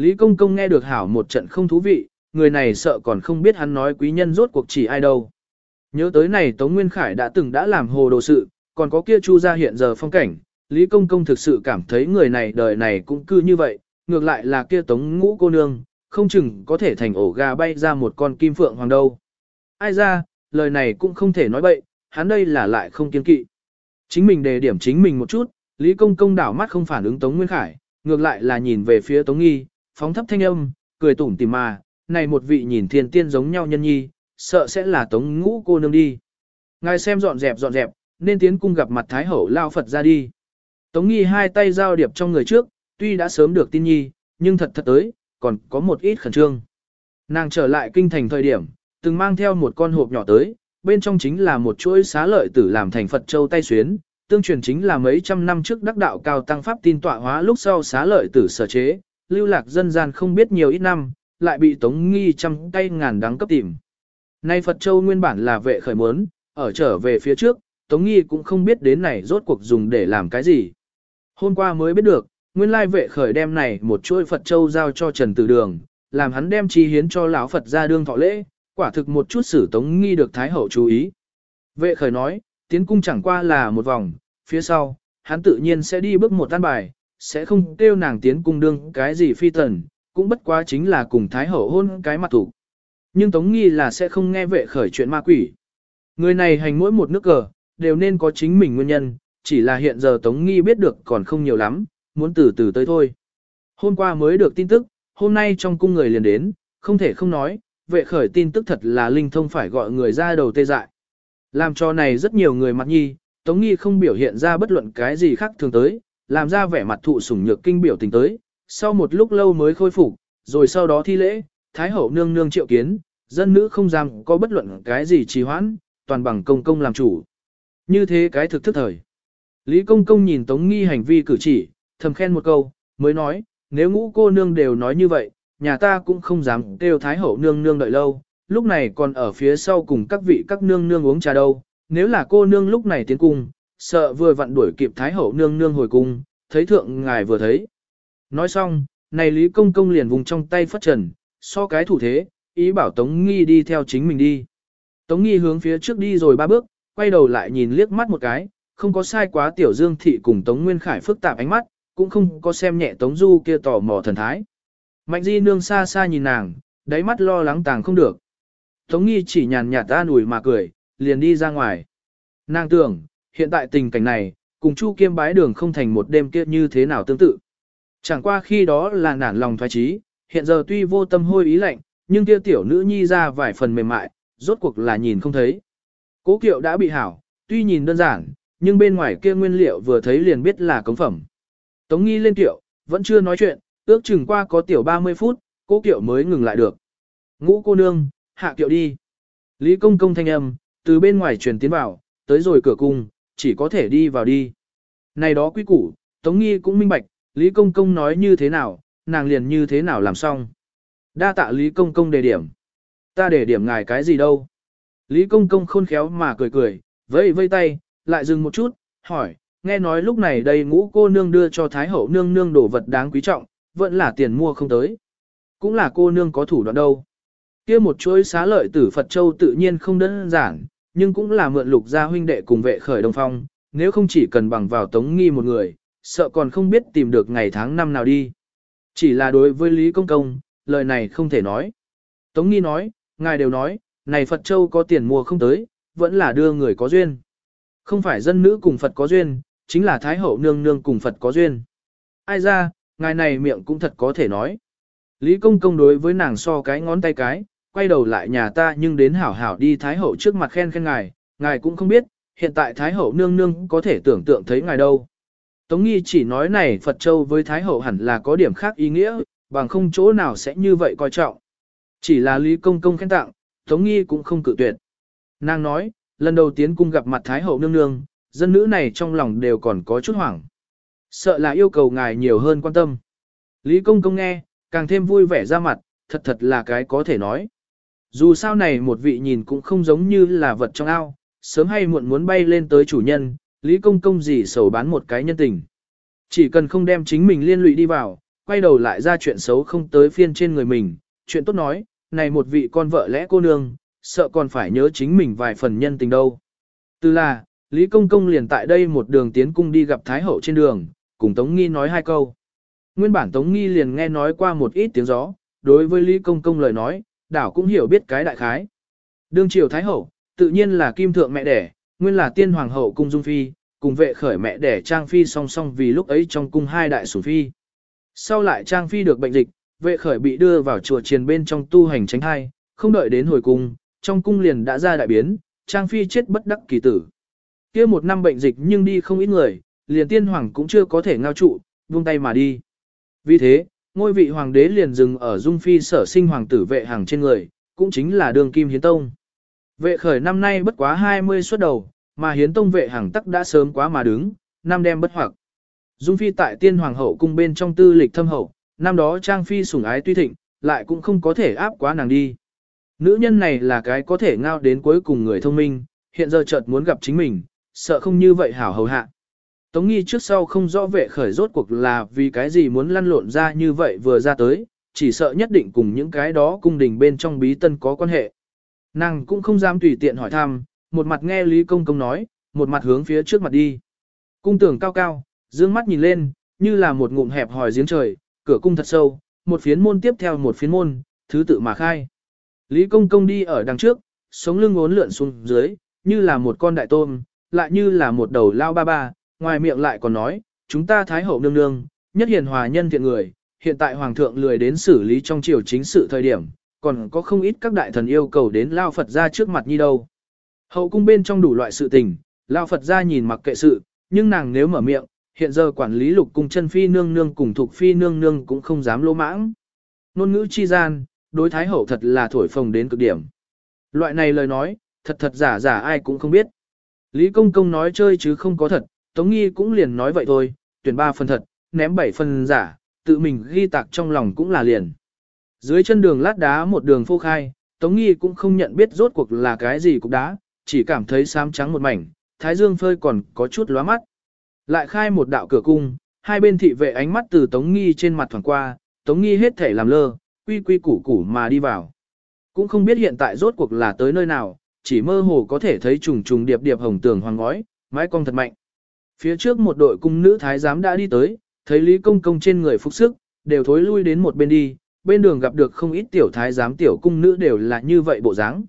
Lý Công Công nghe được hảo một trận không thú vị, người này sợ còn không biết hắn nói quý nhân rốt cuộc chỉ ai đâu. Nhớ tới này Tống Nguyên Khải đã từng đã làm hồ đồ sự, còn có kia Chu gia hiện giờ phong cảnh, Lý Công Công thực sự cảm thấy người này đời này cũng cư như vậy, ngược lại là kia Tống Ngũ cô nương, không chừng có thể thành ổ gà bay ra một con kim phượng hoàng đâu. Ai ra, lời này cũng không thể nói bậy, hắn đây là lại không kiên kỵ. Chính mình đề điểm chính mình một chút, Lý Công Công đảo mắt không phản ứng Tống Nguyên Khải, ngược lại là nhìn về phía Tống Nghi, phóng thấp thanh âm, cười tủm tỉm mà, này một vị nhìn thiên tiên giống nhau nhân nhi, sợ sẽ là Tống Ngũ cô nương đi. Ngài xem dọn dẹp dọn dẹp, nên tiến cung gặp mặt Thái Hậu lao Phật ra đi. Tống Nghi hai tay giao điệp trong người trước, tuy đã sớm được tin nhi, nhưng thật thật tới, còn có một ít khẩn trương. Nàng trở lại kinh thành thời điểm, từng mang theo một con hộp nhỏ tới, bên trong chính là một chuỗi xá lợi tử làm thành Phật châu tay xuyến, tương truyền chính là mấy trăm năm trước đắc đạo cao tăng pháp tin tọa hóa lúc sau xá lợi tử sở chế, lưu lạc dân gian không biết nhiều ít năm, lại bị Tống Nghi trăm tay ngàn đắng cấp tìm. Nay Phật châu nguyên bản là vệ khởi muốn, ở trở về phía trước, Tống Nghi cũng không biết đến này rốt cuộc dùng để làm cái gì. Hôm qua mới biết được, nguyên lai vệ khởi đem này một chuỗi Phật Châu giao cho Trần Tử Đường, làm hắn đem chi hiến cho lão Phật ra đương thọ lễ, quả thực một chút xử Tống Nghi được Thái Hậu chú ý. Vệ khởi nói, tiến cung chẳng qua là một vòng, phía sau, hắn tự nhiên sẽ đi bước một tan bài, sẽ không kêu nàng tiến cung đương cái gì phi tần, cũng bất quá chính là cùng Thái Hậu hôn cái mặt thủ. Nhưng Tống Nghi là sẽ không nghe vệ khởi chuyện ma quỷ. Người này hành mỗi một nước cờ, đều nên có chính mình nguyên nhân, chỉ là hiện giờ Tống Nghi biết được còn không nhiều lắm, muốn từ từ tới thôi. Hôm qua mới được tin tức, hôm nay trong cung người liền đến, không thể không nói, vệ khởi tin tức thật là linh thông phải gọi người ra đầu tê dại. Làm cho này rất nhiều người mặt nhi, Tống Nghi không biểu hiện ra bất luận cái gì khác thường tới, làm ra vẻ mặt thụ sủng nhược kinh biểu tình tới, sau một lúc lâu mới khôi phục, rồi sau đó thi lễ, Thái hậu nương nương triệu kiến, dân nữ không dám có bất luận cái gì trì hoãn, toàn bằng công công làm chủ. Như thế cái thực thức thời. Lý công công nhìn Tống Nghi hành vi cử chỉ, thầm khen một câu, mới nói, nếu ngũ cô nương đều nói như vậy, nhà ta cũng không dám kêu Thái hậu nương nương đợi lâu, lúc này còn ở phía sau cùng các vị các nương nương uống trà đâu, nếu là cô nương lúc này tiến cung, sợ vừa vặn đuổi kịp Thái hậu nương nương hồi cung, thấy thượng ngài vừa thấy. Nói xong, này Lý Công Công liền vùng trong tay phất trần, so cái thủ thế, ý bảo Tống Nghi đi theo chính mình đi. Tống Nghi hướng phía trước đi rồi ba bước, quay đầu lại nhìn liếc mắt một cái, không có sai quá Tiểu Dương Thị cùng Tống Nguyên Khải phức tạp ánh mắt, cũng không có xem nhẹ Tống Du kia tỏ mò thần thái. Mạnh Di nương xa xa nhìn nàng, đáy mắt lo lắng tàng không được. Tống Nghi chỉ nhàn nhạt ta ủi mà cười, liền đi ra ngoài. Nàng tưởng, hiện tại tình cảnh này, cùng Chu Kiêm bái đường không thành một đêm kia như thế nào tương tự. Chẳng qua khi đó là nản lòng thoái trí, hiện giờ tuy vô tâm hôi ý lạnh, nhưng kia tiểu nữ nhi ra vài phần mềm mại, rốt cuộc là nhìn không thấy. Cố kiệu đã bị hảo, tuy nhìn đơn giản, nhưng bên ngoài kia nguyên liệu vừa thấy liền biết là cống phẩm. Tống nghi lên kiệu, vẫn chưa nói chuyện, ước chừng qua có tiểu 30 phút, cố kiệu mới ngừng lại được. Ngũ cô nương, hạ kiệu đi. Lý công công thanh âm, từ bên ngoài truyền tiến vào, tới rồi cửa cung, chỉ có thể đi vào đi. Này đó quý củ, Tống nghi cũng minh bạch, Lý công công nói như thế nào, nàng liền như thế nào làm xong. Đa tạ Lý công công đề điểm. Ta để điểm ngài cái gì đâu. Lý công công khôn khéo mà cười cười, vẫy vây tay, lại dừng một chút, hỏi, nghe nói lúc này đây ngũ cô nương đưa cho Thái hậu nương nương đồ vật đáng quý trọng, vẫn là tiền mua không tới. Cũng là cô nương có thủ đoạn đâu. kia một chuỗi xá lợi tử Phật Châu tự nhiên không đơn giản, nhưng cũng là mượn lục gia huynh đệ cùng vệ khởi đồng phong, nếu không chỉ cần bằng vào tống nghi một người, sợ còn không biết tìm được ngày tháng năm nào đi. Chỉ là đối với Lý Công Công, lời này không thể nói. Tống nghi nói, ngài đều nói, này Phật Châu có tiền mua không tới, vẫn là đưa người có duyên. Không phải dân nữ cùng Phật có duyên, chính là Thái Hậu nương nương cùng Phật có duyên. Ai ra, ngài này miệng cũng thật có thể nói. Lý công công đối với nàng so cái ngón tay cái, quay đầu lại nhà ta nhưng đến hảo hảo đi Thái Hậu trước mặt khen khen ngài, ngài cũng không biết, hiện tại Thái Hậu nương nương có thể tưởng tượng thấy ngài đâu. Tống nghi chỉ nói này Phật Châu với Thái Hậu hẳn là có điểm khác ý nghĩa, bằng không chỗ nào sẽ như vậy coi trọng. Chỉ là Lý Công Công khen tặng, Tống nghi cũng không cự tuyệt. Nàng nói, lần đầu tiến cung gặp mặt Thái Hậu nương nương, dân nữ này trong lòng đều còn có chút hoảng. Sợ là yêu cầu ngài nhiều hơn quan tâm. Lý công công nghe, càng thêm vui vẻ ra mặt, thật thật là cái có thể nói. Dù sao này một vị nhìn cũng không giống như là vật trong ao, sớm hay muộn muốn bay lên tới chủ nhân, Lý công công gì sầu bán một cái nhân tình. Chỉ cần không đem chính mình liên lụy đi vào, quay đầu lại ra chuyện xấu không tới phiên trên người mình, chuyện tốt nói, này một vị con vợ lẽ cô nương, sợ còn phải nhớ chính mình vài phần nhân tình đâu. Từ là, Lý Công Công liền tại đây một đường tiến cung đi gặp Thái Hậu trên đường, cùng Tống Nghi nói hai câu. Nguyên bản Tống Nghi liền nghe nói qua một ít tiếng gió, đối với Lý Công Công lời nói, đảo cũng hiểu biết cái đại khái. Đương triều Thái Hậu, tự nhiên là kim thượng mẹ đẻ, nguyên là tiên hoàng hậu cung dung phi, cùng vệ khởi mẹ đẻ Trang Phi song song vì lúc ấy trong cung hai đại sủng phi. Sau lại Trang Phi được bệnh dịch, vệ khởi bị đưa vào chùa triền bên trong tu hành tránh thai, không đợi đến hồi cung, trong cung liền đã ra đại biến, Trang Phi chết bất đắc kỳ tử. kia một năm bệnh dịch nhưng đi không ít người, liền tiên hoàng cũng chưa có thể ngao trụ, buông tay mà đi. Vì thế, ngôi vị hoàng đế liền dừng ở Dung Phi sở sinh hoàng tử vệ hàng trên người, cũng chính là đường kim hiến tông. Vệ khởi năm nay bất quá 20 xuất đầu, mà hiến tông vệ hàng tắc đã sớm quá mà đứng, năm đem bất hoặc. Dung Phi tại tiên hoàng hậu cung bên trong tư lịch thâm hậu, năm đó Trang Phi sủng ái tuy thịnh, lại cũng không có thể áp quá nàng đi. Nữ nhân này là cái có thể ngao đến cuối cùng người thông minh, hiện giờ chợt muốn gặp chính mình, sợ không như vậy hảo hầu hạ. Tống nghi trước sau không rõ vệ khởi rốt cuộc là vì cái gì muốn lăn lộn ra như vậy vừa ra tới, chỉ sợ nhất định cùng những cái đó cung đình bên trong bí tân có quan hệ. Nàng cũng không dám tùy tiện hỏi thăm, một mặt nghe Lý Công Công nói, một mặt hướng phía trước mặt đi. Cung tưởng cao cao, dương mắt nhìn lên, như là một ngụm hẹp hỏi giếng trời, cửa cung thật sâu, một phiến môn tiếp theo một phiến môn, thứ tự mà khai. Lý Công Công đi ở đằng trước, sống lưng ốn lượn xuống dưới, như là một con đại tôm, lại như là một đầu lao ba ba, ngoài miệng lại còn nói, chúng ta Thái Hậu nương nương, nhất hiền hòa nhân thiện người, hiện tại Hoàng thượng lười đến xử lý trong triều chính sự thời điểm, còn có không ít các đại thần yêu cầu đến Lao Phật ra trước mặt như đâu. Hậu cung bên trong đủ loại sự tình, Lao Phật ra nhìn mặc kệ sự, nhưng nàng nếu mở miệng, hiện giờ quản lý lục cung chân phi nương nương cùng thuộc phi nương nương cũng không dám lỗ mãng. Nôn ngữ chi gian, đối thái hậu thật là thổi phồng đến cực điểm. Loại này lời nói, thật thật giả giả ai cũng không biết. Lý Công Công nói chơi chứ không có thật, Tống Nghi cũng liền nói vậy thôi, tuyển ba phần thật, ném bảy phần giả, tự mình ghi tạc trong lòng cũng là liền. Dưới chân đường lát đá một đường phô khai, Tống Nghi cũng không nhận biết rốt cuộc là cái gì cục đá, chỉ cảm thấy xám trắng một mảnh, thái dương phơi còn có chút lóa mắt. Lại khai một đạo cửa cung, hai bên thị vệ ánh mắt từ Tống Nghi trên mặt thoảng qua, Tống Nghi hết thể làm lơ, quy quy củ củ mà đi vào. Cũng không biết hiện tại rốt cuộc là tới nơi nào, chỉ mơ hồ có thể thấy trùng trùng điệp điệp hồng tường hoàng ngói, mái cong thật mạnh. Phía trước một đội cung nữ thái giám đã đi tới, thấy Lý Công Công trên người phục sức, đều thối lui đến một bên đi, bên đường gặp được không ít tiểu thái giám tiểu cung nữ đều là như vậy bộ dáng.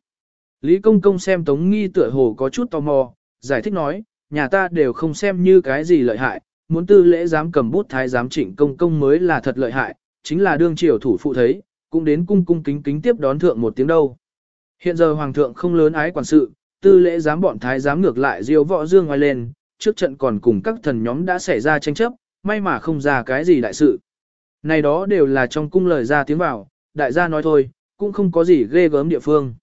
Lý Công Công xem Tống Nghi tựa hồ có chút tò mò, giải thích nói, nhà ta đều không xem như cái gì lợi hại, muốn tư lễ giám cầm bút thái giám trịnh công công mới là thật lợi hại, chính là đương triều thủ phụ thấy, cũng đến cung cung kính kính tiếp đón thượng một tiếng đâu. Hiện giờ hoàng thượng không lớn ái quản sự, tư lễ giám bọn thái giám ngược lại diêu võ dương ngoài lên, trước trận còn cùng các thần nhóm đã xảy ra tranh chấp, may mà không ra cái gì đại sự. Này đó đều là trong cung lời ra tiếng vào, đại gia nói thôi, cũng không có gì ghê gớm địa phương.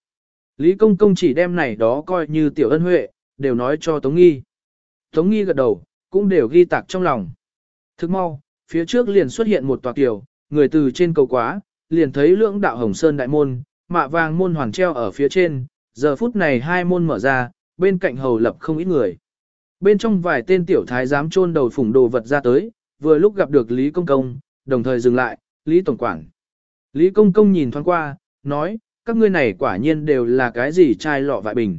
Lý công công chỉ đem này đó coi như tiểu ân huệ, đều nói cho Tống Nghi. Tống Nghi gật đầu, cũng đều ghi tạc trong lòng. Thức mau, phía trước liền xuất hiện một tòa kiều, người từ trên cầu quá, liền thấy lưỡng đạo hồng sơn đại môn, mạ vàng môn hoàn treo ở phía trên, giờ phút này hai môn mở ra, bên cạnh hầu lập không ít người. Bên trong vài tên tiểu thái giám chôn đầu phủng đồ vật ra tới, vừa lúc gặp được Lý Công Công, đồng thời dừng lại, Lý Tổng Quản. Lý Công Công nhìn thoáng qua, nói, các ngươi này quả nhiên đều là cái gì chai lọ vại bình.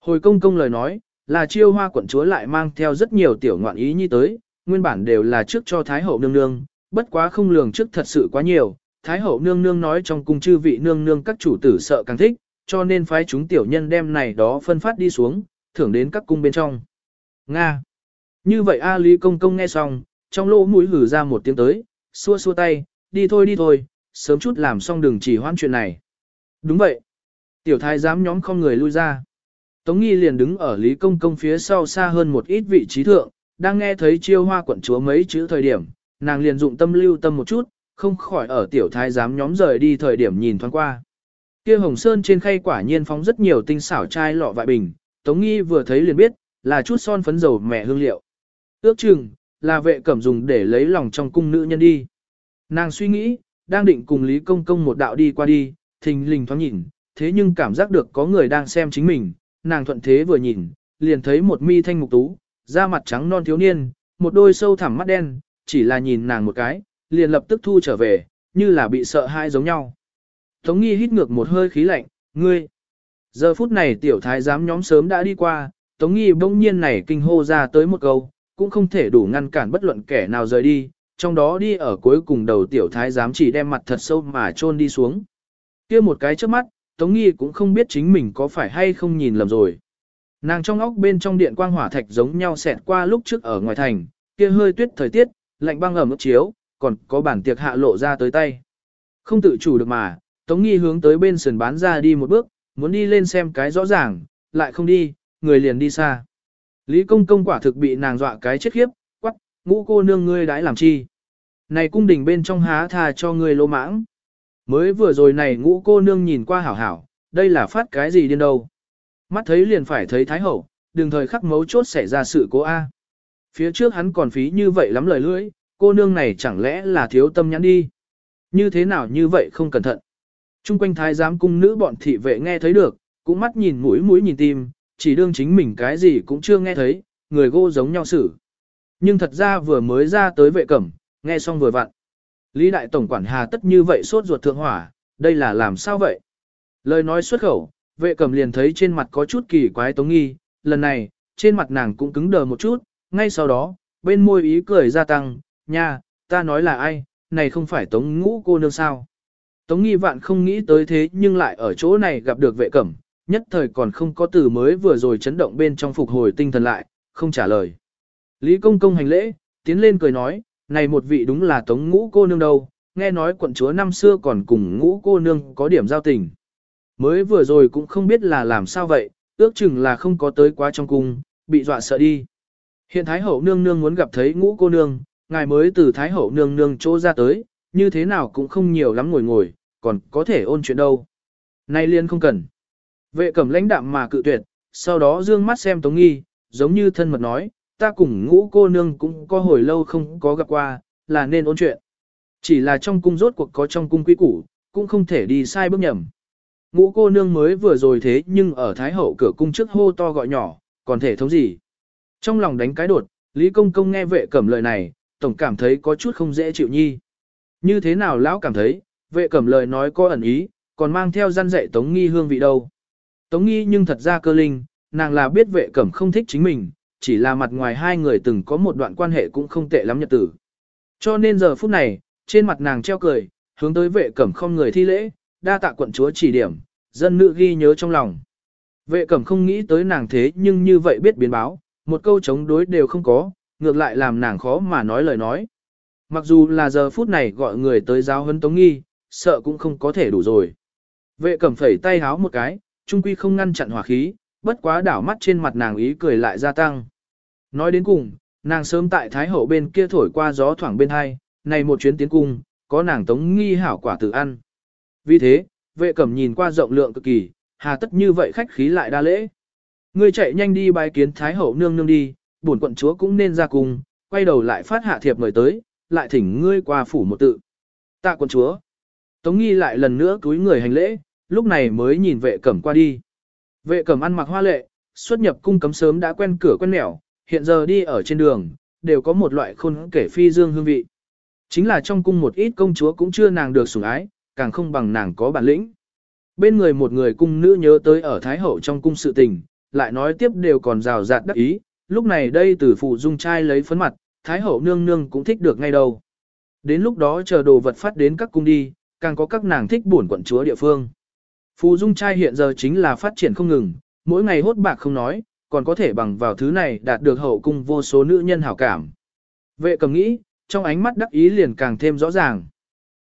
Hồi Công Công lời nói, là chiêu hoa quận chúa lại mang theo rất nhiều tiểu ngoạn ý như tới, nguyên bản đều là trước cho Thái Hậu nương nương, bất quá không lường trước thật sự quá nhiều, Thái hậu nương nương nói trong cung chư vị nương nương các chủ tử sợ càng thích, cho nên phái chúng tiểu nhân đem này đó phân phát đi xuống, thưởng đến các cung bên trong. Nga. Như vậy A Lý Công Công nghe xong, trong lỗ mũi hử ra một tiếng tới, xua xua tay, đi thôi đi thôi, sớm chút làm xong đừng chỉ hoãn chuyện này. Đúng vậy. Tiểu thái giám nhóm không người lui ra. Tống Nghi liền đứng ở Lý Công Công phía sau xa hơn một ít vị trí thượng, đang nghe thấy chiêu hoa quận chúa mấy chữ thời điểm, nàng liền dụng tâm lưu tâm một chút, không khỏi ở tiểu thái giám nhóm rời đi thời điểm nhìn thoáng qua. Kia hồng sơn trên khay quả nhiên phóng rất nhiều tinh xảo chai lọ vại bình, Tống Nghi vừa thấy liền biết, là chút son phấn dầu mẹ hương liệu. Ước chừng, là vệ cẩm dùng để lấy lòng trong cung nữ nhân đi. Nàng suy nghĩ, đang định cùng Lý Công Công một đạo đi qua đi, thình lình thoáng nhìn, thế nhưng cảm giác được có người đang xem chính mình, nàng thuận thế vừa nhìn, liền thấy một mi thanh mục tú, da mặt trắng non thiếu niên, một đôi sâu thẳm mắt đen, chỉ là nhìn nàng một cái, liền lập tức thu trở về, như là bị sợ hãi giống nhau. Tống nghi hít ngược một hơi khí lạnh, ngươi. Giờ phút này tiểu thái giám nhóm sớm đã đi qua, Tống nghi bỗng nhiên này kinh hô ra tới một câu, cũng không thể đủ ngăn cản bất luận kẻ nào rời đi, trong đó đi ở cuối cùng đầu tiểu thái giám chỉ đem mặt thật sâu mà chôn đi xuống. kia một cái trước mắt, Tống nghi cũng không biết chính mình có phải hay không nhìn lầm rồi. Nàng trong óc bên trong điện quang hỏa thạch giống nhau xẹt qua lúc trước ở ngoài thành, kia hơi tuyết thời tiết, lạnh băng ẩm ướt chiếu, còn có bản tiệc hạ lộ ra tới tay. Không tự chủ được mà, Tống Nghi hướng tới bên sườn bán ra đi một bước, muốn đi lên xem cái rõ ràng, lại không đi, người liền đi xa. Lý công công quả thực bị nàng dọa cái chết khiếp, quắc, ngũ cô nương ngươi đãi làm chi. Này cung đình bên trong há tha cho ngươi lô mãng. Mới vừa rồi này ngũ cô nương nhìn qua hảo hảo, đây là phát cái gì điên đâu. Mắt thấy liền phải thấy Thái Hậu, đừng thời khắc mấu chốt xảy ra sự cố A. Phía trước hắn còn phí như vậy lắm lời lưỡi, cô nương này chẳng lẽ là thiếu tâm nhắn đi. Như thế nào như vậy không cẩn thận. Trung quanh thái giám cung nữ bọn thị vệ nghe thấy được, cũng mắt nhìn mũi mũi nhìn tim, chỉ đương chính mình cái gì cũng chưa nghe thấy, người gô giống nhau xử. Nhưng thật ra vừa mới ra tới vệ cẩm, nghe xong vừa vặn. Lý đại tổng quản hà tất như vậy sốt ruột thượng hỏa, đây là làm sao vậy? Lời nói xuất khẩu, vệ cẩm liền thấy trên mặt có chút kỳ quái tống nghi, lần này, trên mặt nàng cũng cứng đờ một chút, ngay sau đó, bên môi ý cười gia tăng, nha, ta nói là ai, này không phải tống ngũ cô nương sao. Tống nghi vạn không nghĩ tới thế nhưng lại ở chỗ này gặp được vệ cẩm, nhất thời còn không có từ mới vừa rồi chấn động bên trong phục hồi tinh thần lại, không trả lời. Lý công công hành lễ, tiến lên cười nói, này một vị đúng là tống ngũ cô nương đâu, nghe nói quận chúa năm xưa còn cùng ngũ cô nương có điểm giao tình. Mới vừa rồi cũng không biết là làm sao vậy, ước chừng là không có tới quá trong cung, bị dọa sợ đi. Hiện Thái Hậu nương nương muốn gặp thấy ngũ cô nương, ngài mới từ Thái Hậu nương nương chỗ ra tới, như thế nào cũng không nhiều lắm ngồi ngồi, còn có thể ôn chuyện đâu. Nay liên không cần. Vệ cẩm lãnh đạm mà cự tuyệt, sau đó dương mắt xem Tống Nghi, giống như thân mật nói, ta cùng ngũ cô nương cũng có hồi lâu không có gặp qua, là nên ôn chuyện. Chỉ là trong cung rốt cuộc có trong cung quý củ, cũng không thể đi sai bước nhầm. Ngũ cô nương mới vừa rồi thế nhưng ở Thái Hậu cửa cung trước hô to gọi nhỏ, còn thể thống gì. Trong lòng đánh cái đột, Lý Công Công nghe vệ cẩm lời này, tổng cảm thấy có chút không dễ chịu nhi. Như thế nào lão cảm thấy, vệ cẩm lời nói có ẩn ý, còn mang theo gian dạy Tống Nghi hương vị đâu. Tống Nghi nhưng thật ra cơ linh, nàng là biết vệ cẩm không thích chính mình, chỉ là mặt ngoài hai người từng có một đoạn quan hệ cũng không tệ lắm nhật tử. Cho nên giờ phút này, trên mặt nàng treo cười, hướng tới vệ cẩm không người thi lễ, đa tạ quận chúa chỉ điểm, dân nữ ghi nhớ trong lòng. Vệ cẩm không nghĩ tới nàng thế nhưng như vậy biết biến báo, một câu chống đối đều không có, ngược lại làm nàng khó mà nói lời nói. Mặc dù là giờ phút này gọi người tới giáo huấn tống nghi, sợ cũng không có thể đủ rồi. Vệ cẩm phẩy tay háo một cái, trung quy không ngăn chặn hỏa khí, bất quá đảo mắt trên mặt nàng ý cười lại gia tăng. Nói đến cùng, nàng sớm tại Thái Hậu bên kia thổi qua gió thoảng bên hai, này một chuyến tiến cung, có nàng tống nghi hảo quả tự ăn. Vì thế, vệ cẩm nhìn qua rộng lượng cực kỳ, hà tất như vậy khách khí lại đa lễ. Ngươi chạy nhanh đi bái kiến Thái Hậu nương nương đi, bổn quận chúa cũng nên ra cùng, quay đầu lại phát hạ thiệp mời tới, lại thỉnh ngươi qua phủ một tự. Tạ quận chúa. Tống nghi lại lần nữa cúi người hành lễ, lúc này mới nhìn vệ cẩm qua đi. Vệ cẩm ăn mặc hoa lệ, xuất nhập cung cấm sớm đã quen cửa quen nẻo, hiện giờ đi ở trên đường, đều có một loại khôn kể phi dương hương vị. Chính là trong cung một ít công chúa cũng chưa nàng được sủng ái, càng không bằng nàng có bản lĩnh. Bên người một người cung nữ nhớ tới ở Thái Hậu trong cung sự tình, lại nói tiếp đều còn rào rạt đắc ý, lúc này đây từ phụ dung trai lấy phấn mặt, Thái Hậu nương nương cũng thích được ngay đâu. Đến lúc đó chờ đồ vật phát đến các cung đi, càng có các nàng thích buồn quận chúa địa phương. Phù dung trai hiện giờ chính là phát triển không ngừng, mỗi ngày hốt bạc không nói, còn có thể bằng vào thứ này đạt được hậu cung vô số nữ nhân hảo cảm. Vệ cầm nghĩ, trong ánh mắt đắc ý liền càng thêm rõ ràng.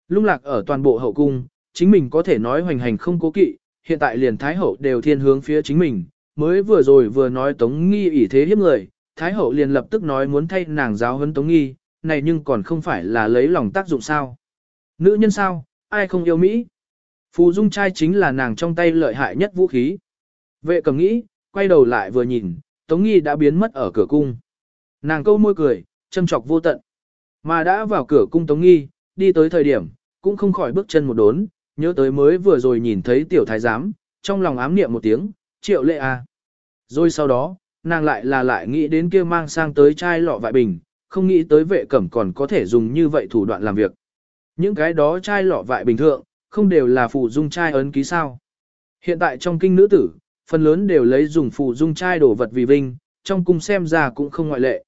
Lung lạc ở toàn bộ hậu cung, chính mình có thể nói hoành hành không cố kỵ, hiện tại liền thái hậu đều thiên hướng phía chính mình, mới vừa rồi vừa nói tống nghi ỷ thế hiếp người, thái hậu liền lập tức nói muốn thay nàng giáo huấn tống nghi, này nhưng còn không phải là lấy lòng tác dụng sao. Nữ nhân sao, ai không yêu Mỹ? Phù dung trai chính là nàng trong tay lợi hại nhất vũ khí. Vệ cầm nghĩ, quay đầu lại vừa nhìn, Tống Nghi đã biến mất ở cửa cung. Nàng câu môi cười, châm chọc vô tận. Mà đã vào cửa cung Tống Nghi, đi tới thời điểm, cũng không khỏi bước chân một đốn, nhớ tới mới vừa rồi nhìn thấy tiểu thái giám, trong lòng ám niệm một tiếng, triệu lệ à. Rồi sau đó, nàng lại là lại nghĩ đến kia mang sang tới chai lọ vại bình, không nghĩ tới vệ cẩm còn có thể dùng như vậy thủ đoạn làm việc. Những cái đó chai lọ vại bình thường, không đều là phụ dung chai ấn ký sao. Hiện tại trong kinh nữ tử, phần lớn đều lấy dùng phụ dung chai đổ vật vì vinh, trong cung xem ra cũng không ngoại lệ.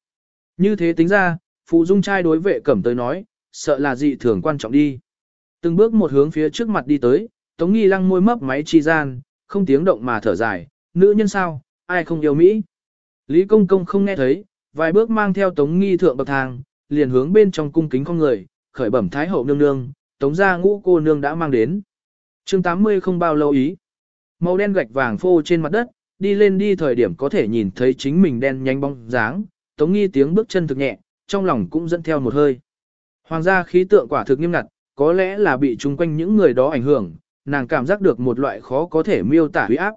Như thế tính ra, phụ dung chai đối vệ cẩm tới nói, sợ là dị thường quan trọng đi. Từng bước một hướng phía trước mặt đi tới, Tống Nghi lăng môi mấp máy chi gian, không tiếng động mà thở dài, nữ nhân sao, ai không yêu Mỹ. Lý Công Công không nghe thấy, vài bước mang theo Tống Nghi thượng bậc thang, liền hướng bên trong cung kính con người, khởi bẩm Thái Hậu nương nương, Tống gia ngũ cô nương đã mang đến. chương 80 không bao lâu ý. Màu đen gạch vàng phô trên mặt đất, đi lên đi thời điểm có thể nhìn thấy chính mình đen nhanh bóng dáng, Tống Nghi tiếng bước chân thực nhẹ, trong lòng cũng dẫn theo một hơi. Hoàng gia khí tượng quả thực nghiêm ngặt, có lẽ là bị chung quanh những người đó ảnh hưởng, nàng cảm giác được một loại khó có thể miêu tả huy áp.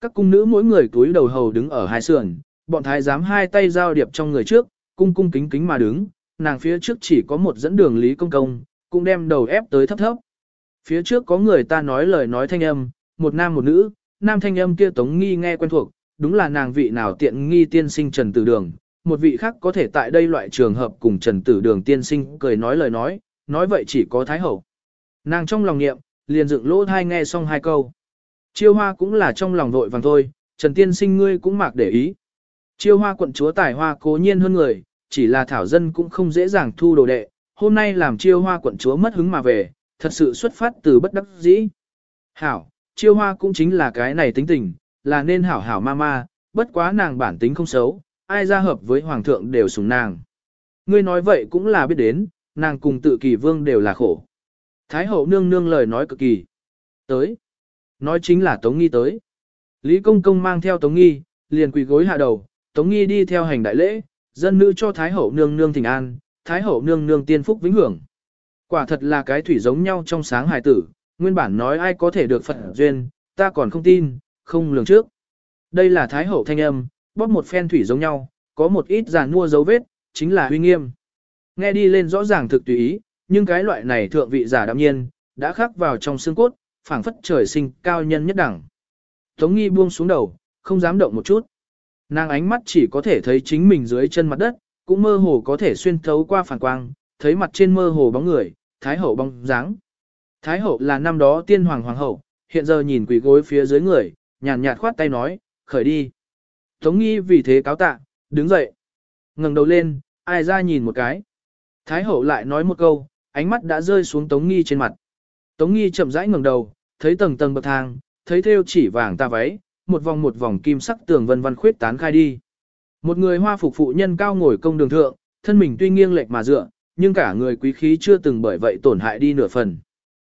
Các cung nữ mỗi người túi đầu hầu đứng ở hai sườn, bọn thái giám hai tay giao điệp trong người trước, cung cung kính kính mà đứng, nàng phía trước chỉ có một dẫn đường lý công công, cũng đem đầu ép tới thấp thấp. Phía trước có người ta nói lời nói thanh âm, một nam một nữ, nam thanh âm kia tống nghi nghe quen thuộc, đúng là nàng vị nào tiện nghi tiên sinh Trần Tử Đường, một vị khác có thể tại đây loại trường hợp cùng Trần Tử Đường tiên sinh cười nói lời nói, nói vậy chỉ có Thái Hậu. Nàng trong lòng niệm, liền dựng lỗ thai nghe xong hai câu. Chiêu hoa cũng là trong lòng vội vàng thôi, Trần Tiên sinh ngươi cũng mặc để ý. Chiêu hoa quận chúa tài hoa cố nhiên hơn người, chỉ là thảo dân cũng không dễ dàng thu đồ đệ, hôm nay làm chiêu hoa quận chúa mất hứng mà về, thật sự xuất phát từ bất đắc dĩ. Hảo, chiêu hoa cũng chính là cái này tính tình, là nên hảo hảo ma ma, bất quá nàng bản tính không xấu, ai ra hợp với hoàng thượng đều sùng nàng. Ngươi nói vậy cũng là biết đến, nàng cùng tự kỳ vương đều là khổ. Thái hậu nương nương lời nói cực kỳ. Tới. Nói chính là Tống Nghi tới. Lý Công Công mang theo Tống Nghi, liền quỳ gối hạ đầu, Tống Nghi đi theo hành đại lễ, dân nữ cho Thái hậu nương nương thỉnh an, Thái hậu nương nương tiên phúc vĩnh hưởng. Quả thật là cái thủy giống nhau trong sáng hài tử, nguyên bản nói ai có thể được Phật duyên, ta còn không tin, không lường trước. Đây là Thái hậu thanh âm, bóp một phen thủy giống nhau, có một ít giàn mua dấu vết, chính là huy nghiêm. Nghe đi lên rõ ràng thực tùy ý, nhưng cái loại này thượng vị giả đạm nhiên, đã khắc vào trong xương cốt, phảng phất trời sinh cao nhân nhất đẳng. Tống nghi buông xuống đầu, không dám động một chút. Nàng ánh mắt chỉ có thể thấy chính mình dưới chân mặt đất, cũng mơ hồ có thể xuyên thấu qua phản quang, thấy mặt trên mơ hồ bóng người, thái hậu bóng dáng. Thái hậu là năm đó tiên hoàng hoàng hậu, hiện giờ nhìn quỷ gối phía dưới người, nhàn nhạt khoát tay nói, khởi đi. Tống nghi vì thế cáo tạ, đứng dậy. ngẩng đầu lên, ai ra nhìn một cái. Thái hậu lại nói một câu, ánh mắt đã rơi xuống Tống nghi trên mặt. Tống nghi chậm rãi ngẩng đầu, thấy tầng tầng bậc thang, thấy theo chỉ vàng ta váy, một vòng một vòng kim sắc tường vân vân khuyết tán khai đi. Một người hoa phục phụ nhân cao ngồi công đường thượng, thân mình tuy nghiêng lệch mà dựa, nhưng cả người quý khí chưa từng bởi vậy tổn hại đi nửa phần.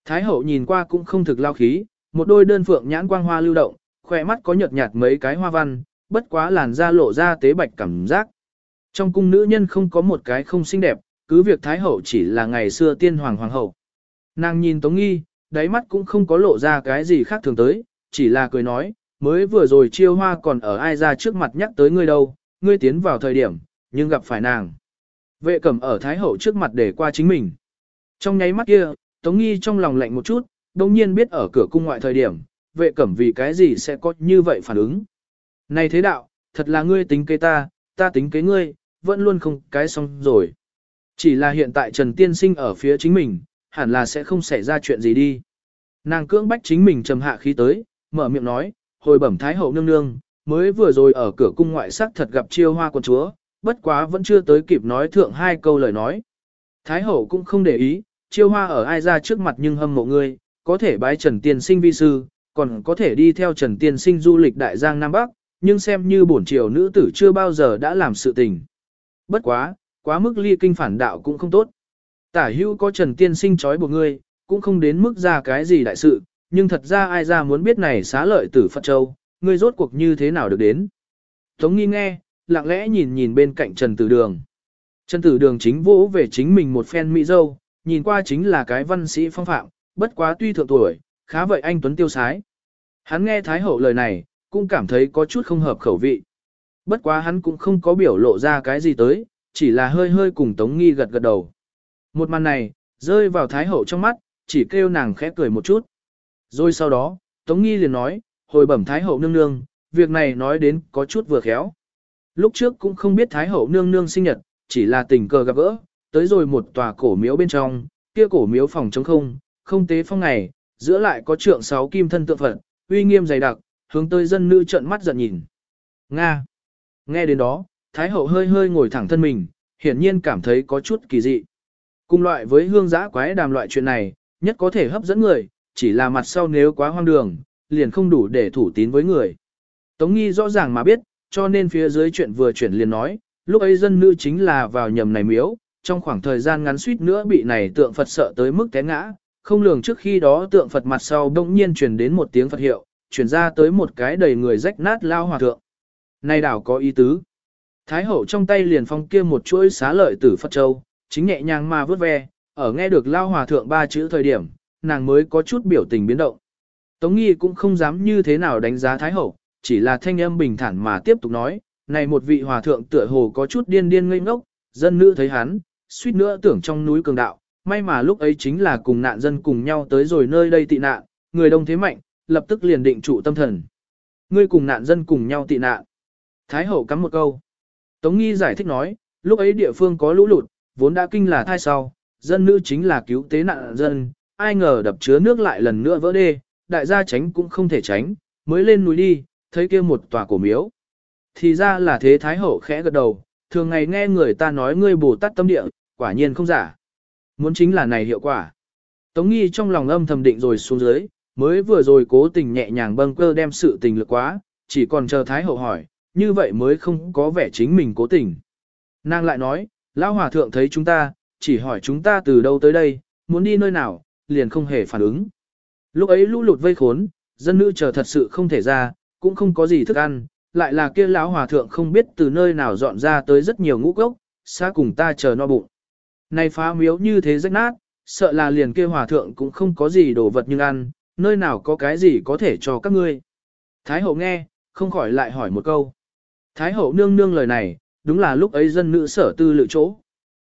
Thái hậu nhìn qua cũng không thực lao khí, một đôi đơn phượng nhãn quang hoa lưu động, khỏe mắt có nhợt nhạt mấy cái hoa văn, bất quá làn da lộ ra tế bạch cảm giác. Trong cung nữ nhân không có một cái không xinh đẹp, cứ việc Thái hậu chỉ là ngày xưa tiên hoàng hoàng hậu. Nàng nhìn Tống Nghi, đáy mắt cũng không có lộ ra cái gì khác thường tới, chỉ là cười nói, mới vừa rồi chiêu hoa còn ở ai ra trước mặt nhắc tới ngươi đâu, ngươi tiến vào thời điểm, nhưng gặp phải nàng. Vệ cẩm ở Thái Hậu trước mặt để qua chính mình. Trong nháy mắt kia, Tống Nghi trong lòng lạnh một chút, đồng nhiên biết ở cửa cung ngoại thời điểm, vệ cẩm vì cái gì sẽ có như vậy phản ứng. Này thế đạo, thật là ngươi tính kế ta, ta tính kế ngươi, vẫn luôn không cái xong rồi. Chỉ là hiện tại Trần Tiên Sinh ở phía chính mình, hẳn là sẽ không xảy ra chuyện gì đi. Nàng cưỡng bách chính mình trầm hạ khí tới, mở miệng nói, hồi bẩm Thái Hậu nương nương, mới vừa rồi ở cửa cung ngoại sắc thật gặp chiêu hoa quần chúa, bất quá vẫn chưa tới kịp nói thượng hai câu lời nói. Thái Hậu cũng không để ý, chiêu hoa ở ai ra trước mặt nhưng hâm mộ ngươi, có thể bái Trần Tiên Sinh vi sư, còn có thể đi theo Trần Tiên Sinh du lịch Đại Giang Nam Bắc, nhưng xem như bổn triều nữ tử chưa bao giờ đã làm sự tình. Bất quá, quá mức ly kinh phản đạo cũng không tốt. Tả hữu có Trần Tiên Sinh trói buộc ngươi, cũng không đến mức ra cái gì đại sự, nhưng thật ra ai ra muốn biết này xá lợi tử Phật Châu, ngươi rốt cuộc như thế nào được đến. Tống nghi nghe, lặng lẽ nhìn nhìn bên cạnh Trần Tử Đường. Trần Tử Đường chính vỗ về chính mình một phen mỹ dâu, nhìn qua chính là cái văn sĩ phong phạm, bất quá tuy thượng tuổi, khá vậy anh Tuấn tiêu sái. Hắn nghe Thái Hậu lời này, cũng cảm thấy có chút không hợp khẩu vị. Bất quá hắn cũng không có biểu lộ ra cái gì tới, chỉ là hơi hơi cùng Tống Nghi gật gật đầu. Một màn này, rơi vào Thái Hậu trong mắt, chỉ kêu nàng khẽ cười một chút. Rồi sau đó, Tống Nghi liền nói, hồi bẩm Thái Hậu nương nương, việc này nói đến có chút vừa khéo. Lúc trước cũng không biết Thái Hậu nương nương sinh nhật, chỉ là tình cờ gặp gỡ, tới rồi một tòa cổ miếu bên trong, kia cổ miếu phòng trống không, không tế phong ngày, giữa lại có trượng sáu kim thân tượng Phật, uy nghiêm dày đặc, hướng tới dân nữ trợn mắt giận nhìn. Nga. Nghe đến đó, Thái hậu hơi hơi ngồi thẳng thân mình, hiển nhiên cảm thấy có chút kỳ dị. Cùng loại với hương giã quái đàm loại chuyện này, nhất có thể hấp dẫn người, chỉ là mặt sau nếu quá hoang đường, liền không đủ để thủ tín với người. Tống nghi rõ ràng mà biết, cho nên phía dưới chuyện vừa chuyển liền nói, lúc ấy dân nữ chính là vào nhầm này miếu, trong khoảng thời gian ngắn suýt nữa bị này tượng Phật sợ tới mức té ngã, không lường trước khi đó tượng Phật mặt sau đông nhiên truyền đến một tiếng Phật hiệu, truyền ra tới một cái đầy người rách nát lao hòa thượng. Này đảo có ý tứ. Thái hậu trong tay liền phong kia một chuỗi xá lợi tử Phật Châu, chính nhẹ nhàng mà vớt ve, ở nghe được lao hòa thượng ba chữ thời điểm, nàng mới có chút biểu tình biến động. Tống nghi cũng không dám như thế nào đánh giá Thái hậu, chỉ là thanh âm bình thản mà tiếp tục nói, này một vị hòa thượng tựa hồ có chút điên điên ngây ngốc, dân nữ thấy hắn, suýt nữa tưởng trong núi cường đạo, may mà lúc ấy chính là cùng nạn dân cùng nhau tới rồi nơi đây tị nạn, người đông thế mạnh, lập tức liền định trụ tâm thần. Ngươi cùng nạn dân cùng nhau tị nạn. Thái hậu cắm một câu. Tống nghi giải thích nói, lúc ấy địa phương có lũ lụt, vốn đã kinh là thai sau, dân nữ chính là cứu tế nạn dân, ai ngờ đập chứa nước lại lần nữa vỡ đê, đại gia tránh cũng không thể tránh, mới lên núi đi, thấy kia một tòa cổ miếu. Thì ra là thế Thái Hậu khẽ gật đầu, thường ngày nghe người ta nói ngươi Bồ Tát tâm địa, quả nhiên không giả. Muốn chính là này hiệu quả. Tống nghi trong lòng âm thầm định rồi xuống dưới, mới vừa rồi cố tình nhẹ nhàng bâng cơ đem sự tình lực quá, chỉ còn chờ Thái Hậu hỏi, như vậy mới không có vẻ chính mình cố tình. Nàng lại nói, Lão Hòa Thượng thấy chúng ta, chỉ hỏi chúng ta từ đâu tới đây, muốn đi nơi nào, liền không hề phản ứng. Lúc ấy lũ lụt vây khốn, dân nữ chờ thật sự không thể ra, cũng không có gì thức ăn, lại là kia lão hòa thượng không biết từ nơi nào dọn ra tới rất nhiều ngũ cốc, xa cùng ta chờ no bụng. Này phá miếu như thế rách nát, sợ là liền kia hòa thượng cũng không có gì đồ vật nhưng ăn, nơi nào có cái gì có thể cho các ngươi. Thái hậu nghe, không khỏi lại hỏi một câu. Thái hậu nương nương lời này, đúng là lúc ấy dân nữ sở tư lự chỗ.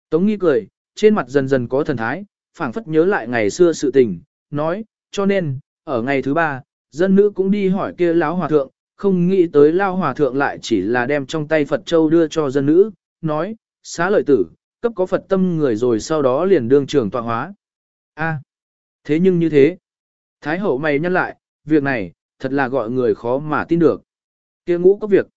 Tống nghi cười, trên mặt dần dần có thần thái, phảng phất nhớ lại ngày xưa sự tình, nói, cho nên, ở ngày thứ ba, dân nữ cũng đi hỏi kia lão hòa thượng, không nghĩ tới lao hòa thượng lại chỉ là đem trong tay Phật Châu đưa cho dân nữ, nói, xá lợi tử, cấp có Phật tâm người rồi sau đó liền đương trưởng tọa hóa. a thế nhưng như thế, Thái hậu mày nhắc lại, việc này, thật là gọi người khó mà tin được. kia ngũ có việc.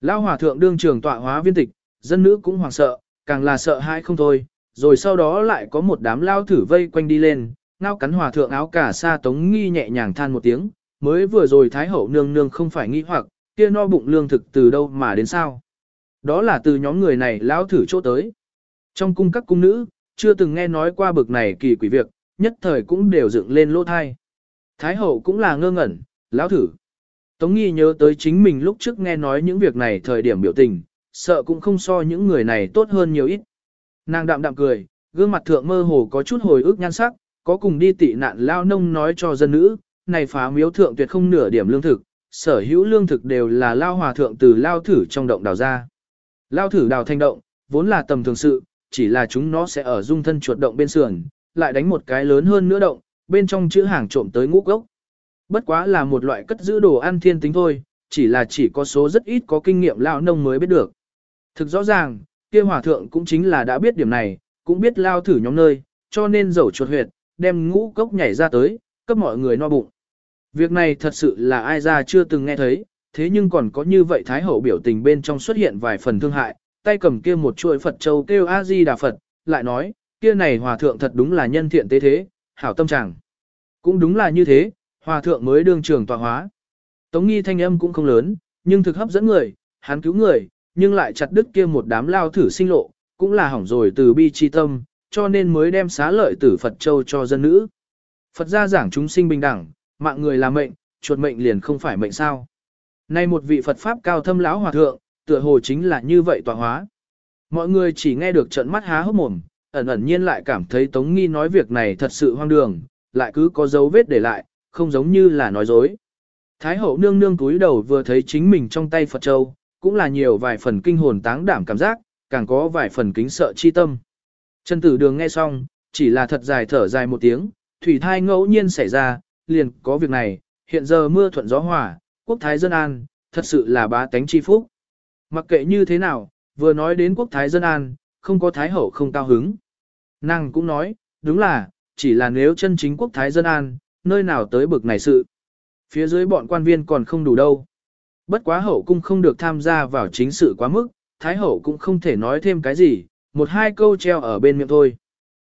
Lao hòa thượng đương trưởng tọa hóa viên tịch, dân nữ cũng hoảng sợ, càng là sợ hãi không thôi, rồi sau đó lại có một đám lao thử vây quanh đi lên, ngao cắn hòa thượng áo cả sa tống nghi nhẹ nhàng than một tiếng, mới vừa rồi Thái Hậu nương nương không phải nghi hoặc, kia no bụng lương thực từ đâu mà đến sao. Đó là từ nhóm người này lão thử chỗ tới. Trong cung các cung nữ, chưa từng nghe nói qua bực này kỳ quỷ việc, nhất thời cũng đều dựng lên lỗ thai. Thái Hậu cũng là ngơ ngẩn, lão thử. Tống nghi nhớ tới chính mình lúc trước nghe nói những việc này thời điểm biểu tình, sợ cũng không so những người này tốt hơn nhiều ít. Nàng đạm đạm cười, gương mặt thượng mơ hồ có chút hồi ức nhan sắc, có cùng đi tị nạn lao nông nói cho dân nữ, này phá miếu thượng tuyệt không nửa điểm lương thực, sở hữu lương thực đều là lao hòa thượng từ lao thử trong động đào ra. Lao thử đào thanh động, vốn là tầm thường sự, chỉ là chúng nó sẽ ở dung thân chuột động bên sườn, lại đánh một cái lớn hơn nữa động, bên trong chữ hàng trộm tới ngũ gốc. Bất quá là một loại cất giữ đồ ăn thiên tính thôi, chỉ là chỉ có số rất ít có kinh nghiệm lao nông mới biết được. Thực rõ ràng, kia hòa thượng cũng chính là đã biết điểm này, cũng biết lao thử nhóm nơi, cho nên dầu chuột huyệt, đem ngũ cốc nhảy ra tới, cấp mọi người no bụng. Việc này thật sự là ai ra chưa từng nghe thấy, thế nhưng còn có như vậy Thái Hậu biểu tình bên trong xuất hiện vài phần thương hại, tay cầm kia một chuỗi Phật châu kêu A-di-đà Phật, lại nói, kia này hòa thượng thật đúng là nhân thiện tế thế, hảo tâm chẳng. Cũng đúng là như thế, hòa thượng mới đương trường tọa hóa. Tống nghi thanh âm cũng không lớn, nhưng thực hấp dẫn người, hắn cứu người, nhưng lại chặt đứt kia một đám lao thử sinh lộ, cũng là hỏng rồi từ bi chi tâm, cho nên mới đem xá lợi tử Phật châu cho dân nữ. Phật gia giảng chúng sinh bình đẳng, mạng người là mệnh, chuột mệnh liền không phải mệnh sao. Nay một vị Phật Pháp cao thâm lão hòa thượng, tựa hồ chính là như vậy tọa hóa. Mọi người chỉ nghe được trận mắt há hốc mồm, ẩn ẩn nhiên lại cảm thấy Tống Nghi nói việc này thật sự hoang đường, lại cứ có dấu vết để lại, không giống như là nói dối. Thái hậu nương nương túi đầu vừa thấy chính mình trong tay Phật Châu, cũng là nhiều vài phần kinh hồn táng đảm cảm giác, càng có vài phần kính sợ chi tâm. Trần tử đường nghe xong, chỉ là thật dài thở dài một tiếng, thủy thai ngẫu nhiên xảy ra, liền có việc này, hiện giờ mưa thuận gió hòa, quốc thái dân an, thật sự là bá tánh chi phúc. Mặc kệ như thế nào, vừa nói đến quốc thái dân an, không có thái hậu không cao hứng. Nàng cũng nói, đúng là, chỉ là nếu chân chính quốc thái dân an, nơi nào tới bực này sự. Phía dưới bọn quan viên còn không đủ đâu. Bất quá hậu cung không được tham gia vào chính sự quá mức, thái hậu cũng không thể nói thêm cái gì, một hai câu treo ở bên miệng thôi.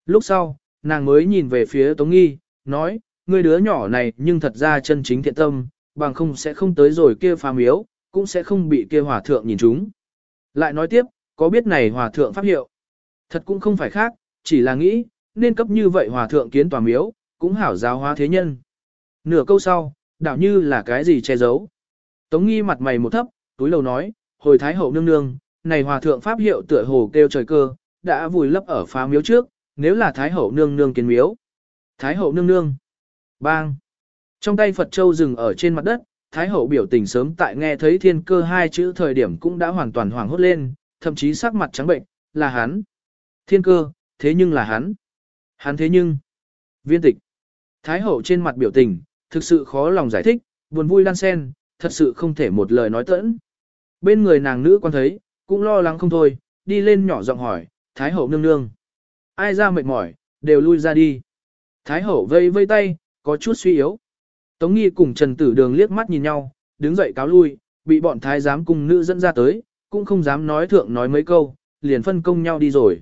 Lúc sau, nàng mới nhìn về phía Tống Nghi, nói, người đứa nhỏ này nhưng thật ra chân chính thiện tâm, bằng không sẽ không tới rồi kia phá miếu, cũng sẽ không bị kia hòa thượng nhìn chúng. Lại nói tiếp, có biết này hòa thượng pháp hiệu? Thật cũng không phải khác, chỉ là nghĩ, nên cấp như vậy hòa thượng kiến tòa miếu, cũng hảo giáo hóa thế nhân. Nửa câu sau, đạo như là cái gì che giấu. Tống nghi mặt mày một thấp, túi lầu nói, hồi thái hậu nương nương, này hòa thượng pháp hiệu tựa hồ kêu trời cơ, đã vùi lấp ở phá miếu trước, nếu là thái hậu nương nương kiến miếu. Thái hậu nương nương. Bang. Trong tay Phật Châu dừng ở trên mặt đất, Thái hậu biểu tình sớm tại nghe thấy thiên cơ hai chữ thời điểm cũng đã hoàn toàn hoảng hốt lên, thậm chí sắc mặt trắng bệnh, là hắn. Thiên cơ, thế nhưng là hắn. Hắn thế nhưng. Viên tịch. Thái hậu trên mặt biểu tình, thực sự khó lòng giải thích, buồn vui lan sen, thật sự không thể một lời nói tẫn. Bên người nàng nữ quan thấy, cũng lo lắng không thôi, đi lên nhỏ giọng hỏi, Thái hậu nương nương. Ai ra mệt mỏi, đều lui ra đi. Thái hậu vây vây tay, có chút suy yếu. Tống nghi cùng Trần Tử Đường liếc mắt nhìn nhau, đứng dậy cáo lui, bị bọn thái giám cùng nữ dẫn ra tới, cũng không dám nói thượng nói mấy câu, liền phân công nhau đi rồi.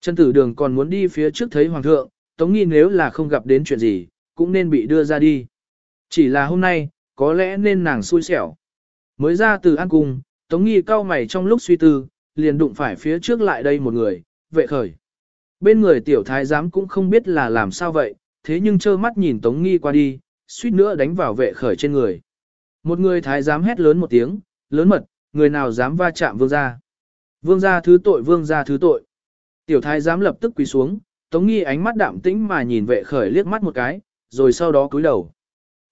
Trần Tử Đường còn muốn đi phía trước thấy Hoàng thượng, Tống nghi nếu là không gặp đến chuyện gì, cũng nên bị đưa ra đi. Chỉ là hôm nay, có lẽ nên nàng xui xẻo. Mới ra từ ăn cung, Tống nghi cao mày trong lúc suy tư, liền đụng phải phía trước lại đây một người, vệ khởi. Bên người tiểu thái giám cũng không biết là làm sao vậy, thế nhưng trơ mắt nhìn Tống nghi qua đi, suýt nữa đánh vào vệ khởi trên người. Một người thái giám hét lớn một tiếng, lớn mật, người nào dám va chạm vương gia. Vương gia thứ tội vương gia thứ tội. Tiểu thái giám lập tức quỳ xuống, tống nghi ánh mắt đạm tĩnh mà nhìn vệ khởi liếc mắt một cái, rồi sau đó cúi đầu.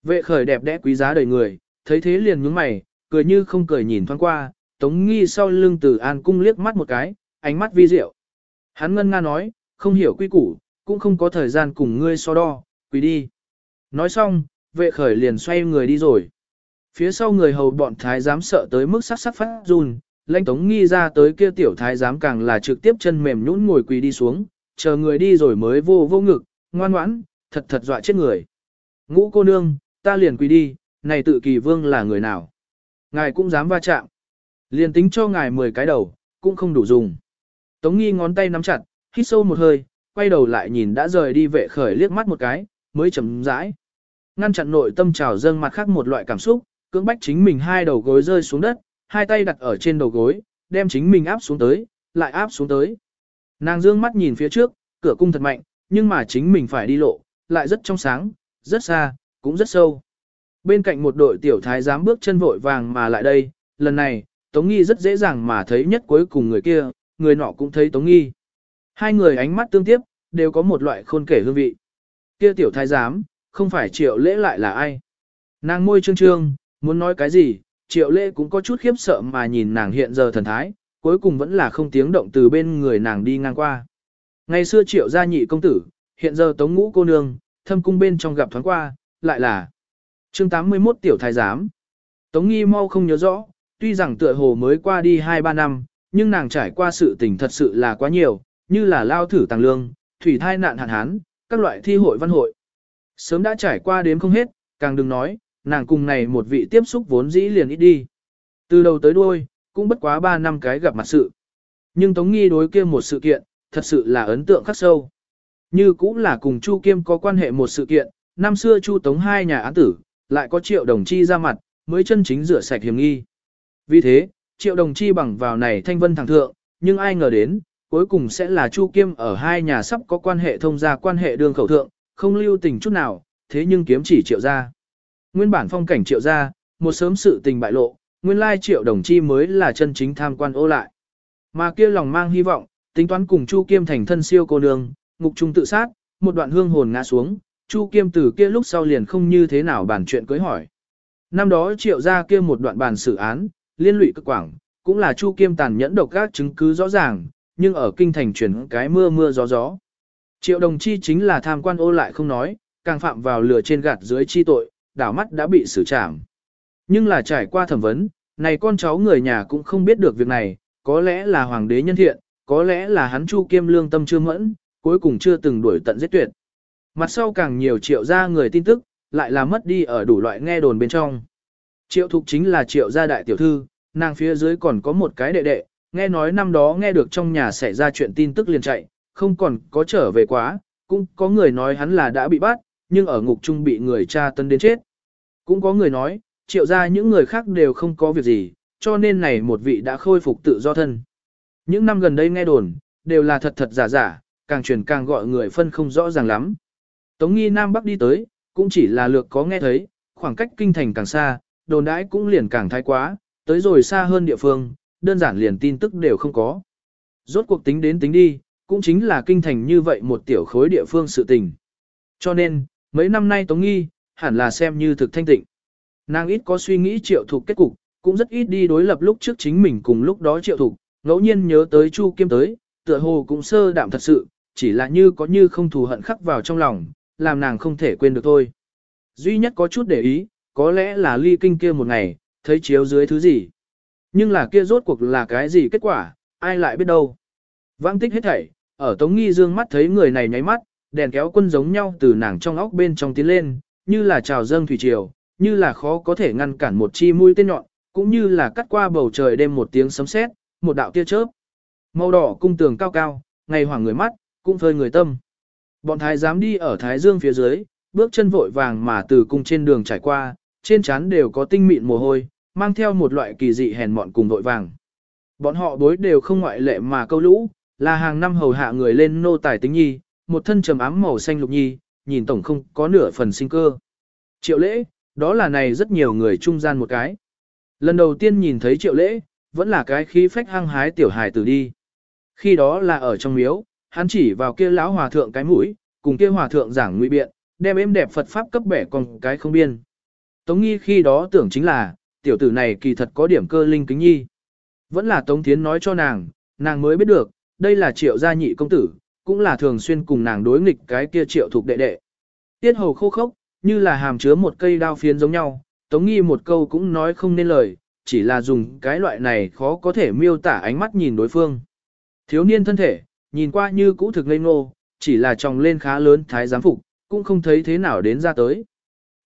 Vệ khởi đẹp đẽ quý giá đời người, thấy thế liền nhướng mày, cười như không cười nhìn thoáng qua, tống nghi sau lưng từ an cung liếc mắt một cái, ánh mắt vi diệu. Hắn ngân nga nói, không hiểu quy củ, cũng không có thời gian cùng ngươi so đo, quỳ đi. Nói xong, vệ khởi liền xoay người đi rồi. Phía sau người hầu bọn thái giám sợ tới mức sắc sắc phát run, lãnh tống nghi ra tới kia tiểu thái giám càng là trực tiếp chân mềm nhũn ngồi quỳ đi xuống, chờ người đi rồi mới vô vô ngực, ngoan ngoãn, thật thật dọa chết người. Ngũ cô nương, ta liền quỳ đi, này tự kỳ vương là người nào? Ngài cũng dám va chạm. Liền tính cho ngài 10 cái đầu, cũng không đủ dùng. Tống nghi ngón tay nắm chặt, hít sâu một hơi, quay đầu lại nhìn đã rời đi vệ khởi liếc mắt một cái, mới chấm rãi. Ngăn chặn nội tâm trào dâng mặt khác một loại cảm xúc, cưỡng bách chính mình hai đầu gối rơi xuống đất, hai tay đặt ở trên đầu gối, đem chính mình áp xuống tới, lại áp xuống tới. Nàng dương mắt nhìn phía trước, cửa cung thật mạnh, nhưng mà chính mình phải đi lộ, lại rất trong sáng, rất xa, cũng rất sâu. Bên cạnh một đội tiểu thái giám bước chân vội vàng mà lại đây, lần này, Tống Nghi rất dễ dàng mà thấy nhất cuối cùng người kia, người nọ cũng thấy Tống Nghi. Hai người ánh mắt tương tiếp, đều có một loại khôn kể hương vị. Kia tiểu thái giám, không phải triệu lễ lại là ai. Nàng môi trương trương, muốn nói cái gì, triệu lễ cũng có chút khiếp sợ mà nhìn nàng hiện giờ thần thái, cuối cùng vẫn là không tiếng động từ bên người nàng đi ngang qua. Ngày xưa triệu gia nhị công tử, hiện giờ tống ngũ cô nương, thâm cung bên trong gặp thoáng qua, lại là chương 81 tiểu thái giám. Tống nghi mau không nhớ rõ, tuy rằng tựa hồ mới qua đi 2-3 năm, nhưng nàng trải qua sự tình thật sự là quá nhiều, như là lao thử tàng lương, thủy thai nạn hạn hán, các loại thi hội văn hội. Sớm đã trải qua đếm không hết, càng đừng nói, nàng cùng này một vị tiếp xúc vốn dĩ liền ít đi. Từ đầu tới đuôi, cũng bất quá 3 năm cái gặp mặt sự. Nhưng Tống Nghi đối kia một sự kiện, thật sự là ấn tượng khắc sâu. Như cũng là cùng Chu Kiêm có quan hệ một sự kiện, năm xưa Chu Tống hai nhà án tử, lại có triệu đồng chi ra mặt, mới chân chính rửa sạch hiểm nghi. Vì thế, triệu đồng chi bằng vào này thanh vân thẳng thượng, nhưng ai ngờ đến, cuối cùng sẽ là Chu Kiêm ở hai nhà sắp có quan hệ thông gia quan hệ đường khẩu thượng, không lưu tình chút nào, thế nhưng kiếm chỉ triệu ra. Nguyên bản phong cảnh triệu ra, một sớm sự tình bại lộ, nguyên lai triệu đồng chi mới là chân chính tham quan ô lại. Mà kia lòng mang hy vọng, tính toán cùng Chu Kiêm thành thân siêu cô nương, ngục trung tự sát, một đoạn hương hồn ngã xuống, Chu Kiêm từ kia lúc sau liền không như thế nào bàn chuyện cưới hỏi. Năm đó triệu ra kia một đoạn bàn xử án, liên lụy cực quảng, cũng là Chu Kiêm tàn nhẫn độc các chứng cứ rõ ràng, nhưng ở kinh thành chuyển cái mưa mưa gió gió. Triệu đồng chi chính là tham quan ô lại không nói, càng phạm vào lửa trên gạt dưới chi tội, đảo mắt đã bị xử trảm. Nhưng là trải qua thẩm vấn, này con cháu người nhà cũng không biết được việc này, có lẽ là hoàng đế nhân thiện, có lẽ là hắn Chu Kiêm lương tâm chưa mẫn, cuối cùng chưa từng đuổi tận giết tuyệt. Mặt sau càng nhiều triệu gia người tin tức, lại là mất đi ở đủ loại nghe đồn bên trong. Triệu thục chính là triệu gia đại tiểu thư, nàng phía dưới còn có một cái đệ đệ, nghe nói năm đó nghe được trong nhà xảy ra chuyện tin tức liền chạy, không còn có trở về quá, cũng có người nói hắn là đã bị bắt, nhưng ở ngục trung bị người cha tân đến chết. Cũng có người nói, triệu gia những người khác đều không có việc gì, cho nên này một vị đã khôi phục tự do thân. Những năm gần đây nghe đồn, đều là thật thật giả giả, càng truyền càng gọi người phân không rõ ràng lắm. Tống nghi Nam Bắc đi tới, cũng chỉ là lược có nghe thấy, khoảng cách kinh thành càng xa, đồn đãi cũng liền càng thái quá, tới rồi xa hơn địa phương, đơn giản liền tin tức đều không có. Rốt cuộc tính đến tính đi, cũng chính là kinh thành như vậy một tiểu khối địa phương sự tình. Cho nên, mấy năm nay Tống Nghi, hẳn là xem như thực thanh tịnh. Nàng ít có suy nghĩ triệu thục kết cục, cũng rất ít đi đối lập lúc trước chính mình cùng lúc đó triệu thục, ngẫu nhiên nhớ tới Chu Kiêm tới, tựa hồ cũng sơ đạm thật sự, chỉ là như có như không thù hận khắc vào trong lòng, làm nàng không thể quên được thôi. Duy nhất có chút để ý, có lẽ là ly kinh kia một ngày, thấy chiếu dưới thứ gì. Nhưng là kia rốt cuộc là cái gì kết quả, ai lại biết đâu. Vãng tích hết thảy, ở Tống Nghi Dương mắt thấy người này nháy mắt, đèn kéo quân giống nhau từ nàng trong óc bên trong tiến lên, như là trào dâng thủy triều, như là khó có thể ngăn cản một chi mũi tên nhọn, cũng như là cắt qua bầu trời đêm một tiếng sấm sét, một đạo tia chớp. Màu đỏ cung tường cao cao, ngày hoàng người mắt, cũng phơi người tâm. Bọn thái giám đi ở thái dương phía dưới, bước chân vội vàng mà từ cung trên đường trải qua, trên trán đều có tinh mịn mồ hôi, mang theo một loại kỳ dị hèn mọn cùng vội vàng. Bọn họ đối đều không ngoại lệ mà câu lũ, là hàng năm hầu hạ người lên nô tài tính nhi, một thân trầm ám màu xanh lục nhi, nhìn tổng không có nửa phần sinh cơ. Triệu lễ, đó là này rất nhiều người trung gian một cái. Lần đầu tiên nhìn thấy triệu lễ, vẫn là cái khí phách hăng hái tiểu hài tử đi. Khi đó là ở trong miếu, hắn chỉ vào kia lão hòa thượng cái mũi, cùng kia hòa thượng giảng ngụy biện, đem êm đẹp Phật pháp cấp bẻ còn cái không biên. Tống nghi khi đó tưởng chính là, tiểu tử này kỳ thật có điểm cơ linh kính nhi. Vẫn là Tống Thiến nói cho nàng, nàng mới biết được, đây là triệu gia nhị công tử, cũng là thường xuyên cùng nàng đối nghịch cái kia triệu thuộc đệ đệ. Tiết hầu khô khốc, như là hàm chứa một cây đao phiến giống nhau, Tống nghi một câu cũng nói không nên lời, chỉ là dùng cái loại này khó có thể miêu tả ánh mắt nhìn đối phương. Thiếu niên thân thể, nhìn qua như cũ thực ngây ngô, chỉ là tròng lên khá lớn thái giám phục, cũng không thấy thế nào đến ra tới.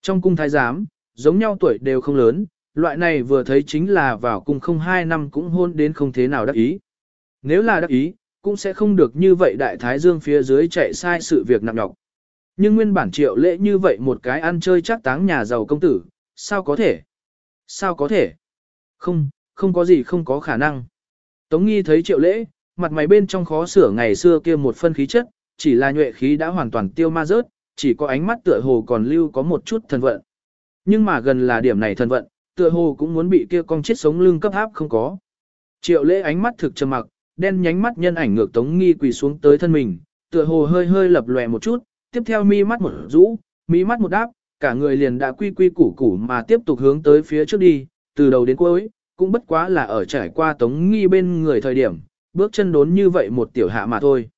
Trong cung thái giám, giống nhau tuổi đều không lớn, loại này vừa thấy chính là vào cung không hai năm cũng hôn đến không thế nào đắc ý. Nếu là đắc ý, cũng sẽ không được như vậy đại thái dương phía dưới chạy sai sự việc nặng nhọc. Nhưng nguyên bản triệu lễ như vậy một cái ăn chơi chắc táng nhà giàu công tử, sao có thể? Sao có thể? Không, không có gì không có khả năng. Tống nghi thấy triệu lễ, mặt mày bên trong khó sửa ngày xưa kia một phân khí chất, chỉ là nhuệ khí đã hoàn toàn tiêu ma rớt, chỉ có ánh mắt tựa hồ còn lưu có một chút thần vận. Nhưng mà gần là điểm này thần vận, tựa hồ cũng muốn bị kia con chết sống lưng cấp áp không có. Triệu lễ ánh mắt thực trầm mặc, đen nhánh mắt nhân ảnh ngược tống nghi quỳ xuống tới thân mình, tựa hồ hơi hơi lập lòe một chút, tiếp theo mi mắt một rũ, mi mắt một đáp, cả người liền đã quy quy củ củ mà tiếp tục hướng tới phía trước đi, từ đầu đến cuối, cũng bất quá là ở trải qua tống nghi bên người thời điểm, bước chân đốn như vậy một tiểu hạ mà thôi.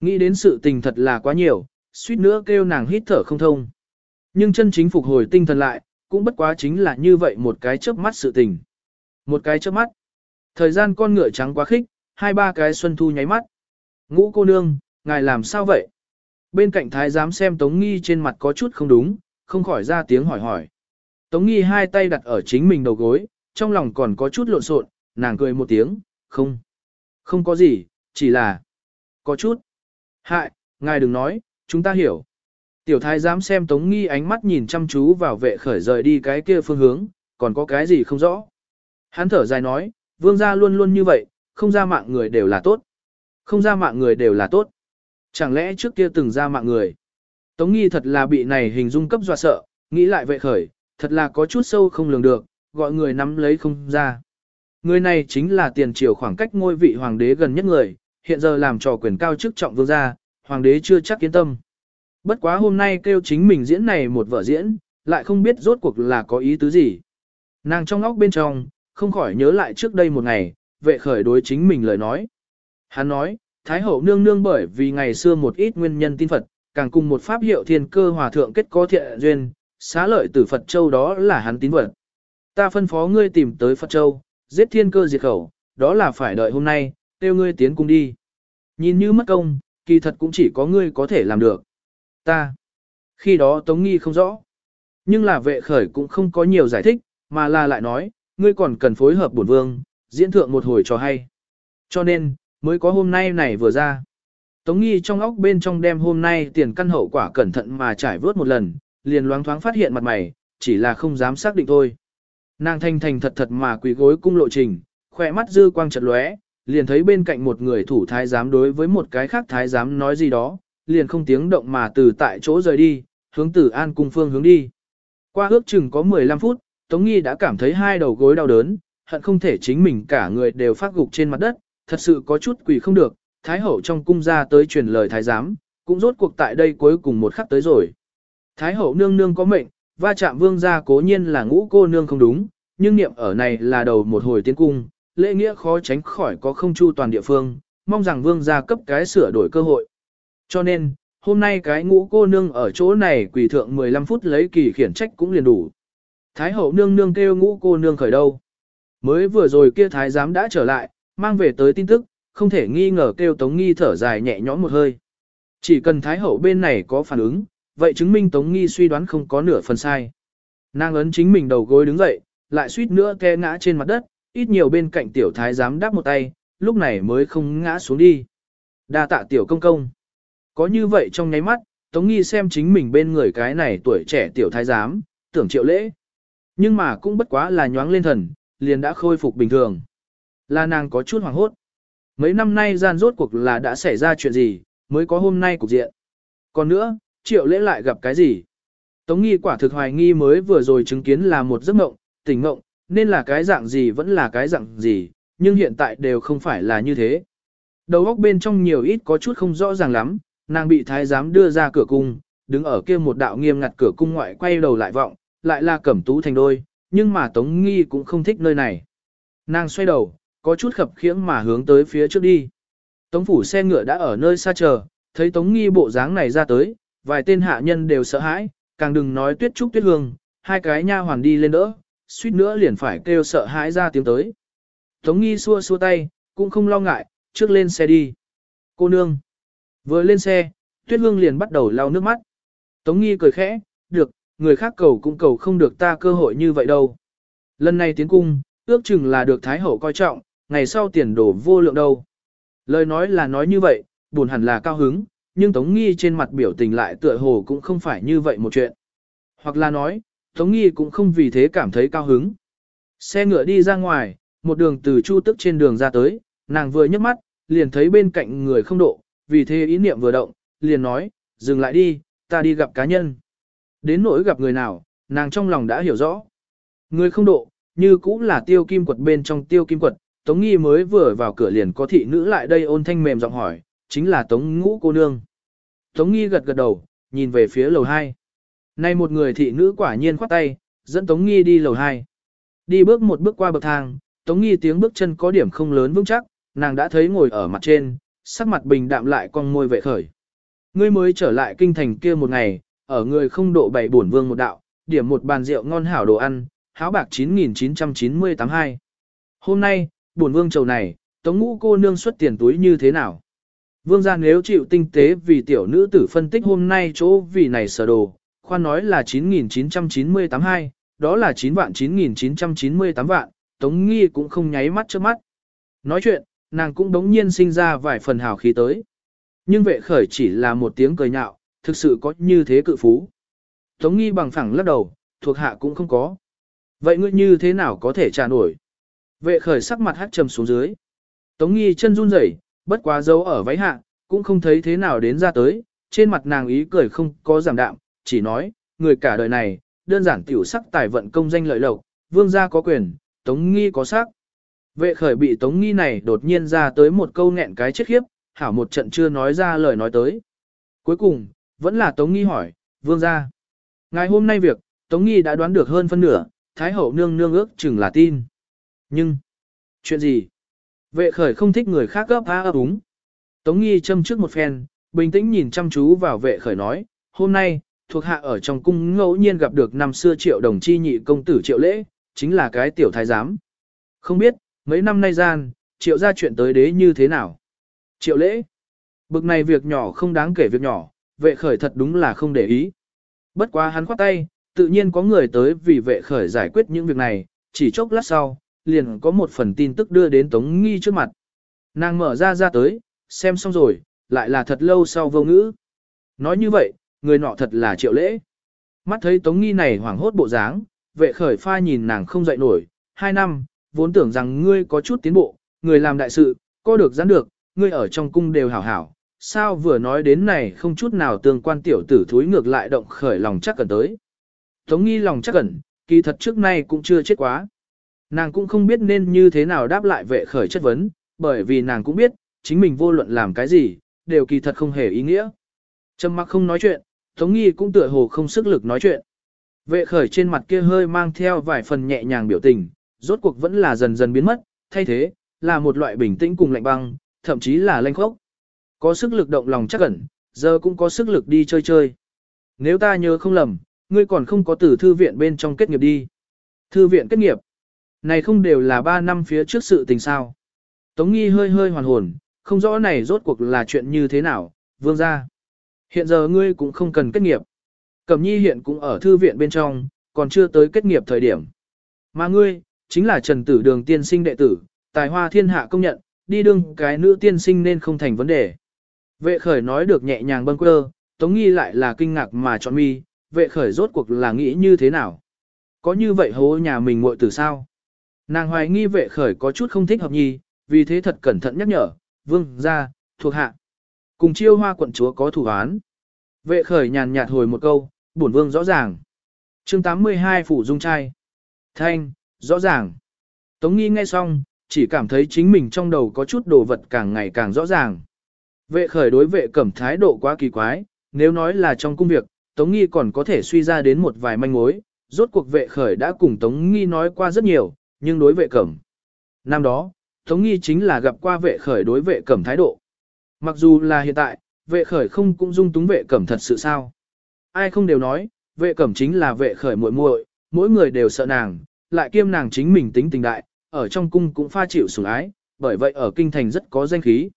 Nghĩ đến sự tình thật là quá nhiều, suýt nữa kêu nàng hít thở không thông. Nhưng chân chính phục hồi tinh thần lại, cũng bất quá chính là như vậy một cái chớp mắt sự tình. Một cái chớp mắt. Thời gian con ngựa trắng quá khích, hai ba cái xuân thu nháy mắt. Ngũ cô nương, ngài làm sao vậy? Bên cạnh thái giám xem Tống Nghi trên mặt có chút không đúng, không khỏi ra tiếng hỏi hỏi. Tống Nghi hai tay đặt ở chính mình đầu gối, trong lòng còn có chút lộn xộn, nàng cười một tiếng, không. Không có gì, chỉ là... Có chút. Hại, ngài đừng nói, chúng ta hiểu. Tiểu thái dám xem Tống Nghi ánh mắt nhìn chăm chú vào vệ khởi rời đi cái kia phương hướng, còn có cái gì không rõ. Hắn thở dài nói, vương gia luôn luôn như vậy, không ra mạng người đều là tốt. Không ra mạng người đều là tốt. Chẳng lẽ trước kia từng ra mạng người. Tống Nghi thật là bị này hình dung cấp dọa sợ, nghĩ lại vệ khởi, thật là có chút sâu không lường được, gọi người nắm lấy không ra. Người này chính là tiền triều khoảng cách ngôi vị hoàng đế gần nhất người, hiện giờ làm trò quyền cao chức trọng vương gia, hoàng đế chưa chắc yên tâm. Bất quá hôm nay kêu chính mình diễn này một vở diễn, lại không biết rốt cuộc là có ý tứ gì. Nàng trong óc bên trong, không khỏi nhớ lại trước đây một ngày, vệ khởi đối chính mình lời nói. Hắn nói, Thái hậu nương nương bởi vì ngày xưa một ít nguyên nhân tin Phật, càng cùng một pháp hiệu thiên cơ hòa thượng kết có thiện duyên, xá lợi từ Phật Châu đó là hắn tín vật. Ta phân phó ngươi tìm tới Phật Châu, giết thiên cơ diệt khẩu, đó là phải đợi hôm nay, tiêu ngươi tiến cung đi. Nhìn như mất công, kỳ thật cũng chỉ có ngươi có thể làm được. Ta. Khi đó Tống Nghi không rõ. Nhưng là vệ khởi cũng không có nhiều giải thích, mà là lại nói, ngươi còn cần phối hợp bổn vương, diễn thượng một hồi cho hay. Cho nên, mới có hôm nay này vừa ra. Tống Nghi trong óc bên trong đem hôm nay tiền căn hậu quả cẩn thận mà trải vớt một lần, liền loáng thoáng phát hiện mặt mày, chỉ là không dám xác định thôi. Nàng thanh thành thật thật mà quỳ gối cung lộ trình, khỏe mắt dư quang chật lóe, liền thấy bên cạnh một người thủ thái giám đối với một cái khác thái giám nói gì đó, liền không tiếng động mà từ tại chỗ rời đi, hướng tử an cung phương hướng đi. Qua ước chừng có 15 phút, Tống Nghi đã cảm thấy hai đầu gối đau đớn, hận không thể chính mình cả người đều phát gục trên mặt đất, thật sự có chút quỳ không được, thái hậu trong cung ra tới truyền lời thái giám, cũng rốt cuộc tại đây cuối cùng một khắc tới rồi. Thái hậu nương nương có mệnh, va chạm vương gia cố nhiên là ngũ cô nương không đúng, nhưng niệm ở này là đầu một hồi tiến cung, lễ nghĩa khó tránh khỏi có không chu toàn địa phương, mong rằng vương gia cấp cái sửa đổi cơ hội. Cho nên, hôm nay cái ngũ cô nương ở chỗ này quỳ thượng 15 phút lấy kỳ khiển trách cũng liền đủ. Thái hậu nương nương kêu ngũ cô nương khởi đâu. Mới vừa rồi kia thái giám đã trở lại, mang về tới tin tức, không thể nghi ngờ kêu Tống Nghi thở dài nhẹ nhõm một hơi. Chỉ cần thái hậu bên này có phản ứng, vậy chứng minh Tống Nghi suy đoán không có nửa phần sai. Nàng ấn chính mình đầu gối đứng dậy, lại suýt nữa té ngã trên mặt đất, ít nhiều bên cạnh tiểu thái giám đáp một tay, lúc này mới không ngã xuống đi. Đa tạ tiểu công công. Có như vậy trong nháy mắt, Tống Nghi xem chính mình bên người cái này tuổi trẻ tiểu thái giám, tưởng triệu lễ. Nhưng mà cũng bất quá là nhoáng lên thần, liền đã khôi phục bình thường. Là nàng có chút hoảng hốt. Mấy năm nay gian rốt cuộc là đã xảy ra chuyện gì, mới có hôm nay cục diện. Còn nữa, triệu lễ lại gặp cái gì? Tống nghi quả thực hoài nghi mới vừa rồi chứng kiến là một giấc mộng, tỉnh mộng, nên là cái dạng gì vẫn là cái dạng gì, nhưng hiện tại đều không phải là như thế. Đầu óc bên trong nhiều ít có chút không rõ ràng lắm, nàng bị thái giám đưa ra cửa cung, đứng ở kia một đạo nghiêm ngặt cửa cung ngoại quay đầu lại vọng, lại là cẩm tú thành đôi, nhưng mà Tống Nghi cũng không thích nơi này. Nàng xoay đầu, có chút khập khiễng mà hướng tới phía trước đi. Tống phủ xe ngựa đã ở nơi xa chờ, thấy Tống Nghi bộ dáng này ra tới, vài tên hạ nhân đều sợ hãi, càng đừng nói tuyết trúc tuyết hương, hai cái nha hoàn đi lên đỡ, suýt nữa liền phải kêu sợ hãi ra tiếng tới. Tống Nghi xua xua tay, cũng không lo ngại, trước lên xe đi. Cô nương. Vừa lên xe, tuyết hương liền bắt đầu lau nước mắt. Tống Nghi cười khẽ, được, người khác cầu cũng cầu không được ta cơ hội như vậy đâu. Lần này tiến cung, ước chừng là được Thái Hậu coi trọng, ngày sau tiền đổ vô lượng đâu. Lời nói là nói như vậy, buồn hẳn là cao hứng, nhưng Tống Nghi trên mặt biểu tình lại tựa hồ cũng không phải như vậy một chuyện. Hoặc là nói, Tống Nghi cũng không vì thế cảm thấy cao hứng. Xe ngựa đi ra ngoài, một đường từ chu tức trên đường ra tới, nàng vừa nhấc mắt, liền thấy bên cạnh người không độ, vì thế ý niệm vừa động, liền nói, dừng lại đi, ta đi gặp cá nhân. Đến nỗi gặp người nào, nàng trong lòng đã hiểu rõ. Người không độ, như cũng là tiêu kim quật bên trong tiêu kim quật, Tống Nghi mới vừa vào cửa liền có thị nữ lại đây ôn thanh mềm giọng hỏi, chính là Tống Ngũ cô nương. Tống Nghi gật gật đầu, nhìn về phía lầu 2. Nay một người thị nữ quả nhiên khoát tay, dẫn Tống Nghi đi lầu 2. Đi bước một bước qua bậc thang, Tống Nghi tiếng bước chân có điểm không lớn vững chắc, nàng đã thấy ngồi ở mặt trên, sắc mặt bình đạm lại con môi vệ khởi. Ngươi mới trở lại kinh thành kia một ngày, ở người không độ bảy bổn vương một đạo, điểm một bàn rượu ngon hảo đồ ăn, háo bạc 9998 hai. Hôm nay, bổn vương trầu này, tống ngũ cô nương xuất tiền túi như thế nào? Vương gia nếu chịu tinh tế vì tiểu nữ tử phân tích hôm nay chỗ vì này sở đồ, khoan nói là 9998 hai, đó là 9 vạn 9998 vạn, tống nghi cũng không nháy mắt trước mắt. Nói chuyện, nàng cũng đống nhiên sinh ra vài phần hào khí tới. Nhưng vệ khởi chỉ là một tiếng cười nhạo, thực sự có như thế cự phú. Tống nghi bằng phẳng lắc đầu, thuộc hạ cũng không có. Vậy ngươi như thế nào có thể trả nổi? Vệ khởi sắc mặt hắt trầm xuống dưới. Tống nghi chân run rẩy, bất quá dấu ở váy hạ, cũng không thấy thế nào đến ra tới, trên mặt nàng ý cười không có giảm đạm, chỉ nói, người cả đời này, đơn giản tiểu sắc tài vận công danh lợi lộc, vương gia có quyền, tống nghi có sắc. Vệ khởi bị tống nghi này đột nhiên ra tới một câu nghẹn cái chết khiếp, hảo một trận chưa nói ra lời nói tới. Cuối cùng, vẫn là tống nghi hỏi, vương gia. Ngày hôm nay việc, tống nghi đã đoán được hơn phân nửa, thái hậu nương nương ước chừng là tin. Nhưng, chuyện gì? Vệ khởi không thích người khác gấp á ấp úng. Tống nghi châm trước một phen, bình tĩnh nhìn chăm chú vào vệ khởi nói, hôm nay, thuộc hạ ở trong cung ngẫu nhiên gặp được năm xưa triệu đồng chi nhị công tử triệu lễ, chính là cái tiểu thái giám. Không biết, mấy năm nay gian, triệu ra chuyện tới đế như thế nào? Triệu lễ, Bực này việc nhỏ không đáng kể việc nhỏ, vệ khởi thật đúng là không để ý. Bất quá hắn khoát tay, tự nhiên có người tới vì vệ khởi giải quyết những việc này, chỉ chốc lát sau, liền có một phần tin tức đưa đến Tống Nghi trước mặt. Nàng mở ra ra tới, xem xong rồi, lại là thật lâu sau vô ngữ. Nói như vậy, người nọ thật là triệu lễ. Mắt thấy Tống Nghi này hoảng hốt bộ dáng, vệ khởi pha nhìn nàng không dậy nổi, hai năm, vốn tưởng rằng ngươi có chút tiến bộ, người làm đại sự, có được gián được, ngươi ở trong cung đều hảo hảo, sao vừa nói đến này không chút nào tương quan tiểu tử thúi ngược lại động khởi lòng chắc cần tới. Tống nghi lòng chắc cẩn, kỳ thật trước nay cũng chưa chết quá. Nàng cũng không biết nên như thế nào đáp lại vệ khởi chất vấn, bởi vì nàng cũng biết, chính mình vô luận làm cái gì, đều kỳ thật không hề ý nghĩa. Trầm mặc không nói chuyện, Tống nghi cũng tựa hồ không sức lực nói chuyện. Vệ khởi trên mặt kia hơi mang theo vài phần nhẹ nhàng biểu tình, rốt cuộc vẫn là dần dần biến mất, thay thế, là một loại bình tĩnh cùng lạnh băng, thậm chí là lanh khốc. Có sức lực động lòng chắc ẩn, giờ cũng có sức lực đi chơi chơi. Nếu ta nhớ không lầm, ngươi còn không có từ thư viện bên trong kết nghiệp đi. Thư viện kết nghiệp. Này không đều là 3 năm phía trước sự tình sao. Tống nghi hơi hơi hoàn hồn, không rõ này rốt cuộc là chuyện như thế nào, vương ra. Hiện giờ ngươi cũng không cần kết nghiệp. Cẩm nhi hiện cũng ở thư viện bên trong, còn chưa tới kết nghiệp thời điểm. Mà ngươi, chính là trần tử đường tiên sinh đệ tử, tài hoa thiên hạ công nhận, đi đương cái nữ tiên sinh nên không thành vấn đề. Vệ khởi nói được nhẹ nhàng bâng quơ, Tống Nghi lại là kinh ngạc mà chọn mi, vệ khởi rốt cuộc là nghĩ như thế nào? Có như vậy hố nhà mình muội từ sao? Nàng hoài nghi vệ khởi có chút không thích hợp nhi, vì thế thật cẩn thận nhắc nhở, vương, ra, thuộc hạ. Cùng chiêu hoa quận chúa có thủ án. Vệ khởi nhàn nhạt hồi một câu, bổn vương rõ ràng. chương 82 phủ dung trai. Thanh, rõ ràng. Tống nghi nghe xong, chỉ cảm thấy chính mình trong đầu có chút đồ vật càng ngày càng rõ ràng. Vệ khởi đối vệ cẩm thái độ quá kỳ quái, nếu nói là trong công việc, Tống Nghi còn có thể suy ra đến một vài manh mối, rốt cuộc vệ khởi đã cùng Tống Nghi nói qua rất nhiều, nhưng đối vệ cẩm. Năm đó, Tống Nghi chính là gặp qua vệ khởi đối vệ cẩm thái độ. Mặc dù là hiện tại, vệ khởi không cũng dung túng vệ cẩm thật sự sao. Ai không đều nói, vệ cẩm chính là vệ khởi muội muội, mỗi người đều sợ nàng, lại kiêm nàng chính mình tính tình đại, ở trong cung cũng pha chịu sủng ái, bởi vậy ở kinh thành rất có danh khí.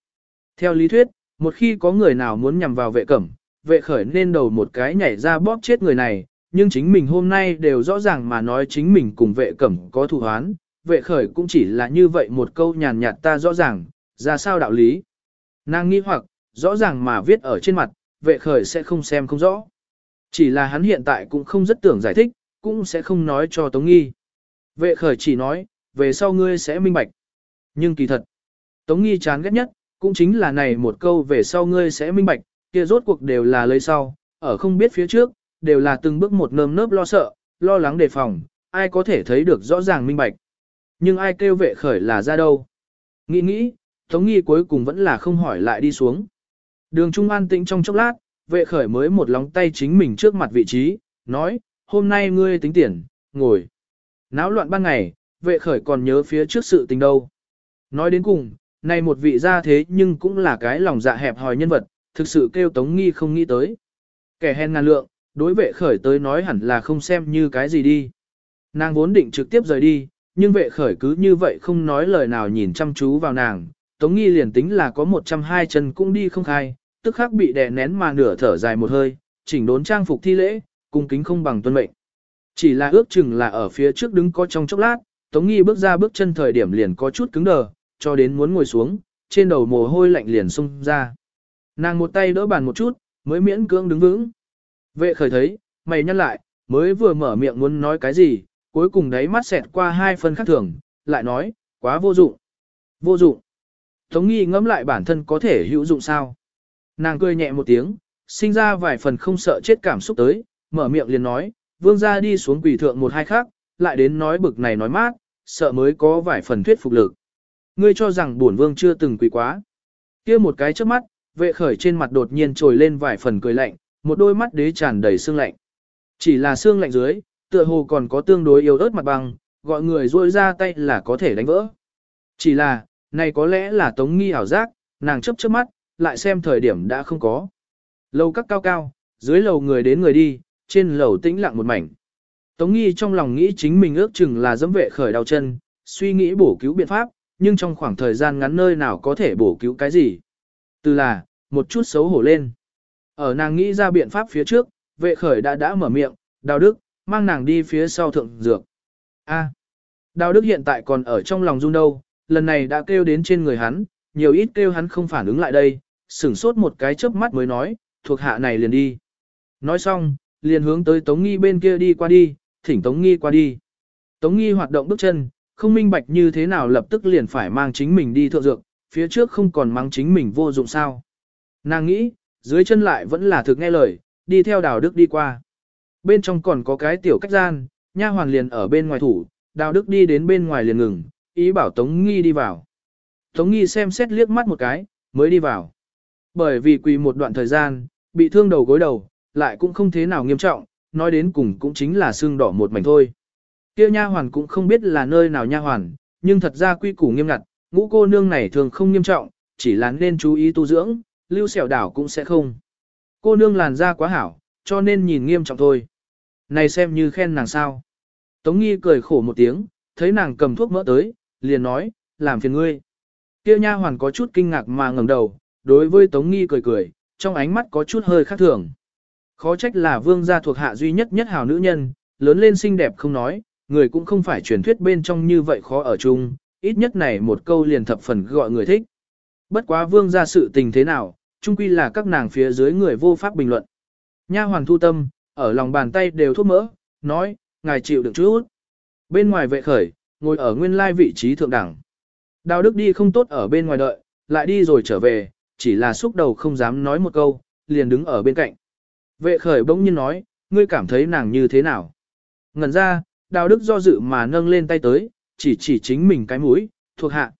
Theo lý thuyết, một khi có người nào muốn nhằm vào vệ cẩm, vệ khởi nên đầu một cái nhảy ra bóp chết người này, nhưng chính mình hôm nay đều rõ ràng mà nói chính mình cùng vệ cẩm có thù hoán, vệ khởi cũng chỉ là như vậy một câu nhàn nhạt ta rõ ràng, ra sao đạo lý. Nàng nghi hoặc, rõ ràng mà viết ở trên mặt, vệ khởi sẽ không xem không rõ. Chỉ là hắn hiện tại cũng không rất tưởng giải thích, cũng sẽ không nói cho Tống Nghi. Vệ khởi chỉ nói, về sau ngươi sẽ minh bạch. Nhưng kỳ thật, Tống Nghi chán ghét nhất, cũng chính là này một câu về sau ngươi sẽ minh bạch, kia rốt cuộc đều là lấy sau, ở không biết phía trước, đều là từng bước một nơm nớp lo sợ, lo lắng đề phòng, ai có thể thấy được rõ ràng minh bạch. Nhưng ai kêu vệ khởi là ra đâu? Nghĩ nghĩ, Tống Nghi cuối cùng vẫn là không hỏi lại đi xuống. Đường Trung an tĩnh trong chốc lát, vệ khởi mới một lóng tay chính mình trước mặt vị trí, nói, hôm nay ngươi tính tiền, ngồi. Náo loạn ban ngày, vệ khởi còn nhớ phía trước sự tình đâu. Nói đến cùng, này một vị gia thế nhưng cũng là cái lòng dạ hẹp hòi nhân vật, thực sự kêu Tống Nghi không nghĩ tới. Kẻ hèn ngàn lượng, đối vệ khởi tới nói hẳn là không xem như cái gì đi. Nàng vốn định trực tiếp rời đi, nhưng vệ khởi cứ như vậy không nói lời nào nhìn chăm chú vào nàng. Tống Nghi liền tính là có 120 chân cũng đi không khai, tức khắc bị đè nén mà nửa thở dài một hơi, chỉnh đốn trang phục thi lễ, cung kính không bằng tuân mệnh. Chỉ là ước chừng là ở phía trước đứng có trong chốc lát, Tống Nghi bước ra bước chân thời điểm liền có chút cứng đờ, cho đến muốn ngồi xuống, trên đầu mồ hôi lạnh liền xông ra. Nàng một tay đỡ bàn một chút, mới miễn cưỡng đứng vững. Vệ khởi thấy, mày nhăn lại, mới vừa mở miệng muốn nói cái gì, cuối cùng đấy mắt xẹt qua hai phân khác thường, lại nói, quá vô dụng. Vô dụng. Tống nghi ngẫm lại bản thân có thể hữu dụng sao. Nàng cười nhẹ một tiếng, sinh ra vài phần không sợ chết cảm xúc tới, mở miệng liền nói, vương ra đi xuống quỷ thượng một hai khác, lại đến nói bực này nói mát, sợ mới có vài phần thuyết phục lực. Ngươi cho rằng bổn vương chưa từng quỷ quá. kia một cái trước mắt, vệ khởi trên mặt đột nhiên trồi lên vài phần cười lạnh, một đôi mắt đế tràn đầy xương lạnh. Chỉ là xương lạnh dưới, tựa hồ còn có tương đối yếu ớt mặt bằng, gọi người rôi ra tay là có thể đánh vỡ. Chỉ là, này có lẽ là tống nghi ảo giác, nàng chấp chớp mắt, lại xem thời điểm đã không có. Lầu các cao cao, dưới lầu người đến người đi, trên lầu tĩnh lặng một mảnh. Tống nghi trong lòng nghĩ chính mình ước chừng là dẫm vệ khởi đau chân, suy nghĩ bổ cứu biện pháp, nhưng trong khoảng thời gian ngắn nơi nào có thể bổ cứu cái gì. Từ là, một chút xấu hổ lên. Ở nàng nghĩ ra biện pháp phía trước, vệ khởi đã đã mở miệng, đào đức, mang nàng đi phía sau thượng dược. A. đào đức hiện tại còn ở trong lòng run đâu, lần này đã kêu đến trên người hắn, nhiều ít kêu hắn không phản ứng lại đây, sửng sốt một cái chớp mắt mới nói, thuộc hạ này liền đi. Nói xong, liền hướng tới Tống Nghi bên kia đi qua đi, thỉnh Tống Nghi qua đi. Tống Nghi hoạt động bước chân, không minh bạch như thế nào lập tức liền phải mang chính mình đi thượng dược, phía trước không còn mang chính mình vô dụng sao. Nàng nghĩ, dưới chân lại vẫn là thực nghe lời, đi theo đào đức đi qua. Bên trong còn có cái tiểu cách gian, nha hoàn liền ở bên ngoài thủ, đào đức đi đến bên ngoài liền ngừng, ý bảo Tống Nghi đi vào. Tống Nghi xem xét liếc mắt một cái, mới đi vào. Bởi vì quỳ một đoạn thời gian, bị thương đầu gối đầu, lại cũng không thế nào nghiêm trọng, nói đến cùng cũng chính là xương đỏ một mảnh thôi. Kia nha hoàn cũng không biết là nơi nào nha hoàn, nhưng thật ra quy củ nghiêm ngặt, ngũ cô nương này thường không nghiêm trọng, chỉ là nên chú ý tu dưỡng, lưu sẹo đảo cũng sẽ không. Cô nương làn da quá hảo, cho nên nhìn nghiêm trọng thôi. Này xem như khen nàng sao. Tống nghi cười khổ một tiếng, thấy nàng cầm thuốc mỡ tới, liền nói, làm phiền ngươi. Kia nha hoàn có chút kinh ngạc mà ngẩng đầu, đối với Tống nghi cười cười, trong ánh mắt có chút hơi khác thường. Khó trách là vương gia thuộc hạ duy nhất nhất hảo nữ nhân, lớn lên xinh đẹp không nói, người cũng không phải truyền thuyết bên trong như vậy khó ở chung, ít nhất này một câu liền thập phần gọi người thích. Bất quá vương gia sự tình thế nào, chung quy là các nàng phía dưới người vô pháp bình luận. Nha hoàn thu tâm, ở lòng bàn tay đều thuốc mỡ, nói, ngài chịu đựng chút. Bên ngoài vệ khởi, ngồi ở nguyên lai vị trí thượng đẳng. Đào Đức đi không tốt ở bên ngoài đợi, lại đi rồi trở về, chỉ là xúc đầu không dám nói một câu, liền đứng ở bên cạnh. Vệ khởi bỗng nhiên nói, ngươi cảm thấy nàng như thế nào? Ngần ra, đào đức do dự mà nâng lên tay tới, chỉ chỉ chính mình cái mũi, thuộc hạ.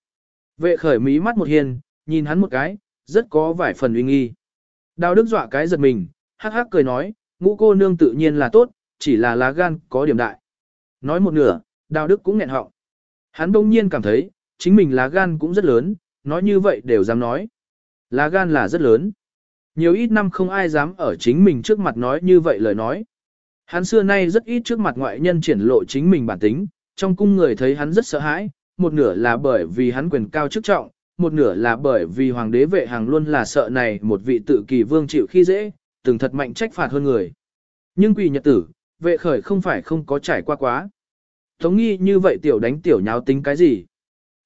Vệ khởi mí mắt một hiền, nhìn hắn một cái, rất có vài phần uy nghi. Đào đức dọa cái giật mình, hắc hắc cười nói, ngũ cô nương tự nhiên là tốt, chỉ là lá gan có điểm đại. Nói một nửa, đào đức cũng nghẹn họng. Hắn bỗng nhiên cảm thấy, chính mình lá gan cũng rất lớn, nói như vậy đều dám nói. Lá gan là rất lớn. Nhiều ít năm không ai dám ở chính mình trước mặt nói như vậy lời nói. Hắn xưa nay rất ít trước mặt ngoại nhân triển lộ chính mình bản tính, trong cung người thấy hắn rất sợ hãi, một nửa là bởi vì hắn quyền cao chức trọng, một nửa là bởi vì hoàng đế vệ hàng luôn là sợ này một vị tự kỳ vương chịu khi dễ, từng thật mạnh trách phạt hơn người. Nhưng quỷ nhật tử, vệ khởi không phải không có trải qua quá. Tống nghi như vậy tiểu đánh tiểu nháo tính cái gì?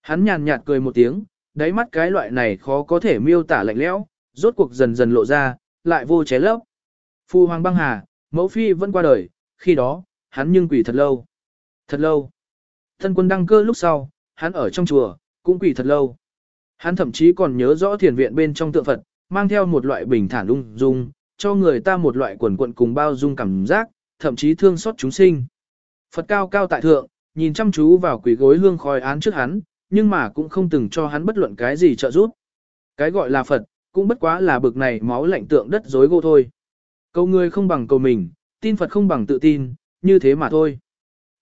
Hắn nhàn nhạt cười một tiếng, đáy mắt cái loại này khó có thể miêu tả lạnh lẽo, rốt cuộc dần dần lộ ra, lại vô ché lấp. Phu hoàng băng hà, mẫu phi vẫn qua đời, khi đó, hắn nhưng quỷ thật lâu. Thật lâu. Thân quân đăng cơ lúc sau, hắn ở trong chùa, cũng quỷ thật lâu. Hắn thậm chí còn nhớ rõ thiền viện bên trong tượng Phật, mang theo một loại bình thản ung dung, cho người ta một loại quần quận cùng bao dung cảm giác, thậm chí thương xót chúng sinh. Phật cao cao tại thượng, nhìn chăm chú vào quỷ gối hương khói án trước hắn, nhưng mà cũng không từng cho hắn bất luận cái gì trợ giúp. Cái gọi là Phật, cũng bất quá là bực này máu lạnh tượng đất dối gô thôi. Cầu người không bằng cầu mình, tin Phật không bằng tự tin, như thế mà thôi.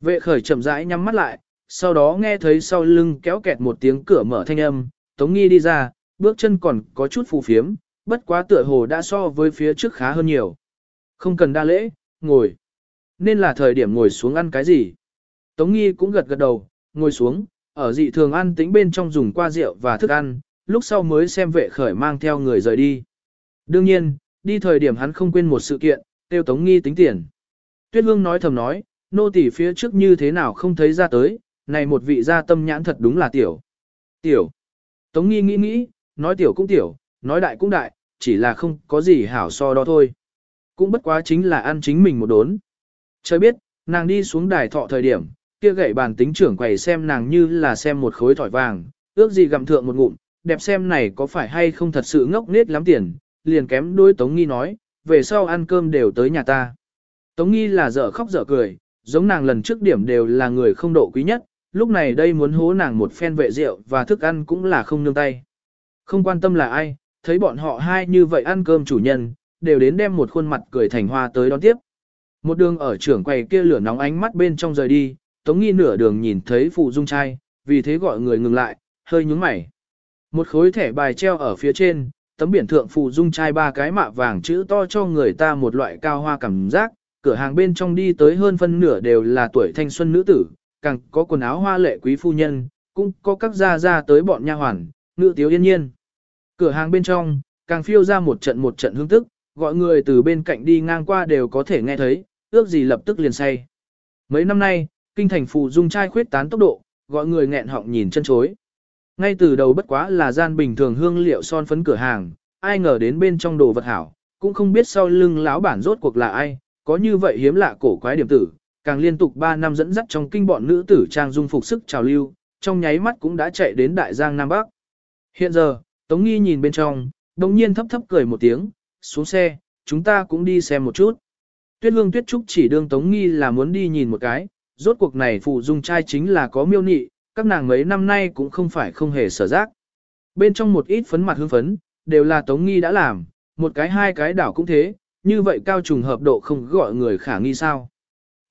Vệ khởi chậm rãi nhắm mắt lại, sau đó nghe thấy sau lưng kéo kẹt một tiếng cửa mở thanh âm, Tống Nghi đi ra, bước chân còn có chút phù phiếm, bất quá tựa hồ đã so với phía trước khá hơn nhiều. Không cần đa lễ, ngồi. Nên là thời điểm ngồi xuống ăn cái gì. Tống Nghi cũng gật gật đầu, ngồi xuống, ở dị thường ăn tính bên trong dùng qua rượu và thức ăn, lúc sau mới xem vệ khởi mang theo người rời đi. Đương nhiên, đi thời điểm hắn không quên một sự kiện, tiêu Tống Nghi tính tiền. Tuyết Hương nói thầm nói, nô tỳ phía trước như thế nào không thấy ra tới, này một vị gia tâm nhãn thật đúng là tiểu. Tiểu. Tống Nghi nghĩ nghĩ, nói tiểu cũng tiểu, nói đại cũng đại, chỉ là không có gì hảo so đó thôi. Cũng bất quá chính là ăn chính mình một đốn. Trời biết, nàng đi xuống đài thọ thời điểm, kia gậy bàn tính trưởng quầy xem nàng như là xem một khối thỏi vàng, ước gì gặm thượng một ngụm, đẹp xem này có phải hay không thật sự ngốc nết lắm tiền, liền kém đôi Tống Nghi nói, về sau ăn cơm đều tới nhà ta. Tống Nghi là dở khóc dở cười, giống nàng lần trước điểm đều là người không độ quý nhất, lúc này đây muốn hố nàng một phen vệ rượu và thức ăn cũng là không nương tay. Không quan tâm là ai, thấy bọn họ hai như vậy ăn cơm chủ nhân, đều đến đem một khuôn mặt cười thành hoa tới đón tiếp. Một đường ở trưởng quầy kia lửa nóng ánh mắt bên trong rời đi, Tống Nghi nửa đường nhìn thấy phụ dung trai, vì thế gọi người ngừng lại, hơi nhúng mày. Một khối thẻ bài treo ở phía trên, tấm biển thượng phụ dung trai ba cái mạ vàng chữ to cho người ta một loại cao hoa cảm giác, cửa hàng bên trong đi tới hơn phân nửa đều là tuổi thanh xuân nữ tử, càng có quần áo hoa lệ quý phu nhân, cũng có các gia gia tới bọn nha hoàn, ngự tiếu yên nhiên. Cửa hàng bên trong, Càng phiêu ra một trận một trận hương tức, gọi người từ bên cạnh đi ngang qua đều có thể nghe thấy, ước gì lập tức liền say. Mấy năm nay, kinh thành phù dung trai khuyết tán tốc độ, gọi người nghẹn họng nhìn chân chối. Ngay từ đầu bất quá là gian bình thường hương liệu son phấn cửa hàng, ai ngờ đến bên trong đồ vật hảo, cũng không biết sau lưng lão bản rốt cuộc là ai, có như vậy hiếm lạ cổ quái điểm tử, càng liên tục 3 năm dẫn dắt trong kinh bọn nữ tử trang dung phục sức trào lưu, trong nháy mắt cũng đã chạy đến đại giang Nam Bắc. Hiện giờ, Tống Nghi nhìn bên trong, đồng nhiên thấp thấp cười một tiếng, xuống xe, chúng ta cũng đi xem một chút. Tuyết Hương Tuyết Trúc chỉ đương Tống Nghi là muốn đi nhìn một cái, rốt cuộc này phụ dung trai chính là có miêu nị, các nàng mấy năm nay cũng không phải không hề sở giác. Bên trong một ít phấn mặt hương phấn, đều là Tống Nghi đã làm, một cái hai cái đảo cũng thế, như vậy cao trùng hợp độ không gọi người khả nghi sao.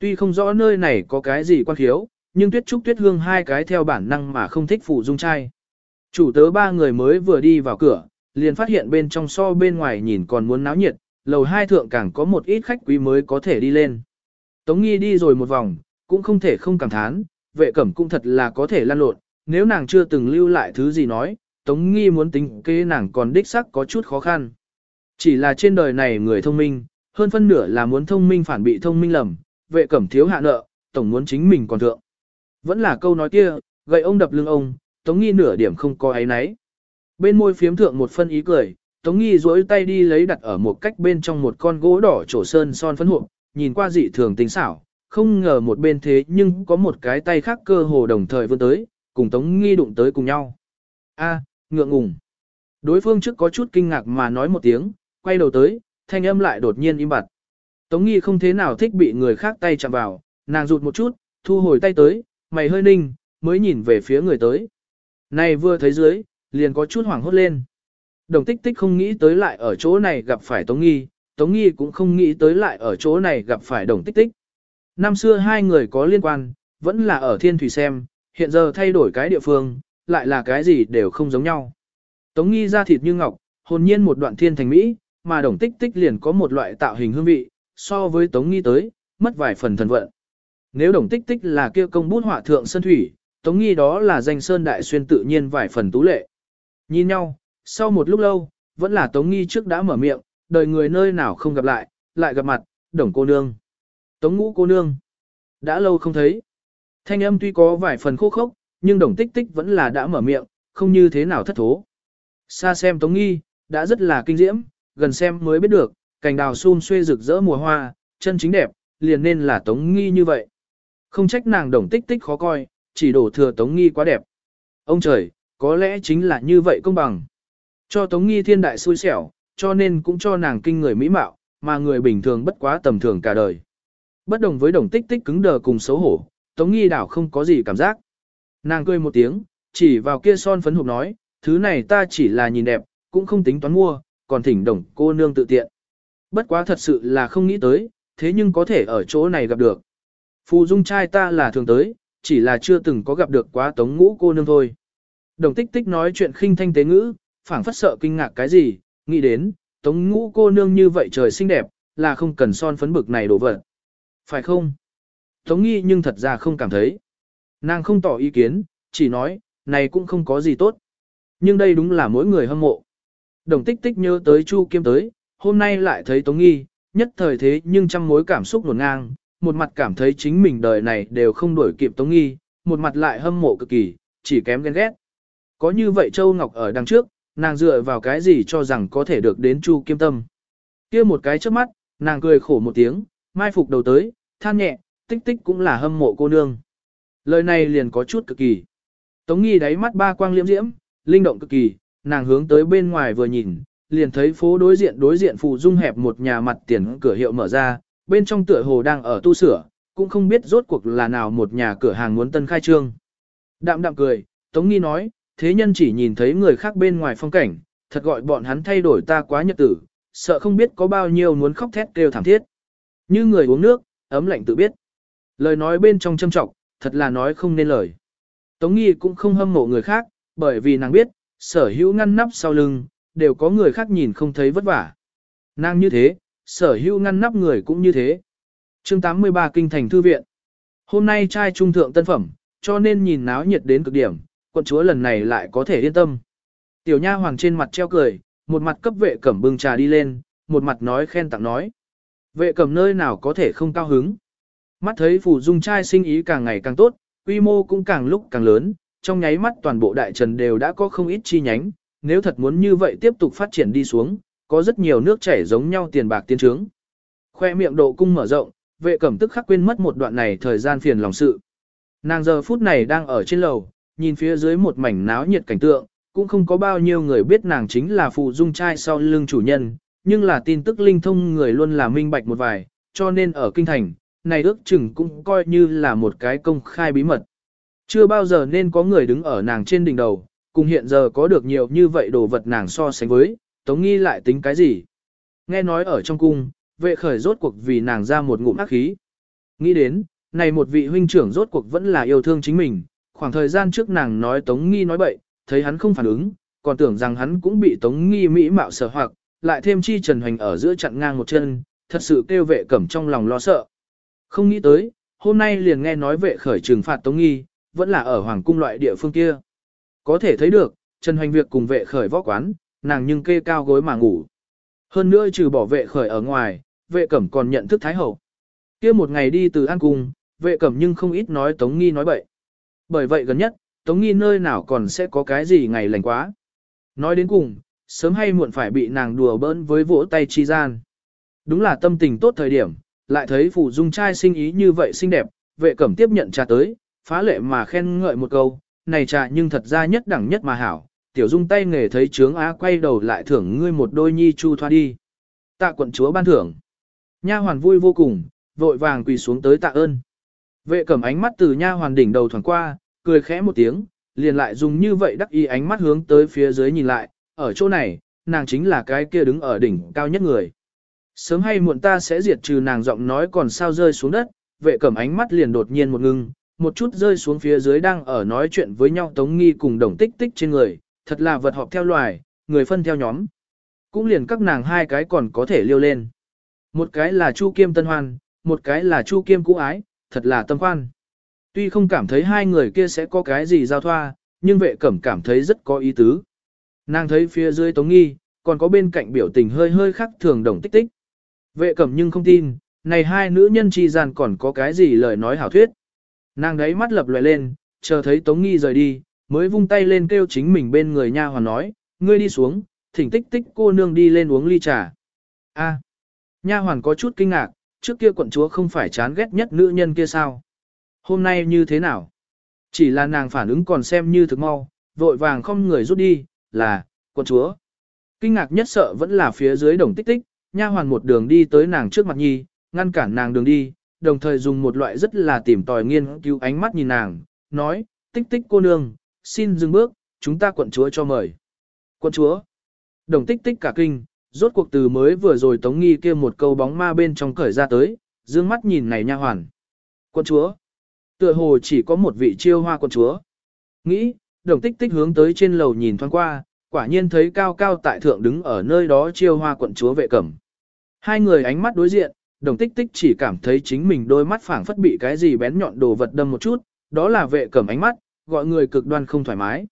Tuy không rõ nơi này có cái gì quan khiếu, nhưng tuyết trúc tuyết hương hai cái theo bản năng mà không thích phụ dung trai. Chủ tớ ba người mới vừa đi vào cửa, liền phát hiện bên trong so bên ngoài nhìn còn muốn náo nhiệt, lầu hai thượng càng có một ít khách quý mới có thể đi lên. Tống nghi đi rồi một vòng, cũng không thể không cảm thán, vệ cẩm cũng thật là có thể lan lộn, nếu nàng chưa từng lưu lại thứ gì nói, Tống nghi muốn tính kế nàng còn đích sắc có chút khó khăn. Chỉ là trên đời này người thông minh, hơn phân nửa là muốn thông minh phản bị thông minh lầm, vệ cẩm thiếu hạ nợ, tổng muốn chính mình còn thượng. Vẫn là câu nói kia, gậy ông đập lưng ông, Tống Nghi nửa điểm không có ấy nấy. Bên môi phiếm thượng một phân ý cười, Tống Nghi duỗi tay đi lấy đặt ở một cách bên trong một con gỗ đỏ trổ sơn son phấn hộp, nhìn qua dị thường tính xảo, không ngờ một bên thế nhưng có một cái tay khác cơ hồ đồng thời vươn tới, cùng Tống Nghi đụng tới cùng nhau. A, ngượng ngùng. Đối phương trước có chút kinh ngạc mà nói một tiếng, quay đầu tới, thanh âm lại đột nhiên im bặt. Tống Nghi không thế nào thích bị người khác tay chạm vào, nàng rụt một chút, thu hồi tay tới, mày hơi ninh, mới nhìn về phía người tới. Này vừa thấy dưới, liền có chút hoảng hốt lên. Đồng tích tích không nghĩ tới lại ở chỗ này gặp phải Tống Nghi, Tống Nghi cũng không nghĩ tới lại ở chỗ này gặp phải đồng tích tích. Năm xưa hai người có liên quan, vẫn là ở thiên thủy xem, hiện giờ thay đổi cái địa phương, lại là cái gì đều không giống nhau. Tống Nghi da thịt như ngọc, hồn nhiên một đoạn thiên thành Mỹ, mà đồng tích tích liền có một loại tạo hình hương vị, so với Tống Nghi tới, mất vài phần thần vận. Nếu đồng tích tích là kia công bút họa thượng sơn thủy, Tống Nghi đó là danh sơn đại xuyên tự nhiên vài phần tú lệ. Nhìn nhau, sau một lúc lâu, vẫn là Tống Nghi trước đã mở miệng, đời người nơi nào không gặp lại, lại gặp mặt, đồng cô nương. Tống ngũ cô nương. Đã lâu không thấy. Thanh âm tuy có vài phần khô khốc, nhưng đồng tích tích vẫn là đã mở miệng, không như thế nào thất thố. Xa xem Tống Nghi, đã rất là kinh diễm, gần xem mới biết được, cành đào xun xuê rực rỡ mùa hoa, chân chính đẹp, liền nên là Tống Nghi như vậy. Không trách nàng đồng tích tích khó coi, chỉ đổ thừa Tống Nghi quá đẹp. Ông trời, có lẽ chính là như vậy công bằng. Cho Tống Nghi thiên đại xui xẻo, cho nên cũng cho nàng kinh người mỹ mạo, mà người bình thường bất quá tầm thường cả đời. Bất đồng với đồng tích tích cứng đờ cùng xấu hổ, Tống Nghi đảo không có gì cảm giác. Nàng cười một tiếng, chỉ vào kia son phấn hộp nói, thứ này ta chỉ là nhìn đẹp, cũng không tính toán mua, còn thỉnh đồng cô nương tự tiện. Bất quá thật sự là không nghĩ tới, thế nhưng có thể ở chỗ này gặp được. Phù dung trai ta là thường tới, chỉ là chưa từng có gặp được quá tống ngũ cô nương thôi. Đồng tích tích nói chuyện khinh thanh tế ngữ, phảng phất sợ kinh ngạc cái gì, nghĩ đến, tống ngũ cô nương như vậy trời xinh đẹp, là không cần son phấn bực này đổ vật. Phải không? Tống nghi nhưng thật ra không cảm thấy. Nàng không tỏ ý kiến, chỉ nói, này cũng không có gì tốt. Nhưng đây đúng là mỗi người hâm mộ. Đồng tích tích nhớ tới Chu Kiêm tới, hôm nay lại thấy Tống Nghi, nhất thời thế nhưng trăm mối cảm xúc nổn ngang, một mặt cảm thấy chính mình đời này đều không đuổi kịp Tống Nghi, một mặt lại hâm mộ cực kỳ, chỉ kém ghen ghét. Có như vậy Châu Ngọc ở đằng trước, nàng dựa vào cái gì cho rằng có thể được đến Chu Kiêm tâm. kia một cái trước mắt, nàng cười khổ một tiếng, mai phục đầu tới, than nhẹ, tích tích cũng là hâm mộ cô nương. Lời này liền có chút cực kỳ. Tống Nghi đáy mắt ba quang liễm diễm, linh động cực kỳ, nàng hướng tới bên ngoài vừa nhìn, liền thấy phố đối diện đối diện phụ dung hẹp một nhà mặt tiền cửa hiệu mở ra, bên trong tựa hồ đang ở tu sửa, cũng không biết rốt cuộc là nào một nhà cửa hàng muốn tân khai trương. Đạm đạm cười, Tống Nghi nói, thế nhân chỉ nhìn thấy người khác bên ngoài phong cảnh, thật gọi bọn hắn thay đổi ta quá nhật tử, sợ không biết có bao nhiêu muốn khóc thét kêu thảm thiết. Như người uống nước, ấm lạnh tự biết. Lời nói bên trong châm trọng, thật là nói không nên lời. Tống Nghi cũng không hâm mộ người khác, bởi vì nàng biết, sở hữu ngăn nắp sau lưng, đều có người khác nhìn không thấy vất vả. Nàng như thế, sở hữu ngăn nắp người cũng như thế. chương 83 Kinh Thành Thư Viện Hôm nay trai trung thượng tân phẩm, cho nên nhìn náo nhiệt đến cực điểm, quận chúa lần này lại có thể yên tâm. Tiểu nha hoàng trên mặt treo cười, một mặt cấp vệ cẩm bưng trà đi lên, một mặt nói khen tặng nói. Vệ cẩm nơi nào có thể không cao hứng. Mắt thấy phủ dung trai sinh ý càng ngày càng tốt, quy mô cũng càng lúc càng lớn, trong nháy mắt toàn bộ đại trần đều đã có không ít chi nhánh, nếu thật muốn như vậy tiếp tục phát triển đi xuống, có rất nhiều nước chảy giống nhau tiền bạc tiến trướng. Khoe miệng độ cung mở rộng, vệ cẩm tức khắc quên mất một đoạn này thời gian phiền lòng sự. Nàng giờ phút này đang ở trên lầu, nhìn phía dưới một mảnh náo nhiệt cảnh tượng, cũng không có bao nhiêu người biết nàng chính là phụ dung trai sau lưng chủ nhân, nhưng là tin tức linh thông người luôn là minh bạch một vài, cho nên ở kinh thành, này ước chừng cũng coi như là một cái công khai bí mật. Chưa bao giờ nên có người đứng ở nàng trên đỉnh đầu, cùng hiện giờ có được nhiều như vậy đồ vật nàng so sánh với, Tống Nghi lại tính cái gì? Nghe nói ở trong cung, vệ khởi rốt cuộc vì nàng ra một ngụm ác khí. Nghĩ đến, này một vị huynh trưởng rốt cuộc vẫn là yêu thương chính mình, khoảng thời gian trước nàng nói Tống Nghi nói bậy, thấy hắn không phản ứng, còn tưởng rằng hắn cũng bị Tống Nghi mỹ mạo sở hoặc, lại thêm chi Trần Hoành ở giữa chặn ngang một chân, thật sự kêu vệ cẩm trong lòng lo sợ. Không nghĩ tới, hôm nay liền nghe nói vệ khởi trừng phạt Tống Nghi, vẫn là ở hoàng cung loại địa phương kia. Có thể thấy được, Trần Hoành việc cùng vệ khởi võ quán, nàng nhưng kê cao gối mà ngủ. Hơn nữa trừ bỏ vệ khởi ở ngoài, vệ cẩm còn nhận thức Thái Hậu. kia một ngày đi từ An Cung, vệ cẩm nhưng không ít nói Tống Nghi nói bậy. Bởi vậy gần nhất, Tống Nghi nơi nào còn sẽ có cái gì ngày lành quá. Nói đến cùng, sớm hay muộn phải bị nàng đùa bỡn với vỗ tay chi gian. Đúng là tâm tình tốt thời điểm, lại thấy phụ dung trai sinh ý như vậy xinh đẹp, vệ cẩm tiếp nhận trà tới, phá lệ mà khen ngợi một câu, này trà nhưng thật ra nhất đẳng nhất mà hảo, tiểu dung tay nghề thấy trướng á quay đầu lại thưởng ngươi một đôi nhi chu thoa đi. Tạ quận chúa ban thưởng. Nha hoàn vui vô cùng, vội vàng quỳ xuống tới tạ ơn. Vệ cẩm ánh mắt từ nha hoàn đỉnh đầu thoảng qua, cười khẽ một tiếng, liền lại dùng như vậy đắc ý ánh mắt hướng tới phía dưới nhìn lại, ở chỗ này, nàng chính là cái kia đứng ở đỉnh cao nhất người. Sớm hay muộn ta sẽ diệt trừ nàng giọng nói còn sao rơi xuống đất, vệ cẩm ánh mắt liền đột nhiên một ngưng, một chút rơi xuống phía dưới đang ở nói chuyện với nhau tống nghi cùng đồng tích tích trên người, thật là vật họp theo loài, người phân theo nhóm. Cũng liền các nàng hai cái còn có thể liêu lên. Một cái là Chu Kiêm Tân Hoan, một cái là Chu Kiêm Cũ Ái, thật là tâm khoan. Tuy không cảm thấy hai người kia sẽ có cái gì giao thoa, nhưng vệ cẩm cảm thấy rất có ý tứ. Nàng thấy phía dưới Tống Nghi, còn có bên cạnh biểu tình hơi hơi khác thường đồng tích tích. Vệ cẩm nhưng không tin, này hai nữ nhân chi gian còn có cái gì lời nói hảo thuyết. Nàng đấy mắt lập lòe lên, chờ thấy Tống Nghi rời đi, mới vung tay lên kêu chính mình bên người nha hoàn nói, ngươi đi xuống, thỉnh tích tích cô nương đi lên uống ly trà. A, nha hoàn có chút kinh ngạc, trước kia quận chúa không phải chán ghét nhất nữ nhân kia sao? Hôm nay như thế nào? Chỉ là nàng phản ứng còn xem như thực mau, vội vàng không người rút đi, là, quận chúa. Kinh ngạc nhất sợ vẫn là phía dưới đồng tích tích, nha hoàn một đường đi tới nàng trước mặt nhi, ngăn cản nàng đường đi, đồng thời dùng một loại rất là tìm tòi nghiên cứu ánh mắt nhìn nàng, nói, tích tích cô nương, xin dừng bước, chúng ta quận chúa cho mời. Quận chúa, đồng tích tích cả kinh, rốt cuộc từ mới vừa rồi tống nghi kia một câu bóng ma bên trong cởi ra tới, dương mắt nhìn này nha hoàn. Quận chúa, tựa hồ chỉ có một vị chiêu hoa quận chúa. Nghĩ, đồng tích tích hướng tới trên lầu nhìn thoáng qua, quả nhiên thấy cao cao tại thượng đứng ở nơi đó chiêu hoa quận chúa vệ cẩm. Hai người ánh mắt đối diện, đồng tích tích chỉ cảm thấy chính mình đôi mắt phảng phất bị cái gì bén nhọn đồ vật đâm một chút, đó là vệ cẩm ánh mắt, gọi người cực đoan không thoải mái.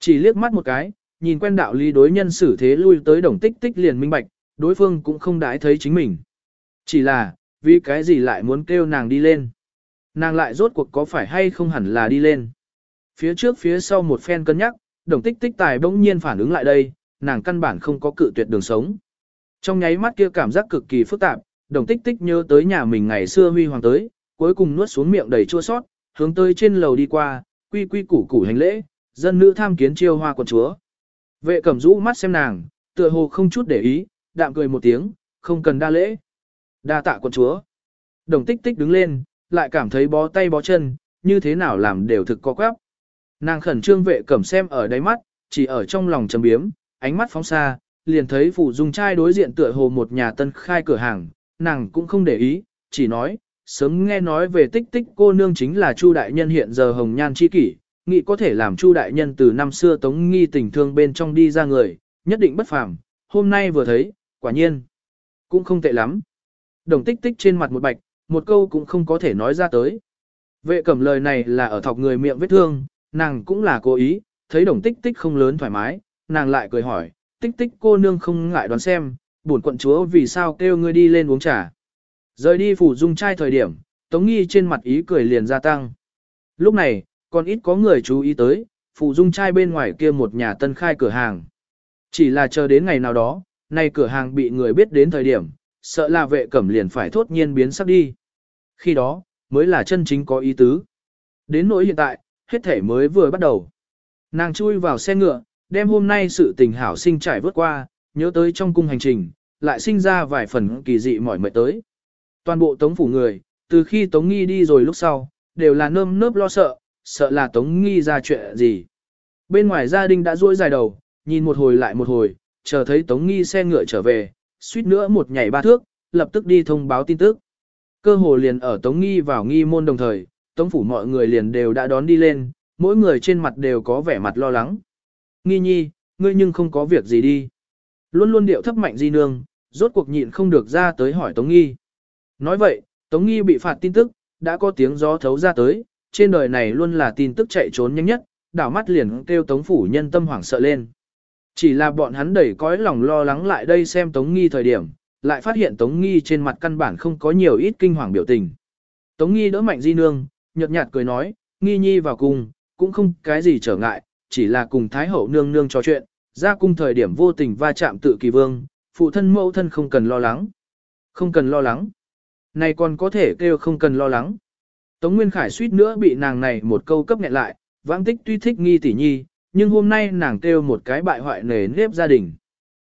Chỉ liếc mắt một cái, nhìn quen đạo lý đối nhân xử thế lui tới đồng tích tích liền minh bạch, đối phương cũng không đãi thấy chính mình. Chỉ là, vì cái gì lại muốn kêu nàng đi lên. Nàng lại rốt cuộc có phải hay không hẳn là đi lên. Phía trước phía sau một phen cân nhắc, đồng tích tích tài bỗng nhiên phản ứng lại đây, nàng căn bản không có cự tuyệt đường sống. Trong nháy mắt kia cảm giác cực kỳ phức tạp, đồng tích tích nhớ tới nhà mình ngày xưa huy hoàng tới, cuối cùng nuốt xuống miệng đầy chua sót, hướng tới trên lầu đi qua, quy quy củ củ hành lễ, dân nữ tham kiến chiêu hoa quận chúa. Vệ cẩm rũ mắt xem nàng, tựa hồ không chút để ý, đạm cười một tiếng, không cần đa lễ. Đa tạ quận chúa. Đồng tích tích đứng lên, lại cảm thấy bó tay bó chân, như thế nào làm đều thực có quáp. Nàng khẩn trương vệ cẩm xem ở đáy mắt, chỉ ở trong lòng trầm biếm, ánh mắt phóng xa, liền thấy phủ dung trai đối diện tựa hồ một nhà tân khai cửa hàng, nàng cũng không để ý, chỉ nói, sớm nghe nói về tích tích cô nương chính là Chu đại nhân hiện giờ hồng nhan chi kỷ, nghĩ có thể làm Chu đại nhân từ năm xưa tống nghi tình thương bên trong đi ra người, nhất định bất phàm, hôm nay vừa thấy, quả nhiên, cũng không tệ lắm. Đồng tích tích trên mặt một bạch, một câu cũng không có thể nói ra tới. Vệ cẩm lời này là ở thọc người miệng vết thương, nàng cũng là cố ý, thấy đồng tích tích không lớn thoải mái, nàng lại cười hỏi, tích tích cô nương không ngại đoán xem, bổn quận chúa vì sao kêu ngươi đi lên uống trà. Rời đi phủ dung trai thời điểm, Tống Nghi trên mặt ý cười liền gia tăng. Lúc này, còn ít có người chú ý tới, phủ dung trai bên ngoài kia một nhà tân khai cửa hàng. Chỉ là chờ đến ngày nào đó, nay cửa hàng bị người biết đến thời điểm, sợ là vệ cẩm liền phải thốt nhiên biến sắc đi. Khi đó, mới là chân chính có ý tứ. Đến nỗi hiện tại, hết thể mới vừa bắt đầu. Nàng chui vào xe ngựa, đem hôm nay sự tình hảo sinh trải vớt qua, nhớ tới trong cung hành trình, lại sinh ra vài phần kỳ dị mỏi mệt tới. Toàn bộ tống phủ người, từ khi tống nghi đi rồi lúc sau, đều là nơm nớp lo sợ, sợ là tống nghi ra chuyện gì. Bên ngoài gia đình đã duỗi dài đầu, nhìn một hồi lại một hồi, chờ thấy tống nghi xe ngựa trở về, suýt nữa một nhảy ba thước, lập tức đi thông báo tin tức. Cơ hồ liền ở tống nghi vào nghi môn đồng thời, tống phủ mọi người liền đều đã đón đi lên, mỗi người trên mặt đều có vẻ mặt lo lắng. Nghi nhi, ngươi nhưng không có việc gì đi. Luôn luôn điệu thấp mạnh di nương, rốt cuộc nhịn không được ra tới hỏi Tống Nghi. Nói vậy, Tống Nghi bị phạt tin tức, đã có tiếng gió thấu ra tới, trên đời này luôn là tin tức chạy trốn nhanh nhất, đảo mắt liền kêu Tống phủ nhân tâm hoảng sợ lên. Chỉ là bọn hắn đẩy cõi lòng lo lắng lại đây xem Tống Nghi thời điểm, lại phát hiện Tống Nghi trên mặt căn bản không có nhiều ít kinh hoàng biểu tình. Tống Nghi đỡ mạnh di nương, nhợt nhạt cười nói, Nghi nhi vào cùng, cũng không cái gì trở ngại, chỉ là cùng Thái hậu nương nương trò chuyện, ra cung thời điểm vô tình va chạm tự kỳ vương, phụ thân mẫu thân không cần lo lắng. Không cần lo lắng. Này còn có thể kêu không cần lo lắng. Tống Nguyên Khải suýt nữa bị nàng này một câu cấp nghẹn lại, vãng tích tuy thích nghi tỷ nhi, nhưng hôm nay nàng kêu một cái bại hoại nề nếp gia đình.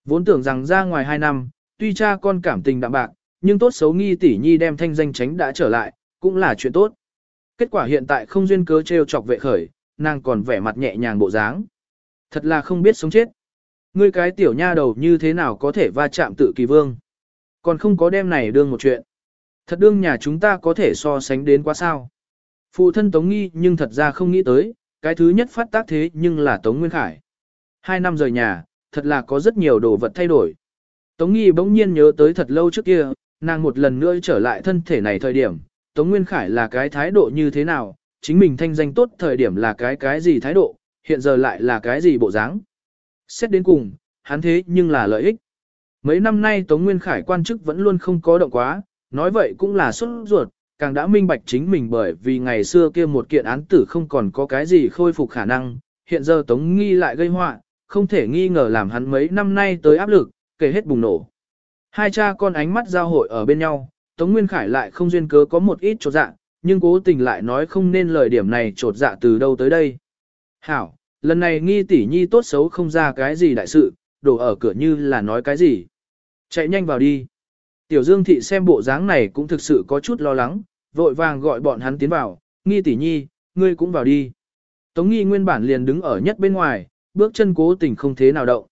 Vốn tưởng rằng ra ngoài hai năm, tuy cha con cảm tình đạm bạc, nhưng tốt xấu nghi tỷ nhi đem thanh danh tránh đã trở lại, cũng là chuyện tốt. Kết quả hiện tại không duyên cớ trêu chọc vệ khởi, nàng còn vẻ mặt nhẹ nhàng bộ dáng. Thật là không biết sống chết. Ngươi cái tiểu nha đầu như thế nào có thể va chạm tự kỳ vương. Còn không có đem này đương một chuyện. Thật đương nhà chúng ta có thể so sánh đến quá sao. Phụ thân Tống Nghi nhưng thật ra không nghĩ tới, cái thứ nhất phát tác thế nhưng là Tống Nguyên Khải. Hai năm rời nhà, thật là có rất nhiều đồ vật thay đổi. Tống Nghi bỗng nhiên nhớ tới thật lâu trước kia, nàng một lần nữa trở lại thân thể này thời điểm, Tống Nguyên Khải là cái thái độ như thế nào, chính mình thanh danh tốt thời điểm là cái cái gì thái độ, hiện giờ lại là cái gì bộ dáng. Xét đến cùng, hắn thế nhưng là lợi ích. Mấy năm nay Tống Nguyên Khải quan chức vẫn luôn không có động quá, nói vậy cũng là xuất ruột, càng đã minh bạch chính mình bởi vì ngày xưa kia một kiện án tử không còn có cái gì khôi phục khả năng, hiện giờ Tống Nghi lại gây họa, không thể nghi ngờ làm hắn mấy năm nay tới áp lực, kể hết bùng nổ. Hai cha con ánh mắt giao hội ở bên nhau, Tống Nguyên Khải lại không duyên cớ có một ít chỗ dạ, nhưng cố tình lại nói không nên lời điểm này trột dạ từ đâu tới đây. Hảo, lần này nghi tỷ nhi tốt xấu không ra cái gì đại sự, đổ ở cửa như là nói cái gì. Chạy nhanh vào đi. Tiểu Dương Thị xem bộ dáng này cũng thực sự có chút lo lắng, vội vàng gọi bọn hắn tiến vào, nghi tỷ nhi, ngươi cũng vào đi. Tống nghi nguyên bản liền đứng ở nhất bên ngoài, bước chân cố tình không thế nào động.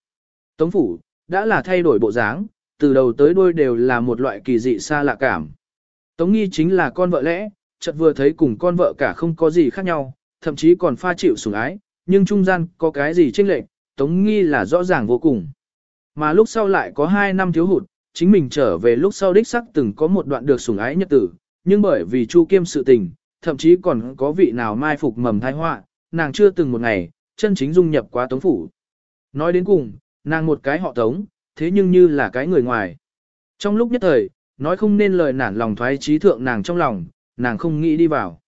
Tống phủ, đã là thay đổi bộ dáng, từ đầu tới đuôi đều là một loại kỳ dị xa lạ cảm. Tống nghi chính là con vợ lẽ, chợt vừa thấy cùng con vợ cả không có gì khác nhau, thậm chí còn pha chịu sủng ái, nhưng trung gian có cái gì chênh lệch, Tống Nghi là rõ ràng vô cùng. Mà lúc sau lại có 2 năm thiếu hụt, chính mình trở về lúc sau đích sắc từng có một đoạn được sủng ái nhất tử, nhưng bởi vì Chu Kiêm sự tình, thậm chí còn có vị nào mai phục mầm thai họa, nàng chưa từng một ngày, chân chính dung nhập quá Tống Phủ. Nói đến cùng, nàng một cái họ Tống, thế nhưng như là cái người ngoài. Trong lúc nhất thời, nói không nên lời nản lòng thoái trí thượng nàng trong lòng, nàng không nghĩ đi vào.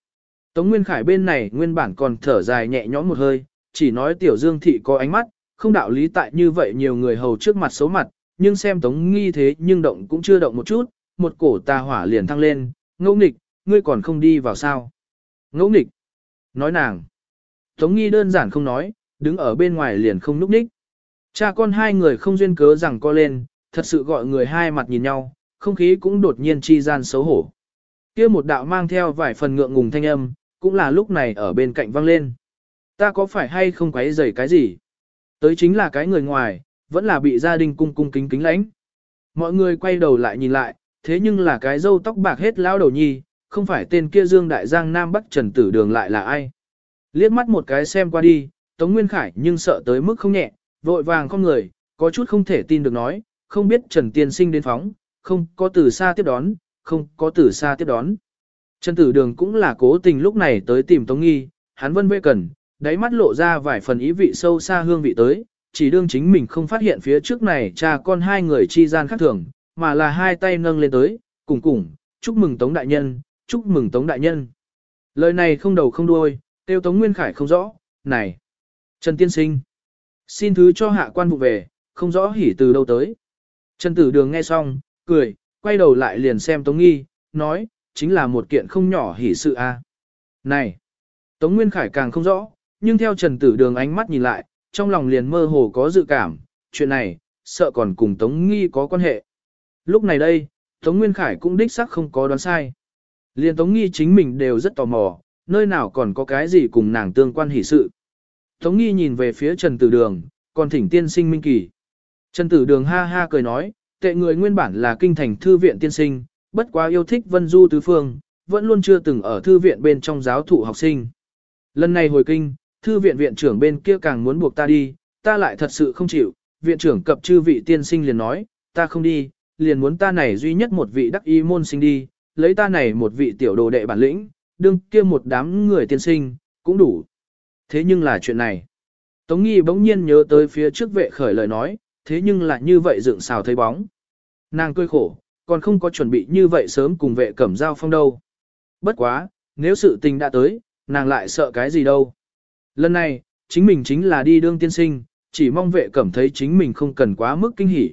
Tống Nguyên Khải bên này nguyên bản còn thở dài nhẹ nhõm một hơi, chỉ nói tiểu dương thị có ánh mắt, không đạo lý tại như vậy nhiều người hầu trước mặt xấu mặt, nhưng xem Tống Nghi thế nhưng động cũng chưa động một chút, một cổ tà hỏa liền thăng lên, ngẫu nghịch, ngươi còn không đi vào sao. Ngẫu nghịch, nói nàng. Tống Nghi đơn giản không nói, đứng ở bên ngoài liền không núp ních. Cha con hai người không duyên cớ rằng co lên, thật sự gọi người hai mặt nhìn nhau, không khí cũng đột nhiên chi gian xấu hổ. kia một đạo mang theo vài phần ngượng ngùng thanh âm, cũng là lúc này ở bên cạnh vang lên. Ta có phải hay không quấy rầy cái gì? Tới chính là cái người ngoài, vẫn là bị gia đình cung cung kính kính lãnh. Mọi người quay đầu lại nhìn lại, thế nhưng là cái râu tóc bạc hết lão đầu nhi, không phải tên kia Dương Đại Giang Nam Bắc Trần Tử Đường lại là ai. Liếc mắt một cái xem qua đi, Tống Nguyên Khải nhưng sợ tới mức không nhẹ, vội vàng không người, có chút không thể tin được nói, không biết Trần Tiên Sinh đến phóng, không có từ xa tiếp đón, không có từ xa tiếp đón. Trần Tử Đường cũng là cố tình lúc này tới tìm Tống Nghi, hắn vân vê cần, đáy mắt lộ ra vài phần ý vị sâu xa hương vị tới, chỉ đương chính mình không phát hiện phía trước này cha con hai người chi gian khác thường, mà là hai tay nâng lên tới, cùng cùng, chúc mừng Tống Đại Nhân, chúc mừng Tống Đại Nhân. Lời này không đầu không đuôi, tiêu Tống Nguyên Khải không rõ, này, Trần Tiên Sinh, xin thứ cho hạ quan vụ về, không rõ hỉ từ đâu tới. Trần Tử Đường nghe xong, cười, quay đầu lại liền xem Tống Nghi, nói, chính là một kiện không nhỏ hỉ sự a. Này, Tống Nguyên Khải càng không rõ, nhưng theo Trần Tử Đường ánh mắt nhìn lại, trong lòng liền mơ hồ có dự cảm, chuyện này, sợ còn cùng Tống Nghi có quan hệ. Lúc này đây, Tống Nguyên Khải cũng đích xác không có đoán sai. Liền Tống Nghi chính mình đều rất tò mò, nơi nào còn có cái gì cùng nàng tương quan hỷ sự. Tống Nghi nhìn về phía Trần Tử Đường, còn thỉnh tiên sinh minh kỳ. Trần Tử Đường ha ha cười nói, tệ người nguyên bản là kinh thành thư viện tiên sinh, bất quá yêu thích vân du tứ phương, vẫn luôn chưa từng ở thư viện bên trong giáo thụ học sinh. Lần này hồi kinh, thư viện viện trưởng bên kia càng muốn buộc ta đi, ta lại thật sự không chịu, viện trưởng cập chư vị tiên sinh liền nói, ta không đi, liền muốn ta này duy nhất một vị đắc y môn sinh đi, lấy ta này một vị tiểu đồ đệ bản lĩnh, đương kia một đám người tiên sinh, cũng đủ. Thế nhưng là chuyện này. Tống Nghi bỗng nhiên nhớ tới phía trước vệ khởi lời nói, thế nhưng là như vậy dựng xào thấy bóng. Nàng cười khổ, còn không có chuẩn bị như vậy sớm cùng vệ cẩm giao phong đâu. Bất quá, nếu sự tình đã tới, nàng lại sợ cái gì đâu. Lần này, chính mình chính là đi đương tiên sinh, chỉ mong vệ cẩm thấy chính mình không cần quá mức kinh hỉ.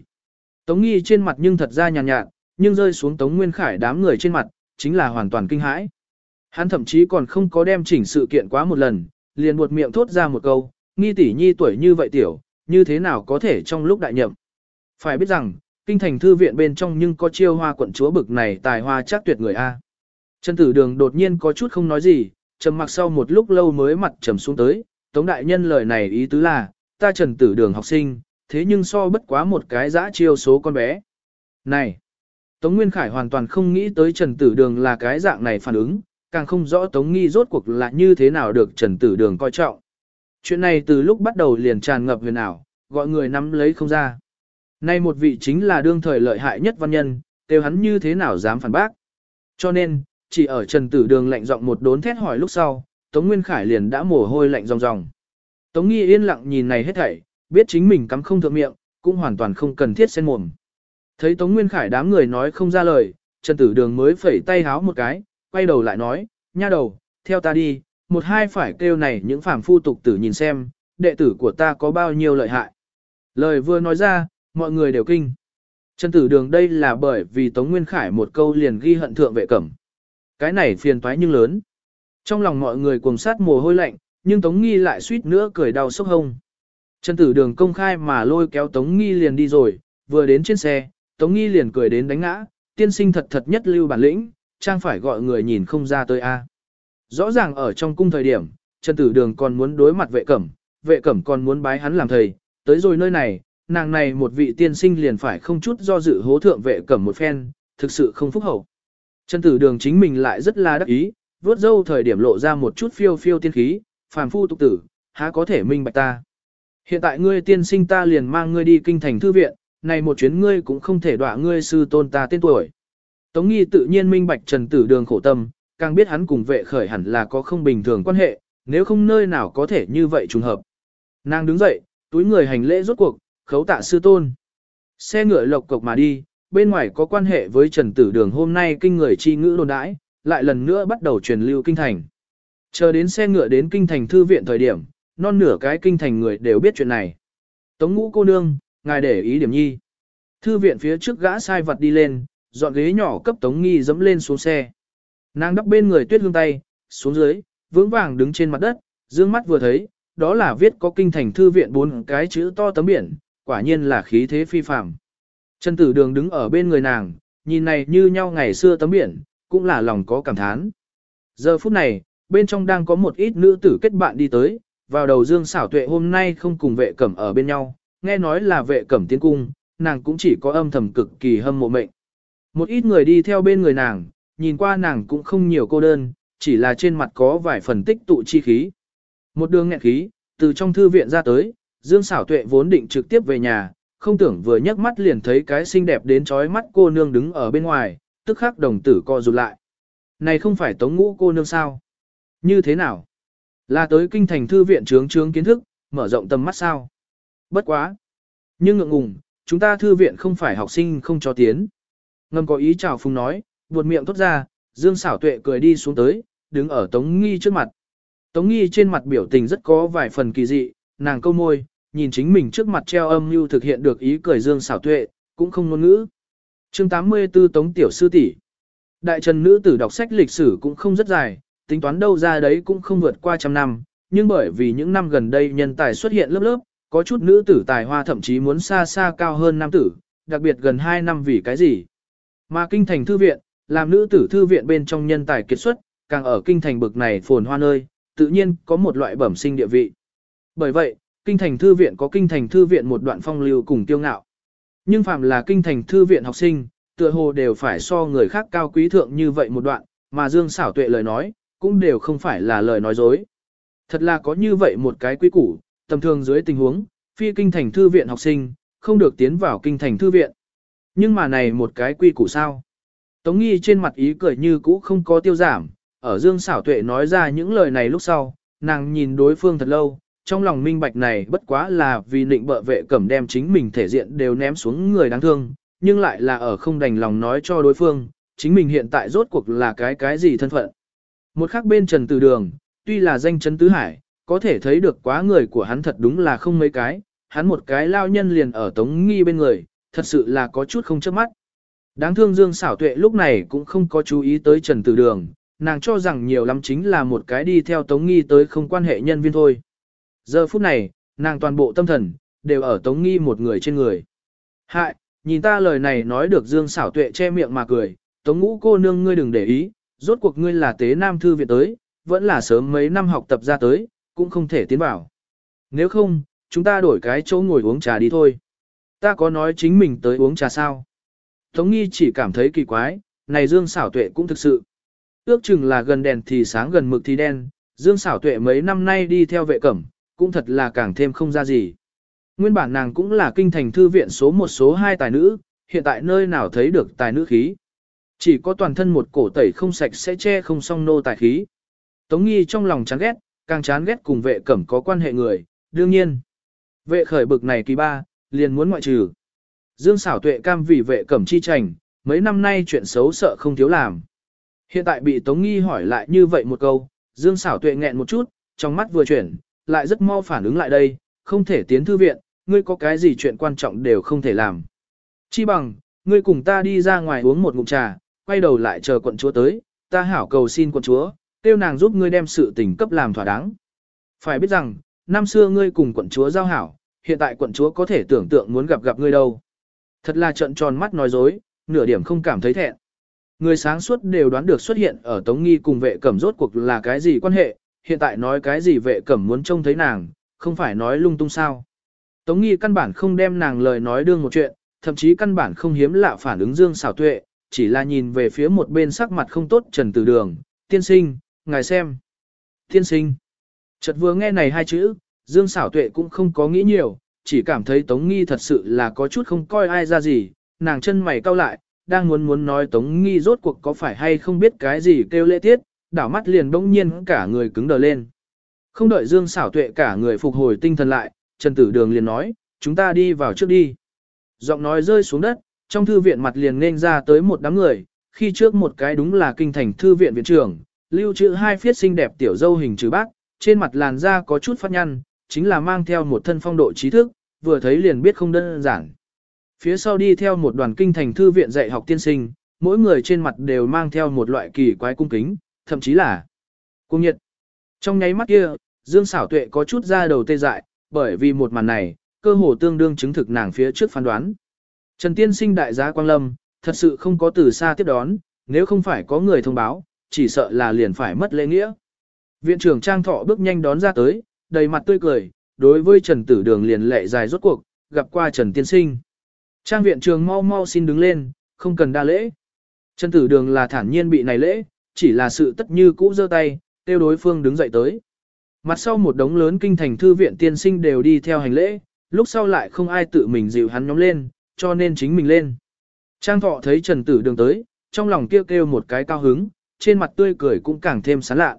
Tống nghi trên mặt nhưng thật ra nhàn nhạt, nhạt, nhưng rơi xuống tống nguyên khải đám người trên mặt, chính là hoàn toàn kinh hãi. Hắn thậm chí còn không có đem chỉnh sự kiện quá một lần, liền buột miệng thốt ra một câu, nghi tỷ nhi tuổi như vậy tiểu, như thế nào có thể trong lúc đại nhậm. Phải biết rằng, kinh thành thư viện bên trong nhưng có chiêu hoa quận chúa bực này tài hoa chắc tuyệt người A. Trần tử đường đột nhiên có chút không nói gì, trầm mặc sau một lúc lâu mới mặt trầm xuống tới, tống đại nhân lời này ý tứ là, ta trần tử đường học sinh, thế nhưng so bất quá một cái dã chiêu số con bé. Này! Tống Nguyên Khải hoàn toàn không nghĩ tới Trần Tử Đường là cái dạng này phản ứng, càng không rõ Tống Nghi rốt cuộc là như thế nào được Trần Tử Đường coi trọng. Chuyện này từ lúc bắt đầu liền tràn ngập huyền ảo, gọi người nắm lấy không ra. Nay một vị chính là đương thời lợi hại nhất văn nhân, kêu hắn như thế nào dám phản bác. Cho nên, chỉ ở Trần Tử Đường lạnh giọng một đốn thét hỏi lúc sau, Tống Nguyên Khải liền đã mồ hôi lạnh ròng ròng. Tống Nghi yên lặng nhìn này hết thảy, biết chính mình cắm không thượng miệng, cũng hoàn toàn không cần thiết xen mồm. Thấy Tống Nguyên Khải đám người nói không ra lời, Trần Tử Đường mới phẩy tay háo một cái, quay đầu lại nói, nha đầu, theo ta đi, một hai phải kêu này những phàm phu tục tử nhìn xem, đệ tử của ta có bao nhiêu lợi hại. Lời vừa nói ra, mọi người đều kinh. Trần Tử Đường đây là bởi vì Tống Nguyên Khải một câu liền ghi hận thượng vệ cẩm. Cái này phiền toái nhưng lớn. Trong lòng mọi người cùng sát mồ hôi lạnh, nhưng Tống Nghi lại suýt nữa cười đau sốc hông. Trần Tử Đường công khai mà lôi kéo Tống Nghi liền đi rồi, vừa đến trên xe, Tống Nghi liền cười đến đánh ngã, tiên sinh thật thật nhất lưu bản lĩnh, trang phải gọi người nhìn không ra tới a. Rõ ràng ở trong cung thời điểm, Trần Tử Đường còn muốn đối mặt vệ cẩm, vệ cẩm còn muốn bái hắn làm thầy, tới rồi nơi này, nàng này một vị tiên sinh liền phải không chút do dự hố thượng vệ cẩm một phen, thực sự không phúc hậu. Trần Tử Đường chính mình lại rất là đắc ý, vớt dâu thời điểm lộ ra một chút phiêu phiêu tiên khí, phàm phu tục tử, há có thể minh bạch ta. Hiện tại ngươi tiên sinh ta liền mang ngươi đi kinh thành thư viện, này một chuyến ngươi cũng không thể đọa ngươi sư tôn ta tên tuổi. Tống nghi tự nhiên minh bạch trần tử đường khổ tâm, càng biết hắn cùng vệ khởi hẳn là có không bình thường quan hệ, nếu không nơi nào có thể như vậy trùng hợp. Nàng đứng dậy, túi người hành lễ rốt cuộc, khấu tạ sư tôn. Xe ngựa lộc cộc mà đi, bên ngoài có quan hệ với trần tử đường hôm nay kinh người chi ngữ đồn đãi, lại lần nữa bắt đầu truyền lưu kinh thành. Chờ đến xe ngựa đến kinh thành thư viện thời điểm, non nửa cái kinh thành người đều biết chuyện này. Tống ngũ cô nương, ngài để ý điểm nhi. Thư viện phía trước gã sai vật đi lên, dọn ghế nhỏ cấp tống nghi dẫm lên xuống xe. Nàng đắp bên người tuyết hương tay, xuống dưới, vững vàng đứng trên mặt đất, dương mắt vừa thấy, đó là viết có kinh thành thư viện bốn cái chữ to tấm biển, quả nhiên là khí thế phi phàm. Trần tử đường đứng ở bên người nàng, nhìn này như nhau ngày xưa tấm biển, cũng là lòng có cảm thán. Giờ phút này, bên trong đang có một ít nữ tử kết bạn đi tới, vào đầu dương xảo tuệ hôm nay không cùng vệ cẩm ở bên nhau, nghe nói là vệ cẩm tiến cung, nàng cũng chỉ có âm thầm cực kỳ hâm mộ mệnh. Một ít người đi theo bên người nàng, nhìn qua nàng cũng không nhiều cô đơn, chỉ là trên mặt có vài phần tích tụ chi khí. Một đường nghẹn khí, từ trong thư viện ra tới, Dương Sảo tuệ vốn định trực tiếp về nhà, không tưởng vừa nhấc mắt liền thấy cái xinh đẹp đến chói mắt cô nương đứng ở bên ngoài, tức khắc đồng tử co rụt lại. Này không phải tống ngũ cô nương sao? Như thế nào? Là tới kinh thành thư viện trướng trướng kiến thức, mở rộng tầm mắt sao? Bất quá. Nhưng ngượng ngùng, chúng ta thư viện không phải học sinh không cho tiến. Ngầm có ý chào phùng nói, buột miệng thốt ra, Dương Sảo tuệ cười đi xuống tới, đứng ở Tống Nghi trước mặt. Tống Nghi trên mặt biểu tình rất có vài phần kỳ dị, nàng câu môi, nhìn chính mình trước mặt treo âm mưu thực hiện được ý cười Dương xảo tuệ, cũng không ngôn ngữ. chương 84 Tống Tiểu Sư tỷ Đại trần nữ tử đọc sách lịch sử cũng không rất dài, tính toán đâu ra đấy cũng không vượt qua trăm năm, nhưng bởi vì những năm gần đây nhân tài xuất hiện lớp lớp, có chút nữ tử tài hoa thậm chí muốn xa xa cao hơn nam tử, đặc biệt gần 2 năm vì cái gì. Mà kinh thành thư viện, làm nữ tử thư viện bên trong nhân tài kiệt xuất, càng ở kinh thành bực này phồn hoa nơi, tự nhiên có một loại bẩm sinh địa vị. Bởi vậy, kinh thành thư viện có kinh thành thư viện một đoạn phong lưu cùng tiêu ngạo. Nhưng phạm là kinh thành thư viện học sinh, tựa hồ đều phải so người khác cao quý thượng như vậy một đoạn, mà Dương xảo tuệ lời nói, cũng đều không phải là lời nói dối. Thật là có như vậy một cái quý củ, tầm thường dưới tình huống, phi kinh thành thư viện học sinh, không được tiến vào kinh thành thư viện. Nhưng mà này một cái quy củ sao? Tống nghi trên mặt ý cười như cũ không có tiêu giảm, ở dương xảo tuệ nói ra những lời này lúc sau, nàng nhìn đối phương thật lâu, trong lòng minh bạch này bất quá là vì định bợ vệ cẩm đem chính mình thể diện đều ném xuống người đáng thương, nhưng lại là ở không đành lòng nói cho đối phương, chính mình hiện tại rốt cuộc là cái cái gì thân phận. Một khác bên trần từ đường, tuy là danh chấn tứ hải, có thể thấy được quá người của hắn thật đúng là không mấy cái, hắn một cái lao nhân liền ở tống nghi bên người, thật sự là có chút không chớp mắt. Đáng thương Dương Sảo tuệ lúc này cũng không có chú ý tới Trần Tử Đường, nàng cho rằng nhiều lắm chính là một cái đi theo Tống Nghi tới không quan hệ nhân viên thôi. Giờ phút này, nàng toàn bộ tâm thần, đều ở Tống Nghi một người trên người. Hại, nhìn ta lời này nói được Dương xảo tuệ che miệng mà cười, Tống ngũ cô nương ngươi đừng để ý, rốt cuộc ngươi là tế nam thư viện tới, vẫn là sớm mấy năm học tập ra tới, cũng không thể tiến vào. Nếu không, chúng ta đổi cái chỗ ngồi uống trà đi thôi. Ta có nói chính mình tới uống trà sao? Tống nghi chỉ cảm thấy kỳ quái, này Dương xảo tuệ cũng thực sự. Ước chừng là gần đèn thì sáng gần mực thì đen, Dương xảo tuệ mấy năm nay đi theo vệ cẩm, cũng thật là càng thêm không ra gì. Nguyên bản nàng cũng là kinh thành thư viện số một số hai tài nữ, hiện tại nơi nào thấy được tài nữ khí. Chỉ có toàn thân một cổ tẩy không sạch sẽ che không song nô tài khí. Tống nghi trong lòng chán ghét, càng chán ghét cùng vệ cẩm có quan hệ người, đương nhiên. Vệ khởi bực này kỳ ba, liền muốn ngoại trừ. Dương xảo tuệ cam vì vệ cẩm chi trành, mấy năm nay chuyện xấu sợ không thiếu làm. Hiện tại bị Tống Nghi hỏi lại như vậy một câu, Dương xảo tuệ nghẹn một chút, trong mắt vừa chuyển, lại rất mau phản ứng lại đây, không thể tiến thư viện, ngươi có cái gì chuyện quan trọng đều không thể làm. Chi bằng, ngươi cùng ta đi ra ngoài uống một ngụm trà, quay đầu lại chờ quận chúa tới, ta hảo cầu xin quận chúa, tiêu nàng giúp ngươi đem sự tình cấp làm thỏa đáng. Phải biết rằng, năm xưa ngươi cùng quận chúa giao hảo, hiện tại quận chúa có thể tưởng tượng muốn gặp gặp ngươi đâu. Thật là trận tròn mắt nói dối, nửa điểm không cảm thấy thẹn. Người sáng suốt đều đoán được xuất hiện ở Tống Nghi cùng vệ cẩm rốt cuộc là cái gì quan hệ, hiện tại nói cái gì vệ cẩm muốn trông thấy nàng, không phải nói lung tung sao. Tống Nghi căn bản không đem nàng lời nói đương một chuyện, thậm chí căn bản không hiếm lạ phản ứng dương xảo tuệ, chỉ là nhìn về phía một bên sắc mặt không tốt Trần Tử Đường, tiên sinh, ngài xem. Tiên sinh. Chợt vừa nghe này hai chữ, Dương xảo tuệ cũng không có nghĩ nhiều, chỉ cảm thấy Tống Nghi thật sự là có chút không coi ai ra gì, nàng chân mày cau lại, đang muốn muốn nói Tống Nghi rốt cuộc có phải hay không biết cái gì kêu lễ tiết, đảo mắt liền bỗng nhiên cả người cứng đờ lên. Không đợi Dương xảo tuệ cả người phục hồi tinh thần lại, Trần Tử Đường liền nói, chúng ta đi vào trước đi. Giọng nói rơi xuống đất, trong thư viện mặt liền nên ra tới một đám người, khi trước một cái đúng là kinh thành thư viện viện trưởng, lưu trữ hai phiết xinh đẹp tiểu dâu hình trừ bác, trên mặt làn da có chút phát nhăn, chính là mang theo một thân phong độ trí thức, vừa thấy liền biết không đơn giản. Phía sau đi theo một đoàn kinh thành thư viện dạy học tiên sinh, mỗi người trên mặt đều mang theo một loại kỳ quái cung kính, thậm chí là cuồng nhiệt. Trong nháy mắt kia, Dương xảo tuệ có chút ra đầu tê dại, bởi vì một màn này, cơ hồ tương đương chứng thực nàng phía trước phán đoán. Trần tiên sinh đại giá Quang Lâm, thật sự không có từ xa tiếp đón, nếu không phải có người thông báo, chỉ sợ là liền phải mất lễ nghĩa. Viện trưởng Trang Thọ bước nhanh đón ra tới, đầy mặt tươi cười, đối với Trần Tử Đường liền lệ dài rốt cuộc, gặp qua Trần Tiên Sinh. Trang viện trường mau mau xin đứng lên, không cần đa lễ. Trần Tử Đường là thản nhiên bị này lễ, chỉ là sự tất như cũ giơ tay, tiêu đối phương đứng dậy tới. Mặt sau một đống lớn kinh thành thư viện tiên sinh đều đi theo hành lễ, lúc sau lại không ai tự mình dịu hắn nhóm lên, cho nên chính mình lên. Trang thọ thấy Trần Tử Đường tới, trong lòng kêu kêu một cái cao hứng, trên mặt tươi cười cũng càng thêm sán lạ.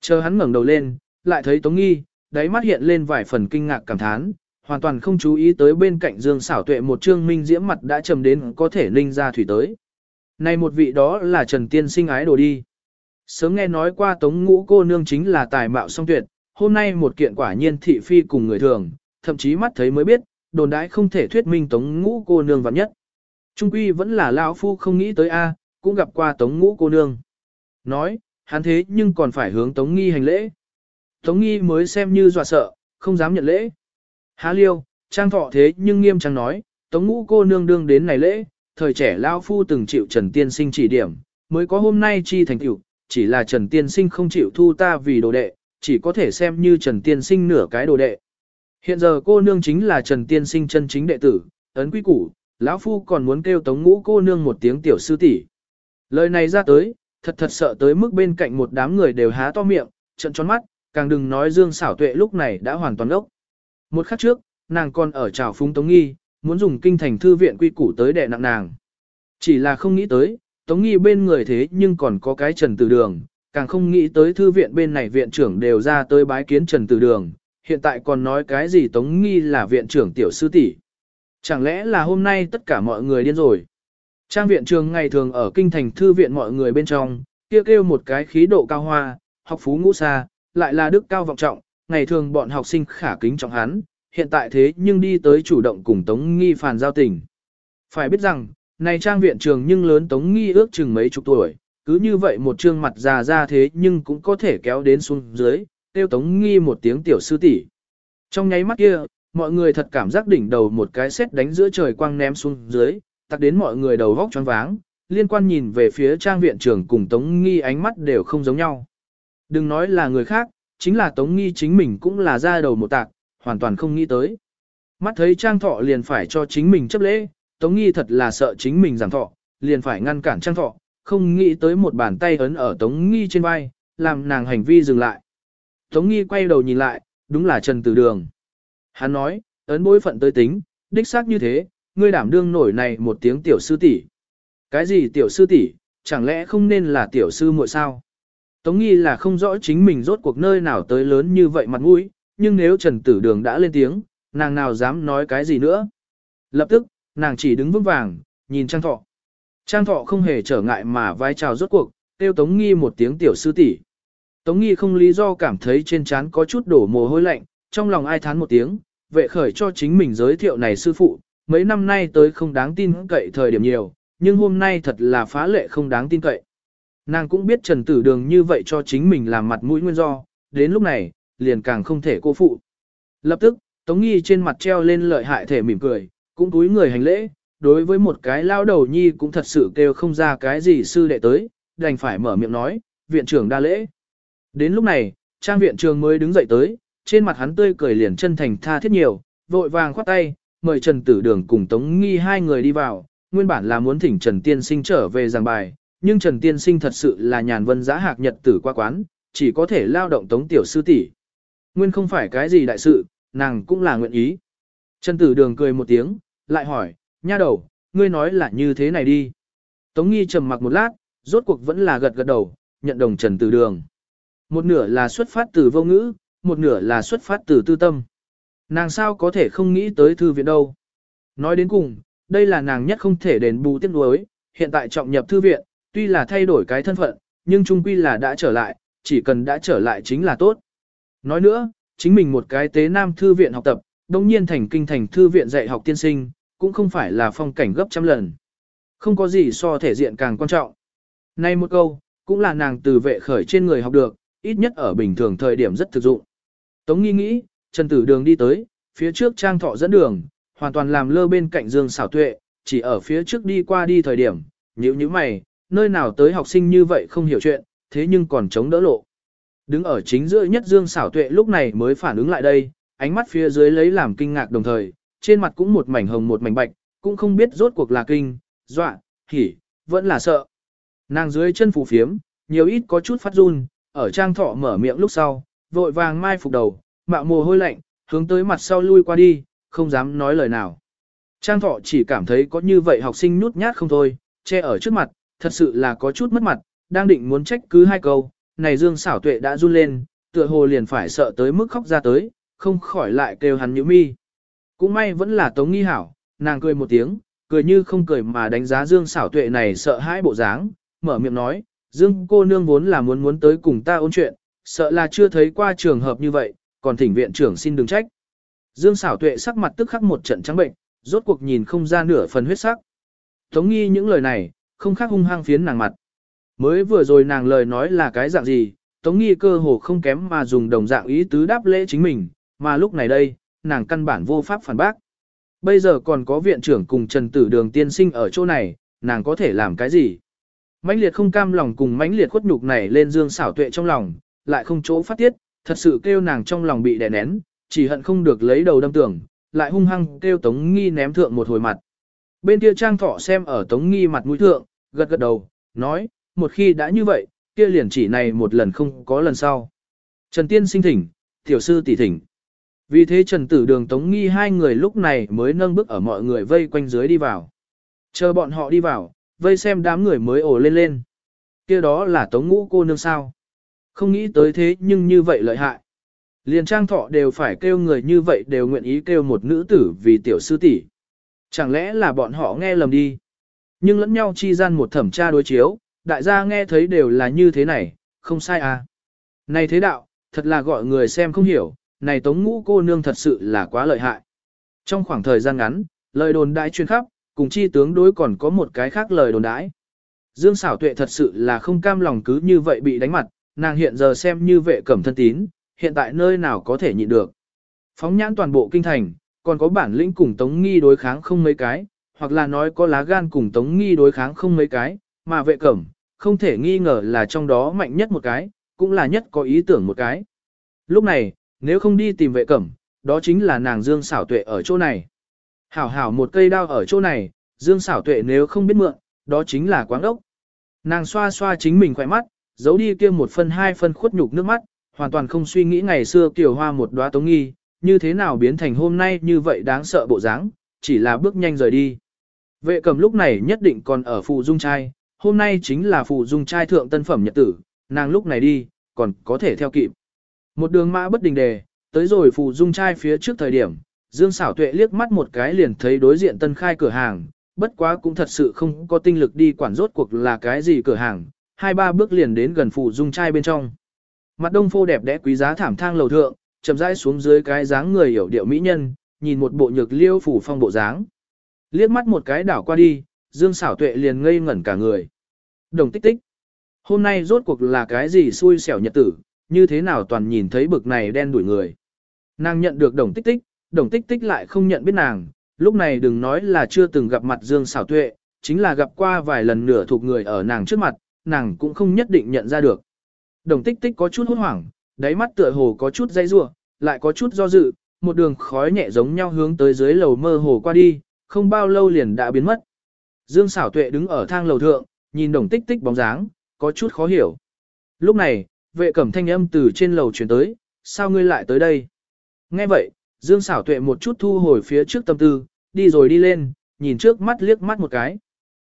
Chờ hắn ngẩng đầu lên, lại thấy Tống Nghi, đáy mắt hiện lên vài phần kinh ngạc cảm thán, hoàn toàn không chú ý tới bên cạnh Dương xảo tuệ một trương minh diễm mặt đã trầm đến có thể ninh ra thủy tới. Này một vị đó là Trần Tiên sinh ái đồ đi. Sớm nghe nói qua tống ngũ cô nương chính là tài mạo song tuyệt, hôm nay một kiện quả nhiên thị phi cùng người thường, thậm chí mắt thấy mới biết, đồn đãi không thể thuyết minh tống ngũ cô nương vạn nhất. Trung quy vẫn là lão phu không nghĩ tới a, cũng gặp qua tống ngũ cô nương. Nói, hắn thế nhưng còn phải hướng tống nghi hành lễ. Tống nghi mới xem như dọa sợ, không dám nhận lễ. Há liêu, trang thọ thế nhưng nghiêm trang nói, tống ngũ cô nương đương đến này lễ, thời trẻ lão phu từng chịu Trần Tiên Sinh chỉ điểm, mới có hôm nay chi thành tựu, chỉ là Trần Tiên Sinh không chịu thu ta vì đồ đệ, chỉ có thể xem như Trần Tiên Sinh nửa cái đồ đệ. Hiện giờ cô nương chính là Trần Tiên Sinh chân chính đệ tử, ấn quý củ, lão phu còn muốn kêu tống ngũ cô nương một tiếng tiểu sư tỷ. Lời này ra tới, thật thật sợ tới mức bên cạnh một đám người đều há to miệng, trận tròn mắt, càng đừng nói Dương xảo tuệ lúc này đã hoàn toàn ốc. Một khắc trước, nàng còn ở trào phúng Tống Nghi, muốn dùng kinh thành thư viện quy củ tới đè nặng nàng. Chỉ là không nghĩ tới, Tống Nghi bên người thế nhưng còn có cái Trần Tử Đường, càng không nghĩ tới thư viện bên này viện trưởng đều ra tới bái kiến Trần Tử Đường, hiện tại còn nói cái gì Tống Nghi là viện trưởng tiểu sư tỷ. Chẳng lẽ là hôm nay tất cả mọi người điên rồi? Trang viện trường ngày thường ở kinh thành thư viện mọi người bên trong, kia kêu, kêu một cái khí độ cao hoa, học phú ngũ xa, lại là đức cao vọng trọng, ngày thường bọn học sinh khả kính trọng hắn, hiện tại thế nhưng đi tới chủ động cùng Tống Nghi phàn giao tình. Phải biết rằng, này trang viện trường nhưng lớn Tống Nghi ước chừng mấy chục tuổi, cứ như vậy một trương mặt già ra thế nhưng cũng có thể kéo đến xuống dưới, tiêu Tống Nghi một tiếng tiểu sư tỷ. Trong nháy mắt kia, mọi người thật cảm giác đỉnh đầu một cái xét đánh giữa trời quang ném xuống dưới, tặc đến mọi người đầu vóc choáng váng, liên quan nhìn về phía trang viện trưởng cùng Tống Nghi ánh mắt đều không giống nhau. Đừng nói là người khác, chính là Tống Nghi chính mình cũng là ra đầu một tạc, hoàn toàn không nghĩ tới. Mắt thấy trang thọ liền phải cho chính mình chấp lễ, Tống Nghi thật là sợ chính mình giảng thọ, liền phải ngăn cản trang thọ, không nghĩ tới một bàn tay ấn ở Tống Nghi trên vai, làm nàng hành vi dừng lại. Tống Nghi quay đầu nhìn lại, đúng là Trần Tử Đường. Hắn nói, ấn bối phận tới tính, đích xác như thế, ngươi đảm đương nổi này một tiếng tiểu sư tỷ. Cái gì tiểu sư tỷ, chẳng lẽ không nên là tiểu sư muội sao? Tống nghi là không rõ chính mình rốt cuộc nơi nào tới lớn như vậy mặt mũi, nhưng nếu Trần Tử Đường đã lên tiếng, nàng nào dám nói cái gì nữa. Lập tức, nàng chỉ đứng vững vàng, nhìn Trang Thọ. Trang Thọ không hề trở ngại mà vai chào rốt cuộc, kêu Tống Nghi một tiếng tiểu sư tỷ. Tống Nghi không lý do cảm thấy trên trán có chút đổ mồ hôi lạnh, trong lòng ai thán một tiếng, vệ khởi cho chính mình giới thiệu này sư phụ, mấy năm nay tới không đáng tin cậy thời điểm nhiều, nhưng hôm nay thật là phá lệ không đáng tin cậy. Nàng cũng biết Trần Tử Đường như vậy cho chính mình làm mặt mũi nguyên do, đến lúc này, liền càng không thể cô phụ. Lập tức, Tống Nghi trên mặt treo lên lợi hại thể mỉm cười, cũng túi người hành lễ, đối với một cái lao đầu nhi cũng thật sự kêu không ra cái gì sư đệ tới, đành phải mở miệng nói, viện trưởng đa lễ. Đến lúc này, trang viện trường mới đứng dậy tới, trên mặt hắn tươi cười liền chân thành tha thiết nhiều, vội vàng khoát tay, mời Trần Tử Đường cùng Tống Nghi hai người đi vào, nguyên bản là muốn thỉnh Trần Tiên Sinh trở về giảng bài, nhưng Trần Tiên Sinh thật sự là nhàn vân giã hạc nhật tử qua quán, chỉ có thể lao động Tống Tiểu Sư tỷ. Nguyên không phải cái gì đại sự, nàng cũng là nguyện ý. Trần Tử Đường cười một tiếng, lại hỏi, nha đầu, ngươi nói là như thế này đi. Tống Nghi trầm mặc một lát, rốt cuộc vẫn là gật gật đầu, nhận đồng Trần Tử Đường. Một nửa là xuất phát từ vô ngữ, một nửa là xuất phát từ tư tâm. Nàng sao có thể không nghĩ tới thư viện đâu. Nói đến cùng, đây là nàng nhất không thể đền bù tiếc nuối, hiện tại trọng nhập thư viện, tuy là thay đổi cái thân phận, nhưng trung quy là đã trở lại, chỉ cần đã trở lại chính là tốt. Nói nữa, chính mình một cái tế nam thư viện học tập, đồng nhiên thành kinh thành thư viện dạy học tiên sinh, cũng không phải là phong cảnh gấp trăm lần. Không có gì so thể diện càng quan trọng. Nay một câu, cũng là nàng từ vệ khởi trên người học được, ít nhất ở bình thường thời điểm rất thực dụng. Tống nghi nghĩ, Trần Tử Đường đi tới, phía trước trang thọ dẫn đường, hoàn toàn làm lơ bên cạnh Dương xảo tuệ, chỉ ở phía trước đi qua đi thời điểm, nhíu nhíu mày, nơi nào tới học sinh như vậy không hiểu chuyện, thế nhưng còn chống đỡ lộ. Đứng ở chính giữa nhất Dương xảo tuệ lúc này mới phản ứng lại đây, ánh mắt phía dưới lấy làm kinh ngạc đồng thời, trên mặt cũng một mảnh hồng một mảnh bạch, cũng không biết rốt cuộc là kinh, dọa, hỉ, vẫn là sợ. Nàng dưới chân phù phiếm, nhiều ít có chút phát run, ở trang thọ mở miệng lúc sau, vội vàng mai phục đầu, mạo mồ hôi lạnh, hướng tới mặt sau lui qua đi, không dám nói lời nào. Trang thọ chỉ cảm thấy có như vậy học sinh nhút nhát không thôi, che ở trước mặt, thật sự là có chút mất mặt, đang định muốn trách cứ hai câu, này Dương xảo tuệ đã run lên, tựa hồ liền phải sợ tới mức khóc ra tới, không khỏi lại kêu hắn nhíu mi. Cũng may vẫn là Tống Nghi hảo, nàng cười một tiếng, cười như không cười mà đánh giá Dương xảo tuệ này sợ hãi bộ dáng, mở miệng nói, Dương cô nương vốn là muốn muốn tới cùng ta ôn chuyện, sợ là chưa thấy qua trường hợp như vậy, còn thỉnh viện trưởng xin đừng trách. Dương xảo tuệ sắc mặt tức khắc một trận trắng bệnh, rốt cuộc nhìn không ra nửa phần huyết sắc. Tống nghi những lời này, không khác hung hăng phiến nàng mặt. Mới vừa rồi nàng lời nói là cái dạng gì, Tống nghi cơ hồ không kém mà dùng đồng dạng ý tứ đáp lễ chính mình, mà lúc này đây, nàng căn bản vô pháp phản bác. Bây giờ còn có viện trưởng cùng Trần Tử Đường tiên sinh ở chỗ này, nàng có thể làm cái gì? mãnh liệt không cam lòng cùng mãnh liệt khuất nhục này lên dương xảo tuệ trong lòng, lại không chỗ phát tiết, thật sự kêu nàng trong lòng bị đè nén, chỉ hận không được lấy đầu đâm tưởng, lại hung hăng kêu Tống Nghi ném thượng một hồi mặt. Bên kia Trang Thọ xem ở Tống Nghi mặt mũi thượng, gật gật đầu, nói, một khi đã như vậy, kia liền chỉ này một lần không có lần sau. Trần Tiên sinh thỉnh, tiểu sư tỷ thỉnh. Vì thế Trần Tử Đường Tống Nghi hai người lúc này mới nâng bước ở mọi người vây quanh dưới đi vào. Chờ bọn họ đi vào, vây xem đám người mới ồ lên lên. kia đó là Tống Ngũ cô nương sao. Không nghĩ tới thế nhưng như vậy lợi hại. Liền trang thọ đều phải kêu người như vậy đều nguyện ý kêu một nữ tử vì tiểu sư tỷ. Chẳng lẽ là bọn họ nghe lầm đi. Nhưng lẫn nhau chi gian một thẩm tra đối chiếu, đại gia nghe thấy đều là như thế này, không sai à. Này thế đạo, thật là gọi người xem không hiểu, này tống ngũ cô nương thật sự là quá lợi hại. Trong khoảng thời gian ngắn, lời đồn đại chuyên khắp, cùng chi tướng đối còn có một cái khác lời đồn đãi. Dương xảo tuệ thật sự là không cam lòng cứ như vậy bị đánh mặt, nàng hiện giờ xem như vệ cẩm thân tín, hiện tại nơi nào có thể nhịn được. Phóng nhãn toàn bộ kinh thành, còn có bản lĩnh cùng tống nghi đối kháng không mấy cái, hoặc là nói có lá gan cùng tống nghi đối kháng không mấy cái, mà vệ cẩm, không thể nghi ngờ là trong đó mạnh nhất một cái, cũng là nhất có ý tưởng một cái. Lúc này, nếu không đi tìm vệ cẩm, đó chính là nàng Dương xảo tuệ ở chỗ này. Hảo hảo một cây đao ở chỗ này, Dương xảo tuệ nếu không biết mượn, đó chính là quáng ốc. Nàng xoa xoa chính mình khỏe mắt, giấu đi kia một phân hai phân khuất nhục nước mắt, hoàn toàn không suy nghĩ ngày xưa tiểu hoa một đóa tống nghi, như thế nào biến thành hôm nay như vậy đáng sợ bộ dáng, chỉ là bước nhanh rời đi. Vệ cầm lúc này nhất định còn ở phụ dung trai, hôm nay chính là phụ dung trai thượng tân phẩm nhật tử, nàng lúc này đi, còn có thể theo kịp. Một đường mã bất đình đề, tới rồi phụ dung trai phía trước thời điểm, Dương xảo tuệ liếc mắt một cái liền thấy đối diện tân khai cửa hàng, bất quá cũng thật sự không có tinh lực đi quản rốt cuộc là cái gì cửa hàng, hai ba bước liền đến gần phụ dung trai bên trong. Mặt đông phô đẹp đẽ quý giá thảm thang lầu thượng, chậm rãi xuống dưới cái dáng người hiểu điệu mỹ nhân, nhìn một bộ nhược liêu phủ phong bộ dáng. Liếc mắt một cái đảo qua đi, Dương Sảo tuệ liền ngây ngẩn cả người. Đồng tích tích. Hôm nay rốt cuộc là cái gì xui xẻo nhật tử, như thế nào toàn nhìn thấy bực này đen đuổi người. Nàng nhận được đồng tích tích, đồng tích tích lại không nhận biết nàng, lúc này đừng nói là chưa từng gặp mặt Dương Sảo tuệ, chính là gặp qua vài lần nửa thuộc người ở nàng trước mặt, nàng cũng không nhất định nhận ra được. Đồng tích tích có chút hốt hoảng, đáy mắt tựa hồ có chút dây rua, lại có chút do dự, một đường khói nhẹ giống nhau hướng tới dưới lầu mơ hồ qua đi, không bao lâu liền đã biến mất. Dương xảo tuệ đứng ở thang lầu thượng, nhìn đồng tích tích bóng dáng, có chút khó hiểu. Lúc này, vệ cẩm thanh âm từ trên lầu chuyển tới, sao ngươi lại tới đây? Nghe vậy, Dương xảo tuệ một chút thu hồi phía trước tâm tư, đi rồi đi lên, nhìn trước mắt liếc mắt một cái.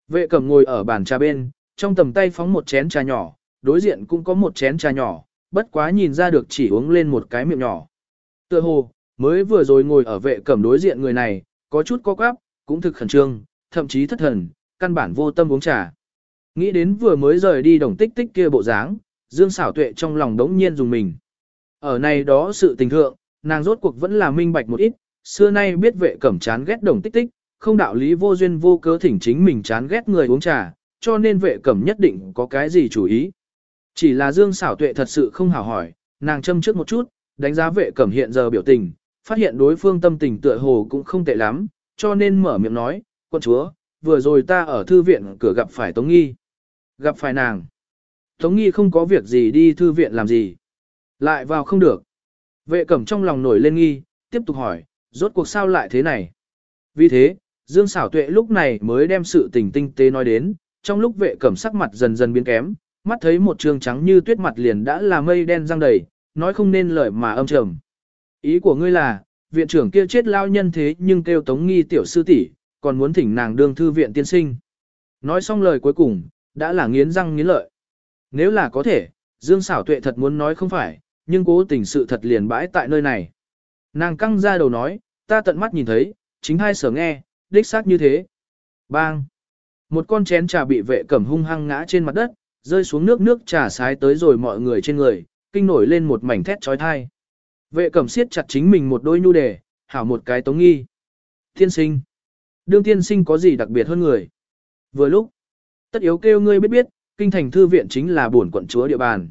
Vệ cẩm ngồi ở bàn trà bên, trong tầm tay phóng một chén trà nhỏ, đối diện cũng có một chén trà nhỏ, bất quá nhìn ra được chỉ uống lên một cái miệng nhỏ. Tựa hồ, mới vừa rồi ngồi ở vệ cẩm đối diện người này, có chút co quắp, cũng thực khẩn trương, thậm chí thất thần, căn bản vô tâm uống trà. Nghĩ đến vừa mới rời đi đồng tích tích kia bộ dáng, Dương xảo tuệ trong lòng đống nhiên dùng mình. Ở này đó sự tình thượng, nàng rốt cuộc vẫn là minh bạch một ít, xưa nay biết vệ cẩm chán ghét đồng tích tích, không đạo lý vô duyên vô cớ thỉnh chính mình chán ghét người uống trà, cho nên vệ cẩm nhất định có cái gì chủ ý. Chỉ là Dương xảo tuệ thật sự không hào hỏi, nàng châm trước một chút, đánh giá vệ cẩm hiện giờ biểu tình, phát hiện đối phương tâm tình tựa hồ cũng không tệ lắm, cho nên mở miệng nói, quân chúa, vừa rồi ta ở thư viện cửa gặp phải Tống Nghi. Gặp phải nàng. Tống Nghi không có việc gì đi thư viện làm gì. Lại vào không được. Vệ cẩm trong lòng nổi lên nghi, tiếp tục hỏi, rốt cuộc sao lại thế này. Vì thế, Dương Sảo tuệ lúc này mới đem sự tình tinh tế nói đến, trong lúc vệ cẩm sắc mặt dần dần biến kém, mắt thấy một trường trắng như tuyết mặt liền đã là mây đen răng đầy, nói không nên lời mà âm trầm. Ý của ngươi là, viện trưởng kia chết lao nhân thế nhưng kêu tống nghi tiểu sư tỷ, còn muốn thỉnh nàng đương thư viện tiên sinh. Nói xong lời cuối cùng, đã là nghiến răng nghiến lợi. Nếu là có thể, Dương xảo tuệ thật muốn nói không phải, nhưng cố tình sự thật liền bãi tại nơi này. Nàng căng ra đầu nói, ta tận mắt nhìn thấy, chính hai sở nghe, đích xác như thế. Bang! Một con chén trà bị vệ cẩm hung hăng ngã trên mặt đất, rơi xuống nước nước trà sái tới rồi mọi người trên người, kinh nổi lên một mảnh thét trói thai. Vệ cẩm siết chặt chính mình một đôi nhu đề, hảo một cái tống nghi. thiên sinh! Đương tiên sinh có gì đặc biệt hơn người? Vừa lúc, tất yếu kêu ngươi biết biết, kinh thành thư viện chính là bổn quận chúa địa bàn.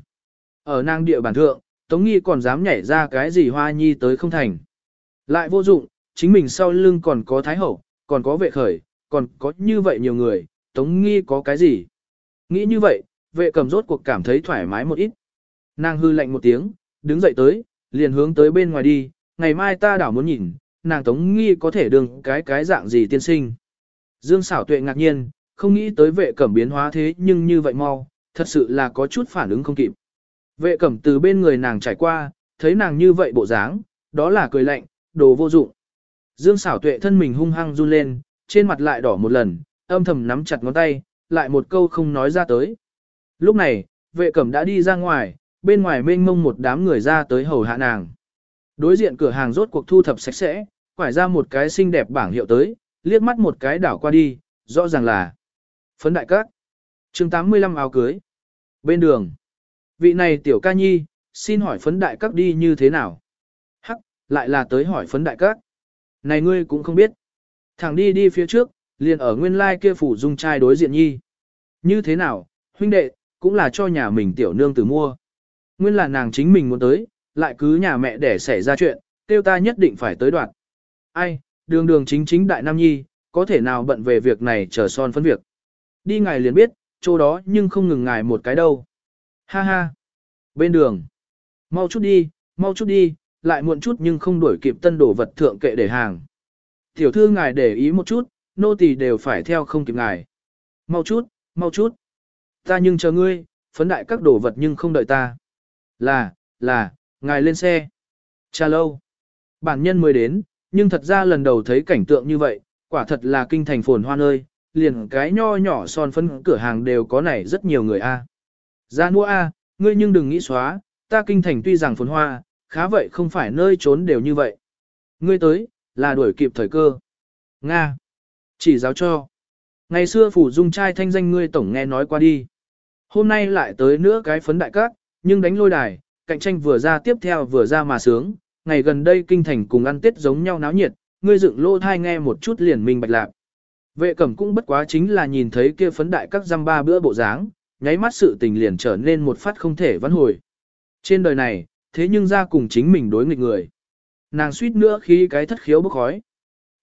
Ở nang địa bàn thượng, Tống Nghi còn dám nhảy ra cái gì hoa nhi tới không thành. Lại vô dụng, chính mình sau lưng còn có thái hậu, còn có vệ khởi, còn có như vậy nhiều người, Tống Nghi có cái gì? Nghĩ như vậy, vệ cầm rốt cuộc cảm thấy thoải mái một ít. Nàng hư lạnh một tiếng, đứng dậy tới, liền hướng tới bên ngoài đi, ngày mai ta đảo muốn nhìn, nàng Tống Nghi có thể đương cái cái dạng gì tiên sinh. Dương xảo tuệ ngạc nhiên, không nghĩ tới vệ cẩm biến hóa thế nhưng như vậy mau, thật sự là có chút phản ứng không kịp. Vệ cẩm từ bên người nàng trải qua, thấy nàng như vậy bộ dáng, đó là cười lạnh, đồ vô dụng. Dương xảo tuệ thân mình hung hăng run lên, trên mặt lại đỏ một lần, âm thầm nắm chặt ngón tay, lại một câu không nói ra tới. Lúc này, vệ cẩm đã đi ra ngoài, bên ngoài mênh mông một đám người ra tới hầu hạ nàng. Đối diện cửa hàng rốt cuộc thu thập sạch sẽ, quải ra một cái xinh đẹp bảng hiệu tới, liếc mắt một cái đảo qua đi, rõ ràng là phấn đại các. chương 85 áo cưới. Bên đường, vị này tiểu ca nhi, xin hỏi phấn đại các đi như thế nào? Hắc, lại là tới hỏi phấn đại các. Này ngươi cũng không biết. Thẳng đi đi phía trước, liền ở nguyên lai kia phủ dung trai đối diện nhi. Như thế nào, huynh đệ, cũng là cho nhà mình tiểu nương tử mua. Nguyên là nàng chính mình muốn tới, lại cứ nhà mẹ để xảy ra chuyện, tiêu ta nhất định phải tới đoạn. Ai, đường đường chính chính đại nam nhi, có thể nào bận về việc này chờ son phấn việc. Đi ngài liền biết, chỗ đó nhưng không ngừng ngài một cái đâu. Ha ha. Bên đường. Mau chút đi, mau chút đi, lại muộn chút nhưng không đuổi kịp tân đổ vật thượng kệ để hàng. Tiểu thư ngài để ý một chút, nô tỳ đều phải theo không kịp ngài. Mau chút, mau chút. Ta nhưng chờ ngươi, phấn đại các đồ vật nhưng không đợi ta. Là, là, ngài lên xe. Cha lâu. Bản nhân mới đến, nhưng thật ra lần đầu thấy cảnh tượng như vậy, quả thật là kinh thành phồn hoa nơi, liền cái nho nhỏ son phấn cửa hàng đều có này rất nhiều người a. Ra mua a, ngươi nhưng đừng nghĩ xóa, ta kinh thành tuy rằng phồn hoa, khá vậy không phải nơi trốn đều như vậy. Ngươi tới, là đuổi kịp thời cơ. Nga. Chỉ giáo cho. Ngày xưa phủ dung trai thanh danh ngươi tổng nghe nói qua đi. Hôm nay lại tới nữa cái phấn đại các, nhưng đánh lôi đài, cạnh tranh vừa ra tiếp theo vừa ra mà sướng. Ngày gần đây kinh thành cùng ăn tết giống nhau náo nhiệt, ngươi dựng lô thai nghe một chút liền minh bạch lạc. Vệ cẩm cũng bất quá chính là nhìn thấy kia phấn đại các giam ba bữa bộ dáng, nháy mắt sự tình liền trở nên một phát không thể vãn hồi. Trên đời này, thế nhưng ra cùng chính mình đối nghịch người. Nàng suýt nữa khi cái thất khiếu bốc khói.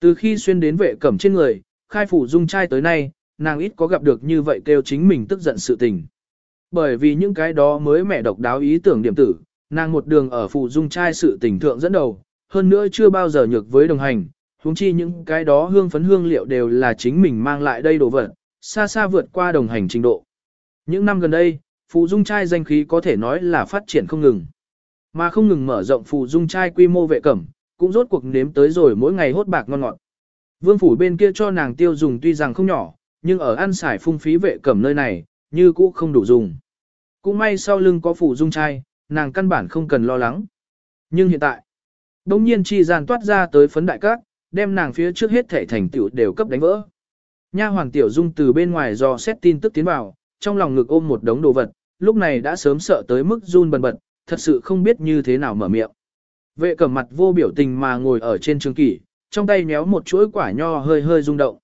Từ khi xuyên đến vệ cẩm trên người, khai phủ dung trai tới nay, nàng ít có gặp được như vậy kêu chính mình tức giận sự tình. Bởi vì những cái đó mới mẹ độc đáo ý tưởng điểm tử, nàng một đường ở phụ dung trai sự tình thượng dẫn đầu, hơn nữa chưa bao giờ nhược với đồng hành, huống chi những cái đó hương phấn hương liệu đều là chính mình mang lại đây đồ vật, xa xa vượt qua đồng hành trình độ. Những năm gần đây, phụ dung trai danh khí có thể nói là phát triển không ngừng. Mà không ngừng mở rộng phụ dung trai quy mô vệ cẩm, cũng rốt cuộc nếm tới rồi mỗi ngày hốt bạc ngon ngọt. Vương phủ bên kia cho nàng tiêu dùng tuy rằng không nhỏ, nhưng ở ăn xài phung phí vệ cẩm nơi này, như cũ không đủ dùng. Cũng may sau lưng có phụ dung trai, nàng căn bản không cần lo lắng. Nhưng hiện tại, đông nhiên chi gian toát ra tới phấn đại các, đem nàng phía trước hết thể thành tựu đều cấp đánh vỡ. Nha hoàng tiểu dung từ bên ngoài do xét tin tức tiến vào, trong lòng ngực ôm một đống đồ vật, lúc này đã sớm sợ tới mức run bần bật, thật sự không biết như thế nào mở miệng. Vệ cẩm mặt vô biểu tình mà ngồi ở trên trường kỷ, trong tay méo một chuỗi quả nho hơi hơi rung động.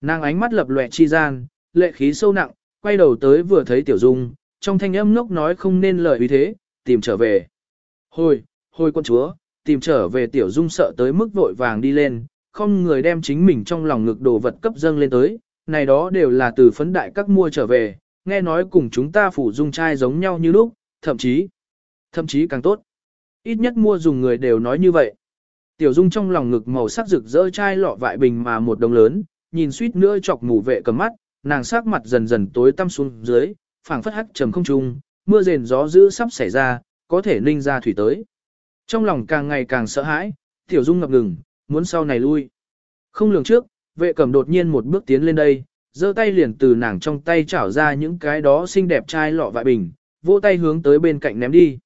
Nàng ánh mắt lập lòe chi gian, lệ khí sâu nặng, quay đầu tới vừa thấy tiểu dung, trong thanh âm ngốc nói không nên lời ý thế, tìm trở về. Hồi, hồi quân chúa, tìm trở về tiểu dung sợ tới mức vội vàng đi lên, không người đem chính mình trong lòng ngực đồ vật cấp dâng lên tới, này đó đều là từ phấn đại các mua trở về, nghe nói cùng chúng ta phủ dung trai giống nhau như lúc, thậm chí, thậm chí càng tốt. Ít nhất mua dùng người đều nói như vậy. Tiểu dung trong lòng ngực màu sắc rực rỡ chai lọ vại bình mà một đồng lớn, nhìn suýt nữa chọc mù vệ cầm mắt, nàng sắc mặt dần dần tối tăm xuống dưới, phảng phất hắc trầm không trung, mưa rền gió dữ sắp xảy ra, có thể ninh ra thủy tới. Trong lòng càng ngày càng sợ hãi, tiểu dung ngập ngừng, muốn sau này lui. Không lường trước, vệ cẩm đột nhiên một bước tiến lên đây, giơ tay liền từ nàng trong tay chảo ra những cái đó xinh đẹp chai lọ vại bình, vỗ tay hướng tới bên cạnh ném đi.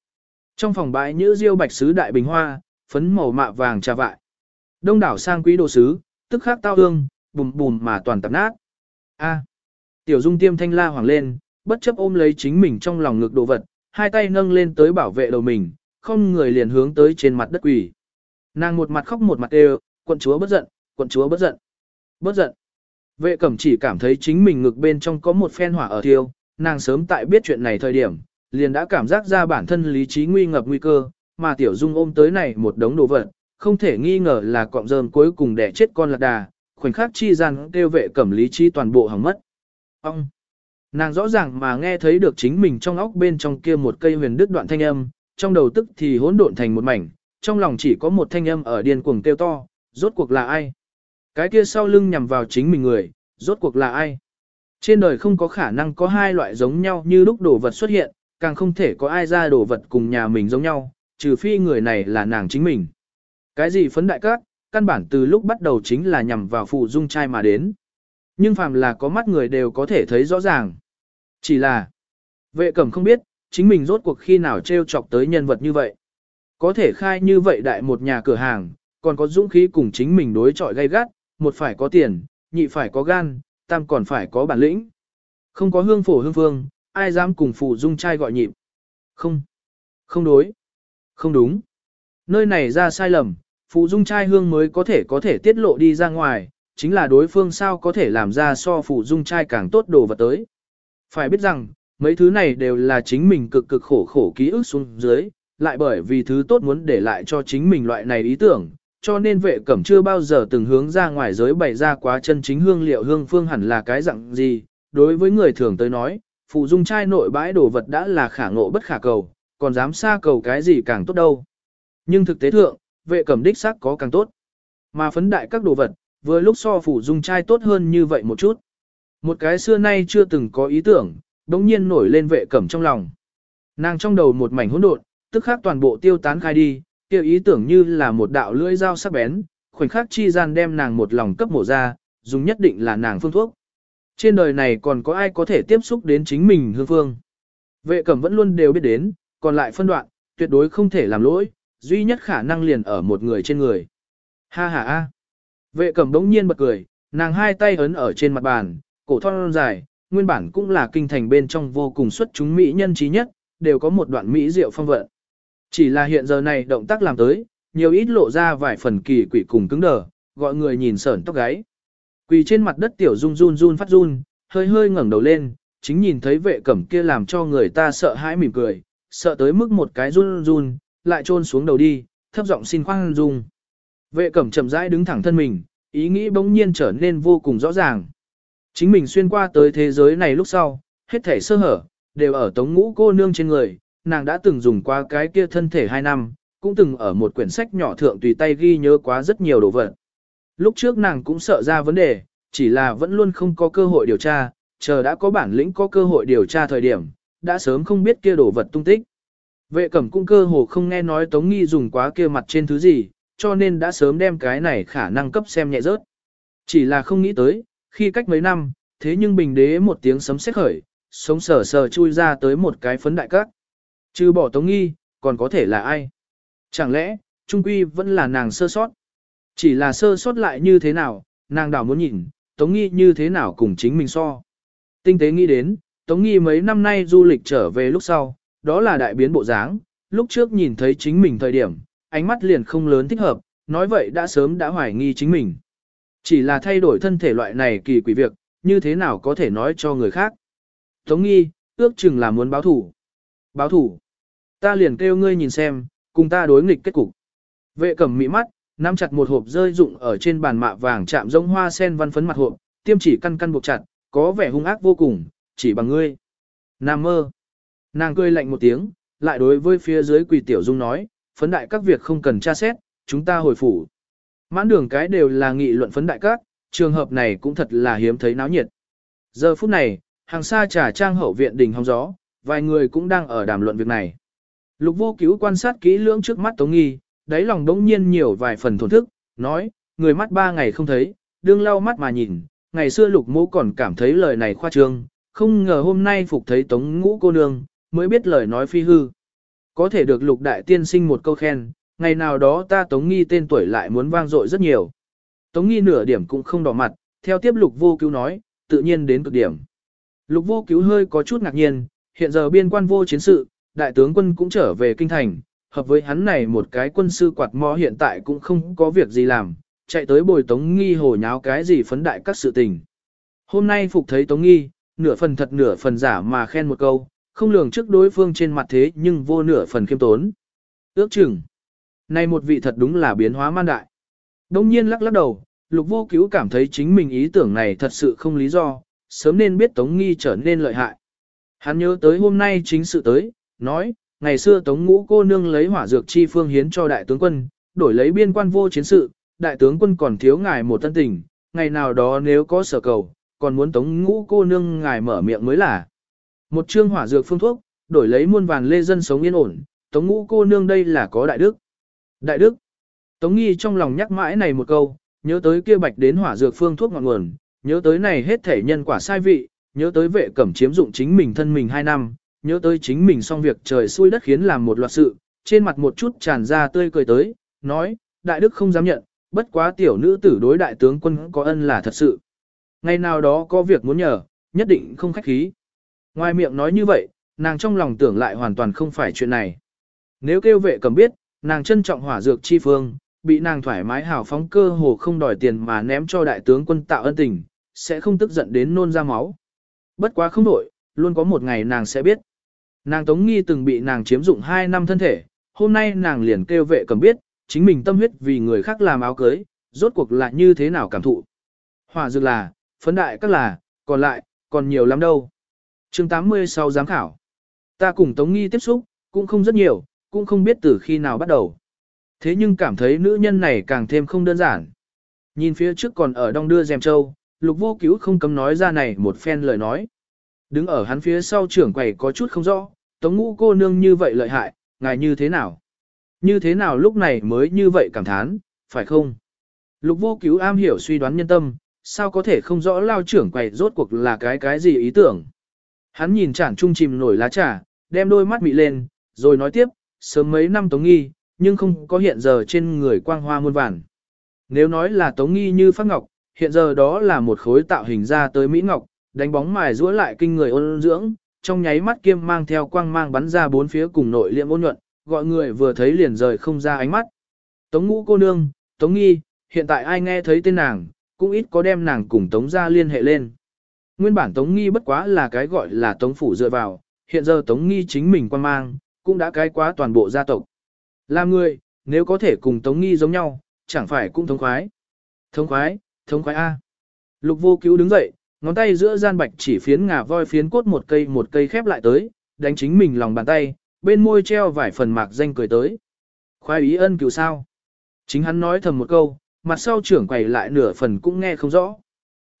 Trong phòng bãi nhữ diêu bạch sứ đại bình hoa, phấn màu mạ vàng trà vại. Đông đảo sang quý đồ sứ, tức khắc tao hương, bùm bùm mà toàn tập nát. A. Tiểu Dung tiêm thanh la hoàng lên, bất chấp ôm lấy chính mình trong lòng ngực đồ vật, hai tay nâng lên tới bảo vệ đầu mình, không người liền hướng tới trên mặt đất quỷ. Nàng một mặt khóc một mặt đều, quận chúa bất giận, quận chúa bất giận. Bất giận. Vệ cẩm chỉ cảm thấy chính mình ngực bên trong có một phen hỏa ở thiêu, nàng sớm tại biết chuyện này thời điểm, liền đã cảm giác ra bản thân lý trí nguy ngập nguy cơ, mà tiểu dung ôm tới này một đống đồ vật, không thể nghi ngờ là cọng rơm cuối cùng để chết con lạc đà, khoảnh khắc chi gian kêu vệ cẩm lý trí toàn bộ hỏng mất. Ông! Nàng rõ ràng mà nghe thấy được chính mình trong óc bên trong kia một cây huyền đứt đoạn thanh âm, trong đầu tức thì hỗn độn thành một mảnh, trong lòng chỉ có một thanh âm ở điên cuồng kêu to, rốt cuộc là ai? Cái kia sau lưng nhằm vào chính mình người, rốt cuộc là ai? Trên đời không có khả năng có hai loại giống nhau như lúc đồ vật xuất hiện, càng không thể có ai ra đồ vật cùng nhà mình giống nhau, trừ phi người này là nàng chính mình. Cái gì phấn đại cát, căn bản từ lúc bắt đầu chính là nhằm vào phụ dung trai mà đến. Nhưng phàm là có mắt người đều có thể thấy rõ ràng. Chỉ là, vệ cẩm không biết, chính mình rốt cuộc khi nào treo chọc tới nhân vật như vậy. Có thể khai như vậy đại một nhà cửa hàng, còn có dũng khí cùng chính mình đối chọi gay gắt, một phải có tiền, nhị phải có gan, tam còn phải có bản lĩnh. Không có hương phổ hương phương, ai dám cùng phụ dung trai gọi nhịp. Không, không đối, không đúng. Nơi này ra sai lầm, phụ dung trai hương mới có thể có thể tiết lộ đi ra ngoài, chính là đối phương sao có thể làm ra so phụ dung trai càng tốt đồ vật tới. Phải biết rằng, mấy thứ này đều là chính mình cực cực khổ khổ ký ức xuống dưới, lại bởi vì thứ tốt muốn để lại cho chính mình loại này ý tưởng, cho nên vệ cẩm chưa bao giờ từng hướng ra ngoài giới bày ra quá chân chính hương liệu hương phương hẳn là cái dạng gì. Đối với người thường tới nói, phụ dung trai nội bãi đồ vật đã là khả ngộ bất khả cầu, còn dám xa cầu cái gì càng tốt đâu. Nhưng thực tế thượng, vệ cẩm đích xác có càng tốt. Mà phấn đại các đồ vật, vừa lúc so phụ dung trai tốt hơn như vậy một chút. Một cái xưa nay chưa từng có ý tưởng, đống nhiên nổi lên vệ cẩm trong lòng. Nàng trong đầu một mảnh hỗn độn, tức khắc toàn bộ tiêu tán khai đi, kêu ý tưởng như là một đạo lưỡi dao sắc bén, khoảnh khắc chi gian đem nàng một lòng cấp mổ ra, dùng nhất định là nàng phương thuốc. Trên đời này còn có ai có thể tiếp xúc đến chính mình hương phương. Vệ cẩm vẫn luôn đều biết đến, còn lại phân đoạn, tuyệt đối không thể làm lỗi, duy nhất khả năng liền ở một người trên người. Ha ha ha. Vệ cẩm đống nhiên bật cười, nàng hai tay ấn ở trên mặt bàn, cổ thon dài, nguyên bản cũng là kinh thành bên trong vô cùng xuất chúng mỹ nhân trí nhất, đều có một đoạn mỹ diệu phong vận. Chỉ là hiện giờ này động tác làm tới, nhiều ít lộ ra vài phần kỳ quỷ cùng cứng đờ, gọi người nhìn sởn tóc gáy. Quỳ trên mặt đất tiểu run run run phát run, hơi hơi ngẩng đầu lên, chính nhìn thấy vệ cẩm kia làm cho người ta sợ hãi mỉm cười, sợ tới mức một cái run run, lại trôn xuống đầu đi, thấp giọng xin khoan dung. Vệ cẩm chậm rãi đứng thẳng thân mình, ý nghĩ bỗng nhiên trở nên vô cùng rõ ràng. Chính mình xuyên qua tới thế giới này lúc sau, hết thể sơ hở, đều ở tống ngũ cô nương trên người, nàng đã từng dùng qua cái kia thân thể 2 năm, cũng từng ở một quyển sách nhỏ thượng tùy tay ghi nhớ quá rất nhiều đồ vật. Lúc trước nàng cũng sợ ra vấn đề, chỉ là vẫn luôn không có cơ hội điều tra, chờ đã có bản lĩnh có cơ hội điều tra thời điểm, đã sớm không biết kia đồ vật tung tích. Vệ cẩm cũng cơ hồ không nghe nói Tống Nghi dùng quá kia mặt trên thứ gì, cho nên đã sớm đem cái này khả năng cấp xem nhẹ rớt. Chỉ là không nghĩ tới, khi cách mấy năm, thế nhưng bình đế một tiếng sấm sét khởi, sống sờ sờ chui ra tới một cái phấn đại các. Chứ bỏ Tống Nghi, còn có thể là ai? Chẳng lẽ, Trung Quy vẫn là nàng sơ sót? Chỉ là sơ sót lại như thế nào, nàng đảo muốn nhìn, Tống Nghi như thế nào cùng chính mình so. Tinh tế nghĩ đến, Tống Nghi mấy năm nay du lịch trở về lúc sau, đó là đại biến bộ dáng, lúc trước nhìn thấy chính mình thời điểm, ánh mắt liền không lớn thích hợp, nói vậy đã sớm đã hoài nghi chính mình. Chỉ là thay đổi thân thể loại này kỳ quỷ việc, như thế nào có thể nói cho người khác. Tống Nghi, ước chừng là muốn báo thủ. Báo thủ. Ta liền kêu ngươi nhìn xem, cùng ta đối nghịch kết cục. Vệ cẩm mị mắt, nắm chặt một hộp rơi dụng ở trên bàn mạ vàng chạm giống hoa sen văn phấn mặt hộp, tiêm chỉ căn căn buộc chặt, có vẻ hung ác vô cùng, chỉ bằng ngươi. Nam mơ. Nàng cười lạnh một tiếng, lại đối với phía dưới quỳ tiểu dung nói, phấn đại các việc không cần tra xét, chúng ta hồi phủ. Mãn đường cái đều là nghị luận phấn đại các, trường hợp này cũng thật là hiếm thấy náo nhiệt. Giờ phút này, hàng xa trà trang hậu viện đình hóng gió, vài người cũng đang ở đàm luận việc này. Lục vô cứu quan sát kỹ lưỡng trước mắt Tống Nghi, đáy lòng đống nhiên nhiều vài phần thổn thức, nói, người mắt ba ngày không thấy, đương lau mắt mà nhìn, ngày xưa lục mô còn cảm thấy lời này khoa trương, không ngờ hôm nay phục thấy Tống ngũ cô nương, mới biết lời nói phi hư. Có thể được lục đại tiên sinh một câu khen, ngày nào đó ta Tống Nghi tên tuổi lại muốn vang dội rất nhiều. Tống Nghi nửa điểm cũng không đỏ mặt, theo tiếp lục vô cứu nói, tự nhiên đến cực điểm. Lục vô cứu hơi có chút ngạc nhiên, hiện giờ biên quan vô chiến sự, đại tướng quân cũng trở về kinh thành, hợp với hắn này một cái quân sư quạt mõ hiện tại cũng không có việc gì làm, chạy tới bồi Tống Nghi hồ nháo cái gì phấn đại các sự tình. Hôm nay phục thấy Tống Nghi, nửa phần thật nửa phần giả mà khen một câu, không lường trước đối phương trên mặt thế nhưng vô nửa phần khiêm tốn. Ước chừng, này một vị thật đúng là biến hóa man đại. Đông nhiên lắc lắc đầu, lục vô cứu cảm thấy chính mình ý tưởng này thật sự không lý do, sớm nên biết Tống Nghi trở nên lợi hại. Hắn nhớ tới hôm nay chính sự tới, nói, ngày xưa Tống Ngũ cô nương lấy hỏa dược chi phương hiến cho đại tướng quân, đổi lấy biên quan vô chiến sự, đại tướng quân còn thiếu ngài một tân tình, ngày nào đó nếu có sở cầu, còn muốn Tống Ngũ cô nương ngài mở miệng mới là. Một chương hỏa dược phương thuốc, đổi lấy muôn vàn lê dân sống yên ổn, Tống Ngũ cô nương đây là có đại đức. Đại đức. Tống Nghi trong lòng nhắc mãi này một câu, nhớ tới kia bạch đến hỏa dược phương thuốc ngọn nguồn, nhớ tới này hết thể nhân quả sai vị, nhớ tới vệ cẩm chiếm dụng chính mình thân mình hai năm, nhớ tới chính mình xong việc trời xui đất khiến làm một loạt sự, trên mặt một chút tràn ra tươi cười tới, nói, đại đức không dám nhận, bất quá tiểu nữ tử đối đại tướng quân có ân là thật sự. Ngày nào đó có việc muốn nhờ, nhất định không khách khí. Ngoài miệng nói như vậy, nàng trong lòng tưởng lại hoàn toàn không phải chuyện này. Nếu kêu vệ cầm biết, nàng trân trọng hỏa dược chi phương, bị nàng thoải mái hào phóng cơ hồ không đòi tiền mà ném cho đại tướng quân tạo ân tình, sẽ không tức giận đến nôn ra máu. Bất quá không đổi, luôn có một ngày nàng sẽ biết. Nàng Tống Nghi từng bị nàng chiếm dụng 2 năm thân thể, hôm nay nàng liền kêu vệ cầm biết, chính mình tâm huyết vì người khác làm áo cưới, rốt cuộc là như thế nào cảm thụ. Hỏa dược là, phấn đại các là, còn lại, còn nhiều lắm đâu. chương 80 sau giám khảo. Ta cùng Tống Nghi tiếp xúc, cũng không rất nhiều, cũng không biết từ khi nào bắt đầu. Thế nhưng cảm thấy nữ nhân này càng thêm không đơn giản. Nhìn phía trước còn ở đông đưa dèm châu, lục vô cứu không cấm nói ra này một phen lời nói. Đứng ở hắn phía sau trưởng quầy có chút không rõ, tống ngũ cô nương như vậy lợi hại, ngài như thế nào? Như thế nào lúc này mới như vậy cảm thán, phải không? Lục vô cứu am hiểu suy đoán nhân tâm, sao có thể không rõ lao trưởng quầy rốt cuộc là cái cái gì ý tưởng. Hắn nhìn chản trung chìm nổi lá trà, đem đôi mắt mị lên, rồi nói tiếp, sớm mấy năm tống nghi, nhưng không có hiện giờ trên người quang hoa muôn vàn. Nếu nói là tống nghi như phát ngọc, hiện giờ đó là một khối tạo hình ra tới Mỹ Ngọc, đánh bóng mài rũa lại kinh người ôn dưỡng, trong nháy mắt kiêm mang theo quang mang bắn ra bốn phía cùng nội liệm ôn nhuận, gọi người vừa thấy liền rời không ra ánh mắt. Tống ngũ cô nương, Tống nghi, hiện tại ai nghe thấy tên nàng, cũng ít có đem nàng cùng Tống gia liên hệ lên. Nguyên bản Tống nghi bất quá là cái gọi là Tống phủ dựa vào, hiện giờ Tống nghi chính mình quang mang, cũng đã cái quá toàn bộ gia tộc. Làm người, nếu có thể cùng Tống nghi giống nhau, chẳng phải cũng thống khoái. Thống khoái, thống khoái A. Lục vô cứu đứng dậy, ngón tay giữa gian bạch chỉ phiến ngà voi phiến cốt một cây một cây khép lại tới, đánh chính mình lòng bàn tay, bên môi treo vài phần mạc danh cười tới. Khoái ý ân cựu sao. Chính hắn nói thầm một câu, mặt sau trưởng quầy lại nửa phần cũng nghe không rõ.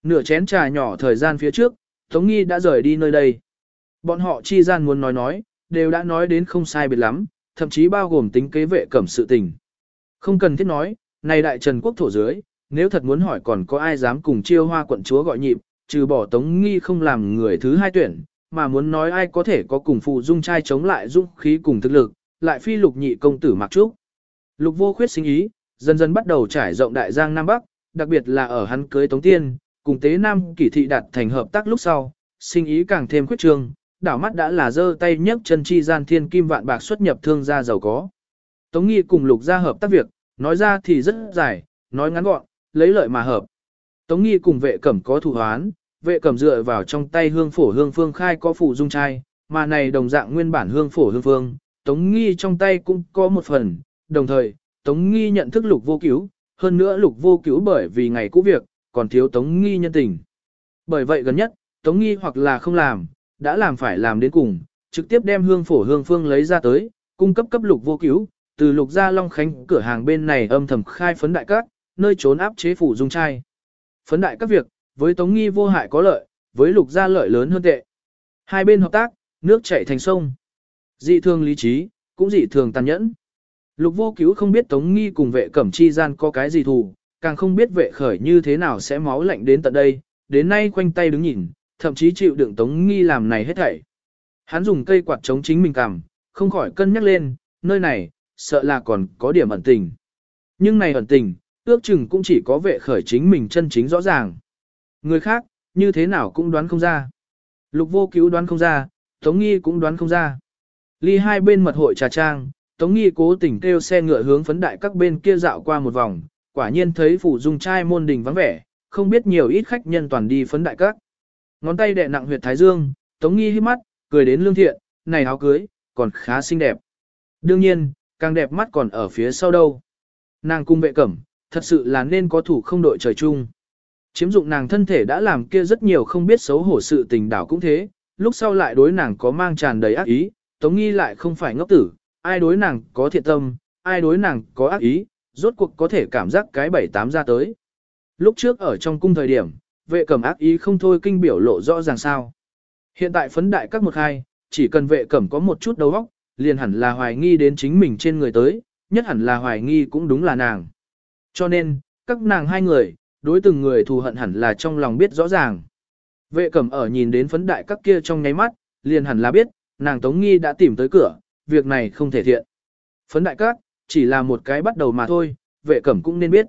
Nửa chén trà nhỏ thời gian phía trước, Tống Nghi đã rời đi nơi đây. Bọn họ chi gian muốn nói nói, đều đã nói đến không sai biệt lắm, thậm chí bao gồm tính kế vệ cẩm sự tình. Không cần thiết nói, này đại trần quốc thổ dưới, nếu thật muốn hỏi còn có ai dám cùng chiêu hoa quận chúa gọi nhịp, trừ bỏ tống nghi không làm người thứ hai tuyển, mà muốn nói ai có thể có cùng phụ dung trai chống lại dung khí cùng thực lực, lại phi lục nhị công tử mặc trúc. Lục vô khuyết sinh ý, dần dần bắt đầu trải rộng đại giang Nam Bắc, đặc biệt là ở hắn cưới tống tiên, cùng tế Nam kỷ thị đạt thành hợp tác lúc sau, sinh ý càng thêm khuyết trương, đảo mắt đã là giơ tay nhấc chân chi gian thiên kim vạn bạc xuất nhập thương gia giàu có. Tống nghi cùng lục gia hợp tác việc, nói ra thì rất dài, nói ngắn gọn, lấy lợi mà hợp. Tống nghi cùng vệ cẩm có thủ hoán, vệ cẩm dựa vào trong tay hương phổ hương phương khai có phủ dung trai, mà này đồng dạng nguyên bản hương phổ hương phương, tống nghi trong tay cũng có một phần, đồng thời, tống nghi nhận thức lục vô cứu, hơn nữa lục vô cứu bởi vì ngày cũ việc, còn thiếu tống nghi nhân tình. Bởi vậy gần nhất, tống nghi hoặc là không làm, đã làm phải làm đến cùng, trực tiếp đem hương phổ hương phương lấy ra tới, cung cấp cấp lục vô cứu, từ lục gia Long Khánh cửa hàng bên này âm thầm khai phấn đại các, nơi trốn áp chế phủ dung trai. Phấn đại các việc, với Tống Nghi vô hại có lợi, với lục gia lợi lớn hơn tệ. Hai bên hợp tác, nước chảy thành sông. Dị thường lý trí, cũng dị thường tàn nhẫn. Lục vô cứu không biết Tống Nghi cùng vệ cẩm chi gian có cái gì thù, càng không biết vệ khởi như thế nào sẽ máu lạnh đến tận đây, đến nay quanh tay đứng nhìn, thậm chí chịu đựng Tống Nghi làm này hết thảy. Hắn dùng cây quạt chống chính mình cằm, không khỏi cân nhắc lên, nơi này, sợ là còn có điểm ẩn tình. Nhưng này ẩn tình, ước chừng cũng chỉ có vệ khởi chính mình chân chính rõ ràng. Người khác, như thế nào cũng đoán không ra. Lục vô cứu đoán không ra, Tống Nghi cũng đoán không ra. Ly hai bên mật hội trà trang, Tống Nghi cố tình kêu xe ngựa hướng phấn đại các bên kia dạo qua một vòng, quả nhiên thấy phủ dung trai môn đình vắng vẻ, không biết nhiều ít khách nhân toàn đi phấn đại các. Ngón tay đè nặng huyệt thái dương, Tống Nghi hít mắt, cười đến lương thiện, này áo cưới, còn khá xinh đẹp. Đương nhiên, càng đẹp mắt còn ở phía sau đâu. Nàng cung vệ cẩm, thật sự là nên có thủ không đội trời chung. Chiếm dụng nàng thân thể đã làm kia rất nhiều không biết xấu hổ sự tình đảo cũng thế, lúc sau lại đối nàng có mang tràn đầy ác ý, Tống Nghi lại không phải ngốc tử, ai đối nàng có thiện tâm, ai đối nàng có ác ý, rốt cuộc có thể cảm giác cái bảy tám ra tới. Lúc trước ở trong cung thời điểm, vệ cẩm ác ý không thôi kinh biểu lộ rõ ràng sao. Hiện tại phấn đại các một hai, chỉ cần vệ cẩm có một chút đầu óc, liền hẳn là hoài nghi đến chính mình trên người tới, nhất hẳn là hoài nghi cũng đúng là nàng. Cho nên, các nàng hai người, đối từng người thù hận hẳn là trong lòng biết rõ ràng. Vệ cẩm ở nhìn đến phấn đại các kia trong nháy mắt, liền hẳn là biết, nàng Tống Nghi đã tìm tới cửa, việc này không thể thiện. Phấn đại các, chỉ là một cái bắt đầu mà thôi, vệ cẩm cũng nên biết.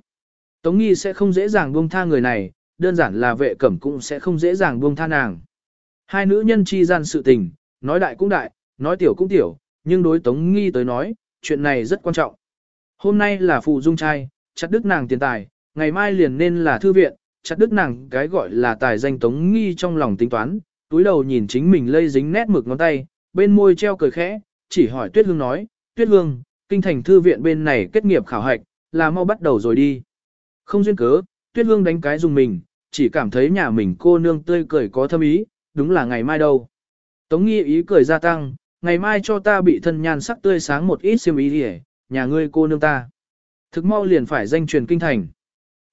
Tống Nghi sẽ không dễ dàng buông tha người này, đơn giản là vệ cẩm cũng sẽ không dễ dàng buông tha nàng. Hai nữ nhân chi gian sự tình, nói đại cũng đại, nói tiểu cũng tiểu, nhưng đối Tống Nghi tới nói, chuyện này rất quan trọng. Hôm nay là phụ dung trai, chặt đứt nàng tiền tài, ngày mai liền nên là thư viện, chặt đứt nàng cái gọi là tài danh Tống Nghi trong lòng tính toán, túi đầu nhìn chính mình lây dính nét mực ngón tay, bên môi treo cười khẽ, chỉ hỏi Tuyết Hương nói, Tuyết Hương, kinh thành thư viện bên này kết nghiệp khảo hạch, là mau bắt đầu rồi đi. Không duyên cớ, Tuyết Hương đánh cái dùng mình, chỉ cảm thấy nhà mình cô nương tươi cười có thâm ý, đúng là ngày mai đâu. Tống nghi ý cười gia tăng, ngày mai cho ta bị thân nhan sắc tươi sáng một ít xiêm ý đi nhà ngươi cô nương ta. Thực mau liền phải danh truyền kinh thành.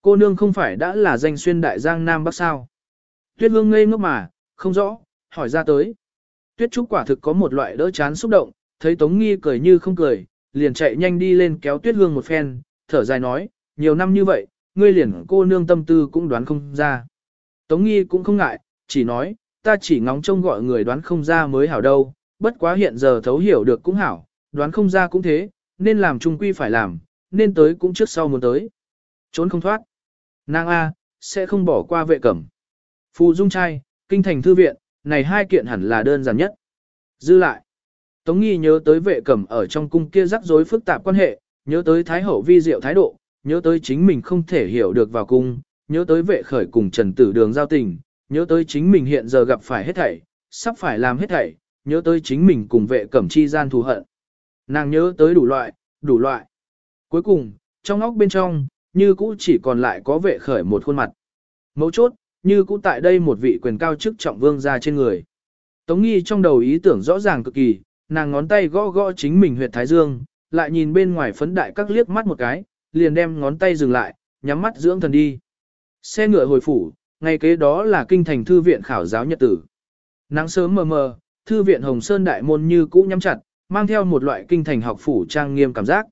Cô nương không phải đã là danh xuyên đại giang Nam Bắc sao. Tuyết hương ngây ngốc mà, không rõ, hỏi ra tới. Tuyết trúc quả thực có một loại đỡ chán xúc động, thấy Tống nghi cười như không cười, liền chạy nhanh đi lên kéo tuyết hương một phen, thở dài nói, nhiều năm như vậy, ngươi liền cô nương tâm tư cũng đoán không ra. Tống nghi cũng không ngại, chỉ nói, ta chỉ ngóng trông gọi người đoán không ra mới hảo đâu, bất quá hiện giờ thấu hiểu được cũng hảo, đoán không ra cũng thế, nên làm trung quy phải làm, nên tới cũng trước sau muốn tới. Trốn không thoát. Nàng A, sẽ không bỏ qua vệ cẩm. Phù dung trai, kinh thành thư viện, này hai kiện hẳn là đơn giản nhất. Dư lại. Tống nghi nhớ tới vệ cẩm ở trong cung kia rắc rối phức tạp quan hệ, nhớ tới thái hậu vi diệu thái độ, nhớ tới chính mình không thể hiểu được vào cung, nhớ tới vệ khởi cùng trần tử đường giao tình, nhớ tới chính mình hiện giờ gặp phải hết thảy, sắp phải làm hết thảy, nhớ tới chính mình cùng vệ cẩm chi gian thù hận. Nàng nhớ tới đủ loại, đủ loại. Cuối cùng, trong óc bên trong, như cũ chỉ còn lại có vệ khởi một khuôn mặt. Mấu chốt, như cũ tại đây một vị quyền cao chức trọng vương ra trên người. Tống nghi trong đầu ý tưởng rõ ràng cực kỳ, nàng ngón tay gõ gõ chính mình huyệt thái dương, lại nhìn bên ngoài phấn đại các liếc mắt một cái, liền đem ngón tay dừng lại, nhắm mắt dưỡng thần đi. Xe ngựa hồi phủ, ngày kế đó là kinh thành thư viện khảo giáo nhật tử. Nắng sớm mờ mờ, thư viện Hồng Sơn đại môn như cũ nhắm chặt, mang theo một loại kinh thành học phủ trang nghiêm cảm giác.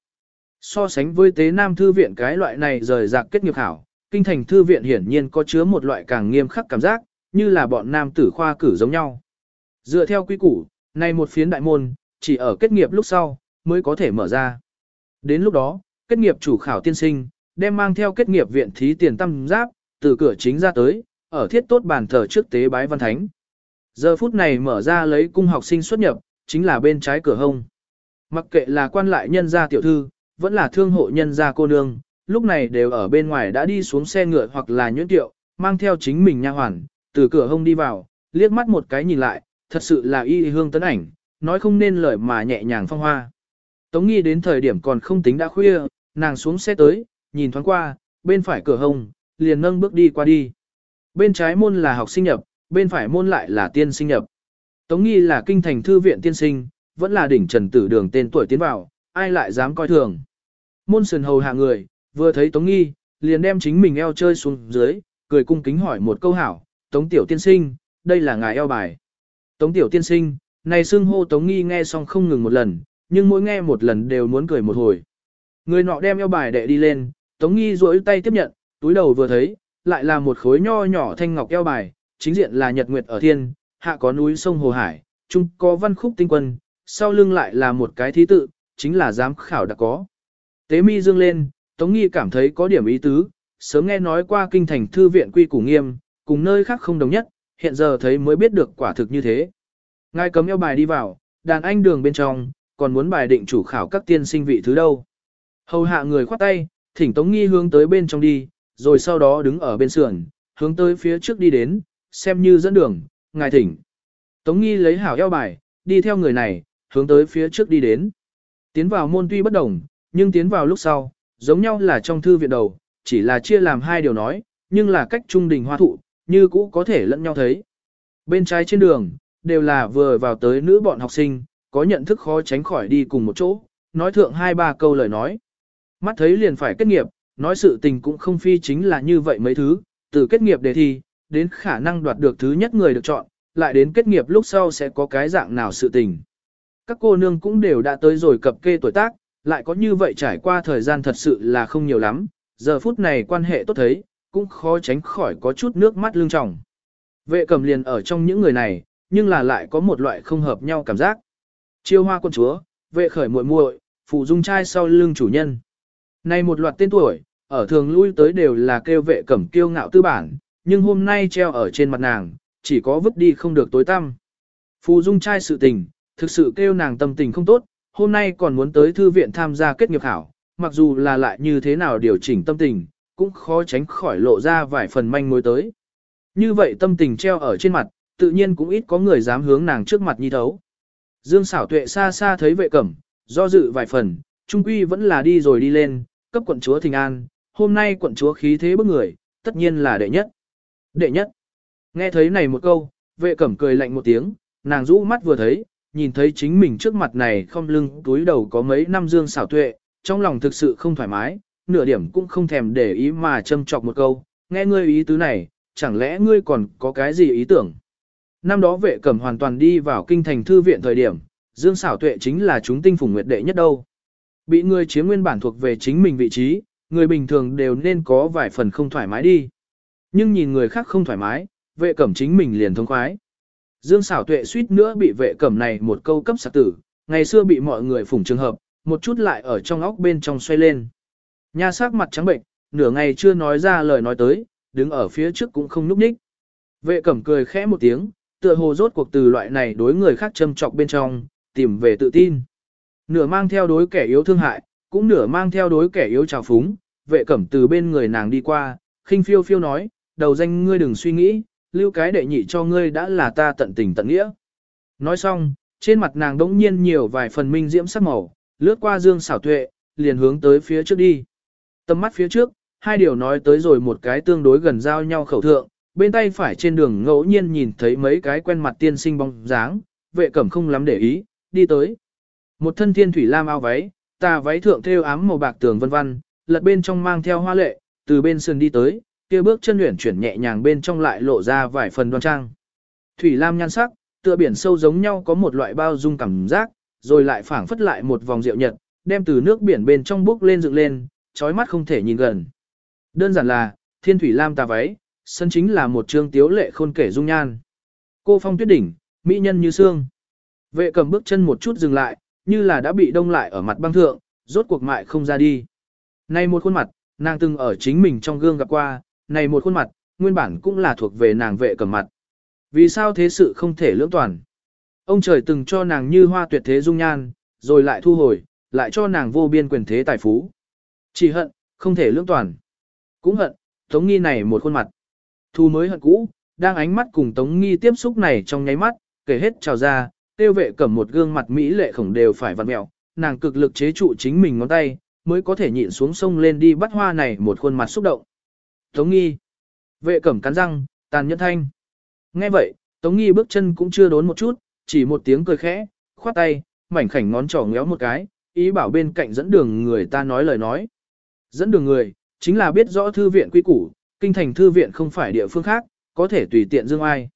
So sánh với tế nam thư viện cái loại này rời rạc kết nghiệp khảo, kinh thành thư viện hiển nhiên có chứa một loại càng nghiêm khắc cảm giác, như là bọn nam tử khoa cử giống nhau. Dựa theo quy củ, này một phiến đại môn, chỉ ở kết nghiệp lúc sau, mới có thể mở ra. Đến lúc đó, kết nghiệp chủ khảo tiên sinh, đem mang theo kết nghiệp viện thí tiền tâm giáp, từ cửa chính ra tới, ở thiết tốt bàn thờ trước tế bái văn thánh. Giờ phút này mở ra lấy cung học sinh xuất nhập, chính là bên trái cửa hông. Mặc kệ là quan lại nhân gia tiểu thư, vẫn là thương hộ nhân gia cô nương, lúc này đều ở bên ngoài đã đi xuống xe ngựa hoặc là nhuyễn tiệu, mang theo chính mình nha hoàn, từ cửa hông đi vào, liếc mắt một cái nhìn lại, thật sự là y hương tấn ảnh, nói không nên lời mà nhẹ nhàng phong hoa. Tống nghi đến thời điểm còn không tính đã khuya, nàng xuống xe tới, nhìn thoáng qua, bên phải cửa hông, liền nâng bước đi qua đi. Bên trái môn là học sinh nhập, bên phải môn lại là tiên sinh nhập. Tống nghi là kinh thành thư viện tiên sinh, vẫn là đỉnh trần tử đường tên tuổi tiến vào, ai lại dám coi thường. Môn sườn hầu hạ người, vừa thấy Tống nghi, liền đem chính mình eo chơi xuống dưới, cười cung kính hỏi một câu hảo, Tống tiểu tiên sinh, đây là ngài eo bài. Tống tiểu tiên sinh, này xưng hô Tống nghi nghe xong không ngừng một lần, nhưng mỗi nghe một lần đều muốn cười một hồi. Người nọ đem eo bài đệ đi lên, Tống nghi duỗi tay tiếp nhận, túi đầu vừa thấy, lại là một khối nho nhỏ thanh ngọc eo bài, chính diện là nhật nguyệt ở thiên, hạ có núi sông Hồ Hải, trung có văn khúc tinh quân, sau lưng lại là một cái thí tự, chính là giám khảo đã có. Tế mi dương lên, Tống Nghi cảm thấy có điểm ý tứ, sớm nghe nói qua kinh thành thư viện quy củ nghiêm, cùng nơi khác không đồng nhất, hiện giờ thấy mới biết được quả thực như thế. Ngài cấm eo bài đi vào, đàn anh đường bên trong, còn muốn bài định chủ khảo các tiên sinh vị thứ đâu. Hầu hạ người khoát tay, thỉnh Tống Nghi hướng tới bên trong đi, rồi sau đó đứng ở bên sườn, hướng tới phía trước đi đến, xem như dẫn đường, ngài thỉnh. Tống Nghi lấy hảo eo bài, đi theo người này, hướng tới phía trước đi đến. Tiến vào môn tuy bất đồng, nhưng tiến vào lúc sau, giống nhau là trong thư viện đầu, chỉ là chia làm hai điều nói, nhưng là cách trung đình hoa thụ, như cũ có thể lẫn nhau thấy. Bên trái trên đường, đều là vừa vào tới nữ bọn học sinh, có nhận thức khó tránh khỏi đi cùng một chỗ, nói thượng hai ba câu lời nói. Mắt thấy liền phải kết nghiệp, nói sự tình cũng không phi chính là như vậy mấy thứ, từ kết nghiệp đề thi, đến khả năng đoạt được thứ nhất người được chọn, lại đến kết nghiệp lúc sau sẽ có cái dạng nào sự tình. Các cô nương cũng đều đã tới rồi cập kê tuổi tác, lại có như vậy trải qua thời gian thật sự là không nhiều lắm, giờ phút này quan hệ tốt thấy, cũng khó tránh khỏi có chút nước mắt lưng tròng. Vệ cầm liền ở trong những người này, nhưng là lại có một loại không hợp nhau cảm giác. Chiêu hoa quân chúa, vệ khởi muội muội, phụ dung trai sau lưng chủ nhân. Này một loạt tên tuổi, ở thường lui tới đều là kêu vệ cẩm kiêu ngạo tư bản, nhưng hôm nay treo ở trên mặt nàng, chỉ có vứt đi không được tối tăm. Phù dung trai sự tình, thực sự kêu nàng tâm tình không tốt, hôm nay còn muốn tới thư viện tham gia kết nghiệp khảo, mặc dù là lại như thế nào điều chỉnh tâm tình, cũng khó tránh khỏi lộ ra vài phần manh mối tới. Như vậy tâm tình treo ở trên mặt, tự nhiên cũng ít có người dám hướng nàng trước mặt nhi thấu. Dương xảo tuệ xa xa thấy vệ cẩm, do dự vài phần, trung quy vẫn là đi rồi đi lên, cấp quận chúa thình an, hôm nay quận chúa khí thế bức người, tất nhiên là đệ nhất. Đệ nhất. Nghe thấy này một câu, vệ cẩm cười lạnh một tiếng, nàng rũ mắt vừa thấy, nhìn thấy chính mình trước mặt này không lưng túi đầu có mấy năm dương xảo tuệ, trong lòng thực sự không thoải mái, nửa điểm cũng không thèm để ý mà châm chọc một câu, nghe ngươi ý tứ này, chẳng lẽ ngươi còn có cái gì ý tưởng. Năm đó vệ cẩm hoàn toàn đi vào kinh thành thư viện thời điểm, dương xảo tuệ chính là chúng tinh phùng nguyệt đệ nhất đâu. Bị người chiếm nguyên bản thuộc về chính mình vị trí, người bình thường đều nên có vài phần không thoải mái đi. Nhưng nhìn người khác không thoải mái, vệ cẩm chính mình liền thông khoái. Dương xảo tuệ suýt nữa bị vệ cẩm này một câu cấp sạc tử, ngày xưa bị mọi người phủng trường hợp, một chút lại ở trong óc bên trong xoay lên. Nha sắc mặt trắng bệnh, nửa ngày chưa nói ra lời nói tới, đứng ở phía trước cũng không núp ních. Vệ cẩm cười khẽ một tiếng, tựa hồ rốt cuộc từ loại này đối người khác châm trọc bên trong, tìm về tự tin. Nửa mang theo đối kẻ yếu thương hại, cũng nửa mang theo đối kẻ yếu trào phúng, vệ cẩm từ bên người nàng đi qua, khinh phiêu phiêu nói, đầu danh ngươi đừng suy nghĩ, lưu cái đệ nhị cho ngươi đã là ta tận tình tận nghĩa. Nói xong, trên mặt nàng đống nhiên nhiều vài phần minh diễm sắc màu, lướt qua dương xảo tuệ, liền hướng tới phía trước đi. Tầm mắt phía trước, hai điều nói tới rồi một cái tương đối gần giao nhau khẩu thượng, bên tay phải trên đường ngẫu nhiên nhìn thấy mấy cái quen mặt tiên sinh bóng dáng, vệ cẩm không lắm để ý, đi tới. Một thân thiên thủy lam ao váy, tà váy thượng thêu ám màu bạc tường vân vân, lật bên trong mang theo hoa lệ, từ bên sườn đi tới, kia bước chân luyện chuyển nhẹ nhàng bên trong lại lộ ra vài phần đoan trang. Thủy lam nhan sắc, tựa biển sâu giống nhau có một loại bao dung cảm giác, rồi lại phảng phất lại một vòng rượu nhật, đem từ nước biển bên trong bước lên dựng lên, chói mắt không thể nhìn gần. Đơn giản là, thiên thủy lam tà váy, sân chính là một trương tiếu lệ khôn kể dung nhan. Cô phong tuyết đỉnh, mỹ nhân như xương. Vệ cầm bước chân một chút dừng lại, như là đã bị đông lại ở mặt băng thượng, rốt cuộc mại không ra đi. Này một khuôn mặt, nàng từng ở chính mình trong gương gặp qua, này một khuôn mặt, nguyên bản cũng là thuộc về nàng vệ cầm mặt. Vì sao thế sự không thể lưỡng toàn? Ông trời từng cho nàng như hoa tuyệt thế dung nhan, rồi lại thu hồi, lại cho nàng vô biên quyền thế tài phú. Chỉ hận, không thể lưỡng toàn. Cũng hận, Tống Nghi này một khuôn mặt. Thu mới hận cũ, đang ánh mắt cùng Tống Nghi tiếp xúc này trong nháy mắt, kể hết trào ra, tiêu vệ cầm một gương mặt mỹ lệ khổng đều phải vặn mẹo, nàng cực lực chế trụ chính mình ngón tay, mới có thể nhịn xuống sông lên đi bắt hoa này một khuôn mặt xúc động. Tống nghi. Vệ cẩm cắn răng, tàn nhẫn thanh. Nghe vậy, Tống nghi bước chân cũng chưa đốn một chút, chỉ một tiếng cười khẽ, khoát tay, mảnh khảnh ngón trỏ ngéo một cái, ý bảo bên cạnh dẫn đường người ta nói lời nói. Dẫn đường người, chính là biết rõ thư viện quy củ, kinh thành thư viện không phải địa phương khác, có thể tùy tiện dương ai.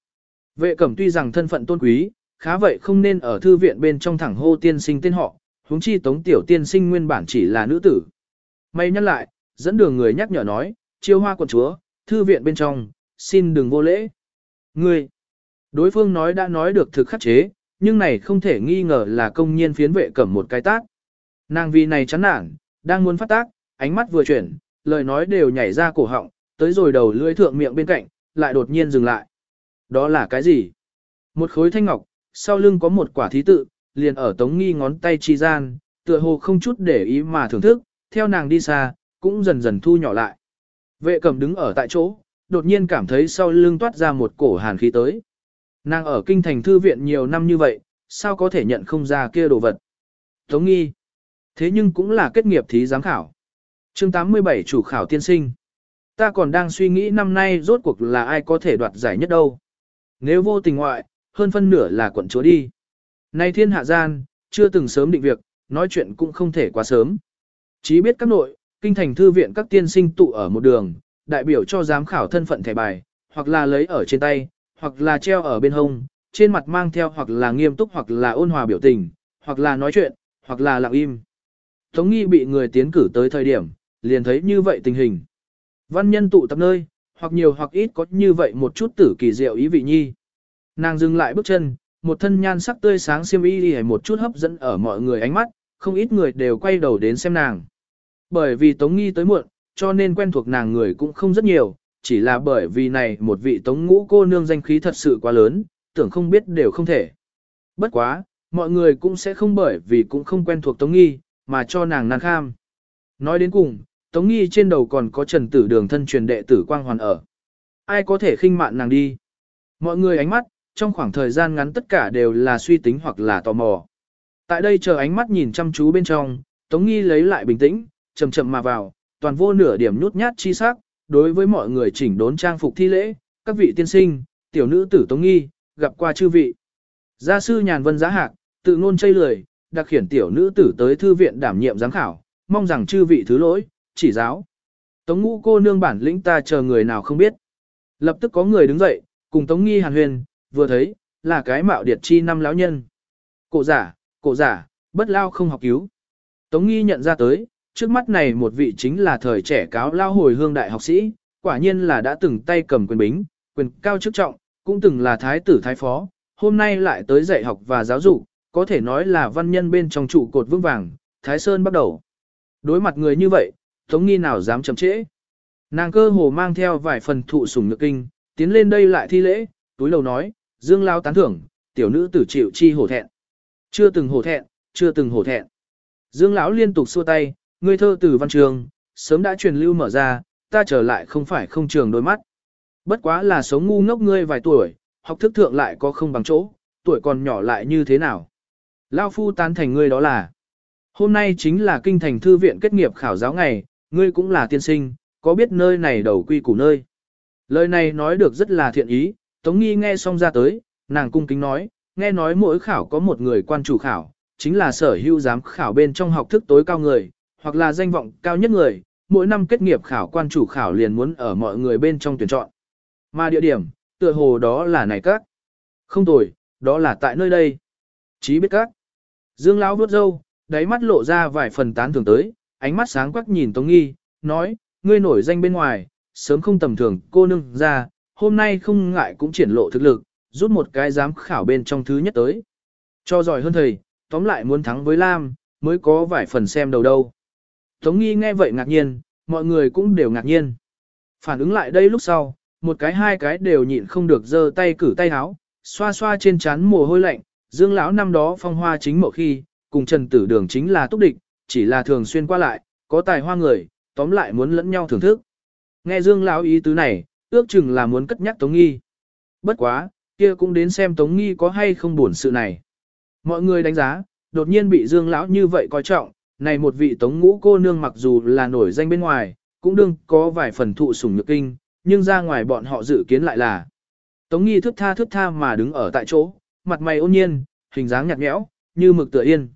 Vệ cẩm tuy rằng thân phận tôn quý, khá vậy không nên ở thư viện bên trong thẳng hô tiên sinh tên họ, huống chi tống tiểu tiên sinh nguyên bản chỉ là nữ tử. May nhắc lại, dẫn đường người nhắc nhở nói, chiêu hoa quận chúa, thư viện bên trong, xin đừng vô lễ. Ngươi, đối phương nói đã nói được thực khắc chế, nhưng này không thể nghi ngờ là công nhiên phiến vệ cẩm một cái tác. Nàng vì này chán nản, đang muốn phát tác, ánh mắt vừa chuyển, lời nói đều nhảy ra cổ họng, tới rồi đầu lưỡi thượng miệng bên cạnh, lại đột nhiên dừng lại. Đó là cái gì? Một khối thanh ngọc, sau lưng có một quả thí tự, liền ở tống nghi ngón tay chi gian, tựa hồ không chút để ý mà thưởng thức, theo nàng đi xa, cũng dần dần thu nhỏ lại. Vệ cầm đứng ở tại chỗ, đột nhiên cảm thấy sau lưng toát ra một cổ hàn khí tới. Nàng ở kinh thành thư viện nhiều năm như vậy, sao có thể nhận không ra kia đồ vật. Tống nghi. Thế nhưng cũng là kết nghiệp thí giám khảo. chương 87 chủ khảo tiên sinh. Ta còn đang suy nghĩ năm nay rốt cuộc là ai có thể đoạt giải nhất đâu. Nếu vô tình ngoại, hơn phân nửa là quận chúa đi. Nay thiên hạ gian, chưa từng sớm định việc, nói chuyện cũng không thể quá sớm. Chí biết các nội, kinh thành thư viện các tiên sinh tụ ở một đường, đại biểu cho giám khảo thân phận thẻ bài, hoặc là lấy ở trên tay, hoặc là treo ở bên hông, trên mặt mang theo hoặc là nghiêm túc hoặc là ôn hòa biểu tình, hoặc là nói chuyện, hoặc là lặng im. Tống nghi bị người tiến cử tới thời điểm, liền thấy như vậy tình hình. Văn nhân tụ tập nơi, hoặc nhiều hoặc ít có như vậy một chút tử kỳ diệu ý vị nhi. Nàng dừng lại bước chân, một thân nhan sắc tươi sáng xiêm y đi một chút hấp dẫn ở mọi người ánh mắt, không ít người đều quay đầu đến xem nàng. Bởi vì Tống Nghi tới muộn, cho nên quen thuộc nàng người cũng không rất nhiều, chỉ là bởi vì này một vị Tống Ngũ cô nương danh khí thật sự quá lớn, tưởng không biết đều không thể. Bất quá, mọi người cũng sẽ không bởi vì cũng không quen thuộc Tống Nghi, mà cho nàng nàng kham. Nói đến cùng, Tống Nghi trên đầu còn có trần tử đường thân truyền đệ tử Quang Hoàn ở. Ai có thể khinh mạn nàng đi? Mọi người ánh mắt, trong khoảng thời gian ngắn tất cả đều là suy tính hoặc là tò mò. Tại đây chờ ánh mắt nhìn chăm chú bên trong, Tống Nghi lấy lại bình tĩnh, chậm chậm mà vào, toàn vô nửa điểm nhút nhát chi sắc, đối với mọi người chỉnh đốn trang phục thi lễ, các vị tiên sinh, tiểu nữ tử Tống Nghi, gặp qua chư vị. Gia sư nhàn vân giá hạc, tự ngôn chây lười, đặc khiển tiểu nữ tử tới thư viện đảm nhiệm giám khảo, mong rằng chư vị thứ lỗi, chỉ giáo. Tống ngũ cô nương bản lĩnh ta chờ người nào không biết. Lập tức có người đứng dậy, cùng Tống nghi hàn huyền, vừa thấy, là cái mạo điệt chi năm lão nhân. Cổ giả, cổ giả, bất lao không học cứu. Tống nghi nhận ra tới, trước mắt này một vị chính là thời trẻ cáo lao hồi hương đại học sĩ, quả nhiên là đã từng tay cầm quyền bính, quyền cao chức trọng, cũng từng là thái tử thái phó, hôm nay lại tới dạy học và giáo dục, có thể nói là văn nhân bên trong trụ cột vững vàng, thái sơn bắt đầu. Đối mặt người như vậy, Tống nghi nào dám chậm trễ. Nàng cơ hồ mang theo vài phần thụ sủng nhược kinh, tiến lên đây lại thi lễ, túi lầu nói, dương lao tán thưởng, tiểu nữ tử chịu chi hổ thẹn. Chưa từng hổ thẹn, chưa từng hổ thẹn. Dương lão liên tục xua tay, ngươi thơ từ văn trường, sớm đã truyền lưu mở ra, ta trở lại không phải không trường đôi mắt. Bất quá là sống ngu ngốc ngươi vài tuổi, học thức thượng lại có không bằng chỗ, tuổi còn nhỏ lại như thế nào. Lao phu tán thành ngươi đó là. Hôm nay chính là kinh thành thư viện kết nghiệp khảo giáo ngày, ngươi cũng là tiên sinh, có biết nơi này đầu quy củ nơi. Lời này nói được rất là thiện ý, Tống Nghi nghe xong ra tới, nàng cung kính nói, nghe nói mỗi khảo có một người quan chủ khảo, chính là sở hữu giám khảo bên trong học thức tối cao người, hoặc là danh vọng cao nhất người, mỗi năm kết nghiệp khảo quan chủ khảo liền muốn ở mọi người bên trong tuyển chọn. Mà địa điểm, tựa hồ đó là này các. Không tồi, đó là tại nơi đây. Chí biết các. Dương Lão vuốt râu, đáy mắt lộ ra vài phần tán thưởng tới, ánh mắt sáng quắc nhìn Tống Nghi, nói, ngươi nổi danh bên ngoài, sớm không tầm thường, cô nương ra, hôm nay không ngại cũng triển lộ thực lực, rút một cái giám khảo bên trong thứ nhất tới. Cho giỏi hơn thầy, tóm lại muốn thắng với Lam, mới có vài phần xem đầu đâu. Tống Nghi nghe vậy ngạc nhiên, mọi người cũng đều ngạc nhiên. Phản ứng lại đây lúc sau, một cái hai cái đều nhịn không được giơ tay cử tay háo, xoa xoa trên trán mồ hôi lạnh, Dương lão năm đó phong hoa chính mộ khi, cùng Trần Tử Đường chính là túc địch, chỉ là thường xuyên qua lại, có tài hoa người, tóm lại muốn lẫn nhau thưởng thức. Nghe Dương lão ý tứ này, ước chừng là muốn cất nhắc Tống Nghi. Bất quá, kia cũng đến xem Tống Nghi có hay không buồn sự này. Mọi người đánh giá, đột nhiên bị Dương lão như vậy coi trọng, này một vị Tống Ngũ cô nương mặc dù là nổi danh bên ngoài, cũng đương có vài phần thụ sủng nhược kinh, nhưng ra ngoài bọn họ dự kiến lại là Tống Nghi thức tha thức tha mà đứng ở tại chỗ, mặt mày ôn nhiên, hình dáng nhạt nhẽo, như mực tựa yên.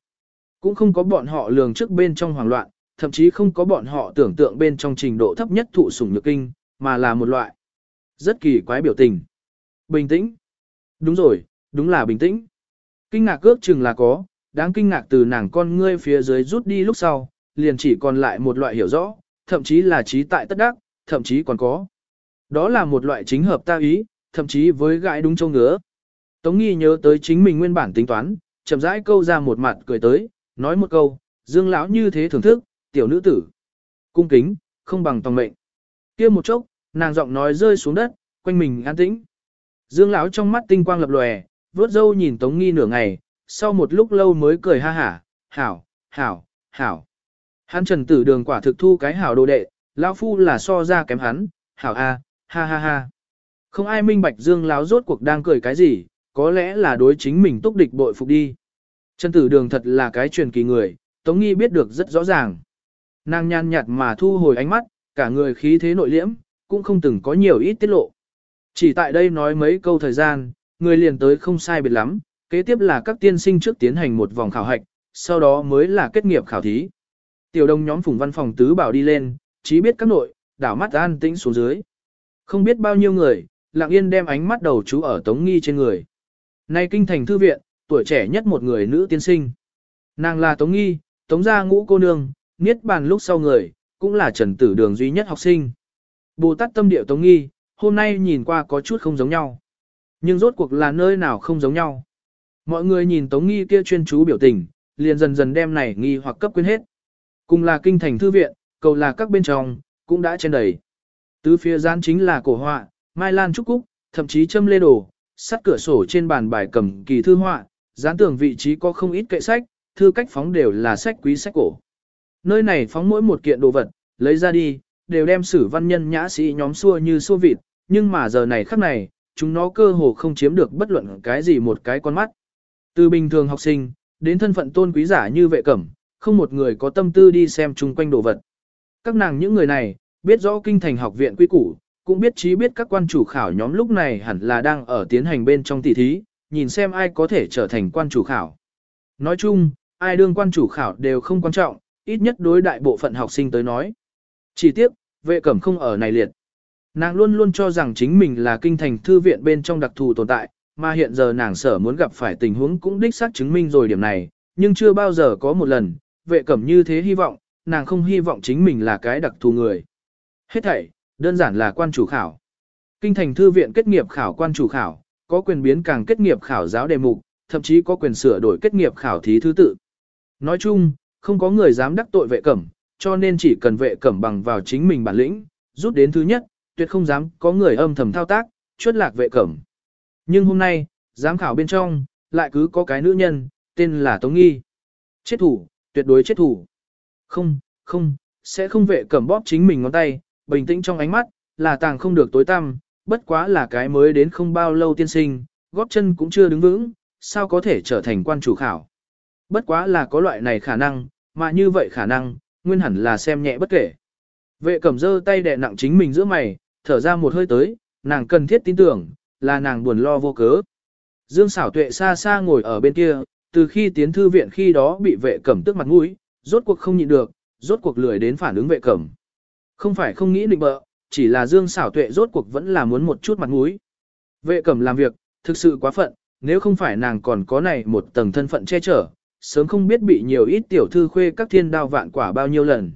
Cũng không có bọn họ lường trước bên trong hoảng loạn, thậm chí không có bọn họ tưởng tượng bên trong trình độ thấp nhất thụ sủng nhược kinh, mà là một loại rất kỳ quái biểu tình. Bình tĩnh. Đúng rồi, đúng là bình tĩnh. Kinh ngạc ước chừng là có, đáng kinh ngạc từ nàng con ngươi phía dưới rút đi lúc sau, liền chỉ còn lại một loại hiểu rõ, thậm chí là trí tại tất đắc, thậm chí còn có. Đó là một loại chính hợp ta ý, thậm chí với gãi đúng châu ngứa. Tống nghi nhớ tới chính mình nguyên bản tính toán, chậm rãi câu ra một mặt cười tới, nói một câu, Dương lão như thế thưởng thức, tiểu nữ tử. Cung kính, không bằng tòng mệnh. Kia một chốc, nàng giọng nói rơi xuống đất, quanh mình an tĩnh. Dương lão trong mắt tinh quang lập lòe, vuốt râu nhìn Tống Nghi nửa ngày, sau một lúc lâu mới cười ha hả, hảo, hảo, hảo. Hắn trần tử đường quả thực thu cái hảo đồ đệ, lão phu là so ra kém hắn, hảo a, ha ha ha. Không ai minh bạch Dương lão rốt cuộc đang cười cái gì, có lẽ là đối chính mình túc địch bội phục đi. Trần tử đường thật là cái truyền kỳ người, Tống Nghi biết được rất rõ ràng. Nàng nhàn nhạt mà thu hồi ánh mắt, cả người khí thế nội liễm, cũng không từng có nhiều ít tiết lộ. Chỉ tại đây nói mấy câu thời gian, người liền tới không sai biệt lắm, kế tiếp là các tiên sinh trước tiến hành một vòng khảo hạch, sau đó mới là kết nghiệp khảo thí. Tiểu đông nhóm phùng văn phòng tứ bảo đi lên, chỉ biết các nội, đảo mắt an tĩnh xuống dưới. Không biết bao nhiêu người, lặng yên đem ánh mắt đầu chú ở Tống Nghi trên người. Nay kinh thành thư viện, tuổi trẻ nhất một người nữ tiên sinh. Nàng là Tống Nghi, Tống gia ngũ cô nương, niết bàn lúc sau người, cũng là trần tử đường duy nhất học sinh. Bồ Tát tâm điệu Tống Nghi, hôm nay nhìn qua có chút không giống nhau. Nhưng rốt cuộc là nơi nào không giống nhau. Mọi người nhìn Tống Nghi kia chuyên chú biểu tình, liền dần dần đem này nghi hoặc cấp quên hết. Cùng là kinh thành thư viện, cầu là các bên trong, cũng đã trên đầy. Tứ phía gian chính là cổ họa, mai lan trúc cúc, thậm chí châm lê đồ, sắt cửa sổ trên bàn bài cầm kỳ thư họa, gián tường vị trí có không ít kệ sách, thư cách phóng đều là sách quý sách cổ. Nơi này phóng mỗi một kiện đồ vật, lấy ra đi, đều đem sử văn nhân nhã sĩ nhóm xua như xua vịt, nhưng mà giờ này khắc này, chúng nó cơ hồ không chiếm được bất luận cái gì một cái con mắt. Từ bình thường học sinh, đến thân phận tôn quý giả như vệ cẩm, không một người có tâm tư đi xem chung quanh đồ vật. Các nàng những người này, biết rõ kinh thành học viện quy củ, cũng biết trí biết các quan chủ khảo nhóm lúc này hẳn là đang ở tiến hành bên trong tỷ thí, nhìn xem ai có thể trở thành quan chủ khảo. Nói chung, ai đương quan chủ khảo đều không quan trọng, ít nhất đối đại bộ phận học sinh tới nói. Chỉ tiếc, vệ cẩm không ở này liệt. Nàng luôn luôn cho rằng chính mình là kinh thành thư viện bên trong đặc thù tồn tại, mà hiện giờ nàng sở muốn gặp phải tình huống cũng đích xác chứng minh rồi điểm này, nhưng chưa bao giờ có một lần, vệ cẩm như thế hy vọng, nàng không hy vọng chính mình là cái đặc thù người. Hết thảy, đơn giản là quan chủ khảo. Kinh thành thư viện kết nghiệp khảo quan chủ khảo, có quyền biến càng kết nghiệp khảo giáo đề mục, thậm chí có quyền sửa đổi kết nghiệp khảo thí thứ tự. Nói chung, không có người dám đắc tội vệ cẩm, cho nên chỉ cần vệ cẩm bằng vào chính mình bản lĩnh, rút đến thứ nhất, tuyệt không dám có người âm thầm thao tác, chuất lạc vệ cẩm. Nhưng hôm nay, giám khảo bên trong, lại cứ có cái nữ nhân, tên là Tống Nghi. Chết thủ, tuyệt đối chết thủ. Không, không, sẽ không vệ cẩm bóp chính mình ngón tay, bình tĩnh trong ánh mắt, là tàng không được tối tăm, bất quá là cái mới đến không bao lâu tiên sinh, góp chân cũng chưa đứng vững, sao có thể trở thành quan chủ khảo. Bất quá là có loại này khả năng, mà như vậy khả năng, nguyên hẳn là xem nhẹ bất kể. Vệ cẩm dơ tay đè nặng chính mình giữa mày, thở ra một hơi tới, nàng cần thiết tin tưởng, là nàng buồn lo vô cớ. Dương xảo tuệ xa xa ngồi ở bên kia, từ khi tiến thư viện khi đó bị vệ cẩm tức mặt mũi, rốt cuộc không nhịn được, rốt cuộc lười đến phản ứng vệ cẩm. Không phải không nghĩ định bợ, chỉ là Dương xảo tuệ rốt cuộc vẫn là muốn một chút mặt mũi. Vệ cẩm làm việc, thực sự quá phận, nếu không phải nàng còn có này một tầng thân phận che chở, sớm không biết bị nhiều ít tiểu thư khuê các thiên đao vạn quả bao nhiêu lần.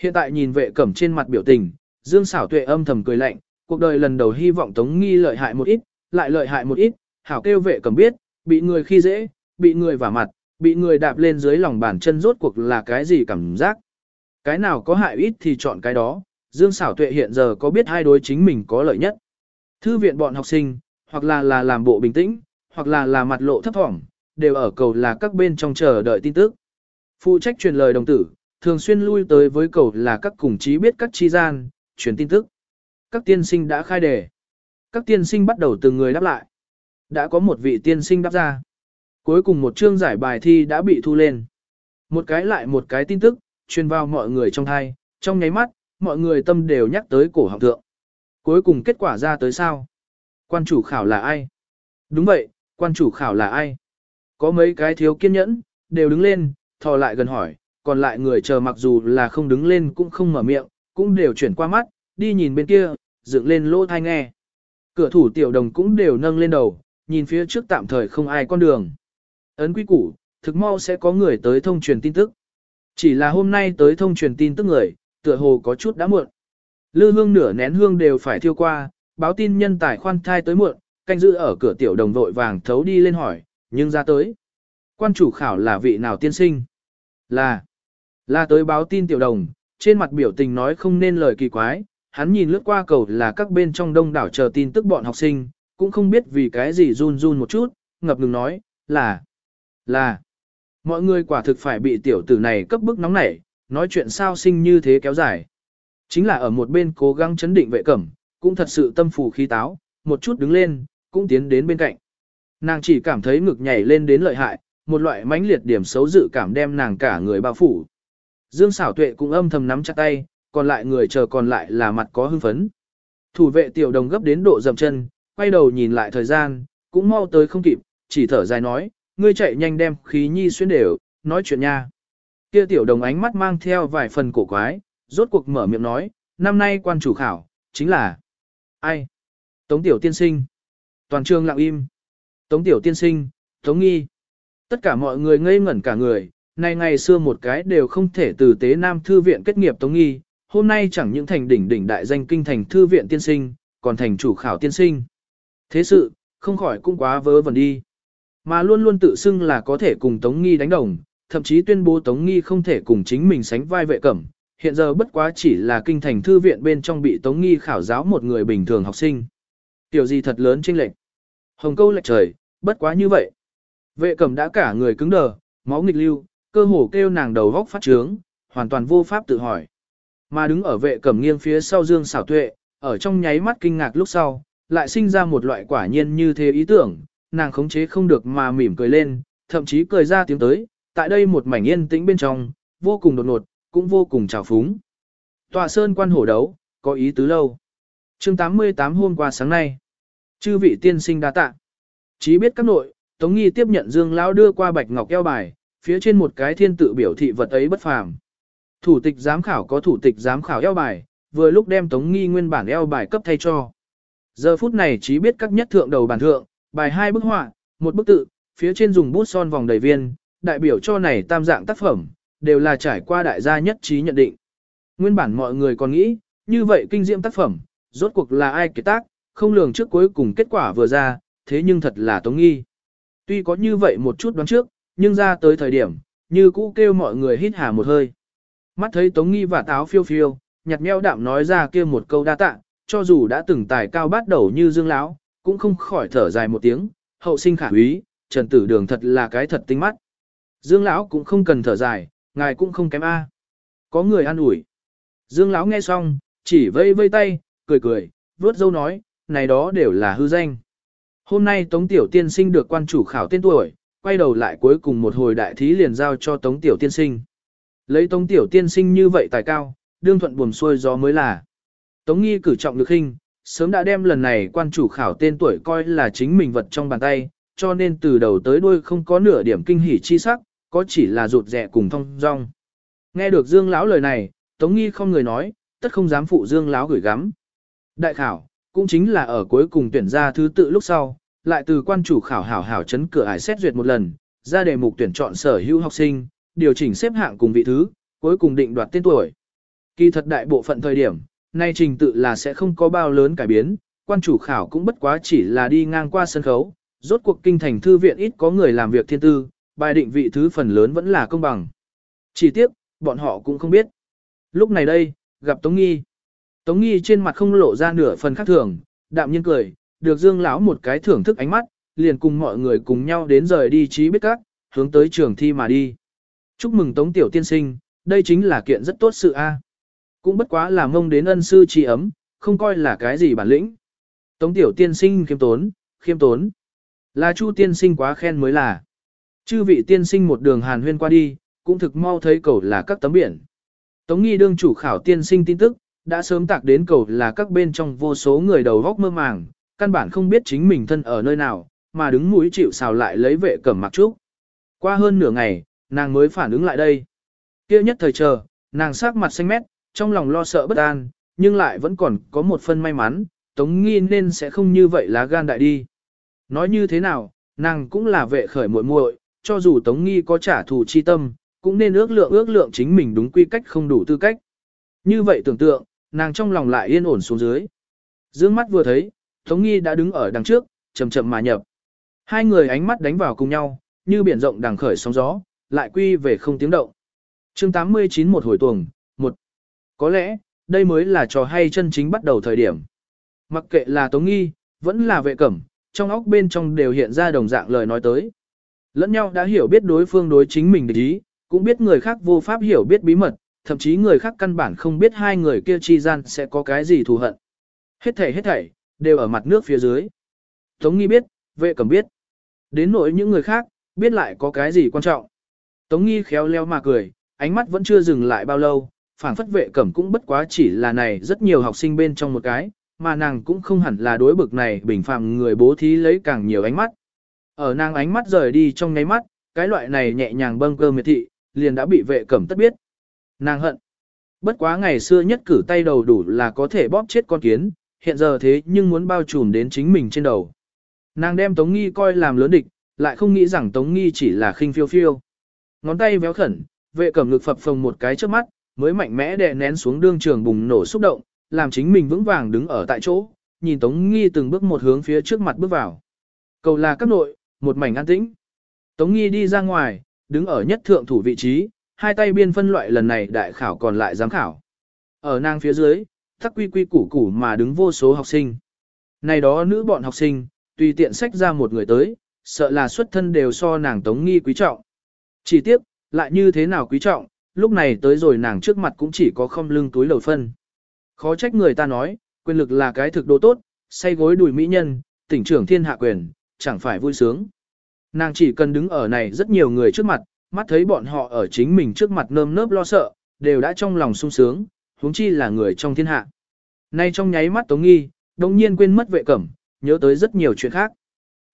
Hiện tại nhìn vệ cẩm trên mặt biểu tình, Dương xảo tuệ âm thầm cười lạnh, cuộc đời lần đầu hy vọng Tống Nghi lợi hại một ít, lại lợi hại một ít, hảo kêu vệ cẩm biết, bị người khi dễ, bị người vả mặt, bị người đạp lên dưới lòng bàn chân rốt cuộc là cái gì cảm giác. Cái nào có hại ít thì chọn cái đó, Dương xảo tuệ hiện giờ có biết hai đối chính mình có lợi nhất. Thư viện bọn học sinh, hoặc là là làm bộ bình tĩnh, hoặc là là mặt lộ thấp thỏm, đều ở cầu là các bên trong chờ đợi tin tức. Phụ trách truyền lời đồng tử, thường xuyên lui tới với cầu là các cùng chí biết các chi gian, truyền tin tức. Các tiên sinh đã khai đề. Các tiên sinh bắt đầu từng người đáp lại. Đã có một vị tiên sinh đáp ra. Cuối cùng một chương giải bài thi đã bị thu lên. Một cái lại một cái tin tức, truyền vào mọi người trong thai, trong nháy mắt, mọi người tâm đều nhắc tới cổ học thượng. Cuối cùng kết quả ra tới sao? Quan chủ khảo là ai? Đúng vậy, quan chủ khảo là ai? Có mấy cái thiếu kiên nhẫn, đều đứng lên, thò lại gần hỏi, còn lại người chờ mặc dù là không đứng lên cũng không mở miệng, cũng đều chuyển qua mắt, đi nhìn bên kia, dựng lên lỗ thai nghe. Cửa thủ tiểu đồng cũng đều nâng lên đầu, nhìn phía trước tạm thời không ai con đường. Ấn quý củ, thực mau sẽ có người tới thông truyền tin tức. Chỉ là hôm nay tới thông truyền tin tức người, tựa hồ có chút đã muộn. Lư hương nửa nén hương đều phải thiêu qua, báo tin nhân tài khoan thai tới muộn, canh giữ ở cửa tiểu đồng vội vàng thấu đi lên hỏi, nhưng ra tới. Quan chủ khảo là vị nào tiên sinh? Là, Là tới báo tin tiểu đồng, trên mặt biểu tình nói không nên lời kỳ quái, hắn nhìn lướt qua cầu là các bên trong đông đảo chờ tin tức bọn học sinh, cũng không biết vì cái gì run run một chút, ngập ngừng nói, là, là, mọi người quả thực phải bị tiểu tử này cấp bức nóng nảy, nói chuyện sao sinh như thế kéo dài. Chính là ở một bên cố gắng chấn định vệ cẩm, cũng thật sự tâm phù khí táo, một chút đứng lên, cũng tiến đến bên cạnh. Nàng chỉ cảm thấy ngực nhảy lên đến lợi hại, một loại mãnh liệt điểm xấu dự cảm đem nàng cả người bao phủ. Dương xảo tuệ cũng âm thầm nắm chặt tay, còn lại người chờ còn lại là mặt có hưng phấn. Thủ vệ tiểu đồng gấp đến độ dầm chân, quay đầu nhìn lại thời gian, cũng mau tới không kịp, chỉ thở dài nói, ngươi chạy nhanh đem khí nhi xuyên đều, nói chuyện nha. Kia tiểu đồng ánh mắt mang theo vài phần cổ quái, rốt cuộc mở miệng nói, năm nay quan chủ khảo, chính là ai? Tống tiểu tiên sinh. Toàn trường lặng im. Tống tiểu tiên sinh, Tống nghi. Tất cả mọi người ngây ngẩn cả người, nay ngày xưa một cái đều không thể từ tế nam thư viện kết nghiệp Tống nghi, hôm nay chẳng những thành đỉnh đỉnh đại danh kinh thành thư viện tiên sinh, còn thành chủ khảo tiên sinh. Thế sự, không khỏi cũng quá vớ vẩn đi. Mà luôn luôn tự xưng là có thể cùng Tống Nghi đánh đồng, thậm chí tuyên bố Tống Nghi không thể cùng chính mình sánh vai vệ cẩm, hiện giờ bất quá chỉ là kinh thành thư viện bên trong bị Tống Nghi khảo giáo một người bình thường học sinh. Tiểu gì thật lớn chênh lệch. Hồng câu lệch trời, bất quá như vậy. Vệ cẩm đã cả người cứng đờ, máu nghịch lưu, cơ hồ kêu nàng đầu góc phát trướng, hoàn toàn vô pháp tự hỏi. Mà đứng ở vệ cẩm nghiêng phía sau Dương xảo tuệ, ở trong nháy mắt kinh ngạc lúc sau, lại sinh ra một loại quả nhiên như thế ý tưởng, nàng khống chế không được mà mỉm cười lên, thậm chí cười ra tiếng tới, tại đây một mảnh yên tĩnh bên trong, vô cùng đột ngột, cũng vô cùng trào phúng. Tòa sơn quan hổ đấu, có ý tứ lâu. chương 88 hôm qua sáng nay, chư vị tiên sinh đa tạ. Chí biết các nội, Tống Nghi tiếp nhận Dương Lão đưa qua bạch ngọc eo bài, phía trên một cái thiên tự biểu thị vật ấy bất phàm. Thủ tịch giám khảo có thủ tịch giám khảo eo bài, vừa lúc đem Tống Nghi nguyên bản eo bài cấp thay cho. Giờ phút này chí biết các nhất thượng đầu bản thượng, bài hai bức họa, một bức tự, phía trên dùng bút son vòng đầy viên, đại biểu cho này tam dạng tác phẩm, đều là trải qua đại gia nhất trí nhận định. Nguyên bản mọi người còn nghĩ, như vậy kinh diệm tác phẩm, rốt cuộc là ai kế tác, không lường trước cuối cùng kết quả vừa ra, thế nhưng thật là Tống Nghi. Tuy có như vậy một chút đoán trước, nhưng ra tới thời điểm, như cũ kêu mọi người hít hà một hơi. Mắt thấy Tống Nghi và táo phiêu phiêu, nhặt meo đạm nói ra kia một câu đa tạ, cho dù đã từng tài cao bắt đầu như dương lão, cũng không khỏi thở dài một tiếng, hậu sinh khả úy, trần tử đường thật là cái thật tinh mắt. Dương lão cũng không cần thở dài, ngài cũng không kém a. Có người an ủi. Dương lão nghe xong, chỉ vây vây tay, cười cười, vuốt dâu nói, này đó đều là hư danh. Hôm nay Tống Tiểu Tiên Sinh được quan chủ khảo tên tuổi, quay đầu lại cuối cùng một hồi đại thí liền giao cho Tống Tiểu Tiên Sinh. Lấy Tống Tiểu Tiên Sinh như vậy tài cao, đương thuận buồm xuôi gió mới là. Tống Nghi cử trọng lực hình, sớm đã đem lần này quan chủ khảo tên tuổi coi là chính mình vật trong bàn tay, cho nên từ đầu tới đuôi không có nửa điểm kinh hỉ chi sắc, có chỉ là rụt rẻ cùng thông dong. Nghe được Dương lão lời này, Tống Nghi không người nói, tất không dám phụ Dương lão gửi gắm. Đại khảo, cũng chính là ở cuối cùng tuyển ra thứ tự lúc sau, lại từ quan chủ khảo hảo hảo chấn cửa ải xét duyệt một lần, ra đề mục tuyển chọn sở hữu học sinh, điều chỉnh xếp hạng cùng vị thứ, cuối cùng định đoạt tên tuổi. Kỳ thật đại bộ phận thời điểm, nay trình tự là sẽ không có bao lớn cải biến, quan chủ khảo cũng bất quá chỉ là đi ngang qua sân khấu, rốt cuộc kinh thành thư viện ít có người làm việc thiên tư, bài định vị thứ phần lớn vẫn là công bằng. Chỉ tiếp, bọn họ cũng không biết. Lúc này đây, gặp Tống Nghi. Tống Nghi trên mặt không lộ ra nửa phần khác thường, đạm nhiên cười, được Dương lão một cái thưởng thức ánh mắt, liền cùng mọi người cùng nhau đến rời đi trí biết các, hướng tới trường thi mà đi. Chúc mừng Tống Tiểu Tiên Sinh, đây chính là kiện rất tốt sự a. Cũng bất quá là mông đến ân sư trì ấm, không coi là cái gì bản lĩnh. Tống Tiểu Tiên Sinh khiêm tốn, khiêm tốn. Là Chu Tiên Sinh quá khen mới là. Chư vị tiên sinh một đường hàn huyên qua đi, cũng thực mau thấy cầu là các tấm biển. Tống nghi đương chủ khảo tiên sinh tin tức, đã sớm tạc đến cầu là các bên trong vô số người đầu góc mơ màng, căn bản không biết chính mình thân ở nơi nào, mà đứng mũi chịu xào lại lấy vệ cẩm mặc trúc. Qua hơn nửa ngày, nàng mới phản ứng lại đây. kia nhất thời chờ, nàng sắc mặt xanh mét, trong lòng lo sợ bất an, nhưng lại vẫn còn có một phân may mắn, Tống Nghi nên sẽ không như vậy lá gan đại đi. Nói như thế nào, nàng cũng là vệ khởi muội muội, cho dù Tống Nghi có trả thù chi tâm, cũng nên ước lượng ước lượng chính mình đúng quy cách không đủ tư cách. Như vậy tưởng tượng, nàng trong lòng lại yên ổn xuống dưới. Dương mắt vừa thấy, Tống Nghi đã đứng ở đằng trước, chậm chậm mà nhập. Hai người ánh mắt đánh vào cùng nhau, như biển rộng đằng khởi sóng gió, lại quy về không tiếng động. chương 89 một hồi tuồng, một. Có lẽ, đây mới là trò hay chân chính bắt đầu thời điểm. Mặc kệ là Tống Nghi, vẫn là vệ cẩm, trong óc bên trong đều hiện ra đồng dạng lời nói tới. Lẫn nhau đã hiểu biết đối phương đối chính mình để ý, cũng biết người khác vô pháp hiểu biết bí mật, thậm chí người khác căn bản không biết hai người kia chi gian sẽ có cái gì thù hận. Hết thảy hết thảy, đều ở mặt nước phía dưới. Tống Nghi biết, vệ cẩm biết. Đến nỗi những người khác, biết lại có cái gì quan trọng. Tống Nghi khéo leo mà cười, ánh mắt vẫn chưa dừng lại bao lâu, phảng phất vệ cẩm cũng bất quá chỉ là này rất nhiều học sinh bên trong một cái, mà nàng cũng không hẳn là đối bực này bình phàm người bố thí lấy càng nhiều ánh mắt. Ở nàng ánh mắt rời đi trong nháy mắt, cái loại này nhẹ nhàng bâng cơ miệt thị, liền đã bị vệ cẩm tất biết. Nàng hận. Bất quá ngày xưa nhất cử tay đầu đủ là có thể bóp chết con kiến, hiện giờ thế nhưng muốn bao trùm đến chính mình trên đầu. Nàng đem Tống Nghi coi làm lớn địch, lại không nghĩ rằng Tống Nghi chỉ là khinh phiêu phiêu. Ngón tay véo khẩn, vệ cẩm ngực phập phồng một cái trước mắt, mới mạnh mẽ đè nén xuống đương trường bùng nổ xúc động, làm chính mình vững vàng đứng ở tại chỗ, nhìn Tống Nghi từng bước một hướng phía trước mặt bước vào. Cầu là các nội, một mảnh an tĩnh. Tống Nghi đi ra ngoài, đứng ở nhất thượng thủ vị trí, hai tay biên phân loại lần này đại khảo còn lại giám khảo. Ở nàng phía dưới, thắc quy quy củ củ mà đứng vô số học sinh. Này đó nữ bọn học sinh, tùy tiện sách ra một người tới, sợ là xuất thân đều so nàng Tống Nghi quý trọng. Chỉ tiếp, lại như thế nào quý trọng, lúc này tới rồi nàng trước mặt cũng chỉ có không lưng túi lầu phân. Khó trách người ta nói, quyền lực là cái thực đồ tốt, say gối đùi mỹ nhân, tỉnh trưởng thiên hạ quyền, chẳng phải vui sướng. Nàng chỉ cần đứng ở này rất nhiều người trước mặt, mắt thấy bọn họ ở chính mình trước mặt nơm nớp lo sợ, đều đã trong lòng sung sướng, huống chi là người trong thiên hạ. Nay trong nháy mắt Tống Nghi, đồng nhiên quên mất vệ cẩm, nhớ tới rất nhiều chuyện khác.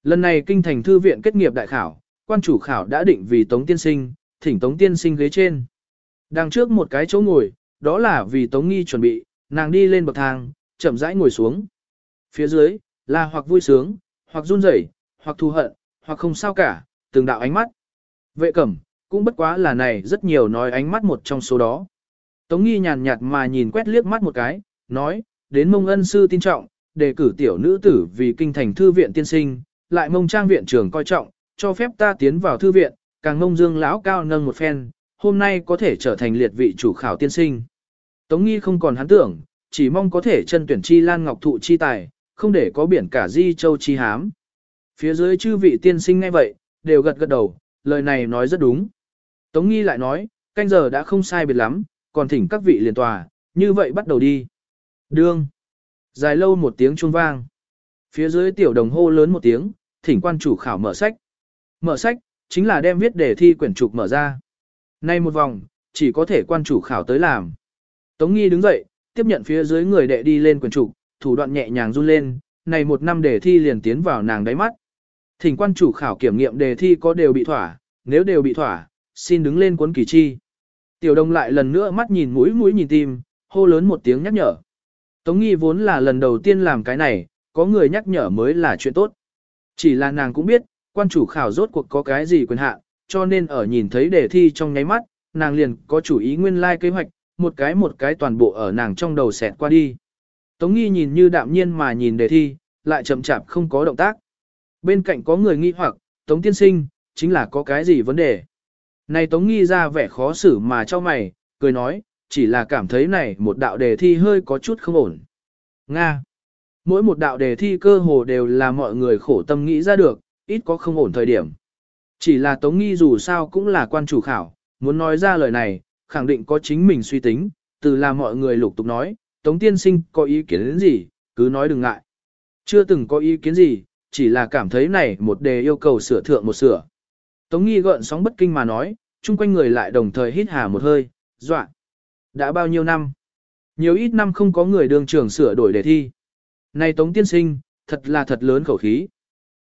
Lần này kinh thành thư viện kết nghiệp đại khảo, quan chủ khảo đã định vì Tống Tiên Sinh, thỉnh Tống Tiên Sinh ghế trên. Đằng trước một cái chỗ ngồi, đó là vì Tống Nghi chuẩn bị, nàng đi lên bậc thang, chậm rãi ngồi xuống. Phía dưới, là hoặc vui sướng, hoặc run rẩy, hoặc thù hận, hoặc không sao cả, từng đạo ánh mắt. Vệ cẩm, cũng bất quá là này rất nhiều nói ánh mắt một trong số đó. Tống nghi nhàn nhạt mà nhìn quét liếc mắt một cái, nói, đến mông ân sư tin trọng, đề cử tiểu nữ tử vì kinh thành thư viện tiên sinh, lại mông trang viện trưởng coi trọng, cho phép ta tiến vào thư viện, càng mông dương lão cao nâng một phen, hôm nay có thể trở thành liệt vị chủ khảo tiên sinh. Tống nghi không còn hắn tưởng, chỉ mong có thể chân tuyển chi lan ngọc thụ chi tài, không để có biển cả di châu chi hám. Phía dưới chư vị tiên sinh ngay vậy, đều gật gật đầu, lời này nói rất đúng. Tống nghi lại nói, canh giờ đã không sai biệt lắm, còn thỉnh các vị liền tòa, như vậy bắt đầu đi. Đương. Dài lâu một tiếng chuông vang. Phía dưới tiểu đồng hô lớn một tiếng, thỉnh quan chủ khảo mở sách. Mở sách, chính là đem viết đề thi quyển trục mở ra. Nay một vòng, chỉ có thể quan chủ khảo tới làm. Tống nghi đứng dậy, tiếp nhận phía dưới người đệ đi lên quyển trục, thủ đoạn nhẹ nhàng run lên, này một năm đề thi liền tiến vào nàng đáy mắt. Thỉnh quan chủ khảo kiểm nghiệm đề thi có đều bị thỏa, nếu đều bị thỏa, xin đứng lên cuốn kỳ chi. Tiểu đồng lại lần nữa mắt nhìn mũi mũi nhìn tim, hô lớn một tiếng nhắc nhở. Tống nghi vốn là lần đầu tiên làm cái này, có người nhắc nhở mới là chuyện tốt. Chỉ là nàng cũng biết, quan chủ khảo rốt cuộc có cái gì quyền hạn, cho nên ở nhìn thấy đề thi trong nháy mắt, nàng liền có chủ ý nguyên lai like kế hoạch, một cái một cái toàn bộ ở nàng trong đầu xẹt qua đi. Tống nghi nhìn như đạm nhiên mà nhìn đề thi, lại chậm chạp không có động tác. Bên cạnh có người nghi hoặc, Tống tiên sinh, chính là có cái gì vấn đề. Này Tống nghi ra vẻ khó xử mà cho mày, cười nói, chỉ là cảm thấy này một đạo đề thi hơi có chút không ổn. Nga. Mỗi một đạo đề thi cơ hồ đều là mọi người khổ tâm nghĩ ra được, ít có không ổn thời điểm. Chỉ là Tống nghi dù sao cũng là quan chủ khảo, muốn nói ra lời này, khẳng định có chính mình suy tính, từ là mọi người lục tục nói, Tống tiên sinh có ý kiến đến gì, cứ nói đừng ngại. Chưa từng có ý kiến gì, chỉ là cảm thấy này một đề yêu cầu sửa thượng một sửa. Tống nghi gợn sóng bất kinh mà nói, chung quanh người lại đồng thời hít hà một hơi, dọa. Đã bao nhiêu năm? Nhiều ít năm không có người đường trưởng sửa đổi đề thi. Này Tống tiên sinh, thật là thật lớn khẩu khí.